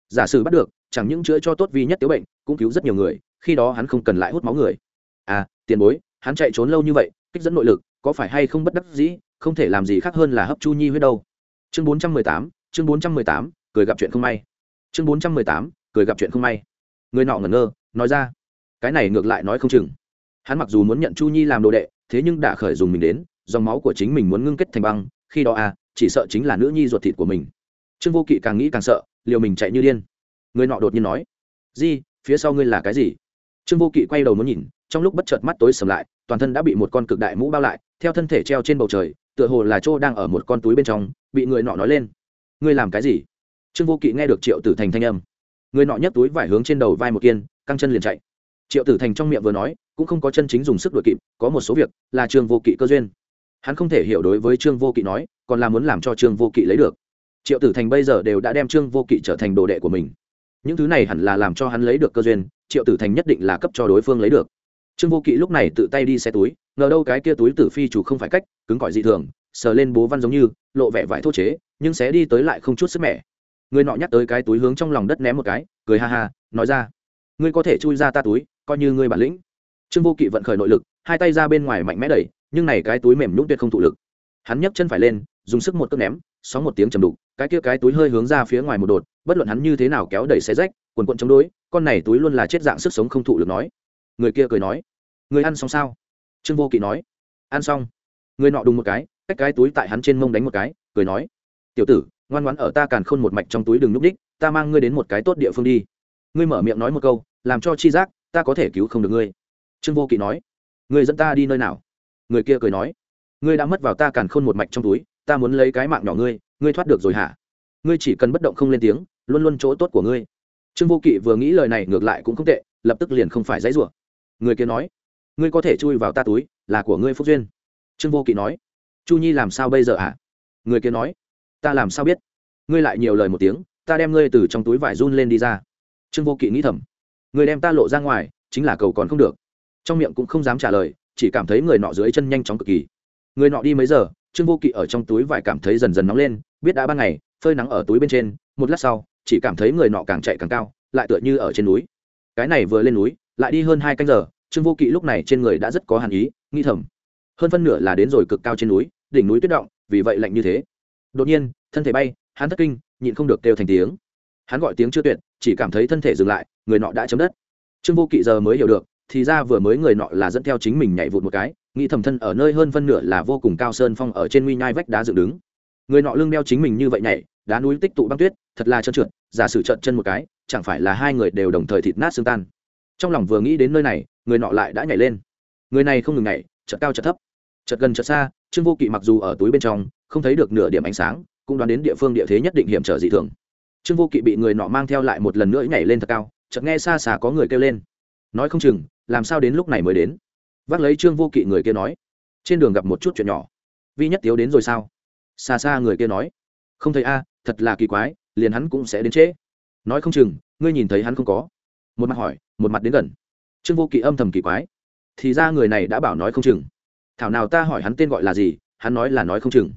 giả sử bắt được, chẳng những chữa cho tốt vi nhất tiếu bệnh, cũng cứu rất nhiều người, khi đó hắn không cần lại hút máu người. À tiền bối, hắn chạy trốn lâu như vậy, kích dẫn nội lực có phải hay không bất đắc dĩ, không thể làm gì khác hơn là hấp chu nhi huyết đâu. Chương bốn trăm mười tám, chương bốn trăm mười tám, cười gặp chuyện không may. Chương bốn trăm mười tám, cười gặp chuyện không may. Người nọ ngẩn ngơ, nói ra, cái này ngược lại nói không chừng. Hắn mặc dù muốn nhận chu nhi làm đồ đệ, thế nhưng đã khởi dùng mình đến, dòng máu của chính mình muốn ngưng kết thành băng, khi đó à chỉ sợ chính là nữ nhi ruột thịt của mình. Trương vô kỵ càng nghĩ càng sợ, liều mình chạy như điên. Người nọ đột nhiên nói, di, phía sau ngươi là cái gì? Trương vô kỵ quay đầu muốn nhìn, trong lúc bất chợt mắt tối sầm lại toàn thân đã bị một con cực đại mũ bao lại, theo thân thể treo trên bầu trời, tựa hồ là chỗ đang ở một con túi bên trong, bị người nọ nói lên. Ngươi làm cái gì? Trương vô kỵ nghe được triệu tử thành thanh âm. Người nọ nhấc túi vải hướng trên đầu vai một kiên, căng chân liền chạy. Triệu tử thành trong miệng vừa nói, cũng không có chân chính dùng sức đuổi kịp, có một số việc là trương vô kỵ cơ duyên. Hắn không thể hiểu đối với trương vô kỵ nói, còn là muốn làm cho trương vô kỵ lấy được. Triệu tử thành bây giờ đều đã đem trương vô kỵ trở thành đồ đệ của mình. Những thứ này hẳn là làm cho hắn lấy được cơ duyên, triệu tử thành nhất định là cấp cho đối phương lấy được trương vô kỵ lúc này tự tay đi xe túi, ngờ đâu cái kia túi tử phi chủ không phải cách, cứng cỏi dị thường, sờ lên bố văn giống như, lộ vẻ vải thô chế, nhưng xé đi tới lại không chút sức mẻ. Người nọ nhắc tới cái túi hướng trong lòng đất ném một cái, cười ha ha, nói ra, ngươi có thể chui ra ta túi, coi như ngươi bản lĩnh. Trương vô kỵ vận khởi nội lực, hai tay ra bên ngoài mạnh mẽ đẩy, nhưng này cái túi mềm nhũng tuyệt không thụ lực. Hắn nhấc chân phải lên, dùng sức một cước ném, sóng một tiếng chầm đục, cái kia cái túi hơi hướng ra phía ngoài một đột, bất luận hắn như thế nào kéo đẩy xe rách, quần quận chống đối, con này túi luôn là chết dạng sức sống không thụ lực nói người kia cười nói, người ăn xong sao? Trương vô kỵ nói, ăn xong. Người nọ đùng một cái, cách cái túi tại hắn trên mông đánh một cái, cười nói, tiểu tử, ngoan ngoãn ở ta càn khôn một mạch trong túi đừng núp đích, ta mang ngươi đến một cái tốt địa phương đi. Ngươi mở miệng nói một câu, làm cho chi giác, ta có thể cứu không được ngươi. Trương vô kỵ nói, ngươi dẫn ta đi nơi nào? Người kia cười nói, ngươi đã mất vào ta càn khôn một mạch trong túi, ta muốn lấy cái mạng nhỏ ngươi ngươi thoát được rồi hả? Ngươi chỉ cần bất động không lên tiếng, luôn luôn chỗ tốt của ngươi. Trương vô kỵ vừa nghĩ lời này ngược lại cũng không tệ, lập tức liền không phải dãy rủa người kia nói, ngươi có thể chui vào ta túi, là của ngươi phúc duyên. Trương vô kỵ nói, chu nhi làm sao bây giờ ạ? À? người kia nói, ta làm sao biết? Ngươi lại nhiều lời một tiếng, ta đem ngươi từ trong túi vải run lên đi ra. Trương vô kỵ nghĩ thầm người đem ta lộ ra ngoài, chính là cầu còn không được. Trong miệng cũng không dám trả lời, chỉ cảm thấy người nọ dưới chân nhanh chóng cực kỳ. Người nọ đi mấy giờ, trương vô kỵ ở trong túi vải cảm thấy dần dần nóng lên, biết đã ban ngày, phơi nắng ở túi bên trên, một lát sau, chỉ cảm thấy người nọ càng chạy càng cao, lại tựa như ở trên núi. Cái này vừa lên núi lại đi hơn hai canh giờ, trương vô kỵ lúc này trên người đã rất có hàn ý nghi thầm, hơn phân nửa là đến rồi cực cao trên núi, đỉnh núi tuyết động, vì vậy lạnh như thế. Đột nhiên, thân thể bay, hắn thất kinh, nhịn không được kêu thành tiếng. Hắn gọi tiếng chưa tuyệt, chỉ cảm thấy thân thể dừng lại, người nọ đã chấm đất. Trương vô kỵ giờ mới hiểu được, thì ra vừa mới người nọ là dẫn theo chính mình nhảy vụt một cái, nghĩ thầm thân ở nơi hơn phân nửa là vô cùng cao sơn phong ở trên nguy nhai vách đá dựng đứng. Người nọ lưng đeo chính mình như vậy nhảy, đá núi tích tụ băng tuyết, thật là trơn trượt, giả sử trận chân một cái, chẳng phải là hai người đều đồng thời thịt nát xương tan trong lòng vừa nghĩ đến nơi này, người nọ lại đã nhảy lên. Người này không ngừng nhảy, chợt cao chợt thấp. Chợt gần chợt xa, trương vô kỵ mặc dù ở túi bên trong, không thấy được nửa điểm ánh sáng, cũng đoán đến địa phương địa thế nhất định hiểm trở dị thường. Trương vô kỵ bị người nọ mang theo lại một lần nữa nhảy lên thật cao, chợt nghe xa xa có người kêu lên. Nói không chừng, làm sao đến lúc này mới đến? Vác lấy trương vô kỵ người kia nói. Trên đường gặp một chút chuyện nhỏ. Vi nhất tiếu đến rồi sao? Xa xa người kia nói. Không thấy a, thật là kỳ quái, liền hắn cũng sẽ đến trễ. Nói không chừng, ngươi nhìn thấy hắn không có một mặt hỏi, một mặt đến gần. Trương vô kỵ âm thầm kỳ quái. Thì ra người này đã bảo nói không chừng. Thảo nào ta hỏi hắn tên gọi là gì, hắn nói là nói không chừng.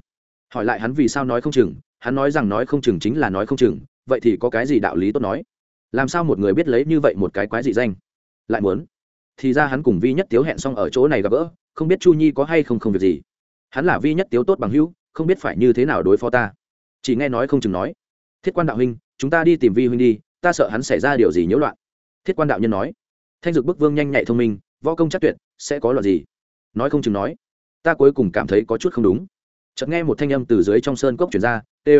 Hỏi lại hắn vì sao nói không chừng, hắn nói rằng nói không chừng chính là nói không chừng, vậy thì có cái gì đạo lý tốt nói? Làm sao một người biết lấy như vậy một cái quái dị danh? Lại muốn. Thì ra hắn cùng vi nhất tiếu hẹn xong ở chỗ này gặp gỡ, không biết chu nhi có hay không không việc gì. Hắn là vi nhất tiếu tốt bằng hữu, không biết phải như thế nào đối phó ta. Chỉ nghe nói không chừng nói. Thiết quan đạo huynh, chúng ta đi tìm vi huynh đi, ta sợ hắn xảy ra điều gì nhiễu loạn thiết quan đạo nhân nói. Thanh dực bức vương nhanh nhạy thông minh, võ công chắc tuyệt, sẽ có loại gì? Nói không chừng nói. Ta cuối cùng cảm thấy có chút không đúng. Chợt nghe một thanh âm từ dưới trong sơn cốc chuyển ra, tê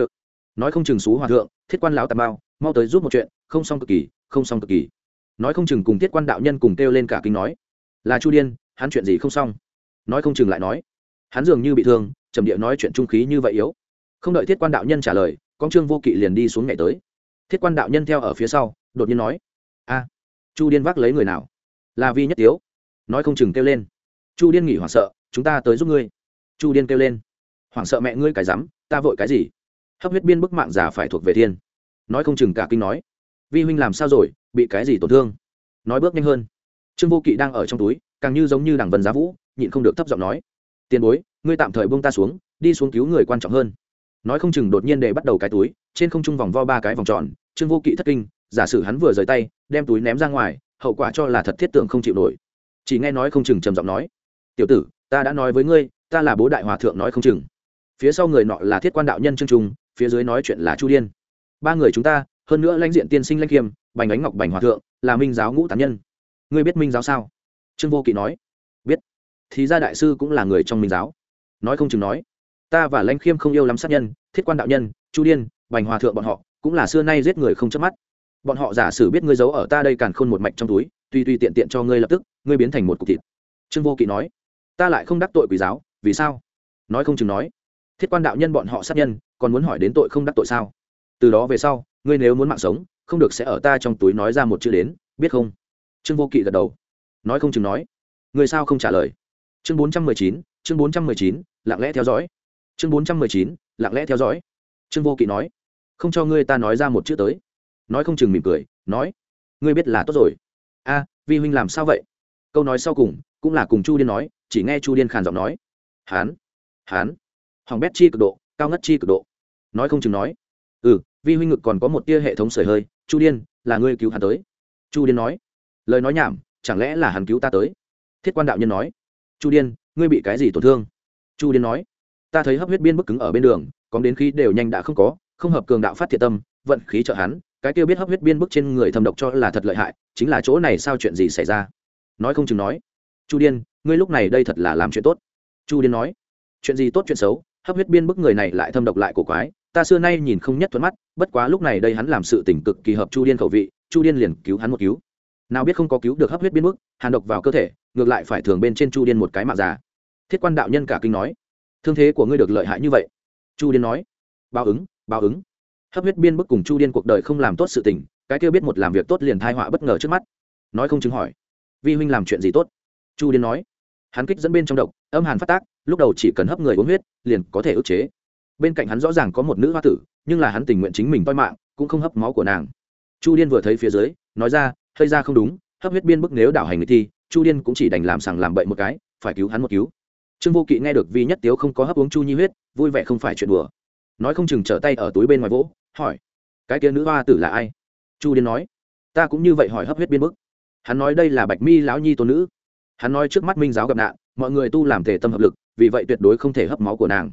nói không chừng xú hòa thượng, thiết quan lão tà bao mau tới giúp một chuyện, không xong cực kỳ, không xong cực kỳ. Nói không chừng cùng thiết quan đạo nhân cùng kêu lên cả kinh nói, là chu điên, hắn chuyện gì không xong? Nói không chừng lại nói, hắn dường như bị thương, trầm địa nói chuyện trung khí như vậy yếu. Không đợi thiết quan đạo nhân trả lời, con trương vô kỵ liền đi xuống ngày tới. Thiết quan đạo nhân theo ở phía sau, đột nhiên nói, a chu điên vác lấy người nào? Là vi nhất tiếu. Nói không chừng kêu lên. Chu điên nghỉ hoảng sợ, chúng ta tới giúp ngươi. Chu điên kêu lên. Hoảng sợ mẹ ngươi cái rắm, ta vội cái gì? Hấp huyết biên bức mạng già phải thuộc về thiên. Nói không chừng cả kinh nói. Vi huynh làm sao rồi, bị cái gì tổn thương? Nói bước nhanh hơn. Trương vô kỵ đang ở trong túi, càng như giống như đằng vân giá vũ, nhịn không được thấp giọng nói. Tiền bối, ngươi tạm thời buông ta xuống, đi xuống cứu người quan trọng hơn. Nói không chừng đột nhiên để bắt đầu cái túi, trên không trung vòng vo ba cái vòng tròn, trương vô kỵ thất kinh giả sử hắn vừa rời tay, đem túi ném ra ngoài, hậu quả cho là thật thiết tưởng không chịu nổi. Chỉ nghe nói không chừng trầm giọng nói, tiểu tử, ta đã nói với ngươi, ta là bố đại hòa thượng nói không chừng. Phía sau người nọ là thiết quan đạo nhân trương trung, phía dưới nói chuyện là chu điên. Ba người chúng ta, hơn nữa lãnh diện tiên sinh lãnh kiêm, bành ánh ngọc bành hòa thượng, là minh giáo ngũ tán nhân. Ngươi biết minh giáo sao? Trương vô kỵ nói. Biết. Thì ra đại sư cũng là người trong minh giáo. Nói không chừng nói. Ta và lãnh khiêm không yêu lắm sát nhân, thiết quan đạo nhân, chu điên, bành hòa thượng bọn họ, cũng là xưa nay giết người không chớp mắt bọn họ giả sử biết ngươi giấu ở ta đây càn khôn một mạch trong túi, tuy tuy tiện tiện cho ngươi lập tức, ngươi biến thành một cục thịt. Trương vô kỵ nói, ta lại không đắc tội quỷ giáo, vì sao? Nói không chừng nói, thiết quan đạo nhân bọn họ sát nhân, còn muốn hỏi đến tội không đắc tội sao? Từ đó về sau, ngươi nếu muốn mạng sống, không được sẽ ở ta trong túi nói ra một chữ đến, biết không? Trương vô kỵ gật đầu, nói không chừng nói người sao không trả lời? Chương bốn trăm mười chín, chương bốn trăm mười chín, lặng lẽ theo dõi. Chương bốn trăm mười chín, lặng lẽ theo dõi. Trương vô kỵ nói, không cho ngươi ta nói ra một chữ tới nói không chừng mỉm cười, nói, ngươi biết là tốt rồi. A, vi huynh làm sao vậy? Câu nói sau cùng, cũng là cùng chu điên nói, chỉ nghe chu điên khàn giọng nói, hán hán hoàng bét chi cực độ, cao ngất chi cực độ. Nói không chừng nói ừ vi huynh ngực còn có một tia hệ thống sởi hơi, chu điên, là ngươi cứu hắn tới. Chu điên nói, lời nói nhảm, chẳng lẽ là hắn cứu ta tới? Thiết quan đạo nhân nói, chu điên, ngươi bị cái gì tổn thương? Chu điên nói, ta thấy hấp huyết biên bức cứng ở bên đường, có đến khí đều nhanh đã không có, không hợp cường đạo phát thiệt tâm, vận khí trợ hắn cái kia biết hấp huyết biên bức trên người thầm độc cho là thật lợi hại, chính là chỗ này sao chuyện gì xảy ra? Nói không chừng nói. Chu điên, ngươi lúc này đây thật là làm chuyện tốt. Chu điên nói. Chuyện gì tốt chuyện xấu, hấp huyết biên bức người này lại thâm độc lại cổ quái, ta xưa nay nhìn không nhất thuận mắt, bất quá lúc này đây hắn làm sự tỉnh cực kỳ hợp chu điên khẩu vị, chu điên liền cứu hắn một cứu. Nào biết không có cứu được hấp huyết biên bức, hàn độc vào cơ thể, ngược lại phải thường bên trên chu điên một cái mạng già. Thiết quan đạo nhân cả kinh nói. Thương thế của ngươi được lợi hại như vậy. Chu điên nói. Báo ứng báo ứng hấp huyết biên bức cùng chu điên cuộc đời không làm tốt sự tình, cái kêu biết một làm việc tốt liền thai họa bất ngờ trước mắt. Nói không chứng hỏi, vi huynh làm chuyện gì tốt? Chu điên nói. Hắn kích dẫn bên trong độc, âm hàn phát tác, lúc đầu chỉ cần hấp người uống huyết, liền có thể ức chế. Bên cạnh hắn rõ ràng có một nữ hoa tử, nhưng là hắn tình nguyện chính mình toi mạng, cũng không hấp máu của nàng. Chu điên vừa thấy phía dưới, nói ra, hơi ra không đúng, hấp huyết biên bức nếu đảo hành người thi chu điên cũng chỉ đành làm sàng làm bậy một cái, phải cứu hắn một cứu. Trương vô kỵ nghe được vi nhất tiếu không có hấp uống chu nhi huyết, vui vẻ không phải chuyện đùa. Nói không chừng trở tay ở túi bên ngoài vỗ hỏi, cái kia nữ hoa tử là ai? Chu điên nói, ta cũng như vậy hỏi hấp huyết biên bức. Hắn nói đây là bạch mi lão nhi tôn nữ. Hắn nói trước mắt minh giáo gặp nạn, mọi người tu làm thể tâm hợp lực, vì vậy tuyệt đối không thể hấp máu của nàng.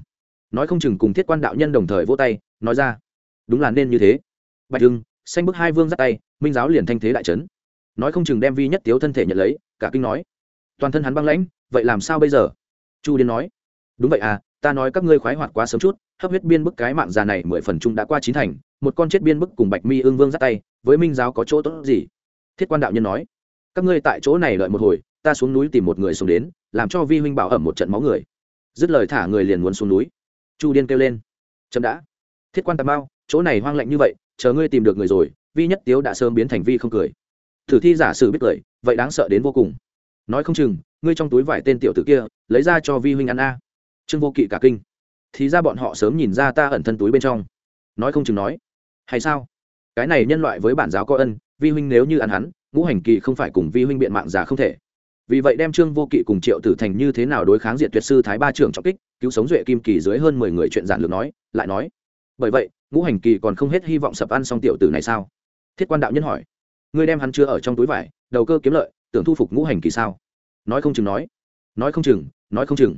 Nói không chừng cùng thiết quan đạo nhân đồng thời vỗ tay, nói ra, đúng là nên như thế. Bạch hưng, xanh bức hai vương dắt tay, minh giáo liền thanh thế đại trấn nói không chừng đem vi nhất tiếu thân thể nhận lấy, cả kinh nói, toàn thân hắn băng lãnh, vậy làm sao bây giờ? Chu điên nói, đúng vậy à ta nói các ngươi khoái hoạt quá sớm chút, hấp huyết biên bức cái mạng già này mười phần chung đã qua chín thành, một con chết biên bức cùng bạch mi ương vương ra tay, với minh giáo có chỗ tốt gì? Thiết quan đạo nhân nói, các ngươi tại chỗ này đợi một hồi, ta xuống núi tìm một người xuống đến, làm cho vi huynh bảo ẩm một trận máu người. Dứt lời thả người liền muốn xuống núi. Chu điên kêu lên, chậm đã. Thiết quan tà bao, chỗ này hoang lạnh như vậy, chờ ngươi tìm được người rồi, vi nhất tiếu đã sớm biến thành vi không cười. Thử thi giả sử biết cười, vậy đáng sợ đến vô cùng. Nói không chừng, ngươi trong túi vải tên tiểu tử kia, lấy ra cho vi huynh ăn a trương vô kỵ cả kinh. Thì ra bọn họ sớm nhìn ra ta ẩn thân túi bên trong. Nói không chừng nói, hay sao? Cái này nhân loại với bản giáo có ân, vi huynh nếu như ăn hắn, ngũ hành kỳ không phải cùng vi huynh biện mạng giả không thể. Vì vậy đem trương vô kỵ cùng triệu tử thành như thế nào đối kháng diện tuyệt sư thái ba trưởng trọng kích, cứu sống duệ kim kỳ dưới hơn mười người chuyện giản lược nói, lại nói, bởi vậy, ngũ hành kỳ còn không hết hy vọng sập ăn xong tiểu tử này sao? Thiết quan đạo nhân hỏi, ngươi đem hắn chưa ở trong túi vải, đầu cơ kiếm lợi, tưởng thu phục ngũ hành kỳ sao? Nói không chừng nói nói không chừng, nói không chừng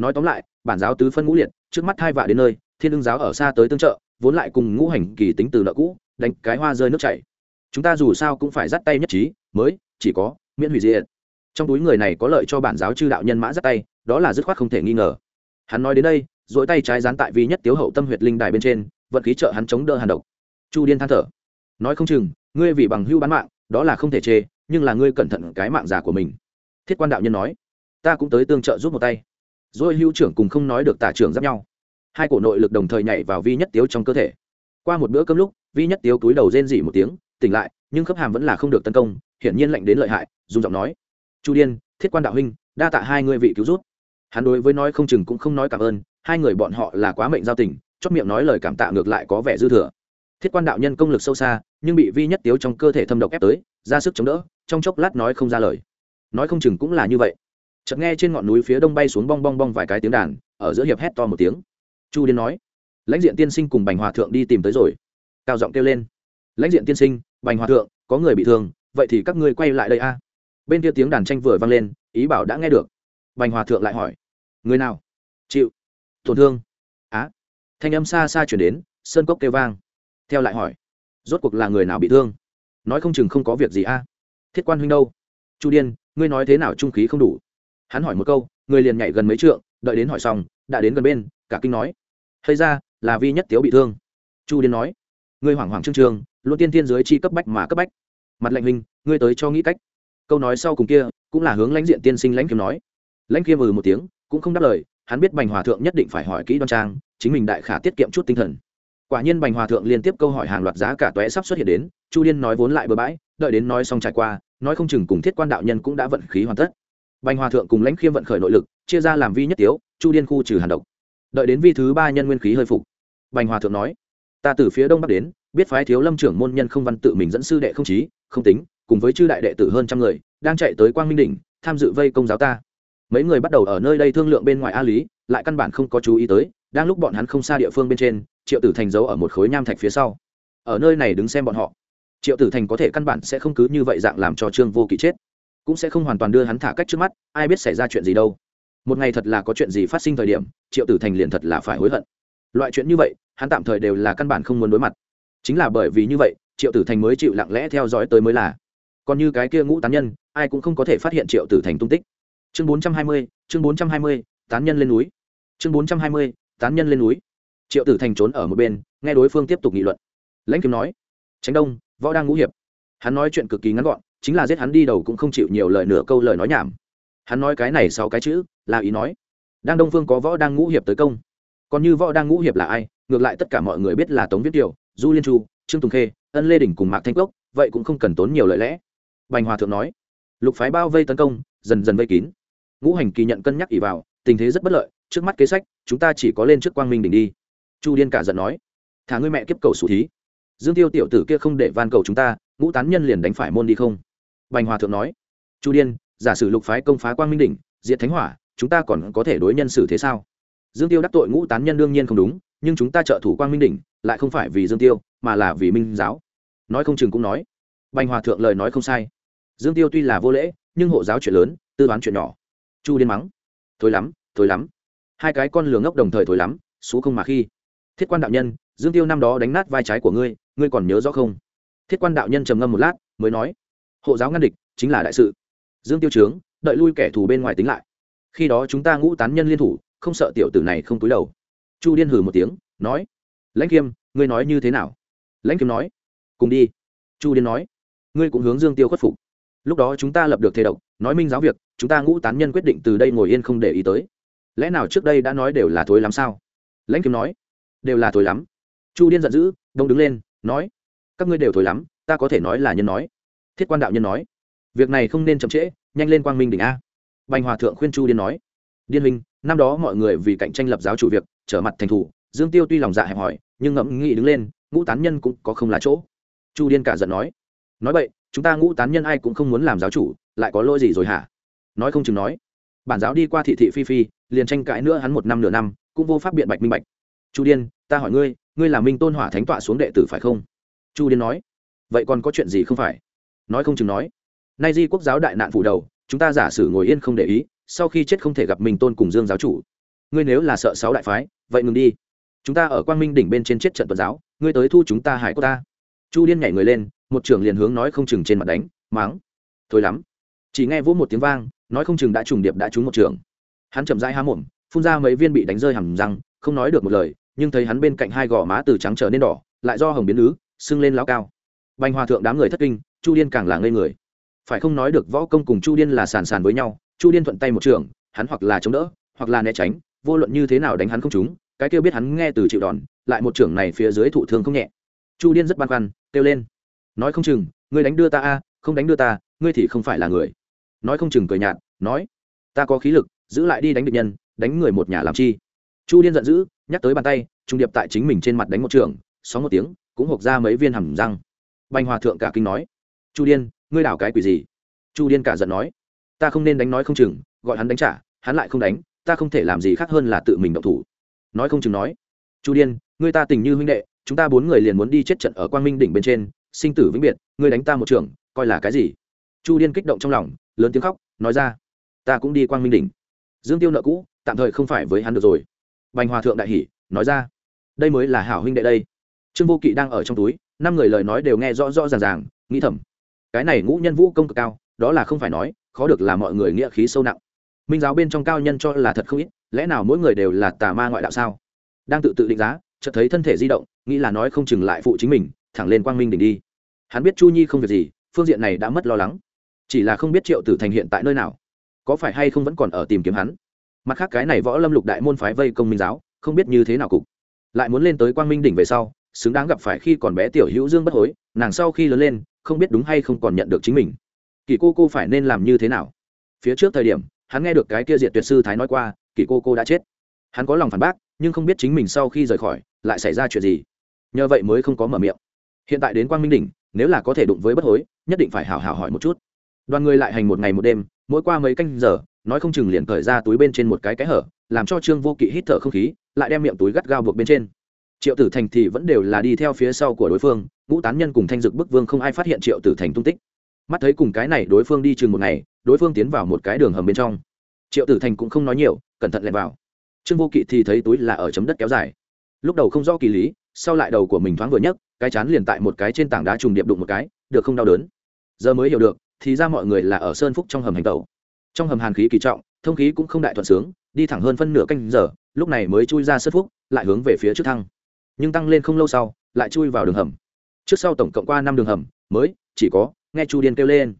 nói tóm lại, bản giáo tứ phân ngũ liệt, trước mắt hai vạ đến nơi, thiên ưng giáo ở xa tới tương trợ, vốn lại cùng ngũ hành kỳ tính từ nợ cũ, đánh cái hoa rơi nước chảy. Chúng ta dù sao cũng phải dắt tay nhất trí, mới, chỉ có, miễn hủy diệt. Trong túi người này có lợi cho bản giáo chư đạo nhân mã dắt tay, đó là dứt khoát không thể nghi ngờ. Hắn nói đến đây dỗi tay trái dán tại vi nhất tiếu hậu tâm huyệt linh đài bên trên, vận khí trợ hắn chống đỡ hàn độc. Chu điên than thở. Nói không chừng, ngươi vì bằng hưu bán mạng, đó là không thể chê, nhưng là ngươi cẩn thận cái mạng già của mình. Thiết quan đạo nhân nói. Ta cũng tới tương trợ giúp một tay rồi hữu trưởng cùng không nói được tả trưởng giáp nhau. Hai cổ nội lực đồng thời nhảy vào vi nhất tiếu trong cơ thể. Qua một bữa cơm lúc, vi nhất tiếu túi đầu rên dỉ một tiếng, tỉnh lại, nhưng khớp hàm vẫn là không được tấn công, hiển nhiên lạnh đến lợi hại, dùng giọng nói. Chu điên, thiết quan đạo huynh, đa tạ hai người vị cứu rút hắn đối với nói không chừng cũng không nói cảm ơn, hai người bọn họ là quá mệnh giao tình, chót miệng nói lời cảm tạ ngược lại có vẻ dư thừa. Thiết quan đạo nhân công lực sâu xa, nhưng bị vi nhất tiếu trong cơ thể thâm độc ép tới, ra sức chống đỡ, trong chốc lát nói không ra lời. Nói không chừng cũng là như vậy chợt nghe trên ngọn núi phía đông bay xuống bong bong bong vài cái tiếng đàn, ở giữa hiệp hét to một tiếng. Chu điên nói, lãnh diện tiên sinh cùng bành hòa thượng đi tìm tới rồi. Cao giọng kêu lên, lãnh diện tiên sinh, bành hòa thượng, có người bị thương, vậy thì các ngươi quay lại đây a. Bên kia tiếng đàn tranh vừa vang lên, ý bảo đã nghe được. Bành hòa thượng lại hỏi, người nào? Chịu. Tổn thương. Á. Thanh âm xa xa chuyển đến, sơn cốc kêu vang. Theo lại hỏi, rốt cuộc là người nào bị thương? Nói không chừng không có việc gì a. Thiết quan huynh đâu? Chu điên, ngươi nói thế nào trung khí không đủ? Hắn hỏi một câu, người liền nhảy gần mấy trượng, đợi đến hỏi xong, đã đến gần bên, cả kinh nói. Hay ra, là vi nhất tiếu bị thương. Chu điên nói. Ngươi hoảng hoảng trương trường luôn tiên tiên dưới chi cấp bách mà cấp bách. Mặt lệnh hình ngươi tới cho nghĩ cách. Câu nói sau cùng kia, cũng là hướng lãnh diện tiên sinh lãnh kiếm nói. Lãnh kiếm ừ một tiếng, cũng không đáp lời, hắn biết bành hòa thượng nhất định phải hỏi kỹ đoan trang, chính mình đại khả tiết kiệm chút tinh thần. Quả nhiên bành hòa thượng liên tiếp câu hỏi hàng loạt giá cả tóe sắp xuất hiện đến, chu điên nói vốn lại bừa bãi, đợi đến nói xong trải qua, nói không chừng cùng thiết quan đạo nhân cũng đã vận khí hoàn tất bành hòa thượng cùng lãnh khiêm vận khởi nội lực, chia ra làm vi nhất tiếu, chu điên khu trừ hàn độc. Đợi đến vi thứ ba nhân nguyên khí hơi phục. Bành hòa thượng nói, ta từ phía đông bắc đến, biết phái thiếu lâm trưởng môn nhân không văn tự mình dẫn sư đệ không chí, không tính, cùng với chư đại đệ tử hơn trăm người, đang chạy tới quang minh đỉnh, tham dự vây công giáo ta. Mấy người bắt đầu ở nơi đây thương lượng bên ngoài a lý, lại căn bản không có chú ý tới, đang lúc bọn hắn không xa địa phương bên trên, triệu tử thành giấu ở một khối nham thạch phía sau. Ở nơi này đứng xem bọn họ. Triệu tử thành có thể căn bản sẽ không cứ như vậy dạng làm cho trương vô kỵ chết cũng sẽ không hoàn toàn đưa hắn thả cách trước mắt, ai biết xảy ra chuyện gì đâu. Một ngày thật là có chuyện gì phát sinh thời điểm, triệu tử thành liền thật là phải hối hận. Loại chuyện như vậy, hắn tạm thời đều là căn bản không muốn đối mặt. Chính là bởi vì như vậy, triệu tử thành mới chịu lặng lẽ theo dõi tới mới là. Còn như cái kia ngũ tán nhân, ai cũng không có thể phát hiện triệu tử thành tung tích. Chương bốn trăm hai mươi, chương bốn trăm hai mươi, tán nhân lên núi. Chương bốn trăm hai mươi, tán nhân lên núi. Triệu tử thành trốn ở một bên, nghe đối phương tiếp tục nghị luận. Lãnh kiếm nói, tránh đông, võ đang ngũ hiệp. Hắn nói chuyện cực kỳ ngắn gọn chính là giết hắn đi đầu cũng không chịu nhiều lời nửa câu lời nói nhảm. Hắn nói cái này sáu cái chữ, là ý nói. Đang đông phương có võ đang ngũ hiệp tới công. Còn như võ đang ngũ hiệp là ai? Ngược lại tất cả mọi người biết là tống viết kiều du liên chu, trương tùng khê, ân lê đình cùng mạc thanh cốc, vậy cũng không cần tốn nhiều lời lẽ. Bành hòa thượng nói, lục phái bao vây tấn công, dần dần vây kín. Ngũ hành kỳ nhận cân nhắc ỉ vào, tình thế rất bất lợi, trước mắt kế sách, chúng ta chỉ có lên trước quang minh đỉnh đi. Chu điên cả giận nói, thả ngươi mẹ kiếp cầu sủ thí. Dương tiêu tiểu tử kia không để van cầu chúng ta, ngũ tán nhân liền đánh phải môn đi không? Bành hòa thượng nói, chu điên, giả sử lục phái công phá quang minh đỉnh diện thánh hỏa, chúng ta còn có thể đối nhân xử thế sao? Dương tiêu đắc tội ngũ tán nhân đương nhiên không đúng, nhưng chúng ta trợ thủ quang minh đỉnh lại không phải vì dương tiêu, mà là vì minh giáo. Nói không chừng cũng nói. Bành hòa thượng lời nói không sai. Dương tiêu tuy là vô lễ, nhưng hộ giáo chuyện lớn, tư đoán chuyện nhỏ. Chu điên mắng thối lắm thối lắm. Hai cái con lường ngốc đồng thời thối lắm xú không mà khi. Thiết quan đạo nhân, dương tiêu năm đó đánh nát vai trái của ngươi ngươi còn nhớ rõ không? Thiết quan đạo nhân trầm ngâm một lát, mới nói hộ giáo ngăn địch chính là đại sự. Dương tiêu trướng, đợi lui kẻ thù bên ngoài tính lại. Khi đó chúng ta ngũ tán nhân liên thủ, không sợ tiểu tử này không túi đầu. Chu điên hử một tiếng, nói, lãnh kiêm, ngươi nói như thế nào? Lãnh kiêm nói, cùng đi. Chu điên nói, ngươi cũng hướng dương tiêu khuất phục. Lúc đó chúng ta lập được thế độc, nói minh giáo việc, chúng ta ngũ tán nhân quyết định từ đây ngồi yên không để ý tới. Lẽ nào trước đây đã nói đều là thối lắm sao? Lãnh kiếm nói, đều là thối lắm. Chu điên giận dữ, đông đứng lên, nói, các ngươi đều thối lắm, ta có thể nói là nhân nói thiết quan đạo nhân nói, việc này không nên chậm trễ, nhanh lên quang minh đỉnh a. Bành hòa thượng khuyên chu điên nói, điên huynh, năm đó mọi người vì cạnh tranh lập giáo chủ việc, trở mặt thành thủ, dương tiêu tuy lòng dạ hẹp hòi, nhưng ngẫm nghĩ đứng lên, ngũ tán nhân cũng có không là chỗ. Chu điên cả giận nói nói vậy chúng ta ngũ tán nhân ai cũng không muốn làm giáo chủ, lại có lỗi gì rồi hả? Nói không chừng nói, bản giáo đi qua thị thị phi phi, liền tranh cãi nữa hắn một năm nửa năm, cũng vô pháp biện bạch minh bạch. Chu điên, ta hỏi ngươi ngươi là minh tôn hỏa thánh tọa xuống đệ tử phải không? Chu điên nói, vậy còn có chuyện gì không phải? Nói không chừng nói. Nay di quốc giáo đại nạn phủ đầu, chúng ta giả sử ngồi yên không để ý, sau khi chết không thể gặp mình tôn cùng dương giáo chủ. Ngươi nếu là sợ sáu đại phái, vậy ngừng đi. Chúng ta ở quang minh đỉnh bên trên chết trận tuần giáo, ngươi tới thu chúng ta hải quốc ta. Chu điên nhảy người lên, một trưởng liền hướng nói không chừng trên mặt đánh, máng. Thôi lắm. Chỉ nghe vỗ một tiếng vang, nói không chừng đã trùng điệp đã trúng một trường hắn chậm rãi há mồm, phun ra mấy viên bị đánh rơi hầm răng, không nói được một lời, nhưng thấy hắn bên cạnh hai gò má từ trắng trở nên đỏ, lại do hồng biến ứ, sưng lên lao cao. Bành hòa thượng đám người thất kinh chu điên càng là ngây người. Phải không nói được võ công cùng chu điên là sàn sàn với nhau, chu điên thuận tay một trường, hắn hoặc là chống đỡ, hoặc là né tránh, vô luận như thế nào đánh hắn không trúng, cái kêu biết hắn nghe từ chịu đòn, lại một trưởng này phía dưới thụ thương không nhẹ. Chu điên rất băn khoăn, kêu lên. Nói không chừng, ngươi đánh đưa ta a, không đánh đưa ta, ngươi thì không phải là người. Nói không chừng cười nhạt, nói, ta có khí lực, giữ lại đi đánh địch nhân, đánh người một nhà làm chi. Chu điên giận dữ, nhắc tới bàn tay, trung điệp tại chính mình trên mặt đánh một trường, sóng một tiếng, cũng hộp ra mấy viên hầm răng. Bành hòa thượng cả kinh nói chu điên, ngươi đảo cái quỷ gì? Chu điên cả giận nói, ta không nên đánh nói không chừng, gọi hắn đánh trả, hắn lại không đánh, ta không thể làm gì khác hơn là tự mình động thủ. Nói không chừng nói, chu điên, ngươi ta tình như huynh đệ, chúng ta bốn người liền muốn đi chết trận ở quang minh đỉnh bên trên, sinh tử vĩnh biệt, ngươi đánh ta một trường, coi là cái gì? Chu điên kích động trong lòng, lớn tiếng khóc, nói ra, ta cũng đi quang minh đỉnh. Dương tiêu nợ cũ, tạm thời không phải với hắn được rồi. Bành hòa thượng đại hỷ, nói ra, đây mới là hảo huynh đệ đây. Trương vô kỵ đang ở trong túi, năm người lời nói đều nghe rõ rõ ràng ràng, nghĩ thầm cái này ngũ nhân vũ công cực cao, đó là không phải nói, khó được là mọi người nghĩa khí sâu nặng. Minh giáo bên trong cao nhân cho là thật không ít, lẽ nào mỗi người đều là tà ma ngoại đạo sao? Đang tự tự định giá, chợt thấy thân thể di động, nghĩ là nói không chừng lại phụ chính mình, thẳng lên quang minh đỉnh đi. Hắn biết chu nhi không việc gì, phương diện này đã mất lo lắng. Chỉ là không biết triệu tử thành hiện tại nơi nào, có phải hay không vẫn còn ở tìm kiếm hắn. Mặt khác cái này võ lâm lục đại môn phái vây công minh giáo, không biết như thế nào cục. Lại muốn lên tới quang minh đỉnh về sau, xứng đáng gặp phải khi còn bé tiểu hữu dương bất hối, nàng sau khi lớn lên không biết đúng hay không còn nhận được chính mình. Kỳ cô cô phải nên làm như thế nào? Phía trước thời điểm, hắn nghe được cái kia diệt tuyệt sư thái nói qua, kỳ cô cô đã chết. Hắn có lòng phản bác, nhưng không biết chính mình sau khi rời khỏi, lại xảy ra chuyện gì. Nhờ vậy mới không có mở miệng. Hiện tại đến quang minh đỉnh, nếu là có thể đụng với bất hối, nhất định phải hào hào hỏi một chút. Đoàn người lại hành một ngày một đêm, mỗi qua mấy canh giờ, nói không chừng liền cởi ra túi bên trên một cái cái hở, làm cho trương vô kỵ hít thở không khí, lại đem miệng túi gắt gao buộc bên trên. Triệu tử thành thì vẫn đều là đi theo phía sau của đối phương ngũ tán nhân cùng thanh dực bức vương không ai phát hiện triệu tử thành tung tích. Mắt thấy cùng cái này đối phương đi chừng một ngày, đối phương tiến vào một cái đường hầm bên trong. Triệu tử thành cũng không nói nhiều, cẩn thận lẹn vào. Trương vô kỵ thì thấy túi là ở chấm đất kéo dài. Lúc đầu không rõ kỳ lý, sau lại đầu của mình thoáng vừa nhấc, cái chán liền tại một cái trên tảng đá trùng điệp đụng một cái, được không đau đớn. Giờ mới hiểu được, thì ra mọi người là ở sơn phúc trong hầm hành tàu trong hầm hàn khí kỳ trọng, thông khí cũng không đại thuận sướng, đi thẳng hơn phân nửa canh giờ, lúc này mới chui ra sơn phúc, lại hướng về phía trước thăng. Nhưng tăng lên không lâu sau, lại chui vào đường hầm trước sau tổng cộng qua năm đường hầm, mới chỉ có, nghe chu điên kêu lên.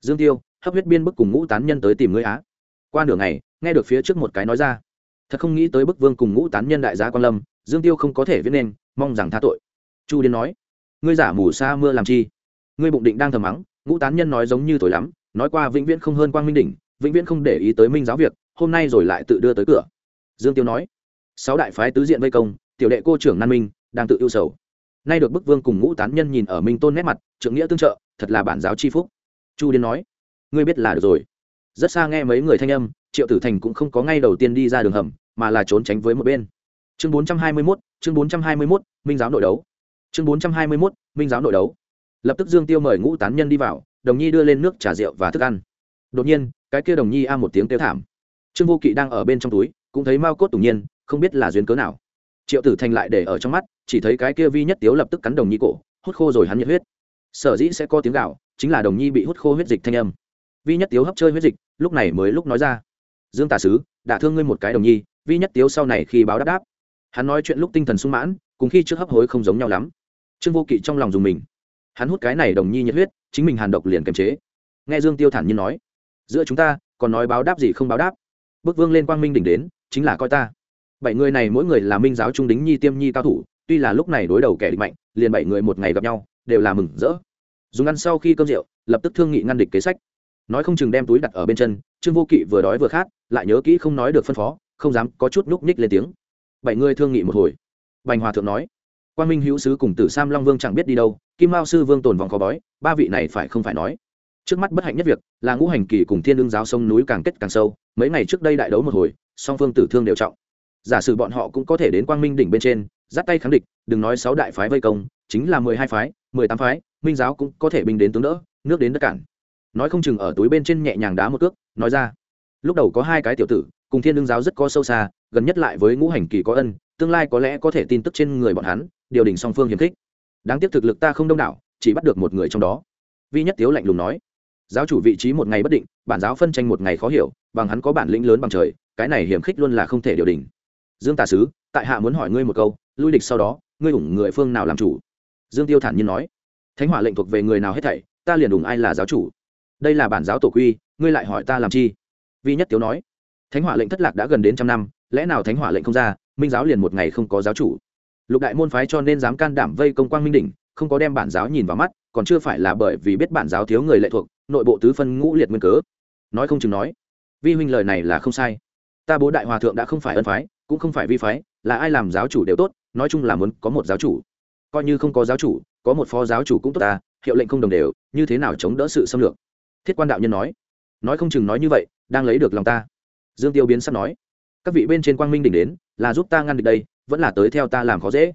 Dương tiêu, hấp huyết biên bức cùng ngũ tán nhân tới tìm ngươi á. Qua nửa ngày, nghe được phía trước một cái nói ra. Thật không nghĩ tới bức vương cùng ngũ tán nhân đại gia quan lâm, dương tiêu không có thể viết nên, mong rằng tha tội. Chu điên nói, ngươi giả mù xa mưa làm chi? Ngươi bụng định đang thầm mắng, ngũ tán nhân nói giống như thổi lắm, nói qua vĩnh viễn không hơn quang minh đỉnh, vĩnh viễn không để ý tới minh giáo việc, hôm nay rồi lại tự đưa tới cửa. Dương tiêu nói, sáu đại phái tứ diện vây công, tiểu đệ cô trưởng nan minh, đang tự ưu sầu nay được bức vương cùng ngũ tán nhân nhìn ở minh tôn nét mặt trượng nghĩa tương trợ thật là bản giáo chi phúc. Chu điên nói ngươi biết là được rồi. Rất xa nghe mấy người thanh âm triệu tử thành cũng không có ngay đầu tiên đi ra đường hầm mà là trốn tránh với một bên. Chương bốn trăm hai mươi 421, chương bốn trăm hai mươi 421, minh giáo nội đấu. Chương bốn trăm hai mươi 421, minh giáo nội đấu. Lập tức dương tiêu mời ngũ tán nhân đi vào đồng nhi đưa lên nước trà rượu và thức ăn. Đột nhiên cái kia đồng nhi a một tiếng kêu thảm. Trương vô kỵ đang ở bên trong túi cũng thấy mao cốt tủng nhiên không biết là duyên cớ nào triệu tử thành lại để ở trong mắt, chỉ thấy cái kia vi nhất tiếu lập tức cắn đồng nhi cổ, hút khô rồi hắn nhiệt huyết. Sở dĩ sẽ có tiếng gạo, chính là đồng nhi bị hút khô huyết dịch thanh âm. Vi nhất tiếu hấp chơi huyết dịch, lúc này mới lúc nói ra. Dương tả sứ đã thương ngươi một cái đồng nhi, vi nhất tiếu sau này khi báo đáp đáp. Hắn nói chuyện lúc tinh thần sung mãn, cùng khi trước hấp hối không giống nhau lắm. Trương vô kỵ trong lòng dùng mình. Hắn hút cái này đồng nhi nhiệt huyết, chính mình hàn độc liền kiềm chế. Nghe dương tiêu thản nhiên nói, giữa chúng ta, còn nói báo đáp gì không báo đáp? Bước vương lên quang minh đỉnh đến, chính là coi ta bảy người này mỗi người là minh giáo trung đính nhi tiêm nhi cao thủ, tuy là lúc này đối đầu kẻ địch mạnh, liền bảy người một ngày gặp nhau, đều là mừng rỡ. Dùng ăn sau khi cơm rượu, lập tức thương nghị ngăn địch kế sách. Nói không chừng đem túi đặt ở bên chân, trương vô kỵ vừa đói vừa khát, lại nhớ kỹ không nói được phân phó, không dám có chút núp ních lên tiếng. Bảy người thương nghị một hồi. Bành hòa thượng nói quan minh hữu sứ cùng tử sam long vương chẳng biết đi đâu, kim mao sư vương tồn vòng khó bói, ba vị này phải không phải nói? Trước mắt bất hạnh nhất việc, là ngũ hành kỳ cùng thiên lương giáo sông núi càng kết càng sâu, mấy ngày trước đây đại đấu một hồi, song phương tử thương đều trọng giả sử bọn họ cũng có thể đến quang minh đỉnh bên trên dắt tay kháng địch, đừng nói sáu đại phái vây công, chính là mười hai phái, mười tám phái, minh giáo cũng có thể binh đến tướng đỡ, nước đến đất cản. Nói không chừng ở túi bên trên nhẹ nhàng đá một cước, nói ra. Lúc đầu có hai cái tiểu tử, cùng thiên lương giáo rất có sâu xa, gần nhất lại với ngũ hành kỳ có ân, tương lai có lẽ có thể tin tức trên người bọn hắn, điều đình song phương hiềm khích. Đáng tiếc thực lực ta không đông đảo, chỉ bắt được một người trong đó. Vi nhất tiếu lạnh lùng nói. Giáo chủ vị trí một ngày bất định, bản giáo phân tranh một ngày khó hiểu, bằng hắn có bản lĩnh lớn bằng trời, cái này hiềm khích luôn là không thể điều đình dương tà sứ, tại hạ muốn hỏi ngươi một câu, lui địch sau đó, ngươi ủng người phương nào làm chủ? Dương tiêu thản nhiên nói. Thánh hỏa lệnh thuộc về người nào hết thảy, ta liền ủng ai là giáo chủ? Đây là bản giáo tổ quy, ngươi lại hỏi ta làm chi? Vi nhất tiếu nói. Thánh hỏa lệnh thất lạc đã gần đến trăm năm, lẽ nào thánh hỏa lệnh không ra, minh giáo liền một ngày không có giáo chủ? Lục đại môn phái cho nên dám can đảm vây công quang minh đỉnh, không có đem bản giáo nhìn vào mắt, còn chưa phải là bởi vì biết bản giáo thiếu người lệ thuộc, nội bộ tứ phân ngũ liệt nguyên cớ. Nói không chừng nói. Vi huynh lời này là không sai ta bố đại hòa thượng đã không phải ân phái, cũng không phải vi phái, là ai làm giáo chủ đều tốt, nói chung là muốn có một giáo chủ. Coi như không có giáo chủ, có một phó giáo chủ cũng tốt ta, hiệu lệnh không đồng đều, như thế nào chống đỡ sự xâm lược? Thiết quan đạo nhân nói. Nói không chừng nói như vậy, đang lấy được lòng ta. Dương tiêu biến sắp nói. Các vị bên trên quang minh đỉnh đến, là giúp ta ngăn được đây, vẫn là tới theo ta làm khó dễ.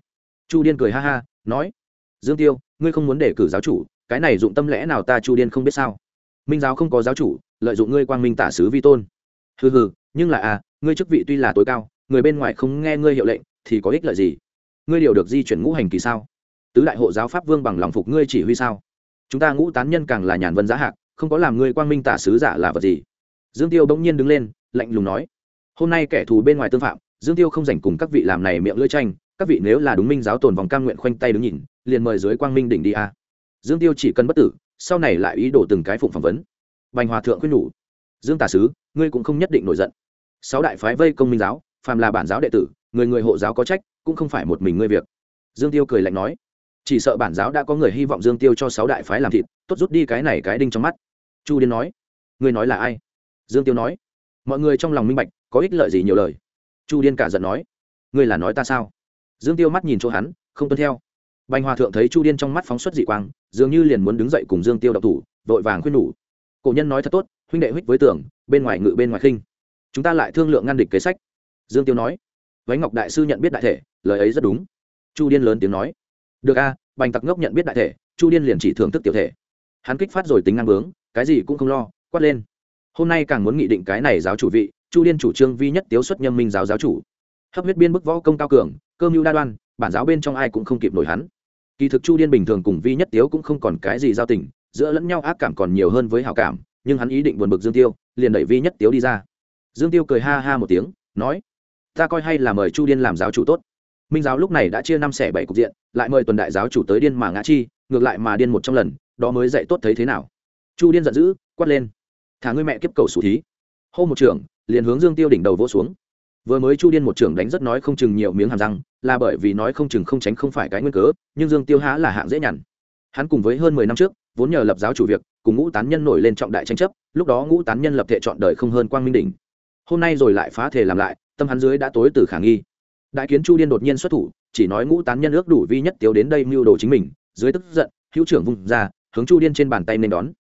Chu điên cười ha ha, nói. Dương tiêu, ngươi không muốn để cử giáo chủ, cái này dụng tâm lẽ nào ta chu điên không biết sao? Minh giáo không có giáo chủ, lợi dụng ngươi quang minh tả sứ vi tôn. Hừ hừ nhưng là à ngươi chức vị tuy là tối cao, người bên ngoài không nghe ngươi hiệu lệnh, thì có ích lợi gì? Ngươi điều được di chuyển ngũ hành kỳ sao? Tứ đại hộ giáo pháp vương bằng lòng phục ngươi chỉ huy sao? Chúng ta ngũ tán nhân càng là nhàn vân giá hạc, không có làm ngươi quang minh tả sứ giả là vật gì? Dương tiêu bỗng nhiên đứng lên, lạnh lùng nói, hôm nay kẻ thù bên ngoài tương phạm, dương tiêu không dành cùng các vị làm này miệng lưỡi tranh, các vị nếu là đúng minh giáo tồn vòng cam nguyện khoanh tay đứng nhìn, liền mời dưới quang minh đỉnh đi a dương tiêu chỉ cần bất tử, sau này lại ý đồ từng cái phụng phỏng vấn. Bành hòa thượng khuyên nhủ dương tả sứ, ngươi cũng không nhất định nổi giận. Sáu đại phái vây công minh giáo, phàm là bản giáo đệ tử, người người hộ giáo có trách, cũng không phải một mình ngươi việc. Dương tiêu cười lạnh nói, chỉ sợ bản giáo đã có người hy vọng dương tiêu cho sáu đại phái làm thịt, tốt rút đi cái này cái đinh trong mắt. Chu điên nói, ngươi nói là ai? Dương tiêu nói, mọi người trong lòng minh bạch, có ích lợi gì nhiều lời. Chu điên cả giận nói, ngươi là nói ta sao? Dương tiêu mắt nhìn chỗ hắn, không tuân theo. Bành hòa thượng thấy chu điên trong mắt phóng xuất dị quang, dường như liền muốn đứng dậy cùng dương tiêu độc thủ, vội vàng khuyên nhủ. Cổ nhân nói thật tốt huynh đệ huyết với tưởng, bên ngoài ngự bên ngoài khinh. Chúng ta lại thương lượng ngăn địch kế sách. Dương tiêu nói. Vánh ngọc đại sư nhận biết đại thể, lời ấy rất đúng. Chu điên lớn tiếng nói. Được a, bành tặc ngốc nhận biết đại thể, chu điên liền chỉ thưởng thức tiểu thể. Hắn kích phát rồi tính ngang bướng, cái gì cũng không lo, quát lên. Hôm nay càng muốn nghị định cái này giáo chủ vị, chu điên chủ trương vi nhất tiếu xuất nhâm minh giáo giáo chủ. Hấp huyết biên bức võ công cao cường, cơ mưu đa đoan, bản giáo bên trong ai cũng không kịp nổi hắn. Kỳ thực chu điên bình thường cùng vi nhất tiếu cũng không còn cái gì giao tình, giữa lẫn nhau ác cảm còn nhiều hơn với hào cảm nhưng hắn ý định buồn bực dương tiêu, liền đẩy vi nhất tiếu đi ra. Dương tiêu cười ha ha một tiếng, nói, ta coi hay là mời chu điên làm giáo chủ tốt. Minh giáo lúc này đã chia năm xẻ bảy cục diện, lại mời tuần đại giáo chủ tới điên mà ngã chi, ngược lại mà điên một trong lần, đó mới dạy tốt thấy thế nào. Chu điên giận dữ, quát lên, thả ngươi mẹ kiếp cầu sủ thí. Hô một trưởng, liền hướng dương tiêu đỉnh đầu vỗ xuống. Vừa mới chu điên một trưởng đánh rất nói không chừng nhiều miếng hàm răng, là bởi vì nói không chừng không tránh không phải cái nguyên cớ, nhưng dương tiêu há là hạng dễ nhằn. Hắn cùng với hơn mười năm trước, vốn nhờ lập giáo chủ việc cùng ngũ tán nhân nổi lên trọng đại tranh chấp, lúc đó ngũ tán nhân lập thể chọn đời không hơn quang minh đỉnh. Hôm nay rồi lại phá thể làm lại, tâm hắn dưới đã tối từ khả nghi. Đại kiến chu điên đột nhiên xuất thủ, chỉ nói ngũ tán nhân ước đủ vi nhất tiếu đến đây mưu đồ chính mình, dưới tức giận, hữu trưởng vùng ra, hướng chu điên trên bàn tay nên đón.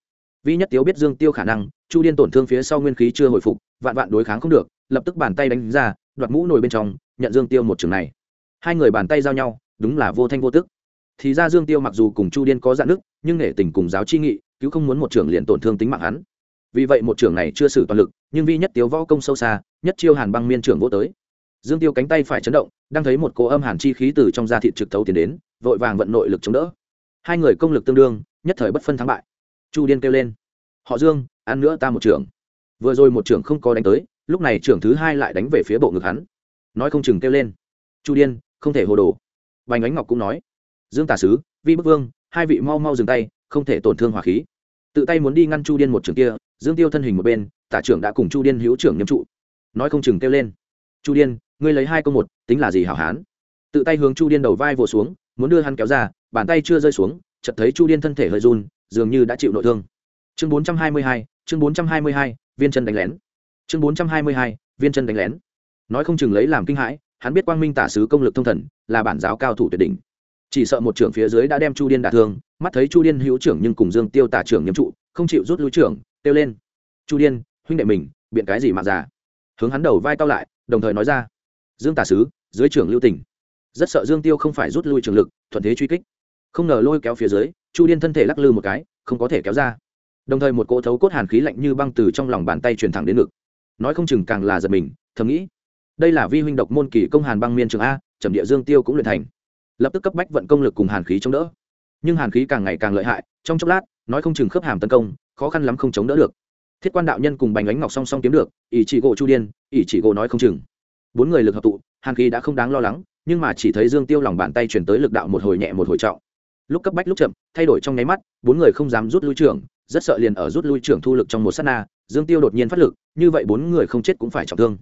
Vi nhất tiếu biết dương tiêu khả năng, chu điên tổn thương phía sau nguyên khí chưa hồi phục, vạn vạn đối kháng không được, lập tức bàn tay đánh ra, đoạt mũ nồi bên trong, nhận dương tiêu một trường này. Hai người bàn tay giao nhau, đúng là vô thanh vô tức. Thì ra dương tiêu mặc dù cùng chu điên có dạn nước nhưng nể tình cùng giáo chi nghị cứu không muốn một trưởng liền tổn thương tính mạng hắn. Vì vậy một trưởng này chưa xử toàn lực, nhưng vi nhất tiếu võ công sâu xa, nhất chiêu hàn băng miên trưởng vô tới. Dương tiêu cánh tay phải chấn động, đang thấy một cỗ âm hàn chi khí từ trong da thịt trực thấu tiến đến, vội vàng vận nội lực chống đỡ. Hai người công lực tương đương, nhất thời bất phân thắng bại. Chu điên kêu lên, họ dương, ăn nữa ta một trưởng. Vừa rồi một trưởng không có đánh tới, lúc này trưởng thứ hai lại đánh về phía bộ ngực hắn. Nói không chừng kêu lên, chu điên, không thể hồ đồ. Bành ánh ngọc cũng nói, dương tà sứ, vi bức vương hai vị mau mau dừng tay, không thể tổn thương hỏa khí. Tự tay muốn đi ngăn chu điên một trường kia, dương tiêu thân hình một bên, tả trưởng đã cùng chu điên hữu trưởng nhâm trụ. Nói không chừng kêu lên. Chu điên, ngươi lấy hai câu một, tính là gì hảo hán? Tự tay hướng chu điên đầu vai vồ xuống, muốn đưa hắn kéo ra, bàn tay chưa rơi xuống, chợt thấy chu điên thân thể hơi run, dường như đã chịu nội thương. Chương bốn trăm hai mươi hai, chương bốn trăm hai mươi hai, viên chân đánh lén. Chương bốn trăm hai mươi hai, viên chân đánh lén. Nói không chừng lấy làm kinh hãi, hắn biết quang minh tả sứ công lực thông thần, là bản giáo cao thủ tuyệt đỉnh chỉ sợ một trưởng phía dưới đã đem chu điên đả thương, mắt thấy chu điên hữu trưởng nhưng cùng dương tiêu tả trưởng nhậm trụ, không chịu rút lui trưởng, kêu lên. Chu điên, huynh đệ mình, biện cái gì mà già? Hướng hắn đầu vai cao lại, đồng thời nói ra. Dương tả sứ, dưới trưởng lưu tỉnh rất sợ dương tiêu không phải rút lui trường lực, thuận thế truy kích. Không ngờ lôi kéo phía dưới, chu điên thân thể lắc lư một cái, không có thể kéo ra. Đồng thời một cỗ thấu cốt hàn khí lạnh như băng từ trong lòng bàn tay truyền thẳng đến ngực. Nói không chừng càng là giật mình, thầm nghĩ. Đây là vi huynh độc môn kỳ công hàn băng miên trường a trầm địa dương tiêu cũng luyện thành lập tức cấp bách vận công lực cùng hàn khí chống đỡ. Nhưng hàn khí càng ngày càng lợi hại, trong chốc lát, nói không chừng khớp hàm tấn công, khó khăn lắm không chống đỡ được. Thiết quan đạo nhân cùng bành ánh ngọc song song kiếm được, ỷ chỉ gỗ chu điên, ỷ chỉ gỗ nói không chừng. Bốn người lực hợp tụ, hàn khí đã không đáng lo lắng, nhưng mà chỉ thấy dương tiêu lòng bàn tay chuyển tới lực đạo một hồi nhẹ một hồi trọng. Lúc cấp bách lúc chậm, thay đổi trong nháy mắt, bốn người không dám rút lui trưởng, rất sợ liền ở rút lui trưởng thu lực trong một s á t na, dương tiêu đột nhiên phát lực, như vậy bốn người không chết cũng phải trọng thương.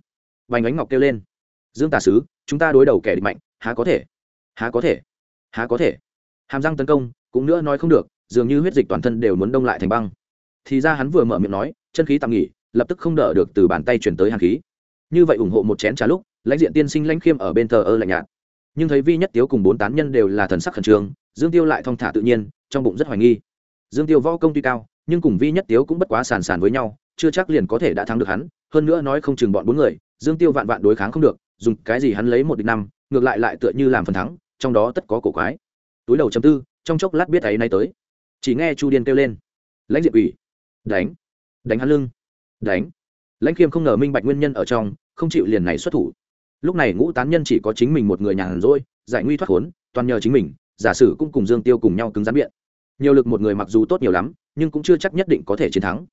Vành ánh ngọc kêu lên, dương tà sứ, chúng ta đối đầu kẻ địch mạnh, há có thể? Há có thể? Há có thể. Hàm răng tấn công, cũng nữa nói không được, dường như huyết dịch toàn thân đều muốn đông lại thành băng. Thì ra hắn vừa mở miệng nói, chân khí tạm nghỉ, lập tức không đỡ được từ bàn tay chuyển tới hàn khí. Như vậy ủng hộ một chén trà lúc, lãnh diện tiên sinh lãnh khiêm ở bên thờ ơ lạnh nhạt. Nhưng thấy vi nhất tiếu cùng bốn tán nhân đều là thần sắc khẩn trương, dương tiêu lại thong thả tự nhiên, trong bụng rất hoài nghi. Dương tiêu võ công tuy cao, nhưng cùng vi nhất tiếu cũng bất quá sàn sàn với nhau, chưa chắc liền có thể đã thắng được hắn, hơn nữa nói không chừng bọn bốn người, dương tiêu vạn vạn đối kháng không được, dùng cái gì hắn lấy một địch năm, ngược lại lại tựa như làm phần thắng trong đó tất có cổ quái. Túi đầu chấm tư, trong chốc lát biết ấy nay tới. Chỉ nghe chu điên kêu lên. Lãnh diệp ủy đánh. Đánh hắn lưng. Đánh. Lãnh khiêm không ngờ minh bạch nguyên nhân ở trong, không chịu liền này xuất thủ. Lúc này ngũ tán nhân chỉ có chính mình một người nhàn rỗi, giải nguy thoát khốn, toàn nhờ chính mình, giả sử cũng cùng dương tiêu cùng nhau cứng rắn biện. Nhiều lực một người mặc dù tốt nhiều lắm, nhưng cũng chưa chắc nhất định có thể chiến thắng.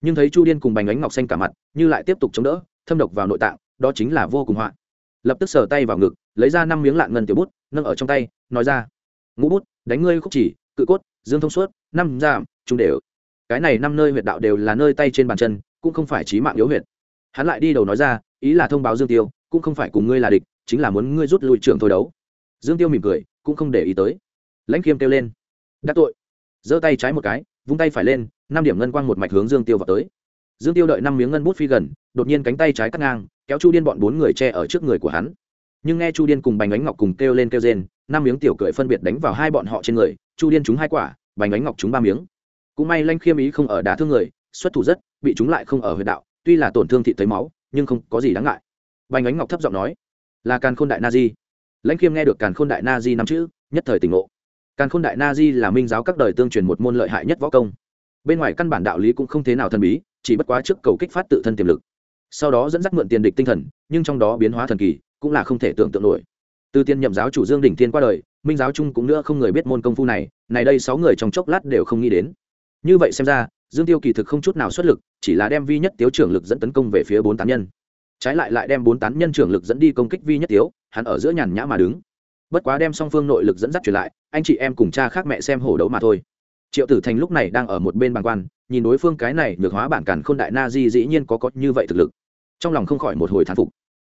Nhưng thấy chu điên cùng bành ánh ngọc xanh cả mặt, như lại tiếp tục chống đỡ, thâm độc vào nội tạng, đó chính là vô cùng họa. Lập tức sờ tay vào ngực, lấy ra năm miếng lạng ngân tiểu bút nâng ở trong tay, nói ra, ngũ bút, đánh ngươi khúc chỉ, cự cốt, dương thông suốt, năm giảm trung đều. Cái này năm nơi huyệt đạo đều là nơi tay trên bàn chân, cũng không phải trí mạng yếu huyệt. Hắn lại đi đầu nói ra, ý là thông báo dương tiêu, cũng không phải cùng ngươi là địch, chính là muốn ngươi rút lui trưởng thôi đấu. Dương tiêu mỉm cười, cũng không để ý tới. Lãnh khiêm kêu lên, đắc tội. Giơ tay trái một cái, vung tay phải lên, năm điểm ngân quang một mạch hướng dương tiêu vào tới. Dương tiêu đợi năm miếng ngân bút phi gần, đột nhiên cánh tay trái cắt ngang, kéo chu điên bọn bốn người che ở trước người của hắn nhưng nghe chu điên cùng bành ánh ngọc cùng kêu lên kêu rên, năm miếng tiểu cười phân biệt đánh vào hai bọn họ trên người, chu điên trúng hai quả, bành ánh ngọc trúng ba miếng. Cũng may lanh khiêm ý không ở đá thương người, xuất thủ rất, bị chúng lại không ở huyện đạo, tuy là tổn thương thị thấy máu, nhưng không có gì đáng ngại. Bành ánh ngọc thấp giọng nói, là càn khôn đại na di. Lãnh khiêm nghe được càn khôn đại na di năm chữ, nhất thời tỉnh ngộ. Càn khôn đại na di là minh giáo các đời tương truyền một môn lợi hại nhất võ công. Bên ngoài căn bản đạo lý cũng không thế nào thần bí, chỉ bất quá trước cầu kích phát tự thân tiềm lực. Sau đó dẫn dắt mượn tiền địch tinh thần, nhưng trong đó biến hóa thần kỳ cũng là không thể tưởng tượng nổi. Từ tiên nhậm giáo chủ dương đỉnh tiên qua đời, minh giáo chung cũng nữa không người biết môn công phu này này đây sáu người trong chốc lát đều không nghĩ đến. Như vậy xem ra, dương tiêu kỳ thực không chút nào xuất lực, chỉ là đem vi nhất tiếu trưởng lực dẫn tấn công về phía bốn tán nhân. Trái lại lại đem bốn tán nhân trưởng lực dẫn đi công kích vi nhất tiếu, hắn ở giữa nhàn nhã mà đứng. Bất quá đem song phương nội lực dẫn dắt truyền lại, anh chị em cùng cha khác mẹ xem hổ đấu mà thôi. Triệu tử thành lúc này đang ở một bên bàn quan, nhìn đối phương cái này nhược hóa bản cản khôn đại na di dĩ nhiên có có như vậy thực lực. Trong lòng không khỏi một hồi thán phục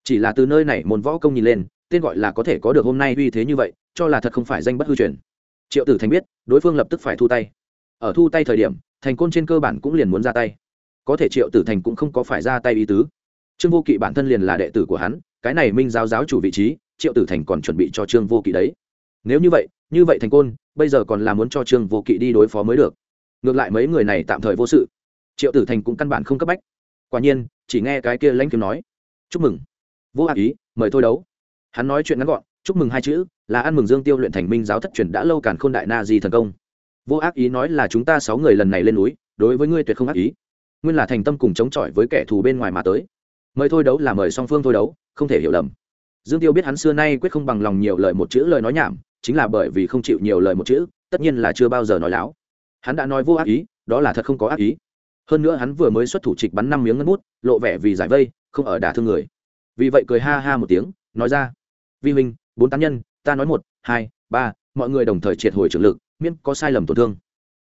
chỉ là từ nơi này môn võ công nhìn lên, tên gọi là có thể có được hôm nay uy thế như vậy, cho là thật không phải danh bất hư truyền. Triệu tử thành biết, đối phương lập tức phải thu tay. Ở thu tay thời điểm, thành côn trên cơ bản cũng liền muốn ra tay. Có thể triệu tử thành cũng không có phải ra tay ý tứ. Trương vô kỵ bản thân liền là đệ tử của hắn, cái này minh giáo giáo chủ vị trí, triệu tử thành còn chuẩn bị cho trương vô kỵ đấy. Nếu như vậy như vậy thành côn, bây giờ còn là muốn cho trương vô kỵ đi đối phó mới được. Ngược lại mấy người này tạm thời vô sự. Triệu tử thành cũng căn bản không cấp bách. Quả nhiên, chỉ nghe cái kia lãnh kiếm nói. Chúc mừng vô ác ý, mời thôi đấu. Hắn nói chuyện ngắn gọn, chúc mừng hai chữ, là ăn mừng dương tiêu luyện thành minh giáo thất truyền đã lâu càn khôn đại na di thần công. Vô ác ý nói là chúng ta sáu người lần này lên núi, đối với ngươi tuyệt không ác ý. Nguyên là thành tâm cùng chống chọi với kẻ thù bên ngoài mà tới. Mời thôi đấu là mời song phương thôi đấu, không thể hiểu lầm. Dương tiêu biết hắn xưa nay quyết không bằng lòng nhiều lời một chữ lời nói nhảm, chính là bởi vì không chịu nhiều lời một chữ, tất nhiên là chưa bao giờ nói láo. Hắn đã nói vô ác ý, đó là thật không có ác ý. Hơn nữa hắn vừa mới xuất thủ trịch bắn năm miếng ngân bút, lộ vẻ vì giải vây, không ở đả thương người vì vậy cười ha ha một tiếng, nói ra, vi huynh, bốn tán nhân, ta nói một, hai, ba, mọi người đồng thời triệt hồi trưởng lực, miễn có sai lầm tổn thương.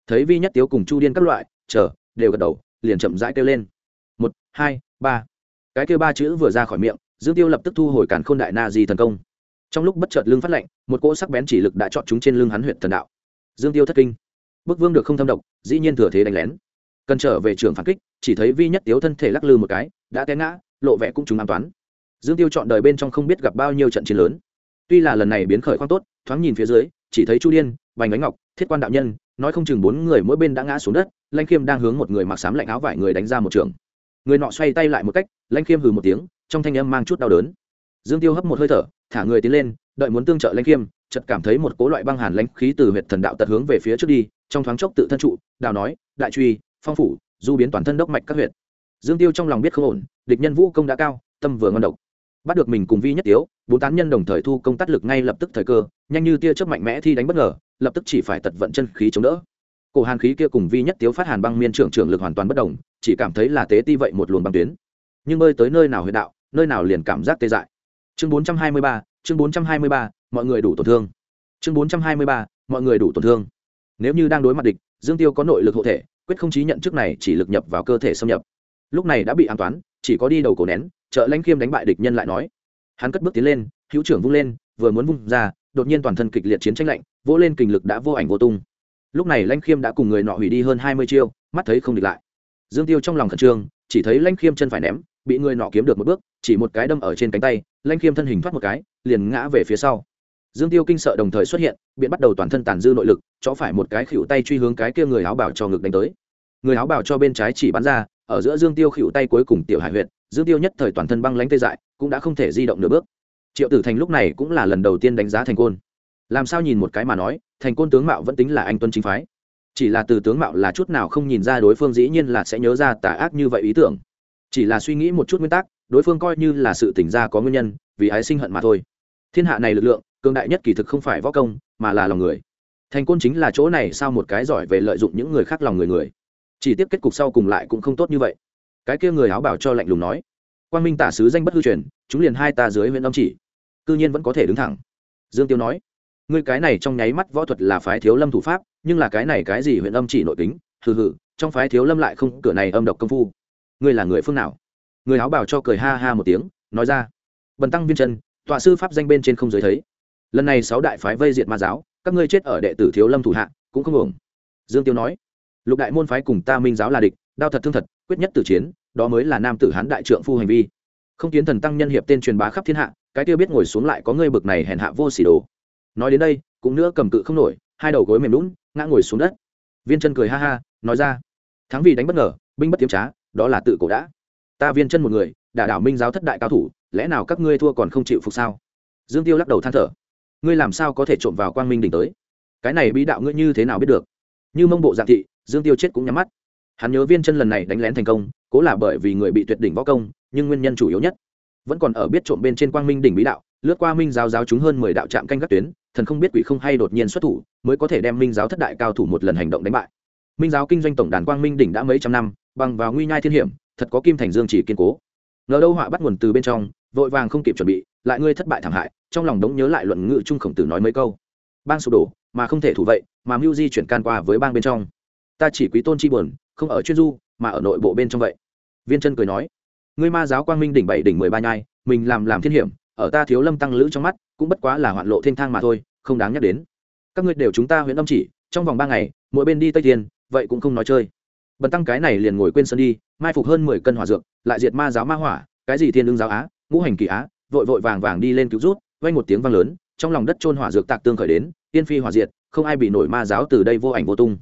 Thấy vi nhất tiếu cùng chu điên các loại, chờ, đều gật đầu, liền chậm rãi kêu lên, một, hai, ba. Cái kêu ba chữ vừa ra khỏi miệng, dương tiêu lập tức thu hồi cản khôn đại na di thần công. Trong lúc bất chợt lưng phát lệnh một cỗ sắc bén chỉ lực đã chọn chúng trên lưng hắn huyện thần đạo. Dương tiêu thất kinh. Bức vương được không thâm độc, dĩ nhiên thừa thế đánh lén. Cần trở về trường phản kích, chỉ thấy vi nhất tiếu thân thể lắc lư một cái, đã té ngã, lộ vẻ cũng chúng an toán dương tiêu chọn đời bên trong không biết gặp bao nhiêu trận chiến lớn. Tuy là lần này biến khởi khoang tốt, thoáng nhìn phía dưới, chỉ thấy chu điên, bành ánh ngọc, thiết quan đạo nhân, nói không chừng bốn người mỗi bên đã ngã xuống đất lanh khiêm đang hướng một người mặc sám lạnh áo vải người đánh ra một trường. Người nọ xoay tay lại một cách lanh khiêm hừ một tiếng, trong thanh âm mang chút đau đớn. Dương tiêu hấp một hơi thở, thả người tiến lên, đợi muốn tương trợ lanh khiêm, chợt cảm thấy một cố loại băng hàn lãnh khí từ huyệt thần đạo tật hướng về phía trước đi, trong thoáng chốc tự thân trụ, đào nói, đại truy, phong phủ, du biến toàn thân đốc mạch các huyệt. Dương tiêu trong lòng biết không ổn, địch nhân vũ công đã cao, tâm vừa ngon độc bắt được mình cùng vi nhất tiếu, bốn tán nhân đồng thời thu công tác lực ngay lập tức thời cơ, nhanh như tia chớp mạnh mẽ thi đánh bất ngờ, lập tức chỉ phải tật vận chân khí chống đỡ. Cổ hàn khí kia cùng vi nhất tiếu phát hàn băng miên trưởng trưởng lực hoàn toàn bất đồng, chỉ cảm thấy là tế ti vậy một luồng băng tuyến. Nhưng bơi tới nơi nào huyệt đạo, nơi nào liền cảm giác tê dại. Chương bốn trăm hai mươi ba, chương bốn trăm hai mươi ba, mọi người đủ tổn thương. Chương bốn trăm hai mươi ba, mọi người đủ tổn thương. Nếu như đang đối mặt địch, dương tiêu có nội lực hộ thể, quyết không chí nhận trước này chỉ lực nhập vào cơ thể xâm nhập. Lúc này đã bị an toán, chỉ có đi đầu cổ nén trợ lãnh khiêm đánh bại địch nhân lại nói. Hắn cất bước tiến lên, hữu trưởng vung lên, vừa muốn vung ra, đột nhiên toàn thân kịch liệt chiến tranh lạnh, vỗ lên kình lực đã vô ảnh vô tung. Lúc này lãnh khiêm đã cùng người nọ hủy đi hơn hai mươi chiêu, mắt thấy không địch lại. Dương tiêu trong lòng khẩn trương, chỉ thấy lãnh khiêm chân phải ném, bị người nọ kiếm được một bước, chỉ một cái đâm ở trên cánh tay, lãnh khiêm thân hình thoát một cái, liền ngã về phía sau. Dương tiêu kinh sợ đồng thời xuất hiện, biện bắt đầu toàn thân tàn dư nội lực cho phải một cái khỉu tay truy hướng cái kia người áo bảo cho ngực đánh tới. Người áo bảo cho bên trái chỉ bắn ra, ở giữa dương tiêu khỉu tay cuối cùng tiểu hải huyện dương tiêu nhất thời toàn thân băng lánh tê dại, cũng đã không thể di động nửa bước. Triệu tử thành lúc này cũng là lần đầu tiên đánh giá thành côn. Làm sao nhìn một cái mà nói, thành côn tướng mạo vẫn tính là anh tuân chính phái. Chỉ là từ tướng mạo là chút nào không nhìn ra đối phương dĩ nhiên là sẽ nhớ ra tà ác như vậy ý tưởng. Chỉ là suy nghĩ một chút nguyên tắc, đối phương coi như là sự tỉnh ra có nguyên nhân, vì ái sinh hận mà thôi. Thiên hạ này lực lượng, cường đại nhất kỳ thực không phải võ công, mà là lòng người. Thành côn chính là chỗ này sao một cái giỏi về lợi dụng những người khác lòng người người. Chỉ tiếp kết cục sau cùng lại cũng không tốt như vậy cái kia người áo bảo cho lạnh lùng nói quan minh tả sứ danh bất hư truyền chúng liền hai ta dưới huyện âm chỉ cư nhiên vẫn có thể đứng thẳng. Dương tiêu nói ngươi cái này trong nháy mắt võ thuật là phái thiếu lâm thủ pháp nhưng là cái này cái gì huyện âm chỉ nội tính, hừ hừ trong phái thiếu lâm lại không cửa này âm độc công phu. Ngươi là người phương nào? Người áo bảo cho cười ha ha một tiếng nói ra bần tăng viên chân, tọa sư pháp danh bên trên không giới thấy. Lần này sáu đại phái vây diệt ma giáo các ngươi chết ở đệ tử thiếu lâm thủ hạ cũng không ổn dương tiêu nói lục đại môn phái cùng ta minh giáo là địch đao thật thương thật quyết nhất tử chiến, đó mới là nam tử hán đại trượng phu hành vi. Không kiến thần tăng nhân hiệp tên truyền bá khắp thiên hạ, cái tiêu biết ngồi xuống lại có ngươi bực này hèn hạ vô xỉ đồ. Nói đến đây, cũng nữa cầm cự không nổi, hai đầu gối mềm lún, ngã ngồi xuống đất. Viên chân cười ha ha, nói ra, thắng vì đánh bất ngờ, binh bất tiếm trá, đó là tự cổ đã. Ta viên chân một người, đả đảo minh giáo thất đại cao thủ, lẽ nào các ngươi thua còn không chịu phục sao? Dương tiêu lắc đầu than thở, ngươi làm sao có thể trộm vào quang minh đỉnh tới? Cái này bí đạo ngươi như thế nào biết được? Như mông bộ dạng thị, dương tiêu chết cũng nhắm mắt hắn nhớ viên chân lần này đánh lén thành công, cố là bởi vì người bị tuyệt đỉnh võ công, nhưng nguyên nhân chủ yếu nhất vẫn còn ở biết trộm bên trên quang minh đỉnh bí đạo, lướt qua minh giáo giáo chúng hơn mười đạo trạm canh các tuyến, thần không biết quỷ không hay đột nhiên xuất thủ, mới có thể đem minh giáo thất đại cao thủ một lần hành động đánh bại. Minh giáo kinh doanh tổng đàn quang minh đỉnh đã mấy trăm năm, bằng vào nguy nhai thiên hiểm, thật có kim thành dương chỉ kiên cố. Ngờ đâu họa bắt nguồn từ bên trong, vội vàng không kịp chuẩn bị, lại ngươi thất bại thảm hại, trong lòng đống nhớ lại luận ngữ trung khổng tử nói mấy câu. Bang sụp đổ, mà không thể thủ vậy, mà mưu di chuyển can qua với bang bên trong. Ta chỉ quý tôn chi buồn không ở chuyên du, mà ở nội bộ bên trong vậy. Viên chân cười nói, ngươi ma giáo quang minh đỉnh bảy đỉnh mười ba nhai, mình làm làm thiên hiểm, ở ta thiếu lâm tăng lữ trong mắt, cũng bất quá là hoạn lộ thiên thang mà thôi, không đáng nhắc đến. Các ngươi đều chúng ta huyện âm chỉ, trong vòng ba ngày, mỗi bên đi tây thiên, vậy cũng không nói chơi. Bần tăng cái này liền ngồi quên sân đi, mai phục hơn mười cân hỏa dược, lại diệt ma giáo ma hỏa, cái gì thiên lương giáo á, ngũ hành kỳ á, vội vội vàng vàng đi lên cứu rút vay một tiếng vang lớn, trong lòng đất trôn hỏa dược tạc tương khởi đến, tiên phi hỏa diệt, không ai bị nổi ma giáo từ đây vô ảnh vô tung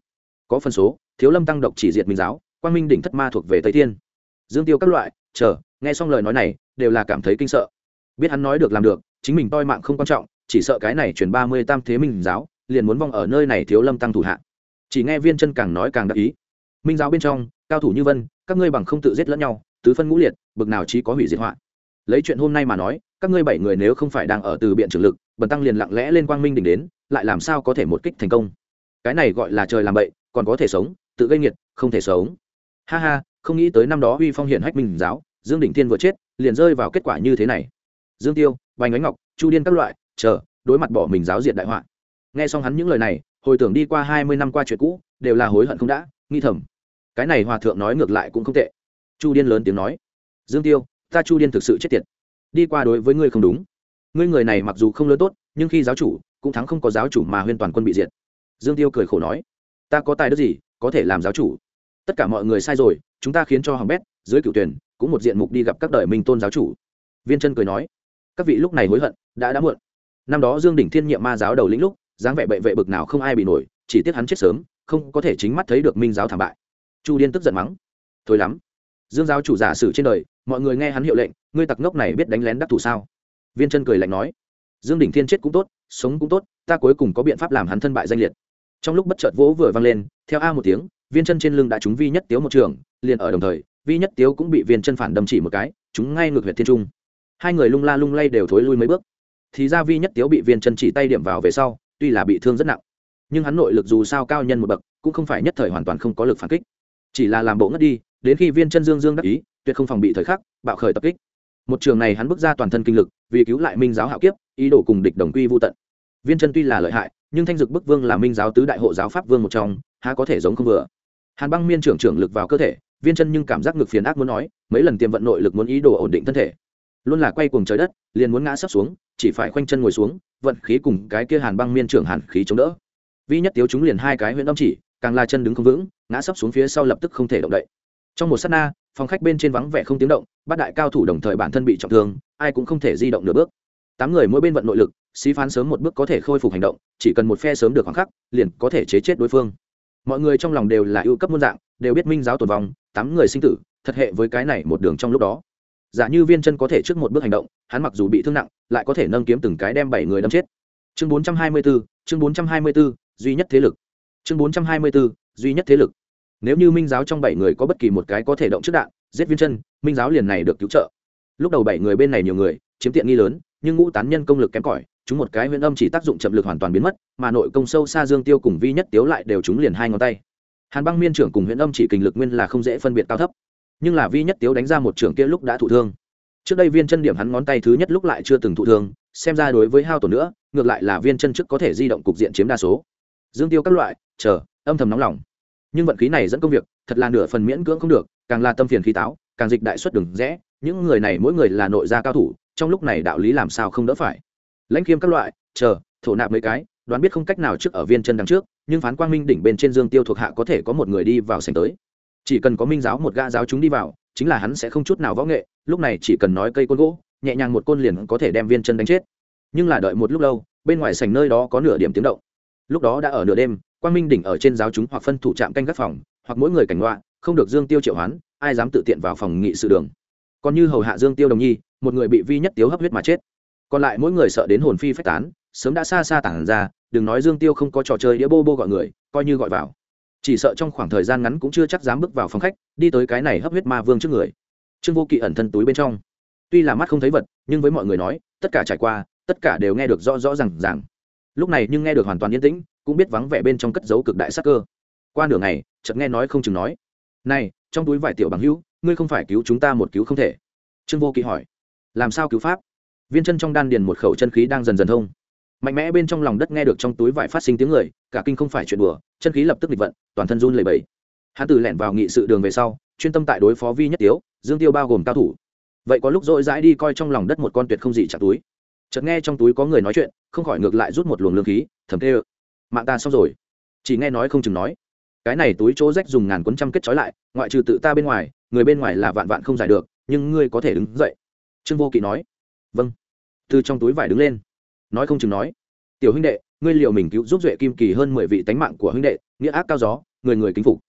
có phần số, thiếu lâm tăng độc chỉ diệt minh giáo, quang minh đỉnh thất ma thuộc về tây thiên. Dương tiêu các loại, chờ, nghe xong lời nói này, đều là cảm thấy kinh sợ. Biết hắn nói được làm được, chính mình toi mạng không quan trọng, chỉ sợ cái này chuyển ba mươi tam thế minh giáo, liền muốn vong ở nơi này thiếu lâm tăng thủ hạ. Chỉ nghe viên chân càng nói càng đắc ý. Minh giáo bên trong, cao thủ như vân, các ngươi bằng không tự giết lẫn nhau, tứ phân ngũ liệt, bực nào chí có hủy diệt họa. Lấy chuyện hôm nay mà nói, các ngươi bảy người nếu không phải đang ở từ biện trưởng lực, bần tăng liền lặng lẽ lên quang minh đỉnh đến, lại làm sao có thể một kích thành công? Cái này gọi là trời làm bậy còn có thể sống, tự gây nghiệt, không thể sống. Ha ha, không nghĩ tới năm đó uy phong hiển hách minh giáo, dương đỉnh thiên vừa chết, liền rơi vào kết quả như thế này. Dương tiêu, bành ánh ngọc, chu điên các loại, chờ, đối mặt bỏ mình giáo diện đại họa. Nghe xong hắn những lời này, hồi tưởng đi qua hai mươi năm qua chuyện cũ, đều là hối hận không đã, nghi thầm. Cái này hòa thượng nói ngược lại cũng không tệ. Chu điên lớn tiếng nói, dương tiêu, ta chu điên thực sự chết tiệt. Đi qua đối với ngươi không đúng. Ngươi người này mặc dù không lớn tốt, nhưng khi giáo chủ, cũng thắng không có giáo chủ mà huyên toàn quân bị diệt. Dương tiêu cười khổ nói ta có tài đức gì, có thể làm giáo chủ. Tất cả mọi người sai rồi, chúng ta khiến cho hỏng bét, dưới cựu tuyển, cũng một diện mục đi gặp các đời minh tôn giáo chủ. Viên chân cười nói. Các vị lúc này hối hận, đã đã muộn. Năm đó dương đỉnh thiên nhiệm ma giáo đầu lĩnh lúc, dáng vẻ bệ vệ bực nào không ai bị nổi, chỉ tiếc hắn chết sớm, không có thể chính mắt thấy được minh giáo thảm bại. Chu điên tức giận mắng. Thôi lắm. Dương giáo chủ giả sử trên đời, mọi người nghe hắn hiệu lệnh, ngươi tặc ngốc này biết đánh lén đắc thủ sao? Viên chân cười lạnh nói. Dương đỉnh thiên chết cũng tốt, sống cũng tốt, ta cuối cùng có biện pháp làm hắn thân bại danh liệt trong lúc bất chợt vỗ vừa vang lên, theo a một tiếng, viên chân trên lưng đã trúng vi nhất tiếu một trường, liền ở đồng thời, vi nhất tiếu cũng bị viên chân phản đâm chỉ một cái chúng ngay ngược huyệt thiên trung. Hai người lung la lung lay đều thối lui mấy bước. Thì ra vi nhất tiếu bị viên chân chỉ tay điểm vào về sau, tuy là bị thương rất nặng, nhưng hắn nội lực dù sao cao nhân một bậc, cũng không phải nhất thời hoàn toàn không có lực phản kích. Chỉ là làm bộ ngất đi, đến khi viên chân dương dương đắc ý, tuyệt không phòng bị thời khắc, bạo khởi tập kích. Một trường này hắn bước ra toàn thân kinh lực, vì cứu lại minh giáo hạo kiếp, ý đồ cùng địch đồng quy vô tận. Viên chân tuy là lợi hại nhưng thanh dực bức vương là minh giáo tứ đại hộ giáo pháp vương một trong, há có thể giống không vừa. Hàn băng miên trưởng trưởng lực vào cơ thể, viên chân nhưng cảm giác ngực phiền ác muốn nói, mấy lần tiềm vận nội lực muốn ý đồ ổn định thân thể. Luôn là quay cuồng trời đất, liền muốn ngã sắp xuống, chỉ phải khoanh chân ngồi xuống, vận khí cùng cái kia hàn băng miên trưởng hàn khí chống đỡ. Vi nhất tiếu chúng liền hai cái huyện âm chỉ, càng là chân đứng không vững, ngã sắp xuống phía sau lập tức không thể động đậy. Trong một sát na, phòng khách bên trên vắng vẻ không tiếng động, bát đại cao thủ đồng thời bản thân bị trọng thương, ai cũng không thể di động nửa bước tám người mỗi bên vận nội lực xí phán sớm một bước có thể khôi phục hành động chỉ cần một phe sớm được khoảng khắc liền có thể chế chết đối phương. Mọi người trong lòng đều là ưu cấp muôn dạng đều biết minh giáo tồn vong tám người sinh tử thật hệ với cái này một đường trong lúc đó. Giả như viên chân có thể trước một bước hành động hắn mặc dù bị thương nặng lại có thể nâng kiếm từng cái đem bảy người đâm chết. Chương bốn trăm hai mươi 424, chương bốn trăm hai mươi 424, duy nhất thế lực. Chương bốn trăm hai mươi 424, duy nhất thế lực. Nếu như minh giáo trong bảy người có bất kỳ một cái có thể động trước đạn giết viên chân minh giáo liền này được cứu trợ. Lúc đầu bảy người bên này nhiều người chiếm tiện nghi lớn nhưng ngũ tán nhân công lực kém cỏi, chúng một cái huyễn âm chỉ tác dụng chậm lực hoàn toàn biến mất, mà nội công sâu xa dương tiêu cùng vi nhất tiếu lại đều trúng liền hai ngón tay. Hàn băng miên trưởng cùng huyễn âm chỉ kình lực nguyên là không dễ phân biệt cao thấp. Nhưng là vi nhất tiếu đánh ra một trưởng kia lúc đã thụ thương. Trước đây viên chân điểm hắn ngón tay thứ nhất lúc lại chưa từng thụ thương, xem ra đối với hao tổn nữa, ngược lại là viên chân trước có thể di động cục diện chiếm đa số. Dương tiêu các loại, chờ, âm thầm nóng lòng. Nhưng vận khí này dẫn công việc, thật là nửa phần miễn cưỡng không được, càng là tâm phiền khí táo, càng dịch đại xuất đừng rẽ, những người này mỗi người là nội gia cao thủ trong lúc này đạo lý làm sao không đỡ phải? Lãnh khiêm các loại, chờ, thổ nạp mấy cái, đoán biết không cách nào trước ở viên chân đằng trước, nhưng phán quang minh đỉnh bên trên dương tiêu thuộc hạ có thể có một người đi vào sành tới. Chỉ cần có minh giáo một gã giáo chúng đi vào, chính là hắn sẽ không chút nào võ nghệ, lúc này chỉ cần nói cây côn gỗ, nhẹ nhàng một côn liền có thể đem viên chân đánh chết. Nhưng là đợi một lúc lâu, bên ngoài sành nơi đó có nửa điểm tiếng động. Lúc đó đã ở nửa đêm, quang minh đỉnh ở trên giáo chúng hoặc phân thủ trạm canh các phòng, hoặc mỗi người cảnh loạn không được dương tiêu triệu hoán, ai dám tự tiện vào phòng nghị sự đường. Còn như hầu hạ dương tiêu đồng nhi một người bị vi nhất tiếu hấp huyết mà chết. Còn lại mỗi người sợ đến hồn phi phách tán, sớm đã xa xa tản ra, đừng nói dương tiêu không có trò chơi đĩa bô bô gọi người, coi như gọi vào. Chỉ sợ trong khoảng thời gian ngắn cũng chưa chắc dám bước vào phòng khách, đi tới cái này hấp huyết ma vương trước người. Trương vô kỵ ẩn thân túi bên trong. Tuy là mắt không thấy vật, nhưng với mọi người nói, tất cả trải qua, tất cả đều nghe được rõ rõ r à n g r lúc này nhưng nghe được hoàn toàn yên tĩnh, cũng biết vắng vẻ bên trong cất dấu cực đại sắc cơ. Qua nửa ngày, chợt nghe nói không chừng nói, này, trong túi vải tiểu bằng hữu, ngươi không phải cứu chúng ta một cứu không thể? Trương vô kỵ hỏi làm sao cứu pháp? Viên chân trong đan điền một khẩu chân khí đang dần dần thông. Mạnh mẽ bên trong lòng đất nghe được trong túi vải phát sinh tiếng người, cả kinh không phải chuyện đùa, chân khí lập tức địch vận, toàn thân run lẩy bẩy. Hắn từ lẻn vào nghị sự đường về sau, chuyên tâm tại đối phó vi nhất tiếu, dương tiêu bao gồm cao thủ. Vậy có lúc dội dãi đi coi trong lòng đất một con tuyệt không gì chặt túi. Chợt nghe trong túi có người nói chuyện, không khỏi ngược lại rút một luồng lương khí, thầm tê mạng ta xong rồi. Chỉ nghe nói không chừng nói, cái này túi chỗ rách dùng ngàn cuốn trăm kết trói lại, ngoại trừ tự ta bên ngoài, người bên ngoài là vạn vạn không giải được, nhưng ngươi có thể đứng dậy trương vô kỵ nói vâng. Từ trong túi vải đứng lên, nói không chừng nói, tiểu huynh đệ, ngươi liệu mình cứu giúp duệ kim kỳ hơn mười vị tánh mạng của huynh đệ, nghĩa ác cao gió, người người kính phục.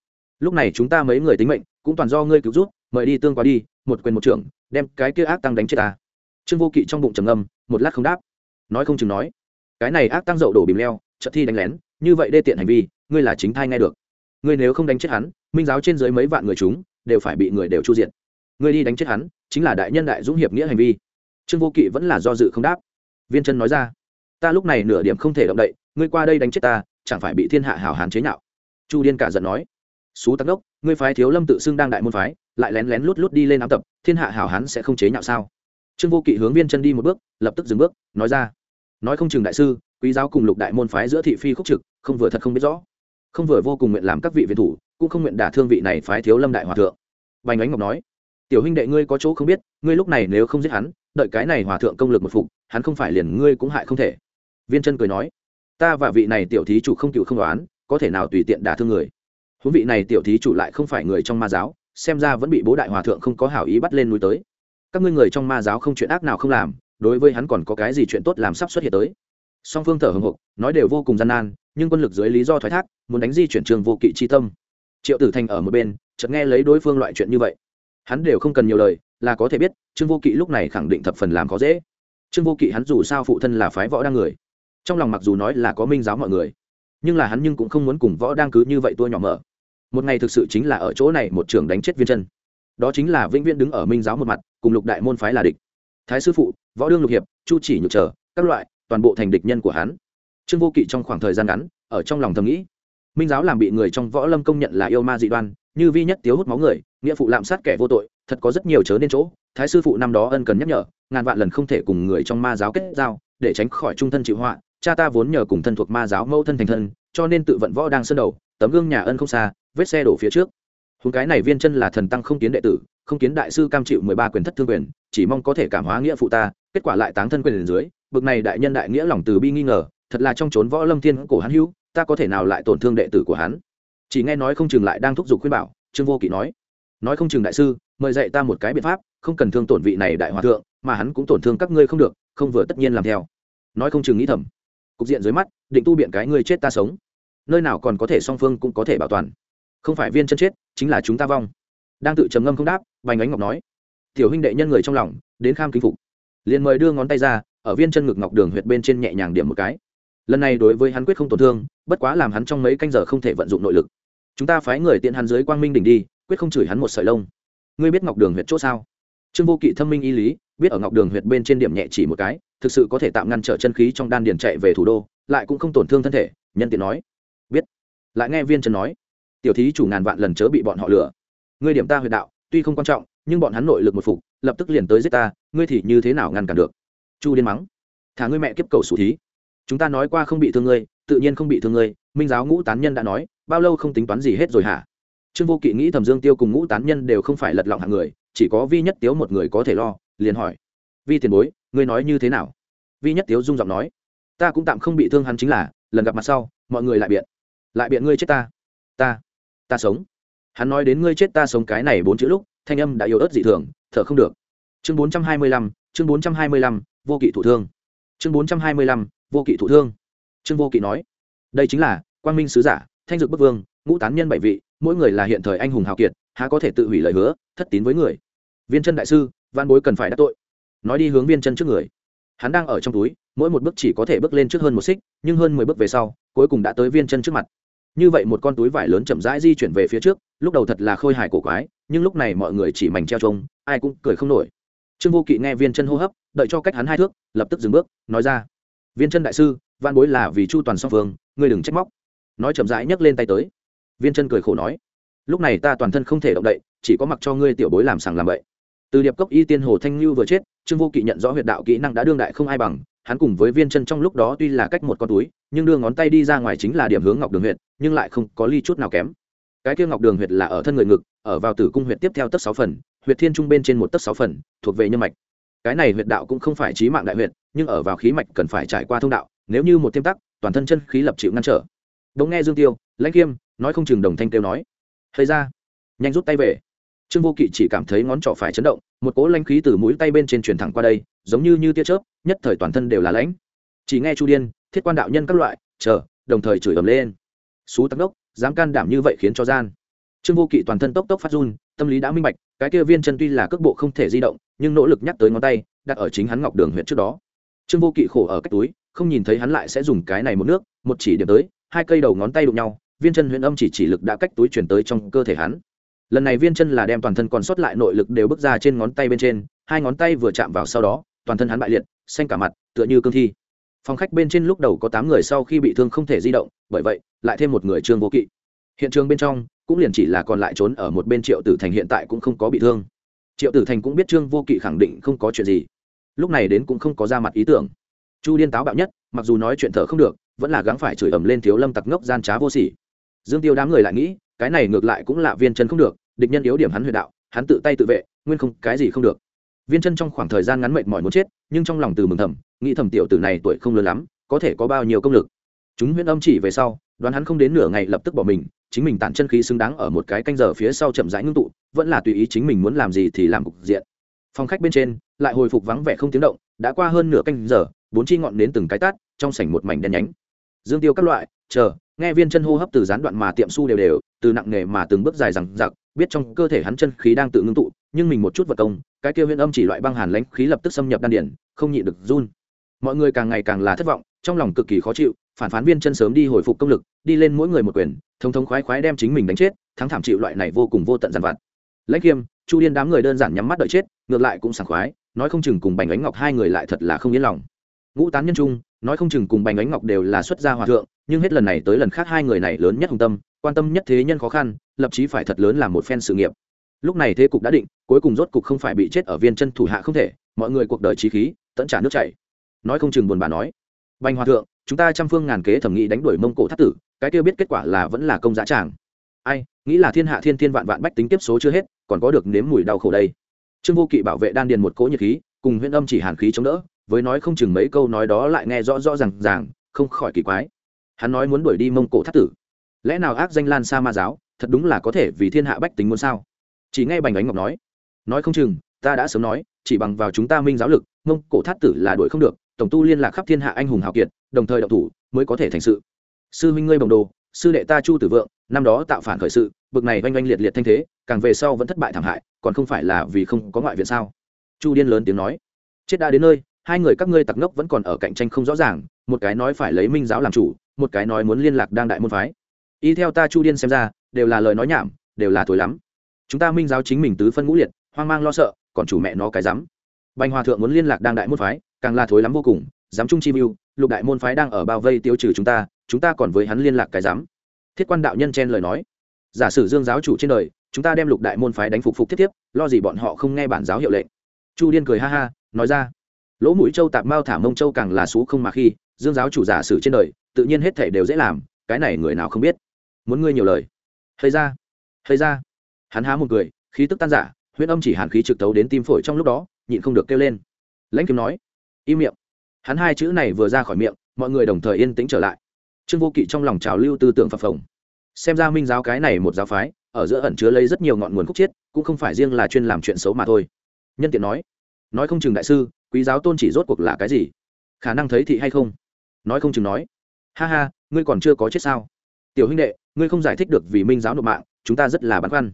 Lúc này chúng ta mấy người tính mệnh, cũng toàn do ngươi cứu giúp, mời đi tương qua đi, một quyền một trưởng, đem cái kia ác tăng đánh chết ta. Trương vô kỵ trong bụng trầm âm một lát không đáp, nói không chừng nói, cái này ác tăng dậu đổ bìm leo trợ thi đánh lén, như vậy đê tiện hành vi, ngươi là chính thai nghe được. Ngươi nếu không đánh chết hắn, minh giáo trên dưới mấy vạn người chúng, đều phải bị người đều chu diện ngươi đi đánh chết hắn chính là đại nhân đại dũng hiệp nghĩa hành vi. Trương vô kỵ vẫn là do dự không đáp. Viên chân nói ra, ta lúc này nửa điểm không thể động đậy, ngươi qua đây đánh chết ta, chẳng phải bị thiên hạ hảo hán chế nhạo? Chu điên cả giận nói, xú tắc đốc, ngươi phái thiếu lâm tự xưng đang đại môn phái, lại lén lén lút lút đi lên ám tập, thiên hạ hảo hán sẽ không chế nhạo sao? Trương vô kỵ hướng viên chân đi một bước, lập tức dừng bước, nói ra, nói không chừng đại sư, quý giáo cùng lục đại môn phái giữa thị phi khúc trực, không vừa thật không biết rõ. Không vừa vô cùng nguyện làm các vị viện thủ, cũng không nguyện đả thương vị này phái thiếu lâm đại hòa thượng. Bành ánh ngọc nói tiểu huynh đệ ngươi có chỗ không biết, ngươi lúc này nếu không giết hắn, đợi cái này hòa thượng công lực một phục, hắn không phải liền ngươi cũng hại không thể. Viên chân cười nói, ta và vị này tiểu thí chủ không cựu không đoán, có thể nào tùy tiện đả thương người? Huống vị này tiểu thí chủ lại không phải người trong ma giáo, xem ra vẫn bị bố đại hòa thượng không có hảo ý bắt lên núi tới. Các ngươi người trong ma giáo không chuyện ác nào không làm, đối với hắn còn có cái gì chuyện tốt làm sắp xuất hiện tới? Song phương thở hồng hộc, nói đều vô cùng gian nan, nhưng quân lực dưới lý do thoái thác, muốn đánh di chuyển trường vô kỵ chi tâm. Triệu tử thành ở một bên, chợt nghe lấy đối phương loại chuyện như vậy hắn đều không cần nhiều lời, là có thể biết, trương vô kỵ lúc này khẳng định thập phần làm khó dễ. Trương vô kỵ hắn dù sao phụ thân là phái võ đang người, trong lòng mặc dù nói là có minh giáo mọi người, nhưng là hắn nhưng cũng không muốn cùng võ đang cứ như vậy tua nhỏ mở. Một ngày thực sự chính là ở chỗ này một trường đánh chết viên chân. Đó chính là vĩnh viễn đứng ở minh giáo một mặt, cùng lục đại môn phái là địch. Thái sư phụ, võ đương lục hiệp, chu chỉ nhược trở, các loại, toàn bộ thành địch nhân của hắn. Trương vô kỵ trong khoảng thời gian ngắn, ở trong lòng thầm nghĩ, minh giáo làm bị người trong võ lâm công nhận là yêu ma dị đoan, như vi nhất tiếu hút máu người nghĩa phụ lạm sát kẻ vô tội, thật có rất nhiều chớ nên chỗ, thái sư phụ năm đó ân cần nhắc nhở, ngàn vạn lần không thể cùng người trong ma giáo kết giao, để tránh khỏi trung thân chịu họa, cha ta vốn nhờ cùng thân thuộc ma giáo mẫu thân thành thân, cho nên tự vận võ đang sơn đầu, tấm gương nhà ân không xa, vết xe đổ phía trước. Húng cái này viên chân là thần tăng không kiến đệ tử, không kiến đại sư cam chịu mười ba quyền thất thương quyền, chỉ mong có thể cảm hóa nghĩa phụ ta, kết quả lại táng thân quyền dưới, bực này đại nhân đại nghĩa lòng từ bi nghi ngờ, thật là trong trốn võ lâm thiên cổ hắn hữu, ta có thể nào lại tổn thương đệ tử của hắn? Chỉ nghe nói không chừng lại đang thúc giục khuyên bảo, trương vô kỵ nói nói không chừng đại sư, mời dạy ta một cái biện pháp, không cần thương tổn vị này đại hòa thượng, mà hắn cũng tổn thương các ngươi không được, không vừa tất nhiên làm theo. Nói không chừng nghĩ thầm. Cục diện dưới mắt, định tu biện cái ngươi chết ta sống. Nơi nào còn có thể song phương cũng có thể bảo toàn. Không phải viên chân chết, chính là chúng ta vong. Đang tự trầm ngâm không đáp vành ánh ngọc nói. Tiểu huynh đệ nhân người trong lòng, đến kham kính phục. Liền mời đưa ngón tay ra, ở viên chân ngực ngọc đường huyệt bên trên nhẹ nhàng điểm một cái. Lần này đối với hắn quyết không tổn thương, bất quá làm hắn trong mấy canh giờ không thể vận dụng nội lực. Chúng ta phái người tiện hắn dưới quang minh đỉnh đi quyết không chửi hắn một sợi lông. Ngươi biết ngọc đường huyệt chỗ sao? Trương vô kỵ thâm minh y lý, biết ở ngọc đường huyệt bên trên điểm nhẹ chỉ một cái, thực sự có thể tạm ngăn trở chân khí trong đan điền chạy về thủ đô, lại cũng không tổn thương thân thể, nhân tiện nói. Biết. Lại nghe viên trần nói. Tiểu thí chủ ngàn vạn lần chớ bị bọn họ lừa. Ngươi điểm ta huyệt đạo, tuy không quan trọng, nhưng bọn hắn nội lực một phục, lập tức liền tới giết ta, ngươi thì như thế nào ngăn cản được? Chu điên mắng. Thả ngươi mẹ kiếp cầu sủ thí. Chúng ta nói qua không bị thương ngươi, tự nhiên không bị thương ngươi, minh giáo ngũ tán nhân đã nói, bao lâu không tính toán gì hết rồi hả? Trương vô kỵ nghĩ thầm dương tiêu cùng ngũ tán nhân đều không phải lật lọng hạng người, chỉ có vi nhất tiếu một người có thể lo, liền hỏi. Vi tiền bối, ngươi nói như thế nào? Vi nhất tiếu rung giọng nói. Ta cũng tạm không bị thương hắn chính là, lần gặp mặt sau, mọi người lại biện. Lại biện ngươi chết ta. Ta ta sống. Hắn nói đến ngươi chết ta sống cái này bốn chữ lúc, thanh âm đã yếu ớt dị thường, thở không được. Chương bốn trăm hai mươi lăm, chương bốn trăm hai mươi lăm, vô kỵ thủ thương. Chương bốn trăm hai mươi lăm, vô kỵ thủ thương. Trương vô kỵ nói. Đây chính là quang minh sứ giả, thanh dược bức vương, ngũ tán nhân bảy vị mỗi người là hiện thời anh hùng hào kiệt, há có thể tự hủy lời hứa, thất tín với người. Viên chân đại sư, văn bối cần phải đắc tội. Nói đi hướng viên chân trước người. Hắn đang ở trong túi, mỗi một bước chỉ có thể bước lên trước hơn một xích, nhưng hơn mười bước về sau, cuối cùng đã tới viên chân trước mặt. Như vậy một con túi vải lớn chậm rãi di chuyển về phía trước, lúc đầu thật là khôi hài cổ quái, nhưng lúc này mọi người chỉ mảnh treo trông, ai cũng cười không nổi. Trương vô kỵ nghe viên chân hô hấp, đợi cho cách hắn hai thước, lập tức dừng bước, nói ra. Viên chân đại sư, văn bối là vì chu toàn song phương, ngươi đừng trách móc. Nói chậm rãi nhấc lên tay tới viên chân cười khổ nói, lúc này ta toàn thân không thể động đậy, chỉ có mặc cho ngươi tiểu bối làm sàng làm bậy. Từ điệp cốc y tiên hồ thanh lưu vừa chết, trương vô kỵ nhận rõ huyệt đạo kỹ năng đã đương đại không ai bằng, hắn cùng với viên chân trong lúc đó tuy là cách một con túi, nhưng đưa ngón tay đi ra ngoài chính là điểm hướng ngọc đường huyệt, nhưng lại không có ly chút nào kém. Cái kia ngọc đường huyệt là ở thân người ngực, ở vào tử cung huyệt tiếp theo tất sáu phần, huyệt thiên trung bên trên một tất sáu phần, thuộc về nhân mạch. Cái này huyệt đạo cũng không phải trí mạng đại huyệt, nhưng ở vào khí mạch cần phải trải qua thông đạo, nếu như một tiêm tắc, toàn thân chân khí lập chịu ngăn trở. Đống nghe dương tiêu lãnh kiêm nói không chừng đồng thanh kêu nói. Thấy ra. Nhanh rút tay về. Trương vô kỵ chỉ cảm thấy ngón trỏ phải chấn động, một cỗ lãnh khí từ mũi tay bên trên truyền thẳng qua đây, giống như như tia chớp, nhất thời toàn thân đều là lãnh. Chỉ nghe chu điên, thiết quan đạo nhân các loại, chờ, đồng thời chửi ầm lên. Xú tắc đốc, dám can đảm như vậy khiến cho gian. Trương vô kỵ toàn thân tốc tốc phát run, tâm lý đã minh bạch, cái kia viên chân tuy là cước bộ không thể di động, nhưng nỗ lực nhắc tới ngón tay, đặt ở chính hắn ngọc đường huyện trước đó. Trương vô kỵ khổ ở cách túi, không nhìn thấy hắn lại sẽ dùng cái này một nước, một chỉ điểm tới, hai cây đầu ngón tay đụng nhau viên chân huyền âm chỉ chỉ lực đã cách túi chuyển tới trong cơ thể hắn. Lần này viên chân là đem toàn thân còn sót lại nội lực đều bước ra trên ngón tay bên trên, hai ngón tay vừa chạm vào sau đó, toàn thân hắn bại liệt, xanh cả mặt, tựa như cương thi. Phòng khách bên trên lúc đầu có tám người sau khi bị thương không thể di động, bởi vậy, lại thêm một người trương vô kỵ. Hiện trường bên trong, cũng liền chỉ là còn lại trốn ở một bên triệu tử thành hiện tại cũng không có bị thương. Triệu tử thành cũng biết trương vô kỵ khẳng định không có chuyện gì. Lúc này đến cũng không có ra mặt ý tưởng. Chu điên táo bạo nhất, mặc dù nói chuyện thở không được, vẫn là gắng phải chửi ầm lên thiếu lâm tặc ngốc gian trá vô sỉ dương tiêu đám người lại nghĩ, cái này ngược lại cũng là viên chân không được, địch nhân yếu điểm hắn huyền đạo, hắn tự tay tự vệ, nguyên không, cái gì không được. Viên chân trong khoảng thời gian ngắn mệt mỏi muốn chết, nhưng trong lòng từ mừng thầm, nghĩ thầm tiểu tử này tuổi không lớn lắm, có thể có bao nhiêu công lực. Chúng huyễn âm chỉ về sau, đoán hắn không đến nửa ngày lập tức bỏ mình, chính mình tản chân khí xứng đáng ở một cái canh giờ phía sau chậm rãi ngưng tụ, vẫn là tùy ý chính mình muốn làm gì thì làm cục diện. Phòng khách bên trên, lại hồi phục vắng vẻ không tiếng động, đã qua hơn nửa canh giờ, bốn chi ngọn đến từng cái tát, trong sảnh một mảnh đen nhánh. Dương tiêu các loại, chờ nghe viên chân hô hấp từ gián đoạn mà tiệm su đều đều, từ nặng nghề mà từng bước dài rằng giặc biết trong cơ thể hắn chân khí đang tự ngưng tụ, nhưng mình một chút vật công, cái kia huyễn âm chỉ loại băng hàn lãnh khí lập tức xâm nhập đan điển, không nhịn được run. Mọi người càng ngày càng là thất vọng, trong lòng cực kỳ khó chịu, phản phán viên chân sớm đi hồi phục công lực, đi lên mỗi người một quyền thống thống khoái khoái đem chính mình đánh chết, thắng thảm chịu loại này vô cùng vô tận dằn vặt. Lãnh khiêm chu điên đám người đơn giản nhắm mắt đợi chết, ngược lại cũng sảng khoái, nói không chừng cùng bành ánh ngọc hai người lại thật là không yên lòng. Ngũ tán nhân trung, nói không chừng cùng bành ánh ngọc đều là xuất gia hòa thượng nhưng hết lần này tới lần khác hai người này lớn nhất hùng tâm, quan tâm nhất thế nhân khó khăn, lập chí phải thật lớn làm một phen sự nghiệp. Lúc này thế cục đã định, cuối cùng rốt cục không phải bị chết ở viên chân thủ hạ không thể, mọi người cuộc đời trí khí tận trả nước chảy. Nói không chừng buồn bà nói, bành hòa thượng, chúng ta trăm phương ngàn kế thẩm nghĩ đánh đuổi mông cổ thất tử, cái kia biết kết quả là vẫn là công giá tràng. Ai, nghĩ là thiên hạ thiên thiên vạn vạn bách tính tiếp số chưa hết, còn có được nếm mùi đau khổ đây. Trương vô kỵ bảo vệ đan điền một cỗ nhiệt khí, cùng huyễn âm chỉ hàn khí chống đỡ, với nói không chừng mấy câu nói đó lại nghe rõ rõ ràng ràng, không khỏi kỳ quái hắn nói muốn đuổi đi mông cổ thắt tử. Lẽ nào ác danh lan sa ma giáo, thật đúng là có thể vì thiên hạ bách tính muốn sao? Chỉ nghe bành ánh ngọc nói nói không chừng, ta đã sớm nói, chỉ bằng vào chúng ta minh giáo lực, mông cổ thắt tử là đuổi không được, tổng tu liên lạc khắp thiên hạ anh hùng hào kiệt, đồng thời đậu thủ mới có thể thành sự. Sư minh ngươi bồng đồ, sư đệ ta chu tử vượng, năm đó tạo phản khởi sự, bực này oanh oanh liệt liệt thanh thế, càng về sau vẫn thất bại thảm hại, còn không phải là vì không có ngoại viện sao? Chu điên lớn tiếng nói, chết đã đến nơi, hai người các ngươi tặc ngốc vẫn còn ở cạnh tranh không rõ ràng, một cái nói phải lấy minh giáo làm chủ một cái nói muốn liên lạc đang đại môn phái. Y theo ta chu điên xem ra, đều là lời nói nhảm, đều là thối lắm. Chúng ta minh giáo chính mình tứ phân ngũ liệt, hoang mang lo sợ, còn chủ mẹ nó cái dám. Bành hòa thượng muốn liên lạc đang đại môn phái, càng là thối lắm vô cùng, dám trung chi mưu, lục đại môn phái đang ở bao vây tiêu trừ chúng ta chúng ta còn với hắn liên lạc cái dám. Thiết quan đạo nhân chen lời nói. Giả sử dương giáo chủ trên đời, chúng ta đem lục đại môn phái đánh phục phục thiết tiếp lo gì bọn họ không nghe bản giáo hiệu lệnh. Chu điên cười ha ha, nói ra. Lỗ mũi châu tạp mao thả mông châu càng là xú không mà khi, dương giáo chủ giả sử trên đời tự nhiên hết thể đều dễ làm, cái này người nào không biết. Muốn ngươi nhiều lời. Hay ra. Hay ra. Hắn há một cười, khí tức tan giả huyết âm chỉ hàn khí trực tấu đến tim phổi trong lúc đó, nhịn không được kêu lên. Lãnh kiếm nói. Im miệng. Hắn hai chữ này vừa ra khỏi miệng, mọi người đồng thời yên tĩnh trở lại. Trương vô kỵ trong lòng trào lưu tư tưởng phập phồng. Xem ra minh giáo cái này một giáo phái, ở giữa ẩn chứa lấy rất nhiều ngọn nguồn khúc chiết cũng không phải riêng là chuyên làm chuyện xấu mà thôi. Nhân tiện nói. Nói không chừng đại sư, quý giáo tôn chỉ rốt cuộc là cái gì? Khả năng thấy thị hay không? Nói không chừng nói ha ha, ngươi còn chưa có chết sao? Tiểu huynh đệ, ngươi không giải thích được vì minh giáo nộp mạng, chúng ta rất là băn khoăn.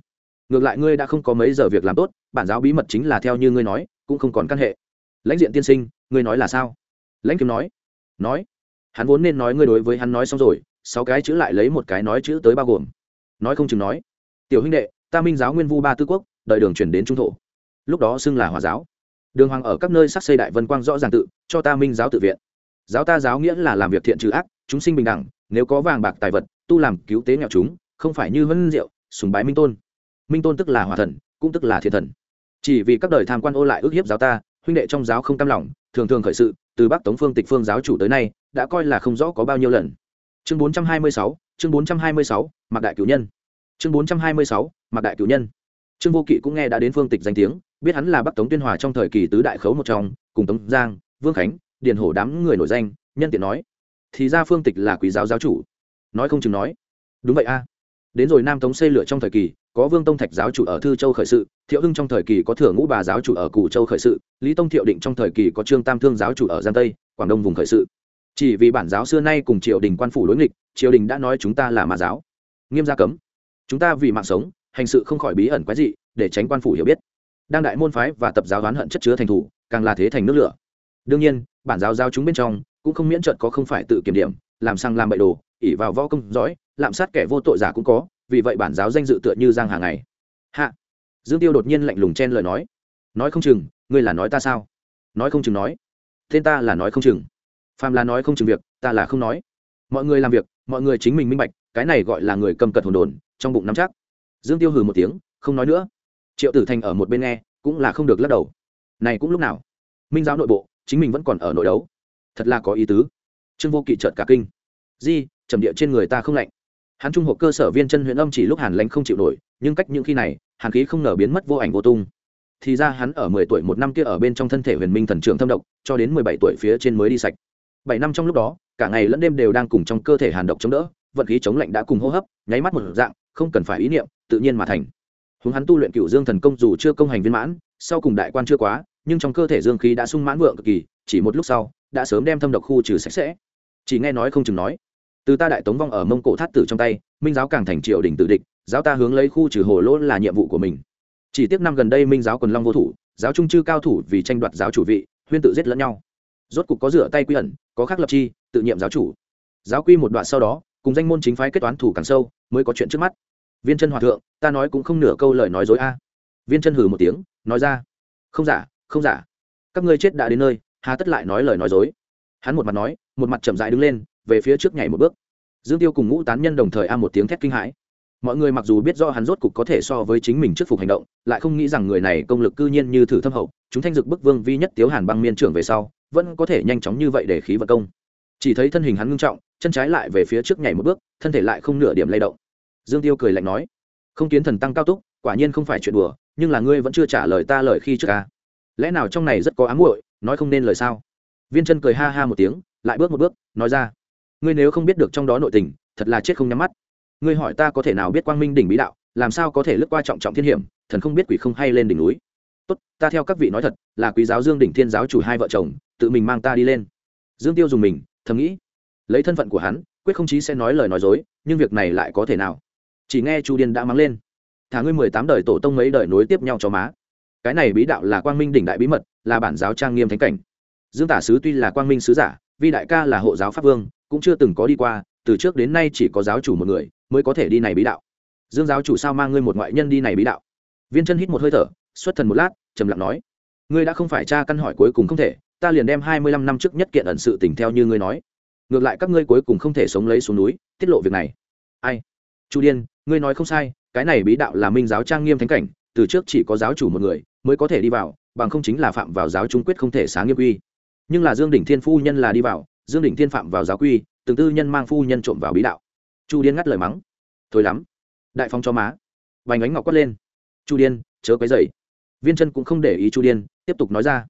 Ngược lại ngươi đã không có mấy giờ việc làm tốt, bản giáo bí mật chính là theo như ngươi nói, cũng không còn căn hệ. Lãnh diện tiên sinh, ngươi nói là sao? Lãnh kiếm nói. Nói. Hắn vốn nên nói ngươi đối với hắn nói xong rồi, sáu cái chữ lại lấy một cái nói chữ tới bao gồm. Nói không chừng nói. Tiểu huynh đệ, ta minh giáo nguyên vu ba tư quốc đợi đường chuyển đến trung thổ. Lúc đó xưng là hòa giáo. Đường hoàng ở các nơi sắc xây đại vân quang rõ ràng tự, cho ta minh giáo tự viện. Giáo ta giáo nghĩa là làm việc thiện trừ ác chúng sinh bình đẳng nếu có vàng bạc tài vật tu làm cứu tế nghèo chúng không phải như vân diệu sùng bái minh tôn. Minh tôn tức là hòa thần cũng tức là thiện thần. Chỉ vì các đời tham quan ô lại ước hiếp giáo ta huynh đệ trong giáo không tam lòng thường thường khởi sự từ bắc tống phương tịch phương giáo chủ tới nay đã coi là không rõ có bao nhiêu lần. Chương 426, chương 426, mạc đại cửu nhân. Chương 426, mạc đại cửu nhân. Trương vô kỵ cũng nghe đã đến phương tịch danh tiếng biết hắn là bắc tống tuyên hòa trong thời kỳ tứ đại khấu một trong cùng tống giang vương khánh điền hổ đám người nổi danh nhân tiện nói thì ra phương tịch là quý giáo giáo chủ. Nói không chừng nói. Đúng vậy a. Đến rồi nam tống xây lửa trong thời kỳ, có vương tông thạch giáo chủ ở thư châu khởi sự, thiệu hưng trong thời kỳ có thừa ngũ bà giáo chủ ở củ châu khởi sự, lý tông thiệu định trong thời kỳ có trương tam thương giáo chủ ở giang tây, quảng đông vùng khởi sự. Chỉ vì bản giáo xưa nay cùng triều đình quan phủ đối nghịch, triều đình đã nói chúng ta là mà giáo. Nghiêm gia cấm. Chúng ta vì mạng sống, hành sự không khỏi bí ẩn quái dị, để tránh quan phủ hiểu biết. Đang đại môn phái và tập giáo oán hận chất chứa thành thủ, càng là thế thành nước lửa. Đương nhiên, bản giáo giao chúng bên trong cũng không miễn trận có không phải tự kiểm điểm, làm sang làm bậy đồ ỉ vào võ công dõi lạm sát kẻ vô tội giả cũng có, vì vậy bản giáo danh dự tựa như giang hàng ngày. Hạ. Dương tiêu đột nhiên lạnh lùng chen lời nói. Nói không chừng, ngươi là nói ta sao? Nói không chừng nói. Tên ta là nói không chừng. Phàm là nói không chừng việc, ta là không nói. Mọi người làm việc, mọi người chính mình minh bạch, cái này gọi là người cầm cật hồn đồn, trong bụng nắm chắc. Dương tiêu hừ một tiếng, không nói nữa. Triệu tử thành ở một bên nghe, cũng là không được lắc đầu. Này cũng lúc nào? Minh giáo nội bộ, chính mình vẫn còn ở nội đấu thật là có ý tứ. Trương vô kỵ trợt cả kinh. Di, trầm địa trên người ta không lạnh. Hắn trung hộ cơ sở viên chân huyện âm chỉ lúc hàn lánh không chịu nổi, nhưng cách những khi này, hàn khí không ngờ biến mất vô ảnh vô tung. Thì ra hắn ở mười tuổi một năm kia ở bên trong thân thể huyền minh thần trưởng thâm độc, cho đến mười bảy tuổi phía trên mới đi sạch. Bảy năm trong lúc đó, cả ngày lẫn đêm đều đang cùng trong cơ thể hàn độc chống đỡ, vận khí chống lạnh đã cùng hô hấp, nháy mắt một dạng, không cần phải ý niệm, tự nhiên mà thành. Hướng hắn tu luyện cựu dương thần công dù chưa công hành viên mãn, sau cùng đại quan chưa quá, nhưng trong cơ thể dương khí đã sung mãn vượng cực kỳ chỉ một lúc sau, đã sớm đem thâm độc khu trừ sạch sẽ. Chỉ nghe nói không chừng nói, từ ta đại tống vong ở mông cổ thát tử trong tay, minh giáo càng thành triều đình tự địch, giáo ta hướng lấy khu trừ hồ lỗ là nhiệm vụ của mình. Chỉ tiếc năm gần đây minh giáo quần long vô thủ, giáo trung chư cao thủ vì tranh đoạt giáo chủ vị, huyên tự giết lẫn nhau. Rốt cục có rửa tay quy ẩn, có khác lập chi, tự nhiệm giáo chủ. Giáo quy một đoạn sau đó, cùng danh môn chính phái kết toán thủ càng sâu, mới có chuyện trước mắt. Viên chân hòa thượng, ta nói cũng không nửa câu lời nói dối a. Viên chân hừ một tiếng, nói ra, không giả không giả. Các ngươi chết đã đến nơi hà tất lại nói lời nói dối. Hắn một mặt nói, một mặt chậm rãi đứng lên, về phía trước nhảy một bước. Dương tiêu cùng ngũ tán nhân đồng thời a một tiếng thét kinh hãi. Mọi người mặc dù biết do hắn rốt cục có thể so với chính mình trước phục hành động, lại không nghĩ rằng người này công lực cư nhiên như thử thâm hậu, chúng thanh dực bức vương vi nhất tiếu hàn băng miên trưởng về sau, vẫn có thể nhanh chóng như vậy để khí vật công. Chỉ thấy thân hình hắn ngưng trọng, chân trái lại về phía trước nhảy một bước, thân thể lại không nửa điểm lay động. Dương tiêu cười lạnh nói, không kiến thần tăng cao túc quả nhiên không phải chuyện đùa, nhưng là ngươi vẫn chưa trả lời ta lời khi trước ca lẽ nào trong này rất có ám muội, nói không nên lời sao? Viên chân cười ha ha một tiếng, lại bước một bước, nói ra, ngươi nếu không biết được trong đó nội tình, thật là chết không nhắm mắt. Ngươi hỏi ta có thể nào biết quang minh đỉnh bí đạo, làm sao có thể lướt qua trọng trọng thiên hiểm, thần không biết quỷ không hay lên đỉnh núi. Tốt, ta theo các vị nói thật, là quý giáo dương đỉnh thiên giáo chủ hai vợ chồng, tự mình mang ta đi lên. Dương tiêu dùng mình, thầm nghĩ. Lấy thân phận của hắn, quyết không chí sẽ nói lời nói dối, nhưng việc này lại có thể nào? Chỉ nghe chu điên đã mắng lên. Thả ngươi mười tám đời tổ tông mấy đời nối tiếp nhau cho má cái này bí đạo là quang minh đỉnh đại bí mật, là bản giáo trang nghiêm thánh cảnh. Dương tả sứ tuy là quang minh sứ giả, vi đại ca là hộ giáo pháp vương, cũng chưa từng có đi qua, từ trước đến nay chỉ có giáo chủ một người mới có thể đi này bí đạo. Dương giáo chủ sao mang ngươi một ngoại nhân đi này bí đạo? Viên chân hít một hơi thở, xuất thần một lát, trầm lặng nói, ngươi đã không phải tra căn hỏi cuối cùng không thể, ta liền đem hai mươi lăm năm trước nhất kiện ẩn sự tình theo như ngươi nói. Ngược lại các ngươi cuối cùng không thể sống lấy xuống núi, tiết lộ việc này. Ai? Chu điên, ngươi nói không sai, cái này bí đạo là minh giáo trang nghiêm thánh cảnh, từ trước chỉ có giáo chủ một người mới có thể đi vào, bằng không chính là phạm vào giáo trung quyết không thể sáng nghiêm quy. Nhưng là dương đỉnh thiên phu nhân là đi vào, dương đỉnh thiên phạm vào giáo quy, từng tư nhân mang phu nhân trộm vào bí đạo. Chu điên ngắt lời mắng. Thôi lắm. Đại phong cho má. Vành ánh ngọc quất lên. Chu điên, chớ quấy dày viên chân cũng không để ý chu điên, tiếp tục nói ra.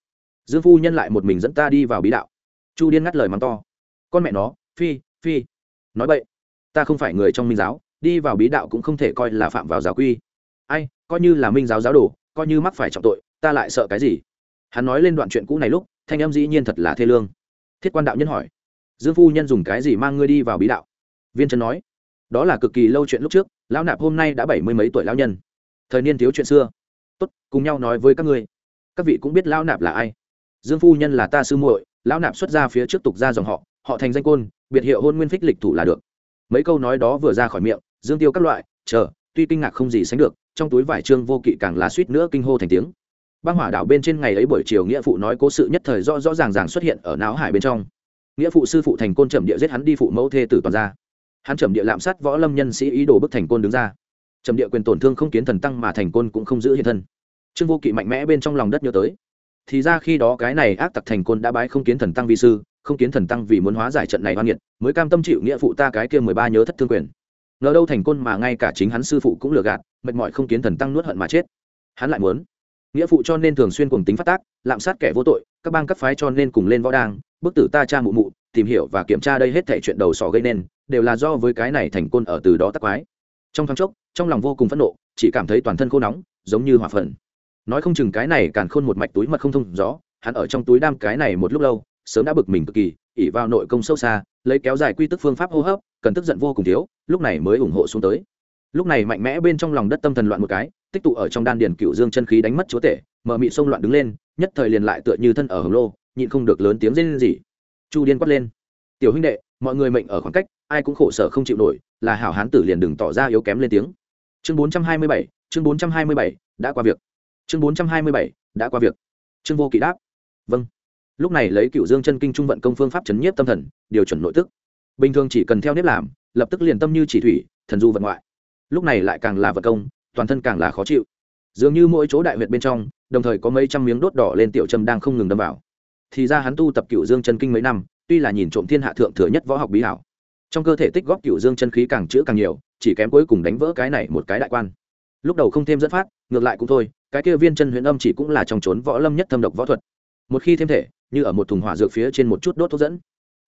Dương phu nhân lại một mình dẫn ta đi vào bí đạo. Chu điên ngắt lời mắng to. Con mẹ nó, phi phi. Nói vậy ta không phải người trong minh giáo, đi vào bí đạo cũng không thể coi là phạm vào giáo quy. Ai, coi như là minh giáo giáo đồ coi như mắc phải trọng tội, ta lại sợ cái gì? Hắn nói lên đoạn chuyện cũ này lúc, thanh em dĩ nhiên thật là thê lương. Thiết quan đạo nhân hỏi, dương phu nhân dùng cái gì mang ngươi đi vào bí đạo? Viên trần nói, đó là cực kỳ lâu chuyện lúc trước, lão nạp hôm nay đã bảy mươi mấy tuổi lão nhân. Thời niên thiếu chuyện xưa. Tốt, cùng nhau nói với các ngươi. Các vị cũng biết lão nạp là ai. Dương phu nhân là ta sư muội, lão nạp xuất ra phía trước tục ra dòng họ họ thành danh côn, biệt hiệu hôn nguyên phích lịch thủ là được. Mấy câu nói đó vừa ra khỏi miệng, dương tiêu các loại, chờ, tuy kinh ngạc không gì sánh được trong túi vải trương vô kỵ càng là suýt nữa kinh hô thành tiếng. Băng hỏa đảo bên trên ngày ấy buổi chiều nghĩa phụ nói cố sự nhất thời rõ rõ ràng ràng xuất hiện ở não hải bên trong. Nghĩa phụ sư phụ thành côn trầm địa giết hắn đi phụ mẫu thê tử toàn ra hắn trầm địa lạm sát võ lâm nhân sĩ ý đồ bức thành côn đứng ra. Trầm địa quyền tổn thương không kiến thần tăng mà thành côn cũng không giữ hiện thân. Trương vô kỵ mạnh mẽ bên trong lòng đất nhớ tới. Thì ra khi đó cái này ác tặc thành côn đã bái không kiến thần tăng vi sư, không kiến thần tăng vì muốn hóa giải trận này hoan nghiệt, mới cam tâm chịu nghĩa phụ ta cái kia mười ba nhớ thất thương quyền. Ngờ đâu thành côn mà ngay cả chính hắn sư phụ cũng lừa gạt mệt mỏi không kiến thần tăng nuốt hận mà chết. Hắn lại muốn. Nghĩa phụ cho nên thường xuyên cùng tính phát tác, lạm sát kẻ vô tội, các bang các phái cho nên cùng lên võ đang bức tử ta cha mụ mụ, tìm hiểu và kiểm tra đây hết thể chuyện đầu sỏ gây nên, đều là do với cái này thành côn ở từ đó tắc quái. Trong thoáng chốc, trong lòng vô cùng phẫn nộ, chỉ cảm thấy toàn thân khô nóng, giống như hỏa phần nói không chừng cái này càn khôn một mạch túi mật không thông gió hắn ở trong túi đam cái này một lúc lâu, sớm đã bực mình cực kỳ ỉ vào nội công sâu xa, lấy kéo dài quy tức phương pháp hô hấp, cần tức giận vô cùng thiếu, lúc này mới ủng hộ xuống tới lúc này mạnh mẽ bên trong lòng đất tâm thần loạn một cái, tích tụ ở trong đan điền cựu dương chân khí đánh mất chúa tể, mở mị sông loạn đứng lên, nhất thời liền lại tựa như thân ở hồng lô, nhịn không được lớn tiếng rên gì chu điên quát lên, tiểu huynh đệ, mọi người mệnh ở khoảng cách, ai cũng khổ sở không chịu nổi, là hảo hán tử liền đừng tỏ ra yếu kém lên tiếng. Chương bốn trăm hai mươi bảy, chương bốn trăm hai mươi bảy, đã qua việc. Chương bốn trăm hai mươi bảy, đã qua việc. Chương vô kỵ đáp vâng. Lúc này lấy cựu dương chân kinh trung vận công phương pháp chấn nhiếp tâm thần, điều chuẩn nội tức. Bình thường chỉ cần theo nếp làm, lập tức liền tâm như chỉ thủy, thần du vật ngoại lúc này lại càng là vật công, toàn thân càng là khó chịu. Dường như mỗi chỗ đại huyệt bên trong, đồng thời có mấy trăm miếng đốt đỏ lên tiểu trâm đang không ngừng đâm vào. Thì ra hắn tu tập cựu dương chân kinh mấy năm, tuy là nhìn trộm thiên hạ thượng thừa nhất võ học bí hảo. Trong cơ thể tích góp cựu dương chân khí càng chữa càng nhiều, chỉ kém cuối cùng đánh vỡ cái này một cái đại quan. Lúc đầu không thêm dẫn phát, ngược lại cũng thôi, cái kia viên chân huyền âm chỉ cũng là trong trốn võ lâm nhất thâm độc võ thuật. Một khi thêm thể, như ở một thùng hỏa dược phía trên một chút đốt thuốc dẫn,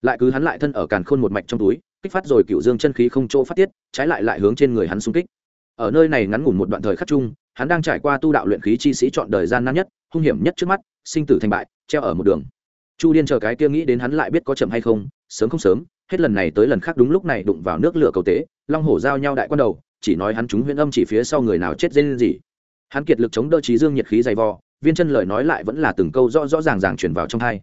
lại cứ hắn lại thân ở càn khôn một mạch trong túi kích phát rồi cựu dương chân khí không chỗ phát tiết, trái lại lại hướng trên người hắn xung kích. Ở nơi này ngắn ngủn một đoạn thời khắc chung, hắn đang trải qua tu đạo luyện khí chi sĩ chọn đời gian nan nhất, hung hiểm nhất trước mắt, sinh tử thành bại, treo ở một đường. Chu điên chờ cái kia nghĩ đến hắn lại biết có chậm hay không, sớm không sớm, hết lần này tới lần khác đúng lúc này đụng vào nước lửa cầu tế, long hổ giao nhau đại quan đầu, chỉ nói hắn chúng huyễn âm chỉ phía sau người nào chết dên gì. Hắn kiệt lực chống đỡ trí dương nhiệt khí dày vò, viên chân lời nói lại vẫn là từng câu rõ rõ ràng ràng truyền vào trong thai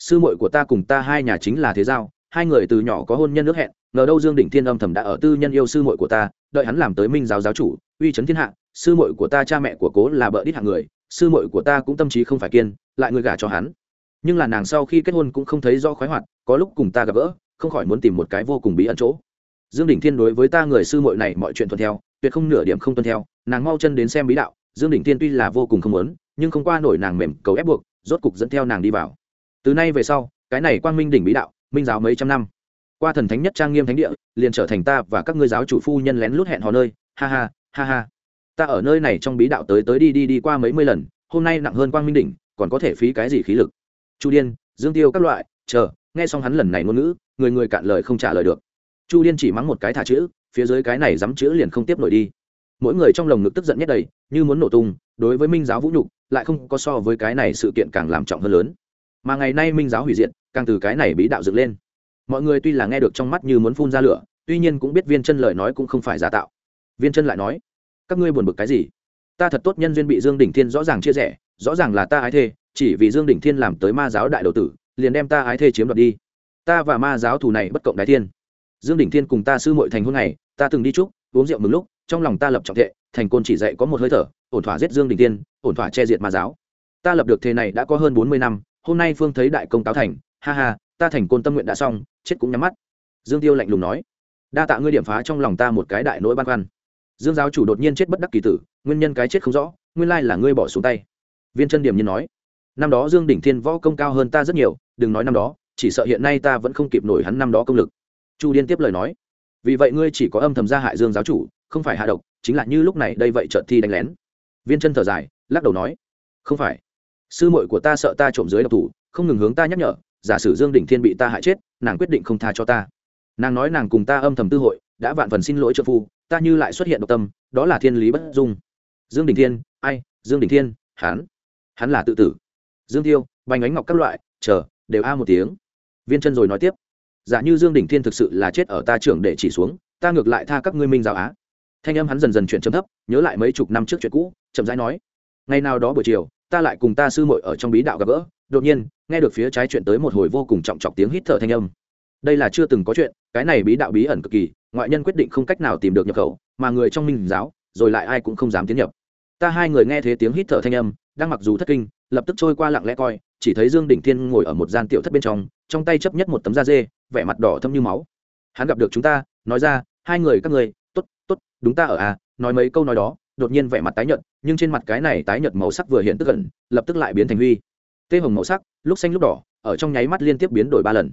sư muội của ta cùng ta hai nhà chính là thế giao, hai người từ nhỏ có hôn nhân nước hẹn ngờ đâu dương đỉnh thiên âm thầm đã ở tư nhân yêu sư muội của ta, đợi hắn làm tới minh giáo giáo chủ, uy chấn thiên hạ, sư muội của ta cha mẹ của cố là bợ đít hạng người, sư muội của ta cũng tâm trí không phải kiên, lại người gả cho hắn. Nhưng là nàng sau khi kết hôn cũng không thấy do khoái hoạt, có lúc cùng ta gặp gỡ, không khỏi muốn tìm một cái vô cùng bí ẩn chỗ. Dương đỉnh thiên đối với ta người sư muội này mọi chuyện tuân theo, tuyệt không nửa điểm không tuân theo, nàng mau chân đến xem bí đạo, dương đỉnh thiên tuy là vô cùng không muốn, nhưng không qua nổi nàng mềm cầu ép buộc, rốt cục dẫn theo nàng đi vào. Từ nay về sau, cái này quang minh đỉnh bí đạo, minh giáo mấy trăm năm qua thần thánh nhất trang nghiêm thánh địa, liền trở thành ta và các ngươi giáo chủ phu nhân lén lút hẹn hò nơi. Ha ha ha ha. Ta ở nơi này trong bí đạo tới tới đi đi đi qua mấy mươi lần, hôm nay nặng hơn quang minh đỉnh, còn có thể phí cái gì khí lực? Chu điên, dương tiêu các loại, chờ, nghe xong hắn lần này ngôn ngữ, người người cạn lời không trả lời được. Chu điên chỉ mắng một cái thả chữ, phía dưới cái này dám chữ liền không tiếp nổi đi. Mỗi người trong lồng ngực tức giận nhất đầy, như muốn nổ tung, đối với minh giáo vũ nhục, lại không có so với cái này sự kiện càng làm trọng hơn lớn. Mà ngày nay minh giáo hủy diệt, càng từ cái này bí đạo dựng lên mọi người tuy là nghe được trong mắt như muốn phun ra lửa, tuy nhiên cũng biết viên chân lời nói cũng không phải giả tạo. Viên chân lại nói, các ngươi buồn bực cái gì? Ta thật tốt nhân duyên bị dương đỉnh thiên rõ ràng chia rẽ, rõ ràng là ta ái thê, chỉ vì dương đỉnh thiên làm tới ma giáo đại đầu tử, liền đem ta ái thê chiếm đoạt đi. Ta và ma giáo thù này bất cộng đại thiên. Dương đỉnh thiên cùng ta sư mội thành hôn này ta từng đi chúc, uống rượu mừng lúc, trong lòng ta lập trọng thệ, thành côn chỉ dạy có một hơi thở, ổn thỏa giết dương đỉnh thiên, ổn thỏa che diệt ma giáo. Ta lập được thế này đã có hơn bốn mươi năm, hôm nay phương thấy đại công táo thành, ha ha ta thành côn tâm nguyện đã xong, chết cũng nhắm mắt. Dương tiêu lạnh lùng nói, đa tạ ngươi điểm phá trong lòng ta một cái đại nỗi băn khoăn. Dương giáo chủ đột nhiên chết bất đắc kỳ tử, nguyên nhân cái chết không rõ, nguyên lai là ngươi bỏ xuống tay. Viên chân điểm nhiên nói, năm đó dương đỉnh thiên võ công cao hơn ta rất nhiều, đừng nói năm đó, chỉ sợ hiện nay ta vẫn không kịp nổi hắn năm đó công lực. Chu điên tiếp lời nói, vì vậy ngươi chỉ có âm thầm gia hại dương giáo chủ, không phải hạ độc, chính là như lúc này đây vậy trợt thi đánh lén. Viên chân thở dài, lắc đầu nói, không phải. Sư muội của ta sợ ta trộm dưới độc thủ, không ngừng hướng ta nhắc nhở giả sử dương đỉnh thiên bị ta hại chết, nàng quyết định không tha cho ta. Nàng nói nàng cùng ta âm thầm tư hội, đã vạn phần xin lỗi trợ phu, ta như lại xuất hiện độc tâm, đó là thiên lý bất dung. Dương đình thiên, ai? Dương đình thiên, hắn. Hắn là tự tử. Dương tiêu, bành ánh ngọc các loại, chờ, đều a một tiếng. Viên chân rồi nói tiếp. Giả như dương đình thiên thực sự là chết ở ta trưởng để chỉ xuống, ta ngược lại tha các ngươi minh giáo á. Thanh âm hắn dần dần chuyển chấm thấp, nhớ lại mấy chục năm trước chuyện cũ, chậm rãi nói. Ngày nào đó buổi chiều, ta lại cùng ta sư muội ở trong bí đạo gặp gỡ đột nhiên, nghe được phía trái chuyện tới một hồi vô cùng trọng trọng tiếng hít thở thanh âm. Đây là chưa từng có chuyện, cái này bí đạo bí ẩn cực kỳ, ngoại nhân quyết định không cách nào tìm được nhập khẩu, mà người trong minh giáo, rồi lại ai cũng không dám tiến nhập. Ta hai người nghe thấy tiếng hít thở thanh âm, đang mặc dù thất kinh, lập tức trôi qua lặng lẽ coi, chỉ thấy dương đỉnh thiên ngồi ở một gian tiểu thất bên trong trong tay chấp nhất một tấm da dê, vẻ mặt đỏ thâm như máu. Hắn gặp được chúng ta, nói ra, hai người các người t ố t t ố t đúng ta ở à nói mấy câu nói đó, đột nhiên vẻ mặt tái nhợt, nhưng trên mặt cái này tái nhợt màu sắc vừa hiện tức gần lập tức lại biến thành huy tê hồng màu sắc, lúc xanh lúc đỏ, ở trong nháy mắt liên tiếp biến đổi ba lần.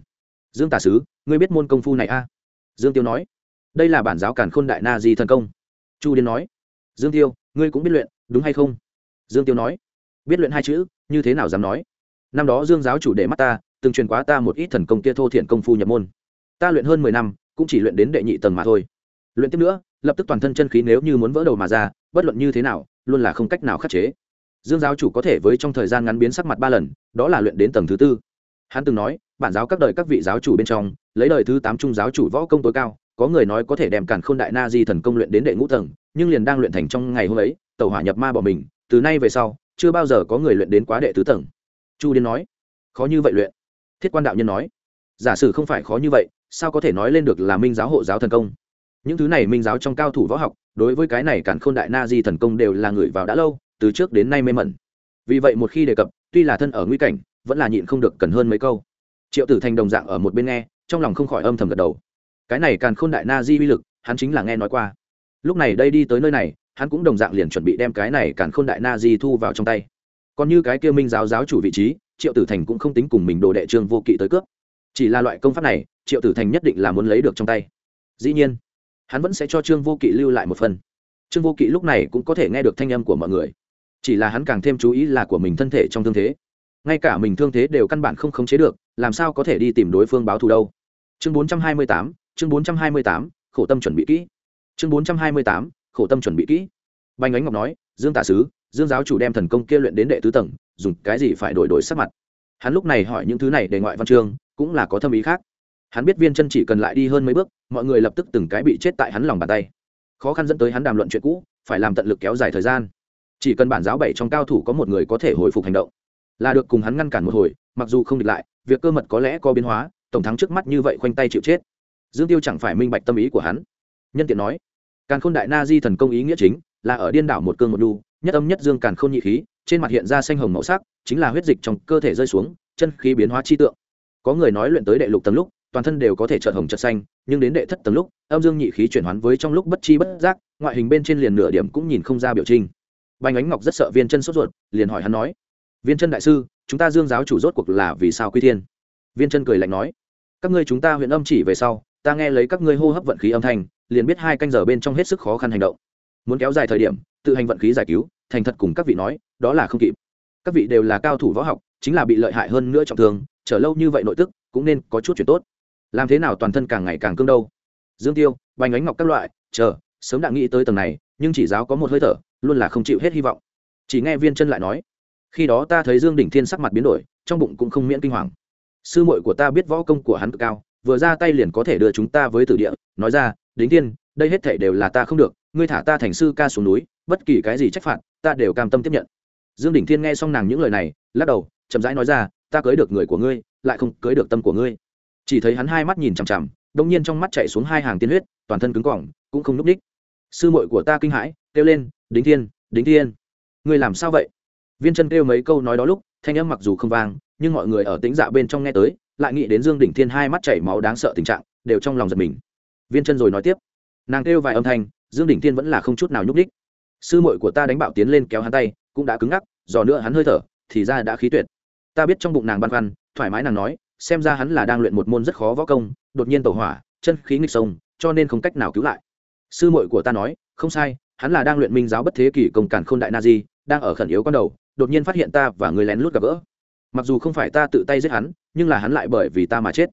Dương tả sứ, ngươi biết môn công phu này a? À? dương tiêu nói. Đây là bản giáo cản khôn đại na di thần công. Chu điên nói. Dương tiêu, ngươi cũng biết luyện, đúng hay không? Dương tiêu nói. Biết luyện hai chữ, như thế nào dám nói? Năm đó dương giáo chủ để mắt ta, từng truyền quá ta một ít thần công kia thô thiện công phu nhập môn. Ta luyện hơn mười năm, cũng chỉ luyện đến đệ nhị tầng mà thôi. Luyện tiếp nữa, lập tức toàn thân chân khí nếu như muốn vỡ đầu mà ra, bất luận như thế nào, luôn là không cách nào khắc chế dương giáo chủ có thể với trong thời gian ngắn biến sắc mặt ba lần, đó là luyện đến tầng thứ tư. Hắn từng nói, bản giáo các đời các vị giáo chủ bên trong, lấy đời thứ tám trung giáo chủ võ công tối cao, có người nói có thể đem càn khôn đại na di thần công luyện đến đệ ngũ tầng, nhưng liền đang luyện thành trong ngày hôm ấy, tàu hỏa nhập ma bỏ mình, từ nay về sau, chưa bao giờ có người luyện đến quá đệ tứ tầng. Chu điên nói, khó như vậy luyện. Thiết quan đạo nhân nói, giả sử không phải khó như vậy, sao có thể nói lên được là minh giáo hộ giáo thần công? Những thứ này minh giáo trong cao thủ võ học, đối với cái này cản khôn đại na di thần công đều là người vào đã lâu từ trước đến nay mê mẩn. Vì vậy một khi đề cập, tuy là thân ở nguy cảnh, vẫn là nhịn không được cần hơn mấy câu. Triệu tử thành đồng dạng ở một bên nghe, trong lòng không khỏi âm thầm gật đầu. Cái này càn khôn đại na di uy lực, hắn chính là nghe nói qua. Lúc này đây đi tới nơi này, hắn cũng đồng dạng liền chuẩn bị đem cái này càn khôn đại na di thu vào trong tay. Còn như cái kia minh giáo giáo chủ vị trí, triệu tử thành cũng không tính cùng mình đồ đệ trương vô kỵ tới cướp. Chỉ là loại công pháp này, triệu tử thành nhất định là muốn lấy được trong tay. Dĩ nhiên, hắn vẫn sẽ cho trương vô kỵ lưu lại một phần. Trương vô kỵ lúc này cũng có thể nghe được thanh âm của mọi người chỉ là hắn càng thêm chú ý là của mình thân thể trong thương thế. Ngay cả mình thương thế đều căn bản không khống chế được làm sao có thể đi tìm đối phương báo thù đâu? Chương 428, chương 428, khổ tâm chuẩn bị kỹ. Chương 428, khổ tâm chuẩn bị kỹ. Bành ánh ngọc nói dương tả sứ dương giáo chủ đem thần công kia luyện đến đệ tứ tầng dùng cái gì phải đổi đổi sắc mặt? Hắn lúc này hỏi những thứ này để ngoại văn chương cũng là có thâm ý khác. Hắn biết viên chân chỉ cần lại đi hơn mấy bước mọi người lập tức từng cái bị chết tại hắn lòng bàn tay. Khó khăn dẫn tới hắn đàm luận chuyện cũ phải làm tận lực kéo dài thời gian chỉ cần bản giáo bảy trong cao thủ có một người có thể hồi phục hành động, là được cùng hắn ngăn cản một hồi, mặc dù không địch lại, việc cơ mật có lẽ có biến hóa, tổng thắng trước mắt như vậy khoanh tay chịu chết. Dương tiêu chẳng phải minh bạch tâm ý của hắn. Nhân tiện nói, càn khôn đại na di thần công ý nghĩa chính là ở điên đảo một cương một đu nhất âm nhất dương càn khôn nhị khí, trên mặt hiện ra xanh hồng màu sắc, chính là huyết dịch trong cơ thể rơi xuống, chân khí biến hóa chi tượng. Có người nói luyện tới đệ lục tầng lúc, toàn thân đều có thể trợt hồng trợt xanh, nhưng đến đệ thất tầng lúc, âm dương nhị khí chuyển hoán với trong lúc bất chi bất giác, ngoại hình bên trên liền nửa điểm cũng nhìn không ra biểu trình bành ánh ngọc rất sợ viên chân sốt ruột, liền hỏi hắn nói, viên chân đại sư, chúng ta dương giáo chủ rốt cuộc là vì sao quy thiên? Viên chân cười lạnh nói, các ngươi chúng ta huyện âm chỉ về sau, ta nghe lấy các ngươi hô hấp vận khí âm thanh, liền biết hai canh giờ bên trong hết sức khó khăn hành động. Muốn kéo dài thời điểm, tự hành vận khí giải cứu, thành thật cùng các vị nói, đó là không kịp. Các vị đều là cao thủ võ học, chính là bị lợi hại hơn nữa trọng thương, chờ lâu như vậy nội tức, cũng nên có chút chuyện tốt. Làm thế nào toàn thân càng ngày càng cương đâu? Dương tiêu, bành ánh ngọc các loại, chờ, sớm đã nghĩ tới tầng này, nhưng chỉ giáo có một hơi thở luôn là không chịu hết hy vọng. Chỉ nghe viên chân lại nói, khi đó ta thấy dương đỉnh thiên sắc mặt biến đổi, trong bụng cũng không miễn kinh hoàng. Sư muội của ta biết võ công của hắn cực cao, vừa ra tay liền có thể đưa chúng ta với tử địa. Nói ra đính thiên, đây hết thể đều là ta không được, ngươi thả ta thành sư ca xuống núi, bất kỳ cái gì trách phạt, ta đều cam tâm tiếp nhận. Dương đỉnh thiên nghe xong nàng những lời này, lắc đầu, chậm rãi nói ra, ta cưới được người của ngươi, lại không cưới được tâm của ngươi. Chỉ thấy hắn hai mắt nhìn chằm chằm, đông nhiên trong mắt chạy xuống hai hàng tiên huyết, toàn thân cứng cỏng, cũng không núp đích sư muội của ta kinh hãi kêu lên, đính thiên đính thiên, ngươi làm sao vậy? Viên chân kêu mấy câu nói đó lúc, thanh âm mặc dù không vang, nhưng mọi người ở tính dạ bên trong nghe tới, lại nghĩ đến dương đỉnh thiên hai mắt chảy máu đáng sợ tình trạng, đều trong lòng giật mình. Viên chân rồi nói tiếp, nàng kêu vài âm thanh, dương đỉnh thiên vẫn là không chút nào nhúc đích sư muội của ta đánh bạo tiến lên kéo hắn tay, cũng đã cứng ngắc dò nữa hắn hơi thở, thì ra đã khí tuyệt. Ta biết trong bụng nàng băn khoăn, thoải mái nàng nói, xem ra hắn là đang luyện một môn rất khó võ công, đột nhiên tẩu hỏa, chân khí nghịch sông, cho nên không cách nào cứu lại. Sư muội của ta nói, không sai hắn là đang luyện minh giáo bất thế kỷ công cản khôn đại na di, đang ở khẩn yếu con đầu, đột nhiên phát hiện ta và người lén lút gặp gỡ. Mặc dù không phải ta tự tay giết hắn, nhưng là hắn lại bởi vì ta mà chết.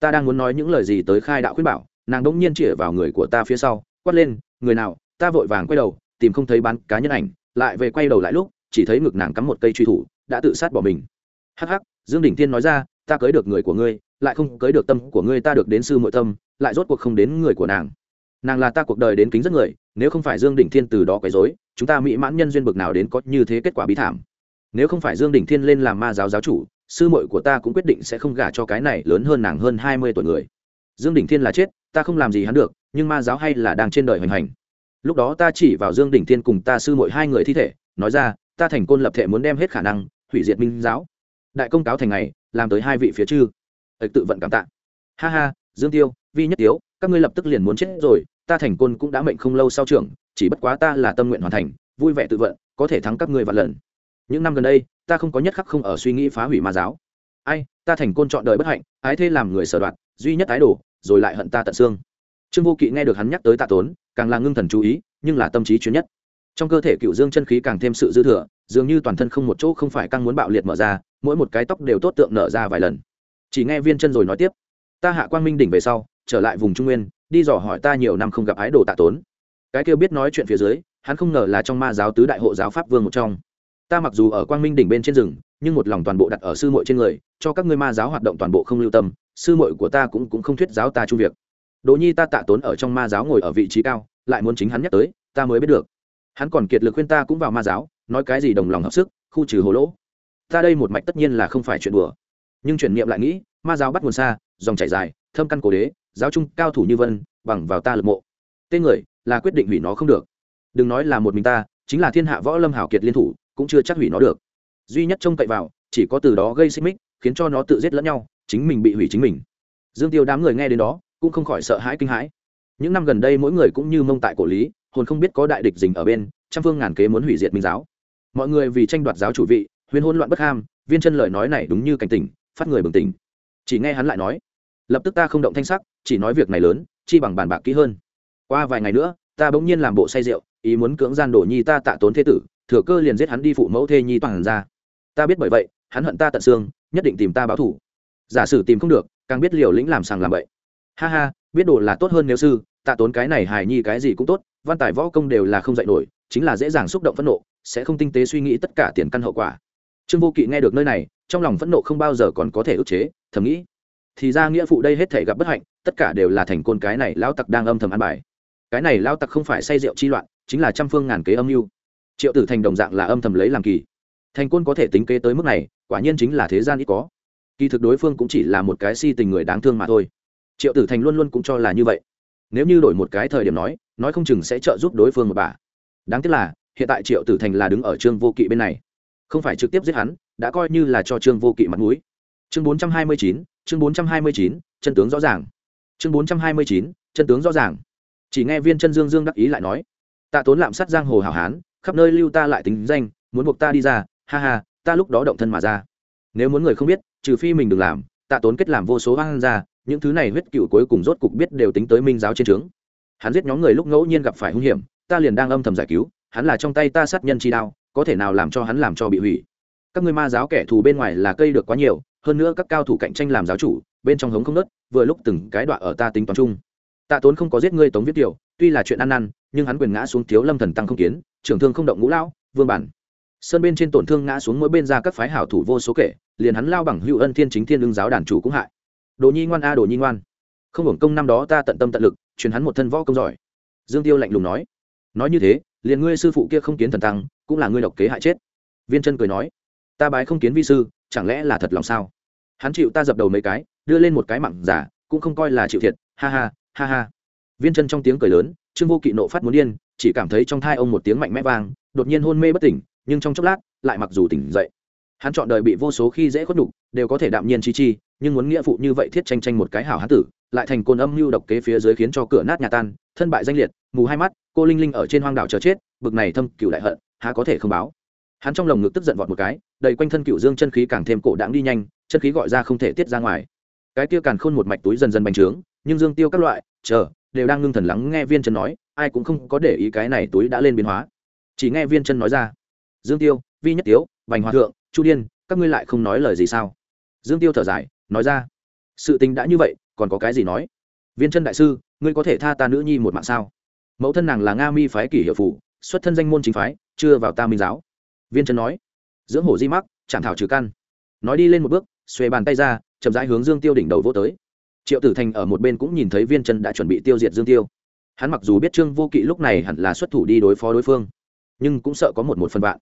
Ta đang muốn nói những lời gì tới khai đạo khuyên bảo, nàng đỗng nhiên chĩa vào người của ta phía sau, quát lên, người nào, ta vội vàng quay đầu, tìm không thấy bán cá nhân ảnh. Lại về quay đầu lại lúc, chỉ thấy ngực nàng cắm một cây truy thủ, đã tự sát bỏ mình. Hắc hắc, dương đỉnh tiên nói ra, ta cưới được người của ngươi, lại không cưới được tâm của ngươi, ta được đến sư muội tâm, lại rốt cuộc không đến người của nàng nàng là ta cuộc đời đến kính rất người, nếu không phải dương đỉnh thiên từ đó quấy rối, chúng ta mỹ mãn nhân duyên bực nào đến có như thế kết quả bí thảm. Nếu không phải dương đỉnh thiên lên làm ma giáo giáo chủ, sư muội của ta cũng quyết định sẽ không gả cho cái này lớn hơn nàng hơn hai mươi tuổi người. Dương đỉnh thiên là chết, ta không làm gì hắn được, nhưng ma giáo hay là đang trên đời hoành hành. Lúc đó ta chỉ vào dương đỉnh thiên cùng ta sư muội hai người thi thể, nói ra, ta thành côn lập thể muốn đem hết khả năng, hủy diệt minh giáo. Đại công cáo thành ngày, làm tới hai vị phía chư. Ạch tự vận cảm tạ. Ha ha, dương tiêu, vi nhất tiếu các ngươi lập tức liền muốn chết rồi, ta thành côn cũng đã mệnh không lâu sau trưởng, chỉ bất quá ta là tâm nguyện hoàn thành, vui vẻ tự vận, có thể thắng các ngươi vạn lần. Những năm gần đây, ta không có nhất khắc không ở suy nghĩ phá hủy ma giáo. Ai, ta thành côn chọn đời bất hạnh, ái thê làm người sở đoạt, duy nhất ái đồ, rồi lại hận ta tận xương. Trương vô kỵ nghe được hắn nhắc tới tạ tốn, càng là ngưng thần chú ý, nhưng là tâm trí chuyên nhất. Trong cơ thể cựu dương chân khí càng thêm sự dư thừa, dường như toàn thân không một chỗ không phải căng muốn bạo liệt mở ra, mỗi một cái tóc đều tốt tượng nở ra vài lần. Chỉ nghe viên chân rồi nói tiếp, ta hạ quang minh đỉnh về sau trở lại vùng trung nguyên, đi dò hỏi ta nhiều năm không gặp ái đồ tạ tốn. Cái kêu biết nói chuyện phía dưới, hắn không ngờ là trong ma giáo tứ đại hộ giáo pháp vương một trong. Ta mặc dù ở quang minh đỉnh bên trên rừng, nhưng một lòng toàn bộ đặt ở sư muội trên người, cho các ngươi ma giáo hoạt động toàn bộ không lưu tâm, sư muội của ta cũng cũng không thuyết giáo ta chung việc. Đỗ nhi ta tạ tốn ở trong ma giáo ngồi ở vị trí cao, lại muốn chính hắn nhắc tới, ta mới biết được. Hắn còn kiệt lực khuyên ta cũng vào ma giáo, nói cái gì đồng lòng hợp sức, khu trừ hồ lỗ. Ta đây một mạch tất nhiên là không phải chuyện đùa. Nhưng chuyển niệm lại nghĩ, ma giáo bắt nguồn xa, dòng chảy dài, thâm căn cổ đế giáo trung cao thủ như vân, bằng vào ta lực mộ. Tên người, là quyết định hủy nó không được. Đừng nói là một mình ta, chính là thiên hạ võ lâm hảo kiệt liên thủ, cũng chưa chắc hủy nó được. Duy nhất trông cậy vào, chỉ có từ đó gây xích mích, khiến cho nó tự giết lẫn nhau, chính mình bị hủy chính mình. Dương tiêu đám người nghe đến đó, cũng không khỏi sợ hãi kinh hãi. Những năm gần đây mỗi người cũng như mông tại cổ lý, hồn không biết có đại địch dình ở bên, trăm phương ngàn kế muốn hủy diệt minh giáo. Mọi người vì tranh đoạt giáo chủ vị, huyên hôn loạn bất ham, viên chân lời nói này đúng như cảnh tỉnh, phát người bừng tỉnh. Chỉ nghe hắn lại nói lập tức ta không động thanh sắc, chỉ nói việc này lớn, chi bằng bàn bạc kỹ hơn. Qua vài ngày nữa, ta bỗng nhiên làm bộ say rượu, ý muốn cưỡng gian đổ nhi ta tạ tốn thế tử, thừa cơ liền giết hắn đi phụ mẫu thê nhi toàn ra. Ta biết bởi vậy, hắn hận ta tận xương, nhất định tìm ta báo thủ giả sử tìm không được, càng biết liều lĩnh làm sàng làm vậy ha ha, biết đồ là tốt hơn nếu sư, tạ tốn cái này hài nhi cái gì cũng tốt, văn tài võ công đều là không dạy nổi, chính là dễ dàng xúc động phẫn nộ, sẽ không tinh tế suy nghĩ tất cả tiền căn hậu quả. Trương vô kỵ nghe được nơi này, trong lòng phẫn nộ không bao giờ còn có thể ức chế, thầm nghĩ thì ra nghĩa phụ đây hết thể gặp bất hạnh, tất cả đều là thành côn cái này lão tặc đang âm thầm ăn bài. Cái này lao tặc không phải say rượu chi loạn, chính là trăm phương ngàn kế âm mưu. Triệu tử thành đồng dạng là âm thầm lấy làm kỳ. Thành côn có thể tính kế tới mức này, quả nhiên chính là thế gian ít có. Kỳ thực đối phương cũng chỉ là một cái si tình người đáng thương mà thôi. Triệu tử thành luôn luôn cũng cho là như vậy. Nếu như đổi một cái thời điểm nói nói không chừng sẽ trợ giúp đối phương một bà. Đáng tiếc là, hiện tại triệu tử thành là đứng ở trương vô kỵ bên này. Không phải trực tiếp giết hắn, đã coi như là cho trương vô kỵ mặt mũi. Chương bốn trăm hai mươi chín chương bốn trăm hai mươi chín, chân tướng rõ ràng. Chương bốn trăm hai mươi chín, chân tướng rõ ràng. Chỉ nghe viên chân dương dương đắc ý lại nói tạ tốn lạm sát giang hồ hảo hán, khắp nơi lưu ta lại tính danh, muốn buộc ta đi ra, ha ha, ta lúc đó động thân mà ra. Nếu muốn người không biết, trừ phi mình đừng làm tạ tốn kết làm vô số hoang ra những thứ này huyết cựu cuối cùng rốt cục biết đều tính tới minh giáo trên trướng. Hắn giết nhóm người lúc ngẫu nhiên gặp phải hung hiểm, ta liền đang âm thầm giải cứu, hắn là trong tay ta sát nhân chi đao, có thể nào làm cho hắn làm cho bị hủy? Các ngươi ma giáo kẻ thù bên ngoài là cây được quá nhiều hơn nữa các cao thủ cạnh tranh làm giáo chủ, bên trong hống không nớt, vừa lúc từng cái đoạn ở ta tính toán chung. Tạ tốn không có giết ngươi tống viết tiểu tuy là chuyện ăn năn, nhưng hắn quyền ngã xuống thiếu lâm thần tăng không kiến, trưởng thương không động ngũ lão, vương bản. Sơn bên trên tổn thương ngã xuống mỗi bên ra các phái hảo thủ vô số kể, liền hắn lao bằng hữu ân thiên chính thiên lương giáo đàn chủ cũng hại. Đồ nhi ngoan a, đồ nhi ngoan. Không hưởng công năm đó ta tận tâm tận lực, truyền hắn một thân võ công giỏi. Dương tiêu lạnh lùng nói. Nói như thế, liền ngươi sư phụ kia không kiến thần tăng, cũng là ngươi độc kế hại chết. Viên chân cười nói. Ta bái không kiến vi sư chẳng lẽ là thật lòng sao? Hắn chịu ta dập đầu mấy cái, đưa lên một cái mặn giả, cũng không coi là chịu thiệt, ha ha ha ha. Viên chân trong tiếng cười lớn, trương vô kỵ nộ phát muốn điên, chỉ cảm thấy trong thai ông một tiếng mạnh mẽ vang, đột nhiên hôn mê bất tỉnh, nhưng trong chốc lát, lại mặc dù tỉnh dậy. Hắn chọn đời bị vô số khi dễ khuất đục đều có thể đạm nhiên chi chi, nhưng muốn nghĩa phụ như vậy thiết tranh tranh một cái hảo hán tử, lại thành côn âm mưu độc kế phía dưới khiến cho cửa nát nhà tan, thân bại danh liệt, mù hai mắt, cô linh linh ở trên hoang đảo chờ chết, bực này thâm cựu đại hận, há có thể không báo. Hắn trong lồng ngực tức giận vọt một cái đầy quanh thân cựu dương chân khí càng thêm cổ đáng đi nhanh, chân khí gọi ra không thể tiết ra ngoài. Cái kia càn khôn một mạch túi dần dần bành trướng, nhưng dương tiêu các loại, chờ, đều đang ngưng thần lắng nghe viên chân nói, ai cũng không có để ý cái này túi đã lên biến hóa. Chỉ nghe viên chân nói ra, dương tiêu, vi nhất tiếu, vành hòa thượng, chu điên, các ngươi lại không nói lời gì sao? Dương tiêu thở dài, nói ra, sự tình đã như vậy, còn có cái gì nói? Viên chân đại sư, ngươi có thể tha ta nữ nhi một mạng sao? Mẫu thân nàng là nga mi phái kỷ hiệu phủ, xuất thân danh môn chính phái, chưa vào ta minh giáo. Viên chân nói dưỡng hổ di mắc, chạm thảo trừ căn. Nói đi lên một bước, xuề bàn tay ra, chậm rãi hướng dương tiêu đỉnh đầu vô tới. Triệu tử thành ở một bên cũng nhìn thấy viên chân đã chuẩn bị tiêu diệt dương tiêu. Hắn mặc dù biết trương vô kỵ lúc này hẳn là xuất thủ đi đối phó đối phương, nhưng cũng sợ có một một phần vạn.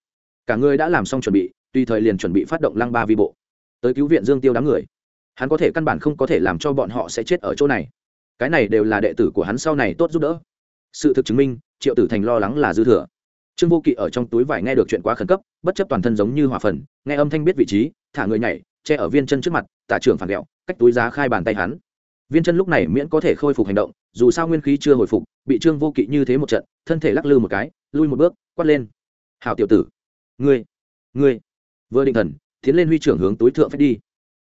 Cả người đã làm xong chuẩn bị, tùy thời liền chuẩn bị phát động lăng ba vi bộ. Tới cứu viện dương tiêu đám người, hắn có thể căn bản không có thể làm cho bọn họ sẽ chết ở chỗ này. Cái này đều là đệ tử của hắn sau này tốt giúp đỡ. Sự thực chứng minh, triệu tử thành lo lắng là dư thừa trương vô kỵ ở trong túi vải nghe được chuyện quá khẩn cấp, bất chấp toàn thân giống như hòa phần, nghe âm thanh biết vị trí, thả người nhảy, che ở viên chân trước mặt, tả trưởng phản đẹo cách túi giá khai bàn tay hắn. Viên chân lúc này miễn có thể khôi phục hành động, dù sao nguyên khí chưa hồi phục, bị trương vô kỵ như thế một trận, thân thể lắc lư một cái, lui một bước, quát lên. Hảo tiểu tử, ngươi ngươi, vừa định thần, tiến lên huy trưởng hướng túi thượng phách đi.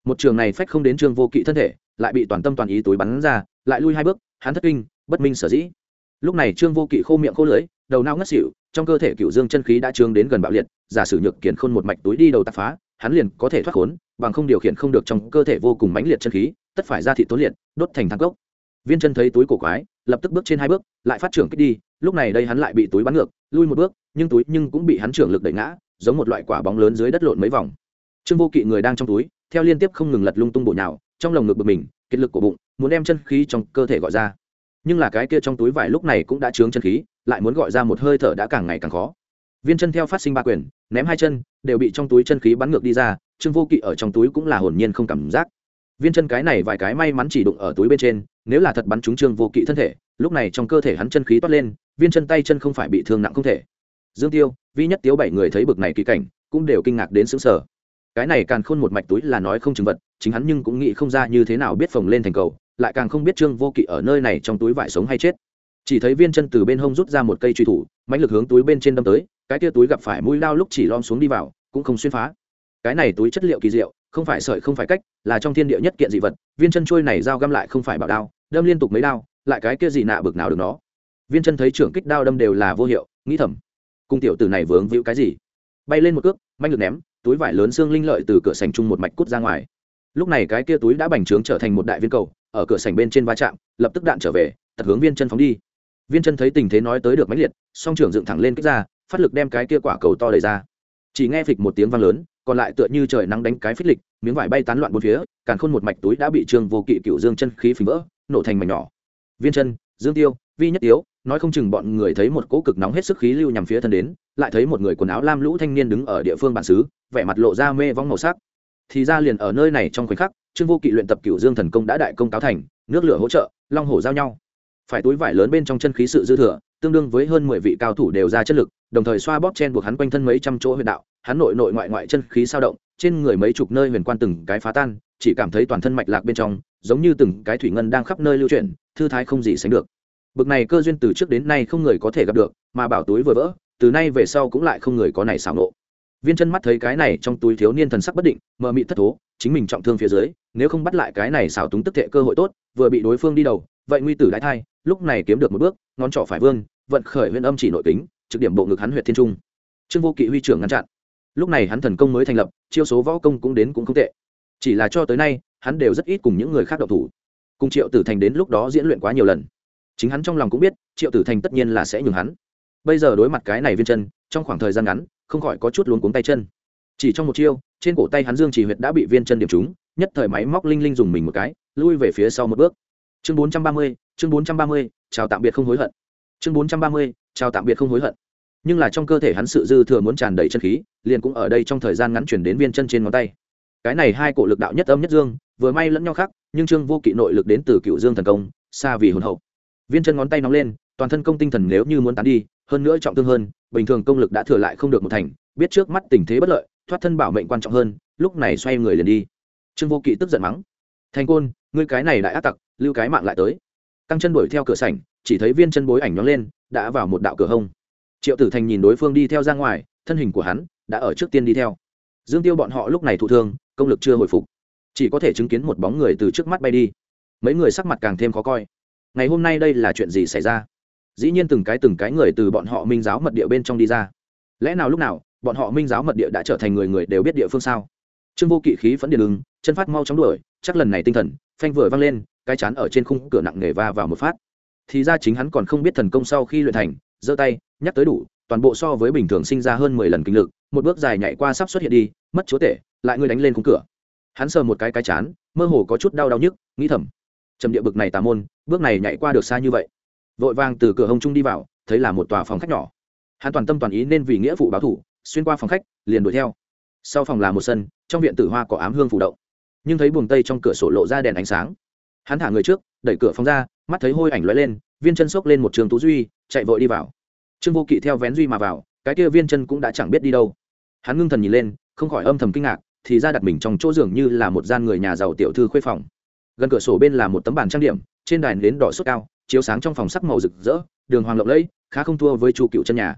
Một trường này phách không đến trương vô kỵ thân thể, lại bị toàn tâm toàn ý túi bắn ra, lại lui hai bước, hắn thất kinh, bất minh sở dĩ lúc này trương vô kỵ khô miệng khô lưỡi, đầu não ngất xỉu, trong cơ thể cựu dương chân khí đã trương đến gần bạo liệt, giả sử nhược kiến khôn một mạch túi đi đầu tạp phá, hắn liền có thể thoát khốn, bằng không điều khiển không được trong cơ thể vô cùng mãnh liệt chân khí, tất phải ra thị tốn liệt, đốt thành thang cốc. Viên chân thấy túi cổ quái, lập tức bước trên hai bước, lại phát trưởng kích đi, lúc này đây hắn lại bị túi bắn ngược, lui một bước, nhưng túi nhưng cũng bị hắn trưởng lực đẩy ngã, giống một loại quả bóng lớn dưới đất lộn mấy vòng. Trương vô kỵ người đang trong túi, theo liên tiếp không ngừng lật lung tung bộ nhào, trong lồng ngực bực mình kết lực của bụng, muốn đem chân khí trong cơ thể gọi ra nhưng là cái kia trong túi vải lúc này cũng đã trướng chân khí, lại muốn gọi ra một hơi thở đã càng ngày càng khó. Viên chân theo phát sinh ba quyền, ném hai chân, đều bị trong túi chân khí bắn ngược đi ra, trương vô kỵ ở trong túi cũng là hồn nhiên không cảm giác. Viên chân cái này vài cái may mắn chỉ đụng ở túi bên trên, nếu là thật bắn trúng trương vô kỵ thân thể, lúc này trong cơ thể hắn chân khí toát lên, viên chân tay chân không phải bị thương nặng không thể. Dương tiêu, vi nhất tiếu bảy người thấy bực này kỳ cảnh, cũng đều kinh ngạc đến xứng sở cái này càng khôn một mạch túi là nói không chừng vật, chính hắn nhưng cũng nghĩ không ra như thế nào biết phồng lên thành cầu lại càng không biết trương vô kỵ ở nơi này trong túi vải sống hay chết. Chỉ thấy viên chân từ bên hông rút ra một cây truy thủ, mãnh lực hướng túi bên trên đâm tới, cái tia túi gặp phải mũi lao lúc chỉ lom xuống đi vào, cũng không xuyên phá. Cái này túi chất liệu kỳ diệu, không phải sợi không phải cách, là trong thiên địa nhất kiện dị vật, viên chân trôi này dao găm lại không phải bảo đao, đâm liên tục mấy đao, lại cái kia gì nạ bực nào được nó. Viên chân thấy trưởng kích đao đâm đều là vô hiệu, nghĩ thầm, cung tiểu tử này vướng víu cái gì? Bay lên một cước manh lực ném, túi vải lớn xương linh lợi từ cửa sành chung một mạch cút ra ngoài. Lúc này cái kia túi đã bành trướng trở thành một đại viên cầu ở cửa sảnh bên trên va chạm, lập tức đạn trở về tật hướng viên chân phóng đi. Viên chân thấy tình thế nói tới được mãnh liệt, song trưởng dựng thẳng lên kích ra, phát lực đem cái kia quả cầu to đầy ra. Chỉ nghe phịch một tiếng vang lớn, còn lại tựa như trời nắng đánh cái phích lịch, miếng vải bay tán loạn bốn phía, càn khôn một mạch túi đã bị trương vô kỵ cựu dương chân khí phình vỡ, nổ thành mảnh nhỏ. Viên chân, dương tiêu, vi nhất yếu nói không chừng bọn người thấy một cỗ cực nóng hết sức khí lưu nhằm phía thân đến, lại thấy một người quần áo lam lũ thanh niên đứng ở địa phương bản xứ, vẻ mặt lộ ra mê vong màu sắc thì ra liền ở nơi này trong khoảnh khắc, trương vô kỵ luyện tập cựu dương thần công đã đại công cáo thành, nước lửa hỗ trợ, long hổ giao nhau. Phải túi vải lớn bên trong chân khí sự dư thừa, tương đương với hơn mười vị cao thủ đều ra chất lực, đồng thời xoa bóp chen buộc hắn quanh thân mấy trăm chỗ huyền đạo, hắn nội nội ngoại ngoại chân khí sao động, trên người mấy chục nơi huyền quan từng cái phá tan, chỉ cảm thấy toàn thân mạch lạc bên trong, giống như từng cái thủy ngân đang khắp nơi lưu chuyển, thư thái không gì sánh được. Bực này cơ duyên từ trước đến nay không người có thể gặp được, mà bảo túi vừa vỡ, từ nay về sau cũng lại không người có này xảo nộ viên chân mắt thấy cái này trong túi thiếu niên thần sắc bất định, mờ mị thất thố, chính mình trọng thương phía dưới, nếu không bắt lại cái này xảo túng tức thệ cơ hội tốt, vừa bị đối phương đi đầu, vậy nguy tử đại thai, lúc này kiếm được một bước, ngón trỏ phải vương, vận khởi huyện âm chỉ nội kính, trực điểm bộ ngực hắn huyện thiên trung. Trương vô kỵ huy trưởng ngăn chặn. Lúc này hắn thần công mới thành lập, chiêu số võ công cũng đến cũng không tệ. Chỉ là cho tới nay, hắn đều rất ít cùng những người khác độc thủ. Cùng triệu tử thành đến lúc đó diễn luyện quá nhiều lần. Chính hắn trong lòng cũng biết, triệu tử thành tất nhiên là sẽ nhường hắn. Bây giờ đối mặt cái này viên chân, trong khoảng thời gian ngắn không khỏi có chút luống cuống tay chân. Chỉ trong một chiêu, trên cổ tay hắn dương chỉ huyệt đã bị viên chân điểm trúng, nhất thời máy móc linh linh dùng mình một cái, lui về phía sau một bước. Chương bốn trăm ba mươi, chương bốn trăm ba mươi, chào tạm biệt không hối hận. Chương bốn trăm ba mươi, chào tạm biệt không hối hận. Nhưng là trong cơ thể hắn sự dư thừa muốn tràn đầy chân khí, liền cũng ở đây trong thời gian ngắn chuyển đến viên chân trên ngón tay. Cái này hai cổ lực đạo nhất âm nhất dương, vừa may lẫn nhau khác, nhưng trương vô kỵ nội lực đến từ cựu dương thần công, xa vì hồn hậu. Viên chân ngón tay nóng lên, toàn thân công tinh thần nếu như muốn tán đi hơn nữa trọng thương hơn, bình thường công lực đã thừa lại không được một thành, biết trước mắt tình thế bất lợi, thoát thân bảo mệnh quan trọng hơn, lúc này xoay người liền đi. Trương vô kỵ tức giận mắng, thành côn, ngươi cái này đại ác tặc, lưu cái mạng lại tới. Căng chân đuổi theo cửa sảnh, chỉ thấy viên chân bối ảnh nhóng lên, đã vào một đạo cửa hông. Triệu tử thành nhìn đối phương đi theo ra ngoài, thân hình của hắn đã ở trước tiên đi theo. Dương tiêu bọn họ lúc này thụ thương, công lực chưa hồi phục, chỉ có thể chứng kiến một bóng người từ trước mắt bay đi. Mấy người sắc mặt càng thêm khó coi. Ngày hôm nay đây là chuyện gì xảy ra? Dĩ nhiên từng cái từng cái người từ bọn họ minh giáo mật địa bên trong đi ra. Lẽ nào lúc nào, bọn họ minh giáo mật địa đã trở thành người người đều biết địa phương sao? Trương vô kỵ khí phẫn điện ứng chân phát mau chóng đuổi, chắc lần này tinh thần, phanh vừa văng lên, cái chán ở trên khung cửa nặng nề va vào một phát. Thì ra chính hắn còn không biết thần công sau khi luyện thành, giơ tay, nhắc tới đủ, toàn bộ so với bình thường sinh ra hơn mười lần kinh lực, một bước dài nhảy qua sắp xuất hiện đi, mất chúa tể, lại ngươi đánh lên khung cửa. Hắn sờ một cái cái chán, mơ hồ có chút đau đau nhức, nghĩ thầm, trầm địa bực này tà môn, bước này nhảy qua được xa như vậy vội vàng từ cửa hông trung đi vào, thấy là một tòa phòng khách nhỏ. Hắn toàn tâm toàn ý nên vì nghĩa vụ báo thủ, xuyên qua phòng khách, liền đuổi theo. Sau phòng là một sân, trong viện tử hoa có ám hương phủ động nhưng thấy buồng tây trong cửa sổ lộ ra đèn ánh sáng. Hắn thả người trước, đẩy cửa phòng ra, mắt thấy hôi ảnh lóe lên, viên chân xốc lên một trường tú duy, chạy vội đi vào. Trương vô kỵ theo vén duy mà vào, cái kia viên chân cũng đã chẳng biết đi đâu. Hắn ngưng thần nhìn lên, không khỏi âm thầm kinh ngạc, thì ra đặt mình trong chỗ giường như là một gian người nhà giàu tiểu thư khuê phòng. Gần cửa sổ bên là một tấm bàn trang điểm, trên đài nến đỏ suốt cao chiếu sáng trong phòng sắc màu rực rỡ, đường hoàng lộng lẫy, khá không thua với chu cựu chân nhà.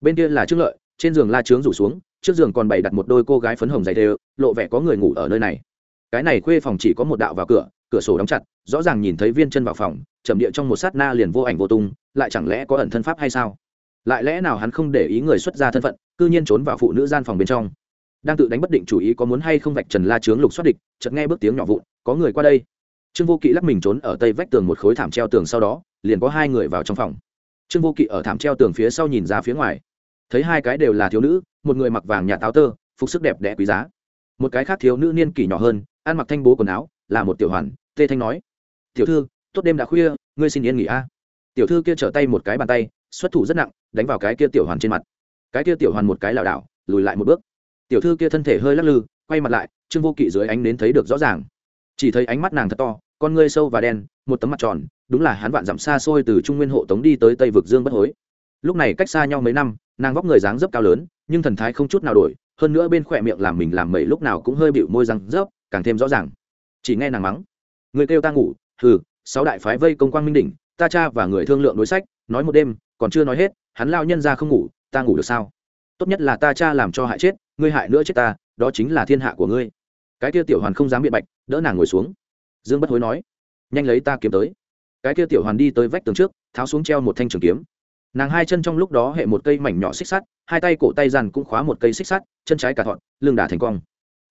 Bên kia là trương lợi, trên giường la trướng rủ xuống, trước giường còn bày đặt một đôi cô gái phấn hồng dày đều, lộ vẻ có người ngủ ở nơi này. Cái này khuê phòng chỉ có một đạo vào cửa cửa sổ đóng chặt, rõ ràng nhìn thấy viên chân vào phòng chậm địa trong một sát na liền vô ảnh vô tung, lại chẳng lẽ có ẩn thân pháp hay sao? Lại lẽ nào hắn không để ý người xuất ra thân phận, cư nhiên trốn vào phụ nữ gian phòng bên trong? Đang tự đánh bất định chủ ý có muốn hay không vạch trần la trướng lục xoát địch, chợt nghe bước tiếng nhỏ vụn, có người qua đây trương vô kỵ lắc mình trốn ở tây vách tường một khối thảm treo tường sau đó, liền có hai người vào trong phòng. Trương vô kỵ ở thảm treo tường phía sau nhìn ra phía ngoài. Thấy hai cái đều là thiếu nữ, một người mặc vàng nhà táo tơ, phục sức đẹp đẽ quý giá. Một cái khác thiếu nữ niên kỷ nhỏ hơn, ăn mặc thanh bố quần áo, là một tiểu hoàn, tê thanh nói, tiểu thư, tốt đêm đã khuya, ngươi xin yên nghỉ a. Tiểu thư kia trở tay một cái bàn tay, xuất thủ rất nặng, đánh vào cái kia tiểu hoàn trên mặt. Cái kia tiểu hoàn một cái lảo đảo, lùi lại một bước. Tiểu thư kia thân thể hơi lắc lư, quay mặt lại, trương vô kỵ dưới ánh đến thấy được rõ ràng. Chỉ thấy ánh mắt nàng thật to con ngươi sâu và đen một tấm mặt tròn đúng là hắn vạn dặm xa xôi từ trung nguyên hộ tống đi tới tây vực dương bất hối. Lúc này cách xa nhau mấy năm nàng vóc người dáng dấp cao lớn nhưng thần thái không chút nào đổi hơn nữa bên khỏe miệng làm mình làm mẩy lúc nào cũng hơi bịu môi răng rớp càng thêm rõ ràng. Chỉ nghe nàng mắng người kêu ta ngủ hừ, sáu đại phái vây công quang minh đỉnh ta cha và người thương lượng đối sách nói một đêm còn chưa nói hết hắn lao nhân ra không ngủ ta ngủ được sao? Tốt nhất là ta cha làm cho hại chết ngươi hại nữa chết ta đó chính là thiên hạ của ngươi. Cái kia tiểu hoàn không dám biện bạch đỡ nàng ngồi xuống dương bất hối nói, nhanh lấy ta kiếm tới. Cái kia tiểu hoàn đi tới vách tường trước, tháo xuống treo một thanh trường kiếm. Nàng hai chân trong lúc đó hệ một cây mảnh nhỏ xích sắt, hai tay cổ tay dàn cũng khóa một cây xích sắt, chân trái cả thọn, lưng đà thành cong.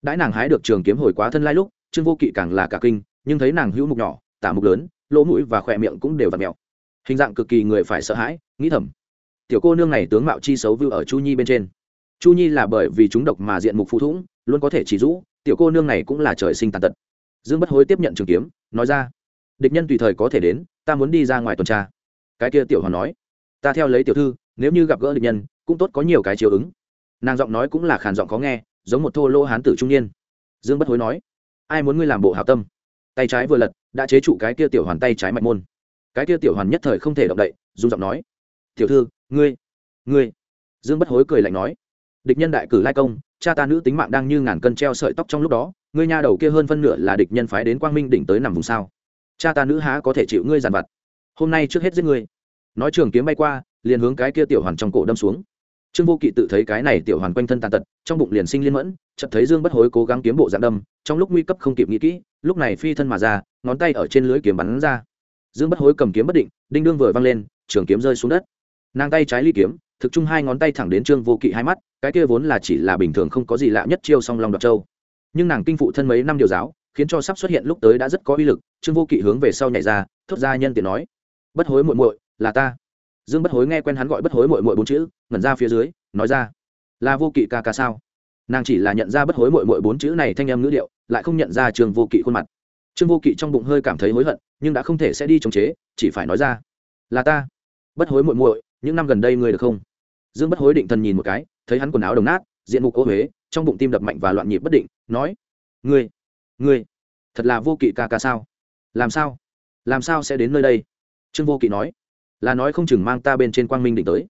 Đãi nàng hái được trường kiếm hồi quá thân lai lúc, trương vô kỵ càng là cả kinh, nhưng thấy nàng hữu mục nhỏ, tả mục lớn, lỗ mũi và khỏe miệng cũng đều v ặ mẹo. Hình dạng cực kỳ người phải sợ hãi, nghĩ thầm. Tiểu cô nương này tướng mạo chi xấu vưu ở chu nhi bên trên. Chu nhi là bởi vì chúng độc mà diện mục phụ thủng, luôn có thể chỉ rũ tiểu cô nương này cũng là trời sinh tàn tật dương bất hối tiếp nhận trường kiếm, nói ra, địch nhân tùy thời có thể đến, ta muốn đi ra ngoài tuần tra. Cái kia tiểu hoàn nói, ta theo lấy tiểu thư, nếu như gặp gỡ địch nhân, cũng tốt có nhiều cái chiều ứng. Nàng giọng nói cũng là khàn giọng khó nghe, giống một thô lô hán tử trung niên. Dương bất hối nói, ai muốn ngươi làm bộ hảo tâm? Tay trái vừa lật, đã chế trụ cái kia tiểu hoàn tay trái mạnh môn. Cái kia tiểu hoàn nhất thời không thể động đậy, dùng giọng nói, tiểu thư, ngươi ngươi. Dương bất hối cười lạnh nói, địch nhân đại cử lai công, cha ta nữ tính mạng đang như ngàn cân treo sợi tóc trong lúc đó ngươi nha đầu kia hơn phân nửa là địch nhân phái đến quang minh đỉnh tới nằm vùng sao. Cha ta nữ há có thể chịu ngươi giàn vặt? Hôm nay trước hết giết ngươi. Nói trường kiếm bay qua, liền hướng cái kia tiểu hoàn trong cổ đâm xuống. Trương vô kỵ tự thấy cái này tiểu hoàn quanh thân tàn tật, trong bụng liền sinh liên mẫn, chợt thấy dương bất hối cố gắng kiếm bộ dạng đâm, trong lúc nguy cấp không kịp nghĩ kỹ, lúc này phi thân mà ra, ngón tay ở trên lưới kiếm bắn ra. Dương bất hối cầm kiếm bất định, đinh đương vừa văng lên, trường kiếm rơi xuống đất. Nàng tay trái ly kiếm, thực chung hai ngón tay thẳng đến trương vô kỵ hai mắt, cái kia vốn là chỉ là bình thường không có gì lạ nhất chiêu song long đoạt châu nhưng nàng kinh phụ thân mấy năm điều giáo, khiến cho sắp xuất hiện lúc tới đã rất có uy lực, trương vô kỵ hướng về sau nhảy ra, thốt ra nhân tiện nói, bất hối muội muội, là ta. Dương bất hối nghe quen hắn gọi bất hối muội muội bốn chữ, ngẩn ra phía dưới, nói ra, là vô kỵ ca ca sao? Nàng chỉ là nhận ra bất hối muội muội bốn chữ này thanh em ngữ điệu, lại không nhận ra trương vô kỵ khuôn mặt. Trương vô kỵ trong bụng hơi cảm thấy hối hận, nhưng đã không thể sẽ đi chống chế, chỉ phải nói ra, là ta. Bất hối muội muội, những năm gần đây ngươi được không? Dương bất hối định thần nhìn một cái, thấy hắn quần áo đồng nát, diện mục ô huế trong bụng tim đập mạnh và loạn nhịp bất định, nói, ngươi ngươi, thật là vô kỵ ca ca sao? Làm sao? Làm sao sẽ đến nơi đây? Trương vô kỵ nói, là nói không chừng mang ta bên trên quang minh định tới.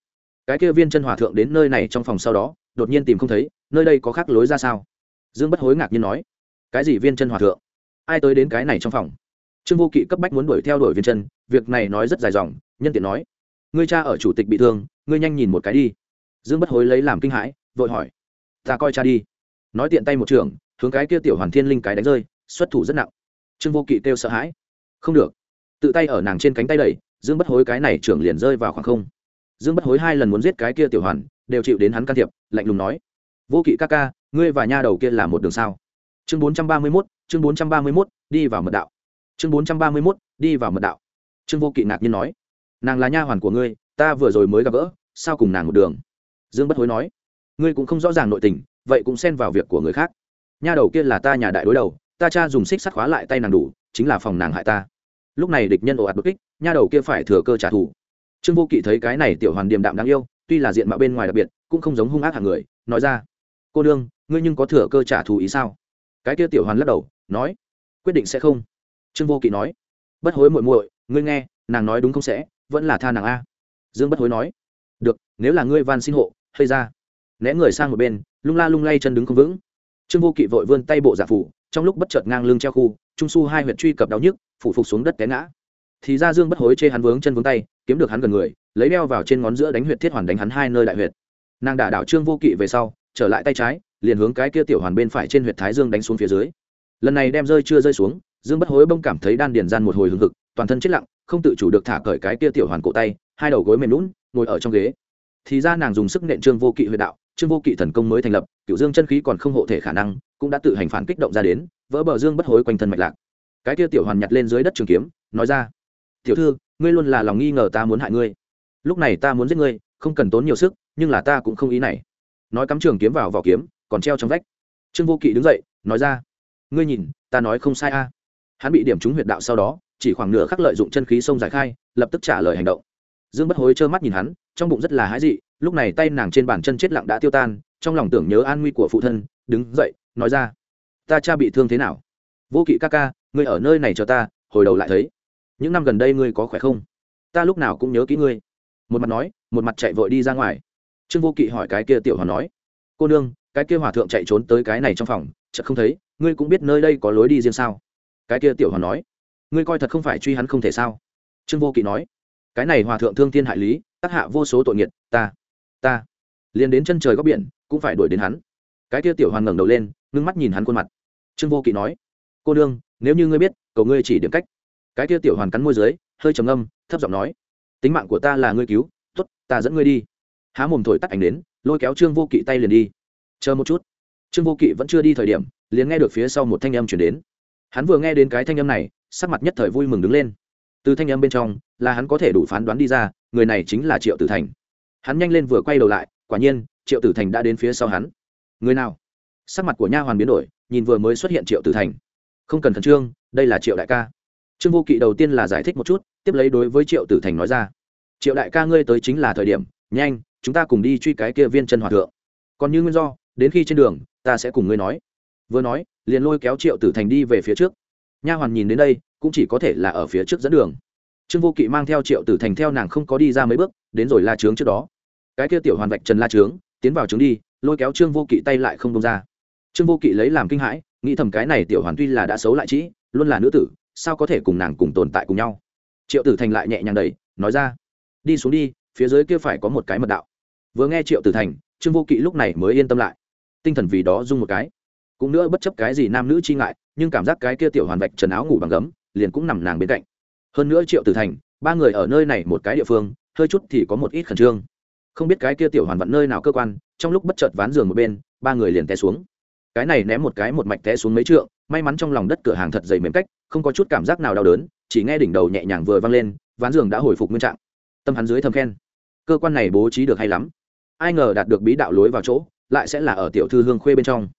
Cái kia viên chân hòa thượng đến nơi này trong phòng sau đó, đột nhiên tìm không thấy, nơi đây có khác lối ra sao? Dương bất hối ngạc nhiên nói, cái gì viên chân hòa thượng? Ai tới đến cái này trong phòng? Trương vô kỵ cấp bách muốn đuổi theo đuổi viên chân, việc này nói rất dài dòng, nhân tiện nói, ngươi cha ở chủ tịch bị thương, ngươi nhanh nhìn một cái đi. Dương bất hối lấy làm kinh hãi, vội hỏi ta coi cha đi. Nói tiện tay một trường, hướng cái kia tiểu hoàn thiên linh cái đánh rơi, xuất thủ rất nặng. Trương vô kỵ kêu sợ hãi. Không được. Tự tay ở nàng trên cánh tay đẩy, dương bất hối cái này trưởng liền rơi vào khoảng không. Dương bất hối hai lần muốn giết cái kia tiểu hoàn, đều chịu đến hắn can thiệp, lạnh lùng nói. Vô kỵ ca ca, ngươi và nha đầu kia là một đường sao? Chương bốn trăm ba mươi mốt, chương bốn trăm ba mươi mốt, đi vào mật đạo. Chương bốn trăm ba mươi mốt, đi vào mật đạo. Trương vô kỵ ngạc nhiên nói. Nàng là nha hoàn của ngươi, ta vừa rồi mới gặp gỡ, sao cùng nàng một đường? Dương bất hối nói ngươi cũng không rõ ràng nội tình, vậy cũng xen vào việc của người khác. Nha đầu kia là ta nhà đại đối đầu, ta cha dùng xích sắt khóa lại tay nàng đủ, chính là phòng nàng hại ta. Lúc này địch nhân ồ ạt bất kích, nha đầu kia phải thừa cơ trả thù. Trương vô kỵ thấy cái này tiểu hoàn điềm đạm đáng yêu, tuy là diện mạo bên ngoài đặc biệt, cũng không giống hung ác hàng người, nói ra, cô đương ngươi nhưng có thừa cơ trả thù ý sao? Cái kia tiểu hoàn lắc đầu, nói, quyết định sẽ không. Trương vô kỵ nói, bất hối muội muội, ngươi nghe, nàng nói đúng không sẽ, vẫn là tha nàng a. Dương bất hối nói, được, nếu là ngươi van xin hộ hay ra né người sang một bên, lung la lung lay chân đứng không vững. Trương vô kỵ vội vươn tay bộ giả phủ, trong lúc bất chợt ngang lưng treo khu, trung su hai huyện truy cập đau nhức, phủ phục xuống đất té ngã. Thì ra dương bất hối chê hắn vướng chân vướng tay, kiếm được hắn gần người, lấy đeo vào trên ngón giữa đánh huyệt thiết hoàn đánh hắn hai nơi đại huyệt. Nàng đả đảo trương vô kỵ về sau, trở lại tay trái, liền hướng cái kia tiểu hoàn bên phải trên huyệt thái dương đánh xuống phía dưới. Lần này đem rơi chưa rơi xuống, dương bất hối bông cảm thấy đan điền gian một hồi hừng hực, toàn thân chết lặng, không tự chủ được thả cởi cái kia tiểu hoàn cổ tay, hai đầu gối mềm lún ngồi ở trong ghế. Thì ra nàng dùng sức nện trương vô kỵ huyệt đạo trương vô kỵ thần công mới thành lập cựu dương chân khí còn không hộ thể khả năng, cũng đã tự hành phản kích động ra đến, vỡ bờ dương bất hối quanh thân mạch lạc. Cái kia tiểu hoàn nhặt lên dưới đất trường kiếm, nói ra, tiểu thư, ngươi luôn là lòng nghi ngờ ta muốn hại ngươi. Lúc này ta muốn giết ngươi, không cần tốn nhiều sức, nhưng là ta cũng không ý này. Nói cắm trường kiếm vào vỏ kiếm, còn treo trong vách. Trương vô kỵ đứng dậy, nói ra, ngươi nhìn, ta nói không sai a. Hắn bị điểm trúng huyệt đạo sau đó, chỉ khoảng nửa khắc lợi dụng chân khí sông giải khai, lập tức trả lời hành động. Dương bất hối trơ mắt nhìn hắn, trong bụng rất là hái dị lúc này tay nàng trên bàn chân chết lặng đã tiêu tan, trong lòng tưởng nhớ an nguy của phụ thân, đứng dậy, nói ra, ta cha bị thương thế nào? Vô kỵ ca ca, ngươi ở nơi này cho ta, hồi đầu lại thấy. Những năm gần đây ngươi có khỏe không? Ta lúc nào cũng nhớ kỹ ngươi. Một mặt nói, một mặt chạy vội đi ra ngoài. Trương vô kỵ hỏi cái kia tiểu hòa nói, cô nương, cái kia hòa thượng chạy trốn tới cái này trong phòng, chợt không thấy, ngươi cũng biết nơi đây có lối đi riêng sao? Cái kia tiểu hòa nói, ngươi coi thật không phải truy hắn không thể sao? Trương vô kỵ nói, cái này hòa thượng thương thiên hại lý, tác hạ vô số tội nghiệt, ta ta liền đến chân trời góc biển cũng phải đuổi đến hắn cái kia tiểu hoàn ngẩng đầu lên ngưng mắt nhìn hắn khuôn mặt trương vô kỵ nói cô đương nếu như ngươi biết cầu ngươi chỉ điểm cách cái kia tiểu hoàn cắn môi dưới hơi trầm âm thấp giọng nói tính mạng của ta là ngươi cứu t ố t ta dẫn ngươi đi há mồm thổi tắt ảnh đến lôi kéo trương vô kỵ tay liền đi chờ một chút trương vô kỵ vẫn chưa đi thời điểm liền nghe được phía sau một thanh âm chuyển đến hắn vừa nghe đến cái thanh âm này sắc mặt nhất thời vui mừng đứng lên từ thanh âm bên trong là hắn có thể đủ phán đoán đi ra người này chính là triệu tử thành hắn nhanh lên vừa quay đầu lại, quả nhiên, triệu tử thành đã đến phía sau hắn. Người nào? Sắc mặt của nha hoàn biến đổi, nhìn vừa mới xuất hiện triệu tử thành. Không cần khẩn trương, đây là triệu đại ca. Trương vô kỵ đầu tiên là giải thích một chút, tiếp lấy đối với triệu tử thành nói ra. Triệu đại ca ngươi tới chính là thời điểm, nhanh, chúng ta cùng đi truy cái kia viên chân hòa thượng. Còn như nguyên do, đến khi trên đường, ta sẽ cùng ngươi nói. Vừa nói, liền lôi kéo triệu tử thành đi về phía trước. Nha hoàn nhìn đến đây, cũng chỉ có thể là ở phía trước dẫn đường. Trương vô kỵ mang theo triệu tử thành theo nàng không có đi ra mấy bước, đến rồi la trướng trước đó cái kia tiểu hoàn vạch trần la trướng, tiến vào trướng đi, lôi kéo trương vô kỵ tay lại không đông ra. Trương vô kỵ lấy làm kinh hãi, nghĩ thầm cái này tiểu hoàn tuy là đã xấu lại trĩ luôn là nữ tử, sao có thể cùng nàng cùng tồn tại cùng nhau? Triệu tử thành lại nhẹ nhàng đẩy, nói ra, đi xuống đi, phía dưới kia phải có một cái mật đạo. Vừa nghe triệu tử thành, trương vô kỵ lúc này mới yên tâm lại. Tinh thần vì đó dung một cái. Cũng nữa bất chấp cái gì nam nữ chi ngại, nhưng cảm giác cái kia tiểu hoàn vạch trần áo ngủ bằng gấm, liền cũng nằm nàng bên cạnh. Hơn nữa triệu tử thành, ba người ở nơi này một cái địa phương, hơi chút thì có một ít khẩn trương không biết cái kia tiểu hoàn vận nơi nào cơ quan, trong lúc bất chợt ván giường một bên, ba người liền té xuống. Cái này ném một cái một mạch té xuống mấy trượng, may mắn trong lòng đất cửa hàng thật dày mềm cách, không có chút cảm giác nào đau đớn, chỉ nghe đỉnh đầu nhẹ nhàng vừa văng lên, ván giường đã hồi phục nguyên trạng. Tâm hắn dưới thầm khen. Cơ quan này bố trí được hay lắm. Ai ngờ đạt được bí đạo lối vào chỗ, lại sẽ là ở tiểu thư hương khuê bên trong.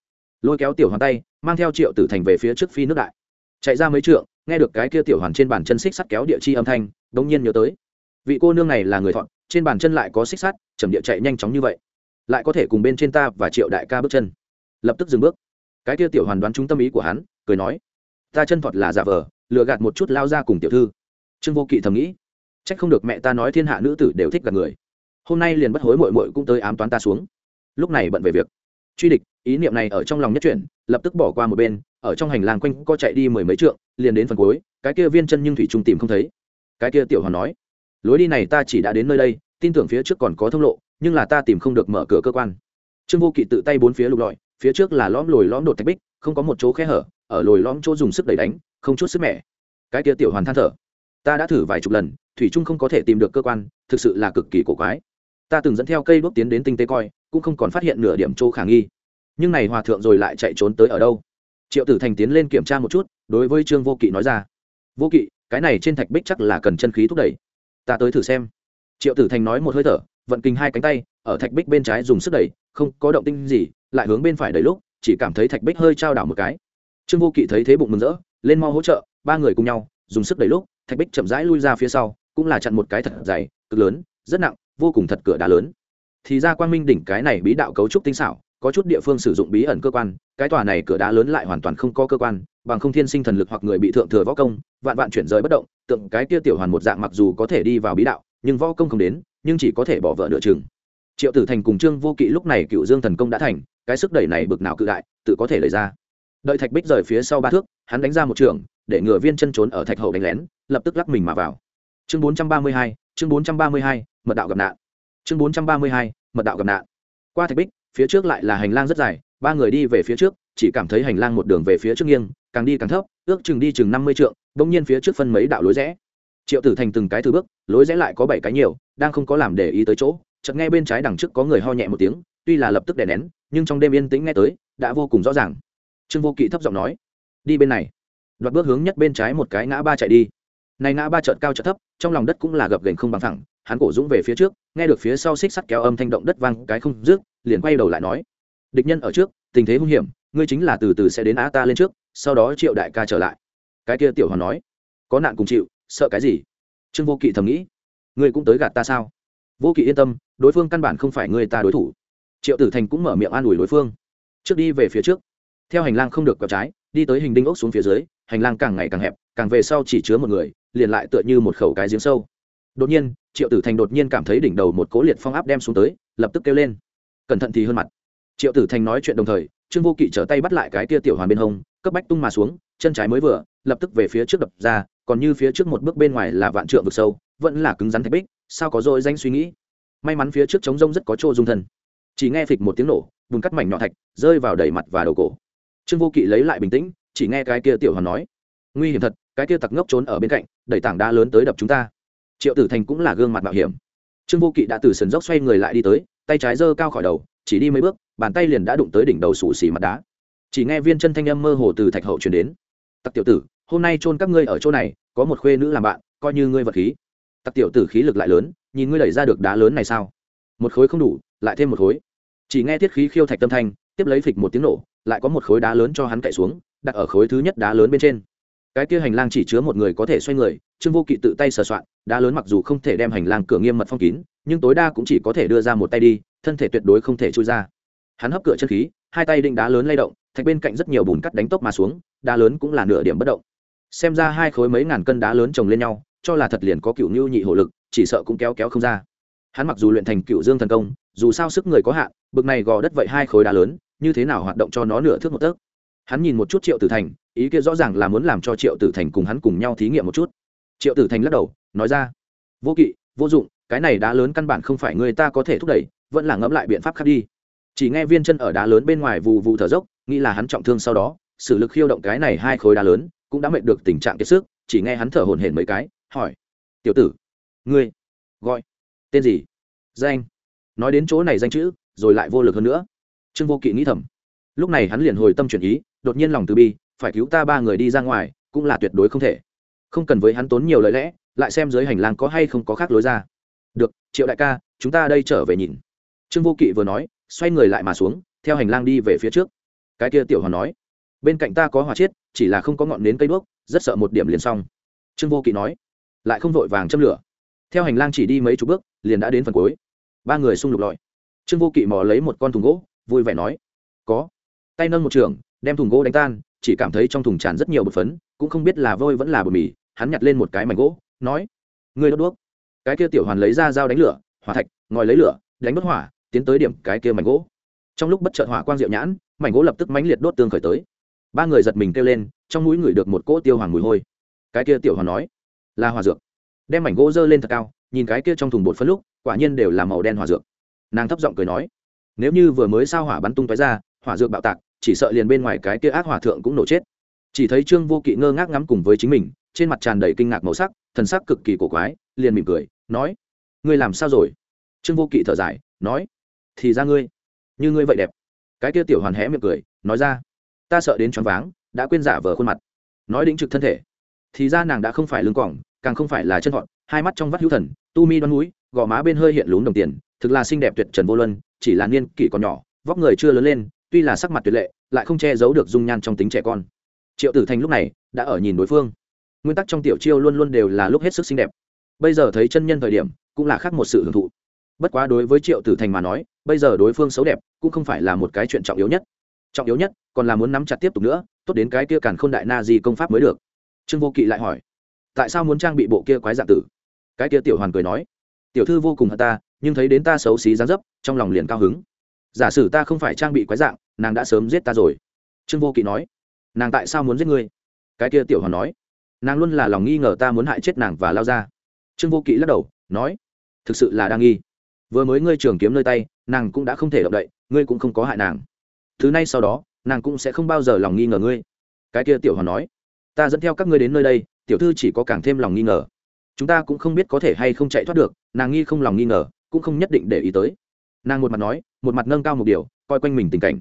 Lôi kéo tiểu hoàn tay, mang theo triệu tử thành về phía trước phi nước đại. Chạy ra mấy trượng, nghe được cái kia tiểu hoàn trên bàn chân xích sắt kéo địa chi âm thanh, đống nhiên nhớ tới. Vị cô nương này là người thọn trên bàn chân lại có xích sắt chầm địa chạy nhanh chóng như vậy. Lại có thể cùng bên trên ta và triệu đại ca bước chân. Lập tức dừng bước. Cái kia tiểu hoàn đoán trúng tâm ý của hắn, cười nói, ta chân thọt là giả vờ, lừa gạt một chút lao ra cùng tiểu thư. Trương vô kỵ thầm nghĩ, chắc không được mẹ ta nói thiên hạ nữ tử đều thích gạt người. Hôm nay liền bất hối mội mội cũng tới ám toán ta xuống. Lúc này bận về việc, truy địch, ý niệm này ở trong lòng nhất chuyển, lập tức bỏ qua một bên, ở trong hành lang quanh co chạy đi mười mấy trượng, liền đến phần cuối, cái kia viên chân nhưng thủy trung tìm không thấy. Cái kia tiểu hoàn nói lối đi này ta chỉ đã đến nơi đây, tin tưởng phía trước còn có thông lộ, nhưng là ta tìm không được mở cửa cơ quan. Trương vô kỵ tự tay bốn phía lục lọi, phía trước là lõm lồi lõm đột thạch bích, không có một chỗ khe hở, ở lồi lõm chỗ dùng sức đẩy đánh, không chút sức mẻ. Cái kia tiểu hoàn than thở, ta đã thử vài chục lần, thủy trung không có thể tìm được cơ quan, thực sự là cực kỳ cổ quái. Ta từng dẫn theo cây đuốc tiến đến tinh tế coi, cũng không còn phát hiện nửa điểm chỗ khả nghi. Nhưng này hòa thượng rồi lại chạy trốn tới ở đâu? Triệu tử thành tiến lên kiểm tra một chút, đối với trương vô kỵ nói ra, vô kỵ, cái này trên thạch bích chắc là cần chân khí thúc đẩy ta tới thử xem. Triệu tử thành nói một hơi thở, vận kinh hai cánh tay, ở thạch bích bên trái dùng sức đẩy, không có động tinh gì, lại hướng bên phải đẩy lúc, chỉ cảm thấy thạch bích hơi trao đảo một cái. Trương vô kỵ thấy thế bụng mừng rỡ, lên mau hỗ trợ, ba người cùng nhau, dùng sức đẩy lúc, thạch bích chậm rãi lui ra phía sau, cũng là chặn một cái thật dày, cực lớn, rất nặng, vô cùng thật cửa đá lớn. Thì ra quang minh đỉnh cái này bí đạo cấu trúc tinh xảo có chút địa phương sử dụng bí ẩn cơ quan, cái tòa này cửa đá lớn lại hoàn toàn không có cơ quan, bằng không thiên sinh thần lực hoặc người bị thượng thừa võ công, vạn vạn chuyển rời bất động, tượng cái kia tiểu hoàn một dạng mặc dù có thể đi vào bí đạo, nhưng võ công không đến, nhưng chỉ có thể bỏ vợ nửa chừng. Triệu tử thành cùng trương vô kỵ lúc này cựu dương thần công đã thành, cái sức đẩy này bực nào cự đại, tự có thể lấy ra. Đợi thạch bích rời phía sau ba thước, hắn đánh ra một trường, để ngựa viên chân trốn ở thạch hậu đánh lén, lập tức lắc mình mà vào. Chương bốn trăm ba mươi hai, chương bốn trăm ba mươi hai, mật đạo gặp nạn. Chương bốn trăm ba mươi hai, mật đạo gặp nạn. Qua thạch bích phía trước lại là hành lang rất dài, ba người đi về phía trước, chỉ cảm thấy hành lang một đường về phía trước nghiêng, càng đi càng thấp, ước chừng đi chừng năm mươi trượng, bỗng nhiên phía trước phân mấy đạo lối rẽ. Triệu tử thành từng cái thứ bước, lối rẽ lại có bảy cái nhiều, đang không có làm để ý tới chỗ, chợt nghe bên trái đằng trước có người ho nhẹ một tiếng, tuy là lập tức đè nén, nhưng trong đêm yên tĩnh nghe tới, đã vô cùng rõ ràng. Trương vô kỵ thấp giọng nói, đi bên này. Đoạt bước hướng nhất bên trái một cái ngã ba chạy đi này ngã ba chợt cao chợt thấp, trong lòng đất cũng là gập ghềnh không bằng thẳng hắn cổ dũng về phía trước, nghe được phía sau xích sắt kéo âm thanh động đất vang cái không rước liền quay đầu lại nói, địch nhân ở trước, tình thế hung hiểm, ngươi chính là từ từ sẽ đến á ta lên trước, sau đó triệu đại ca trở lại. Cái kia tiểu hoàn nói, có nạn cùng chịu, sợ cái gì? Trương vô kỵ thầm nghĩ, ngươi cũng tới gạt ta sao? Vô kỵ yên tâm, đối phương căn bản không phải ngươi ta đối thủ. Triệu tử thành cũng mở miệng an ủi đối phương, trước đi về phía trước. Theo hành lang không được quẹo trái, đi tới hình đinh ốc xuống phía dưới hành lang càng ngày càng hẹp, càng về sau chỉ chứa một người, liền lại tựa như một khẩu cái giếng sâu. Đột nhiên, triệu tử thành đột nhiên cảm thấy đỉnh đầu một cố liệt phong áp đem xuống tới, lập tức kêu lên. Cẩn thận thì hơn mặt. Triệu tử thành nói chuyện đồng thời, trương vô kỵ trở tay bắt lại cái tia tiểu hoàn bên hông, cấp bách tung mà xuống, chân trái mới vừa, lập tức về phía trước đập ra, còn như phía trước một bước bên ngoài là vạn trượng vực sâu, vẫn là cứng rắn thạch bích, sao có dội danh suy nghĩ. May mắn phía trước trống rông rất có chỗ dung thân. Chỉ nghe phịch một tiếng nổ, bùn cắt mảnh nhỏ thạch, rơi vào đầy mặt và đầu cổ. Trương vô kỵ lấy lại bình tĩnh chỉ nghe cái kia tiểu hoàn nói, nguy hiểm thật, cái kia tặc ngốc trốn ở bên cạnh, đẩy tảng đá lớn tới đập chúng ta. Triệu tử thành cũng là gương mặt mạo hiểm. Trương vô kỵ đã từ sườn dốc xoay người lại đi tới, tay trái giơ cao khỏi đầu, chỉ đi mấy bước, bàn tay liền đã đụng tới đỉnh đầu sủ xì mặt đá. Chỉ nghe viên chân thanh âm mơ hồ từ thạch hậu truyền đến. Tặc tiểu tử, hôm nay chôn các ngươi ở chỗ này, có một khuê nữ làm bạn, coi như ngươi vật khí. Tặc tiểu tử khí lực lại lớn, nhìn ngươi đẩy ra được đá lớn này sao? Một khối không đủ, lại thêm một khối. Chỉ nghe thiết khí khiêu thạch tâm thanh, tiếp lấy phịch một tiếng nổ, lại có một khối đá lớn cho hắn cậy xuống đặt ở khối thứ nhất đá lớn bên trên. Cái kia hành lang chỉ chứa một người có thể xoay người, trương vô kỵ tự tay sờ soạn, đá lớn mặc dù không thể đem hành lang cửa nghiêm mật phong kín, nhưng tối đa cũng chỉ có thể đưa ra một tay đi, thân thể tuyệt đối không thể chui ra. Hắn hấp cửa chân khí, hai tay định đá lớn lay động, thạch bên cạnh rất nhiều bùn cắt đánh tốc mà xuống, đá lớn cũng là nửa điểm bất động. Xem ra hai khối mấy ngàn cân đá lớn chồng lên nhau, cho là thật liền có cựu nhu nhị hộ lực, chỉ sợ cũng kéo kéo không ra. Hắn mặc dù luyện thành cựu dương thần công, dù sao sức người có hạn, bực này gò đất vậy hai khối đá lớn, như thế nào hoạt động cho nó nửa thước một tấc? Hắn nhìn một chút triệu tử thành, ý kia rõ ràng là muốn làm cho triệu tử thành cùng hắn cùng nhau thí nghiệm một chút. Triệu tử thành lắc đầu, nói ra, vô kỵ, vô dụng, cái này đá lớn căn bản không phải người ta có thể thúc đẩy, vẫn là ngẫm lại biện pháp khác đi. Chỉ nghe viên chân ở đá lớn bên ngoài vù vù thở dốc, nghĩ là hắn trọng thương sau đó, sử lực khiêu động cái này hai khối đá lớn, cũng đã mệt được tình trạng kiệt sức, chỉ nghe hắn thở hổn hển mấy cái, hỏi, tiểu tử, ngươi gọi tên gì? Danh. Nói đến chỗ này danh chữ, rồi lại vô lực hơn nữa. Trương vô kỵ nghĩ thầm lúc này hắn liền hồi tâm chuyển ý, đột nhiên lòng từ bi, phải cứu ta ba người đi ra ngoài, cũng là tuyệt đối không thể. Không cần với hắn tốn nhiều lời lẽ, lại xem dưới hành lang có hay không có khác lối ra. Được, triệu đại ca, chúng ta đây trở về nhìn. Trương vô kỵ vừa nói, xoay người lại mà xuống, theo hành lang đi về phía trước. Cái kia tiểu hoàn nói, bên cạnh ta có hỏa chiết, chỉ là không có ngọn nến cây đuốc, rất sợ một điểm liền xong. Trương vô kỵ nói, lại không vội vàng châm lửa. Theo hành lang chỉ đi mấy chục bước, liền đã đến phần cuối. Ba người xung lục lọi. Trương vô kỵ mò lấy một con thùng gỗ, vui vẻ nói, có tay nâng một trường, đem thùng gỗ đánh tan, chỉ cảm thấy trong thùng tràn rất nhiều bột phấn, cũng không biết là vôi vẫn là bột mì, hắn nhặt lên một cái mảnh gỗ, nói, ngươi đốt đuốc. Cái kia tiểu hoàn lấy ra dao đánh lửa, hỏa thạch, ngòi lấy lửa, đánh đốt hỏa, tiến tới điểm cái kia mảnh gỗ. Trong lúc bất chợt hỏa quang diệu nhãn, mảnh gỗ lập tức mãnh liệt đốt tương khởi tới. Ba người giật mình kêu lên, trong mũi ngửi được một cỗ tiêu hoàng mùi hôi. Cái kia tiểu hoàn nói, là hòa dược. Đem mảnh gỗ dơ lên thật cao, nhìn cái kia trong thùng bột phân lúc, quả nhiên đều là màu đen hòa dược. Nàng thấp giọng cười nói, nếu như vừa mới sao hỏa bắn tung tói ra, hỏa dược bạo tạc chỉ sợ liền bên ngoài cái kia ác hỏa thượng cũng nổ chết. Chỉ thấy trương vô kỵ ngơ ngác ngắm cùng với chính mình, trên mặt tràn đầy kinh ngạc màu sắc, thần sắc cực kỳ cổ quái, liền mỉm cười, nói, ngươi làm sao rồi? Trương vô kỵ thở dài, nói, thì ra ngươi, như ngươi vậy đẹp. Cái kia tiểu hoàn hẽ miệng cười, nói ra, ta sợ đến choáng váng, đã quên giả vờ khuôn mặt. Nói đĩnh trực thân thể. Thì ra nàng đã không phải lưng quỏng càng không phải là chân thọn hai mắt trong vắt hữu thần, tu mi đoan núi gò má bên hơi hiện lún đồng tiền, thực là xinh đẹp tuyệt trần vô luân, chỉ là niên kỷ còn nhỏ, vóc người chưa lớn lên tuy là sắc mặt tuyệt lệ, lại không che giấu được dung nhan trong tính trẻ con. Triệu tử thành lúc này đã ở nhìn đối phương. Nguyên tắc trong tiểu chiêu luôn luôn đều là lúc hết sức xinh đẹp. Bây giờ thấy chân nhân thời điểm, cũng là khác một sự hưởng thụ. Bất quá đối với triệu tử thành mà nói, bây giờ đối phương xấu đẹp, cũng không phải là một cái chuyện trọng yếu nhất. Trọng yếu nhất, còn là muốn nắm chặt tiếp tục nữa, tốt đến cái kia càn k h ô n đại na di công pháp mới được. Trương vô kỵ lại hỏi, tại sao muốn trang bị bộ kia quái dạng tử? Cái kia tiểu hoàn cười nói, tiểu thư vô cùng hận ta, nhưng thấy đến ta xấu xí dán dấp, trong lòng liền cao hứng giả sử ta không phải trang bị quái dạng, nàng đã sớm giết ta rồi. Trương vô kỵ nói, nàng tại sao muốn giết ngươi? Cái kia tiểu hoàn nói, nàng luôn là lòng nghi ngờ ta muốn hại chết nàng và lao ra. Trương vô kỵ lắc đầu, nói, thực sự là đang nghi. Vừa mới ngươi trường kiếm nơi tay, nàng cũng đã không thể động đậy, ngươi cũng không có hại nàng. Thứ này sau đó, nàng cũng sẽ không bao giờ lòng nghi ngờ ngươi. Cái kia tiểu hoàn nói, ta dẫn theo các ngươi đến nơi đây, tiểu thư chỉ có càng thêm lòng nghi ngờ. Chúng ta cũng không biết có thể hay không chạy thoát được, nàng nghi không lòng nghi ngờ, cũng không nhất định để ý tới nàng một mặt nói, một mặt nâng cao một điều, coi quanh mình tình cảnh.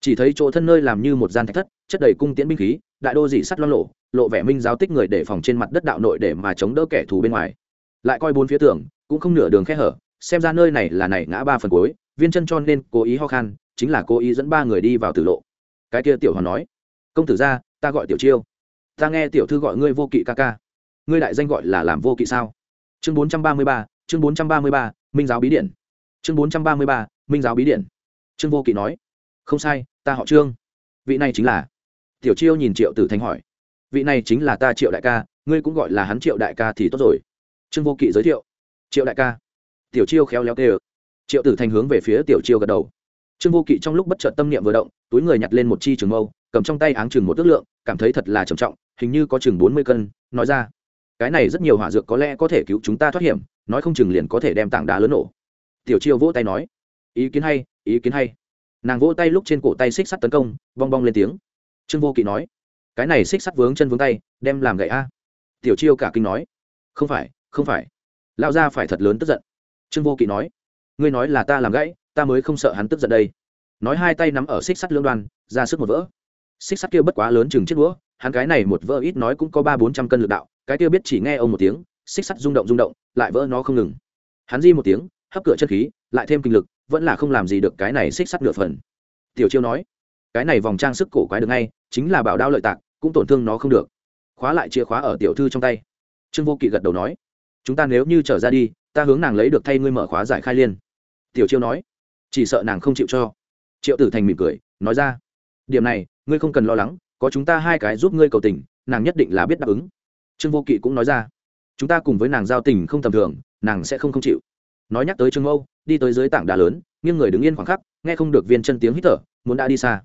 Chỉ thấy chỗ thân nơi làm như một gian thạch thất, chất đầy cung tiễn binh khí, đại đô dị sắt lo lộ lộ vẻ minh giáo tích người để phòng trên mặt đất đạo nội để mà chống đỡ kẻ thù bên ngoài. Lại coi bốn phía tường, cũng không nửa đường khe hở, xem ra nơi này là này ngã ba phần cuối, viên chân cho nên cố ý ho khan, chính là cố ý dẫn ba người đi vào tử lộ. Cái kia tiểu hoàn nói, công tử ra, ta gọi tiểu chiêu. Ta nghe tiểu thư gọi ngươi vô kỵ ca ca. Ngươi đại danh gọi là làm vô kỵ sao? Chương bốn trăm ba mươi ba, chương bốn trăm ba mươi ba, minh giáo bí điện chương bốn trăm ba mươi ba, minh giáo bí điện trương vô kỵ nói, không sai, ta họ trương. Vị này chính là tiểu chiêu nhìn triệu tử thành hỏi, vị này chính là ta triệu đại ca, ngươi cũng gọi là hắn triệu đại ca thì tốt rồi. Trương vô kỵ giới thiệu, triệu đại ca. Tiểu chiêu khéo léo kê ờ triệu tử thành hướng về phía tiểu chiêu gật đầu. Trương vô kỵ trong lúc bất chợt tâm niệm vừa động, túi người nhặt lên một chi trường mâu, cầm trong tay áng chừng một ước lượng, cảm thấy thật là trầm trọng, hình như có chừng bốn mươi cân, nói ra, cái này rất nhiều hỏa dược có lẽ có thể cứu chúng ta thoát hiểm, nói không chừng liền có thể đem tảng đá lớn nổ tiểu chiêu vỗ tay nói, ý kiến hay, ý kiến hay. Nàng vỗ tay lúc trên cổ tay xích sắt tấn công, bong bong lên tiếng. Trương vô kỵ nói, cái này xích sắt vướng chân vướng tay, đem làm gậy a. Tiểu chiêu cả kinh nói, không phải không phải. Lão gia phải thật lớn tức giận. Trương vô kỵ nói, ngươi nói là ta làm gãy, ta mới không sợ hắn tức giận đây. Nói hai tay nắm ở xích sắt lưỡng đoan, ra sức một vỡ. Xích sắt kia bất quá lớn chừng chiếc đũa hắn cái này một vỡ ít nói cũng có ba bốn trăm cân lực đạo, cái kia biết chỉ nghe ông một tiếng, xích sắt rung động rung động, lại vỡ nó không ngừng. Hắn di một tiếng hấp cửa chân khí, lại thêm kinh lực, vẫn là không làm gì được cái này xích sắt nửa phần. Tiểu chiêu nói, cái này vòng trang sức cổ quái được ngay, chính là bảo đao lợi tạc, cũng tổn thương nó không được. Khóa lại chìa khóa ở tiểu thư trong tay. Trương vô kỵ gật đầu nói, chúng ta nếu như trở ra đi, ta hướng nàng lấy được thay ngươi mở khóa giải khai liên. Tiểu chiêu nói, chỉ sợ nàng không chịu cho. Triệu tử thành mỉm cười, nói ra, điểm này, ngươi không cần lo lắng, có chúng ta hai cái giúp ngươi cầu tình, nàng nhất định là biết đáp ứng. Trương vô kỵ cũng nói ra, chúng ta cùng với nàng giao tình không tầm thường, nàng sẽ không không chịu nói nhắc tới trương mâu đi tới dưới tảng đá lớn nhưng người đứng yên khoảng khắc nghe không được viên chân tiếng hít thở muốn đã đi xa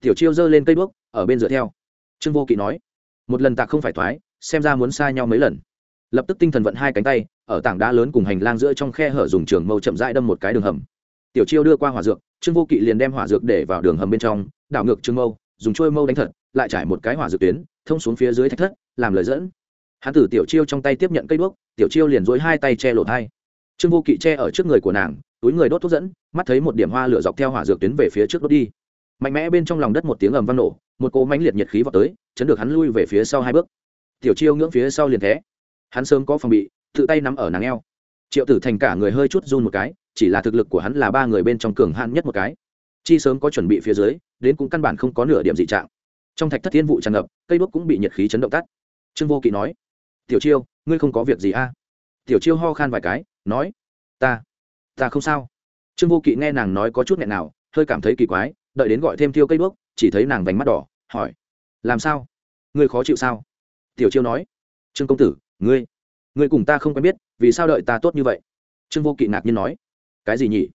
tiểu chiêu giơ lên cây đuốc ở bên dựa theo trương vô kỵ nói một lần tạc không phải thoái xem ra muốn xa nhau mấy lần lập tức tinh thần vận hai cánh tay ở tảng đá lớn cùng hành lang giữa trong khe hở dùng trường mâu chậm rãi đâm một cái đường hầm tiểu chiêu đưa qua hỏa dược trương vô kỵ liền đem hỏa dược để vào đường hầm bên trong đảo ngược trương mâu dùng trôi mâu đánh thật lại trải một cái hỏa dược tuyến thông xuống phía dưới thạch thất làm lời dẫn hãn tử tiểu chiêu trong tay tiếp nhận cây đuốc tiểu chiêu liền dối hai tay che lộ thai trương vô kỵ che ở trước người của nàng, túi người đốt thuốc dẫn, mắt thấy một điểm hoa lửa dọc theo hỏa dược tuyến về phía trước đốt đi. Mạnh mẽ bên trong lòng đất một tiếng ầm vang nổ, một cỗ mánh liệt nhiệt khí vào tới, chấn được hắn lui về phía sau hai bước. Tiểu chiêu ngưỡng phía sau liền thế. Hắn sớm có phòng bị, tự tay nắm ở nàng eo. Triệu tử thành cả người hơi chút run một cái, chỉ là thực lực của hắn là ba người bên trong cường hạn nhất một cái. Chi sớm có chuẩn bị phía dưới, đến cũng căn bản không có nửa điểm dị trạng. Trong thạch thất thiên vụ tràn ngập, cây đuốc cũng bị nhiệt khí chấn động tắt. Trương vô kỵ nói, tiểu chiêu, ngươi không có việc gì a à? tiểu chiêu ho khan vài cái nói, ta ta không sao. Trương vô kỵ nghe nàng nói có chút nghẹn nào, hơi cảm thấy kỳ quái, đợi đến gọi thêm thiêu cây đuốc, chỉ thấy nàng vành mắt đỏ, hỏi, làm sao? Ngươi khó chịu sao? Tiểu chiêu nói, trương công tử, ngươi ngươi cùng ta không quen biết, vì sao đợi ta tốt như vậy? Trương vô kỵ ngạc nhiên nói, cái gì nhỉ?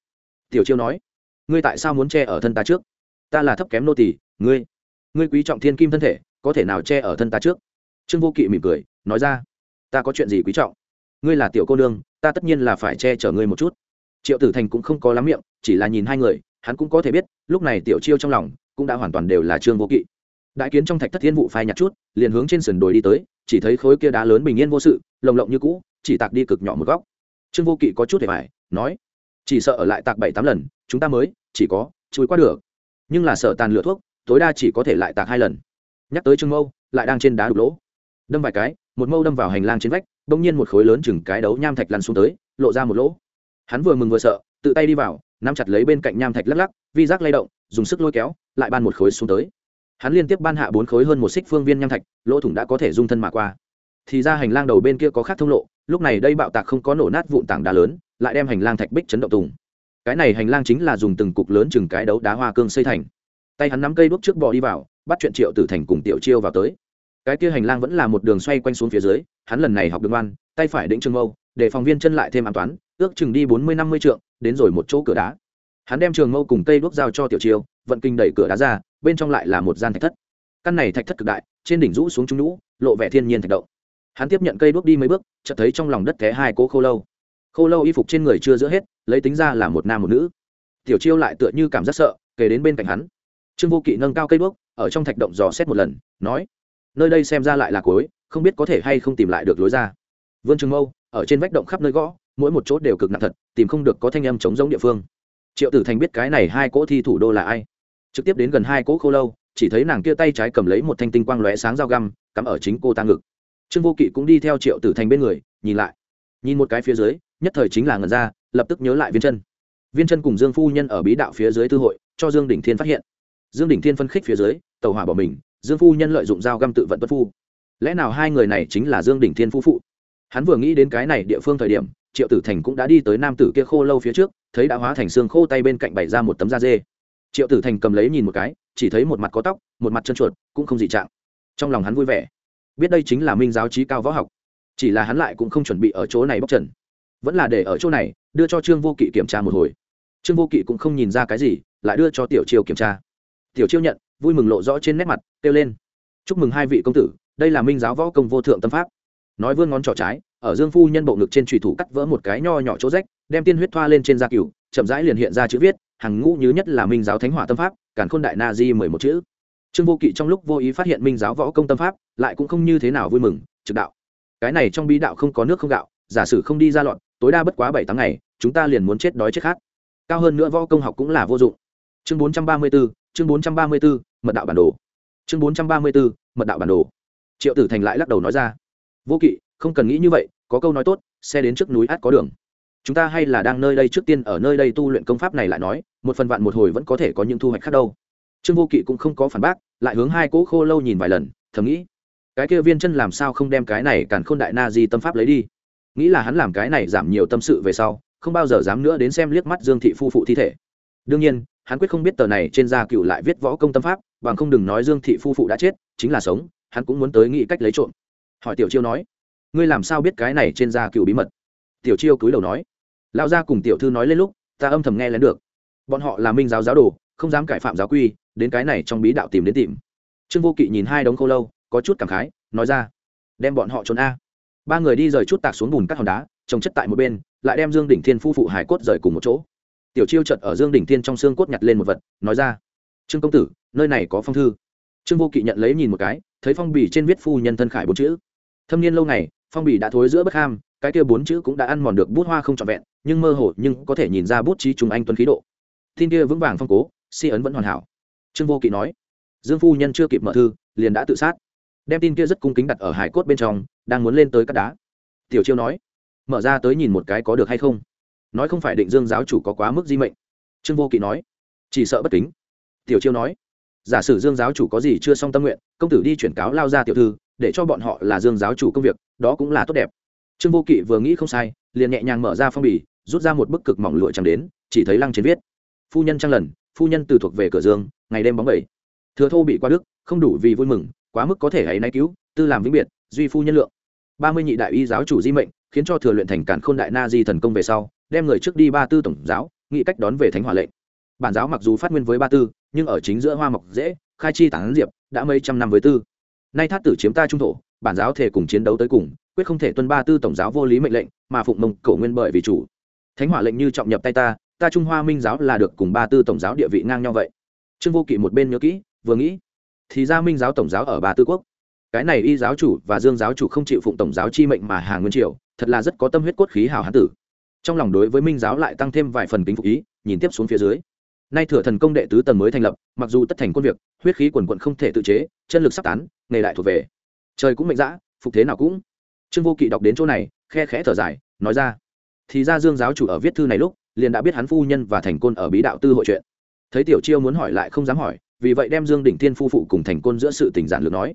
Tiểu chiêu nói, ngươi tại sao muốn che ở thân ta trước? Ta là thấp kém nô tỳ, ngươi ngươi quý trọng thiên kim thân thể, có thể nào che ở thân ta trước? Trương vô kỵ mỉm cười, nói ra, ta có chuyện gì quý trọng? Ngươi là tiểu cô nương ta tất nhiên là phải che chở ngươi một chút. Triệu tử thành cũng không có lắm miệng, chỉ là nhìn hai người, hắn cũng có thể biết, lúc này tiểu chiêu trong lòng cũng đã hoàn toàn đều là trương vô kỵ. Đại kiến trong thạch thất thiên vụ phai nhặt chút, liền hướng trên sườn đồi đi tới, chỉ thấy khối kia đá lớn bình yên vô sự, lồng lộng như cũ, chỉ tạc đi cực nhỏ một góc. Trương vô kỵ có chút để phải nói, chỉ sợ ở lại tạc bảy tám lần, chúng ta mới chỉ có chui qua được. Nhưng là sợ tàn lửa thuốc, tối đa chỉ có thể lại tạc hai lần. Nhắc tới trương mâu, lại đang trên đá đục lỗ. Đâm vài cái một mâu đâm vào hành lang trên vách, bỗng nhiên một khối lớn chừng cái đấu nham thạch lăn xuống tới, lộ ra một lỗ. Hắn vừa mừng vừa sợ, tự tay đi vào, nắm chặt lấy bên cạnh nham thạch lắc lắc, vi giác lay động, dùng sức lôi kéo, lại ban một khối xuống tới. Hắn liên tiếp ban hạ bốn khối hơn một xích phương viên nham thạch, lỗ thủng đã có thể dung thân mà qua. Thì ra hành lang đầu bên kia có khác thông lộ, lúc này đây bạo tạc không có nổ nát vụn tảng đá lớn, lại đem hành lang thạch bích chấn động tùng. Cái này hành lang chính là dùng từng cục lớn chừng cái đấu đá hoa cương xây thành. Tay hắn nắm cây đuốc trước bò đi vào, bắt chuyện triệu tử thành cùng tiểu chiêu vào tới cái kia hành lang vẫn là một đường xoay quanh xuống phía dưới, hắn lần này học đường ngoan, tay phải đĩnh trường mâu, để phòng viên chân lại thêm an toán, ước chừng đi bốn mươi năm mươi trượng, đến rồi một chỗ cửa đá. Hắn đem trường mâu cùng cây đuốc giao cho tiểu chiêu, vận kinh đẩy cửa đá ra, bên trong lại là một gian thạch thất. Căn này thạch thất cực đại, trên đỉnh rũ xuống trung nhũ, lộ vẻ thiên nhiên thạch động. Hắn tiếp nhận cây đuốc đi mấy bước, chợt thấy trong lòng đất té hai cỗ khô lâu. Khô lâu y phục trên người chưa giữa hết, lấy tính ra là một nam một nữ. Tiểu chiêu lại tựa như cảm giác sợ kể đến bên cạnh hắn. Trương vô kỵ nâng cao cây đuốc, ở trong thạch động dò xét một lần, nói nơi đây xem ra lại là cối, không biết có thể hay không tìm lại được lối ra. Vương trường mâu, ở trên vách động khắp nơi gõ, mỗi một chỗ đều cực nặng thật, tìm không được có thanh âm chống giống địa phương. Triệu tử thành biết cái này hai cỗ thi thủ đô là ai. Trực tiếp đến gần hai cỗ khô lâu, chỉ thấy nàng kia tay trái cầm lấy một thanh tinh quang lóe sáng dao găm, cắm ở chính cô ta ngực. Trương vô kỵ cũng đi theo triệu tử thành bên người, nhìn lại. Nhìn một cái phía dưới, nhất thời chính là ngần ra, lập tức nhớ lại viên chân viên chân cùng dương phu nhân ở bí đạo phía dưới tư hội, cho dương Đỉnh thiên phát hiện. Dương Đỉnh thiên phân khích phía dưới, tàu hỏa bỏ mình dương phu nhân lợi dụng dao găm tự vận tuất phu. Lẽ nào hai người này chính là dương đình thiên phu phụ? Hắn vừa nghĩ đến cái này địa phương thời điểm, triệu tử thành cũng đã đi tới nam tử kia khô lâu phía trước, thấy đã hóa thành xương khô tay bên cạnh bày ra một tấm da dê. Triệu tử thành cầm lấy nhìn một cái, chỉ thấy một mặt có tóc, một mặt chân chuột, cũng không dị trạng. Trong lòng hắn vui vẻ. Biết đây chính là minh giáo trí cao võ học. Chỉ là hắn lại cũng không chuẩn bị ở chỗ này bóc trần. Vẫn là để ở chỗ này, đưa cho trương vô kỵ kiểm tra một hồi. Trương vô kỵ cũng không nhìn ra cái gì, lại đưa cho tiểu chiêu kiểm tra. Tiểu chiêu nhận vui mừng lộ rõ trên nét mặt kêu lên. Chúc mừng hai vị công tử đây là minh giáo võ công vô thượng tâm pháp. Nói vươn ngón trỏ trái ở dương phu nhân bộ ngực trên trùy thủ cắt vỡ một cái nho nhỏ chỗ rách đem tiên huyết thoa lên trên da cừu chậm rãi liền hiện ra chữ viết hàng ngũ như nhất là minh giáo thánh hỏa tâm pháp cản khôn đại na di mười một chữ. Trương vô kỵ trong lúc vô ý phát hiện minh giáo võ công tâm pháp lại cũng không như thế nào vui mừng trực đạo. Cái này trong bí đạo không có nước không gạo giả sử không đi ra loạn tối đa bất quá bảy tháng ngày chúng ta liền muốn chết đói chết khát. Cao hơn nữa võ công học cũng là vô dụng. Chương bốn trăm ba mươi 434, chương bốn trăm ba mươi 434, mật đạo bản đồ. Chương bốn trăm ba mươi bốn, mật đạo bản đồ. Triệu tử thành lại lắc đầu nói ra, vô kỵ, không cần nghĩ như vậy, có câu nói tốt, xe đến trước núi át có đường. Chúng ta hay là đang nơi đây trước tiên, ở nơi đây tu luyện công pháp này lại nói, một phần vạn một hồi vẫn có thể có những thu hoạch khác đâu. Trương vô kỵ cũng không có phản bác, lại hướng hai cỗ khô lâu nhìn vài lần, thầm nghĩ, cái kia viên chân làm sao không đem cái này càn n đại na di tâm pháp lấy đi? Nghĩ là hắn làm cái này giảm nhiều tâm sự về sau, không bao giờ dám nữa đến xem liếc mắt dương thị phu phụ thi thể. Đương nhiên, hắn quyết không biết tờ này trên da cựu lại viết võ công tâm pháp bằng không đừng nói dương thị phu phụ đã chết, chính là sống, hắn cũng muốn tới nghĩ cách lấy trộm. Hỏi tiểu chiêu nói, ngươi làm sao biết cái này trên da cựu bí mật? Tiểu chiêu cúi đầu nói, lão gia cùng tiểu thư nói lên lúc, ta âm thầm nghe lén được. Bọn họ là minh giáo giáo đồ, không dám cải phạm giáo quy, đến cái này trong bí đạo tìm đến tìm. Trương vô kỵ nhìn hai đống khô lâu, có chút cảm khái, nói ra, đem bọn họ trốn a. Ba người đi rời chút tạc xuống bùn các hòn đá, trồng chất tại một bên, lại đem dương đỉnh thiên phu phụ hải cốt rời cùng một chỗ. Tiểu chiêu chợt ở dương đỉnh thiên trong xương cốt nhặt lên một vật, nói ra trương công tử, nơi này có phong thư. Trương vô kỵ nhận lấy nhìn một cái, thấy phong bì trên viết phu nhân thân khải bốn chữ. Thâm niên lâu ngày, phong bì đã thối giữa bất ham, cái kia bốn chữ cũng đã ăn mòn được bút hoa không trọn vẹn, nhưng mơ hồ nhưng có thể nhìn ra bút trí trùng anh tuấn khí độ. Tin kia vững vàng phong cố, si ấn vẫn hoàn hảo. Trương vô kỵ nói, dương phu nhân chưa kịp mở thư, liền đã tự sát. Đem tin kia rất cung kính đặt ở hải cốt bên trong, đang muốn lên tới cắt đá. Tiểu chiêu nói, mở ra tới nhìn một cái có được hay không? Nói không phải định dương giáo chủ có quá mức di mệnh. Trương vô kỵ nói, chỉ sợ bất kính tiểu chiêu nói, giả sử dương giáo chủ có gì chưa xong tâm nguyện, công tử đi chuyển cáo lao ra tiểu thư, để cho bọn họ là dương giáo chủ công việc, đó cũng là tốt đẹp. Trương vô kỵ vừa nghĩ không sai, liền nhẹ nhàng mở ra phong bì, rút ra một bức cực mỏng lụa chẳng đến, chỉ thấy lăng trên viết, phu nhân trang lần, phu nhân từ thuộc về cửa dương, ngày đêm bóng bẩy. Thừa thô bị qua đức, không đủ vì vui mừng, quá mức có thể hãy nay cứu, tư làm vĩnh biệt, duy phu nhân lượng. Ba mươi nhị đại y giáo chủ di mệnh, khiến cho thừa luyện thành cản khôn đại na di thần công về sau, đem người trước đi ba tư tổng giáo, nghĩ cách đón về thánh hỏa lệnh. Bản giáo mặc dù phát nguyên với ba tư nhưng ở chính giữa hoa mọc dễ, khai chi tán diệp, đã mấy trăm năm với tư. Nay thát tử chiếm ta trung thổ, bản giáo thể cùng chiến đấu tới cùng, quyết không thể tuân ba tư tổng giáo vô lý mệnh lệnh, mà phụng mông cổ nguyên bởi vì chủ. Thánh hỏa lệnh như trọng nhập tay ta ta trung hoa minh giáo là được cùng ba tư tổng giáo địa vị ngang nhau vậy. Trương vô kỵ một bên nhớ kỹ, vừa nghĩ, thì ra minh giáo tổng giáo ở ba tư quốc. Cái này y giáo chủ và dương giáo chủ không chịu phụng tổng giáo chi mệnh mà hàng nguyên triều, thật là rất có tâm huyết cốt khí hào hán tử. Trong lòng đối với minh giáo lại tăng thêm vài phần kính phục ý, nhìn tiếp xuống phía dưới nay thừa thần công đệ tứ tầng mới thành lập, mặc dù tất thành quân việc, huyết khí quần quận không thể tự chế, chân lực sắp tán, nghề đại thuộc về. Trời cũng mệnh dã, phục thế nào cũng. Trương vô kỵ đọc đến chỗ này, khe khẽ thở dài, nói ra. Thì ra dương giáo chủ ở viết thư này lúc, liền đã biết hắn phu nhân và thành côn ở bí đạo tư hội chuyện. Thấy tiểu chiêu muốn hỏi lại không dám hỏi, vì vậy đem dương đỉnh thiên phu phụ cùng thành côn giữa sự tình giản lược nói.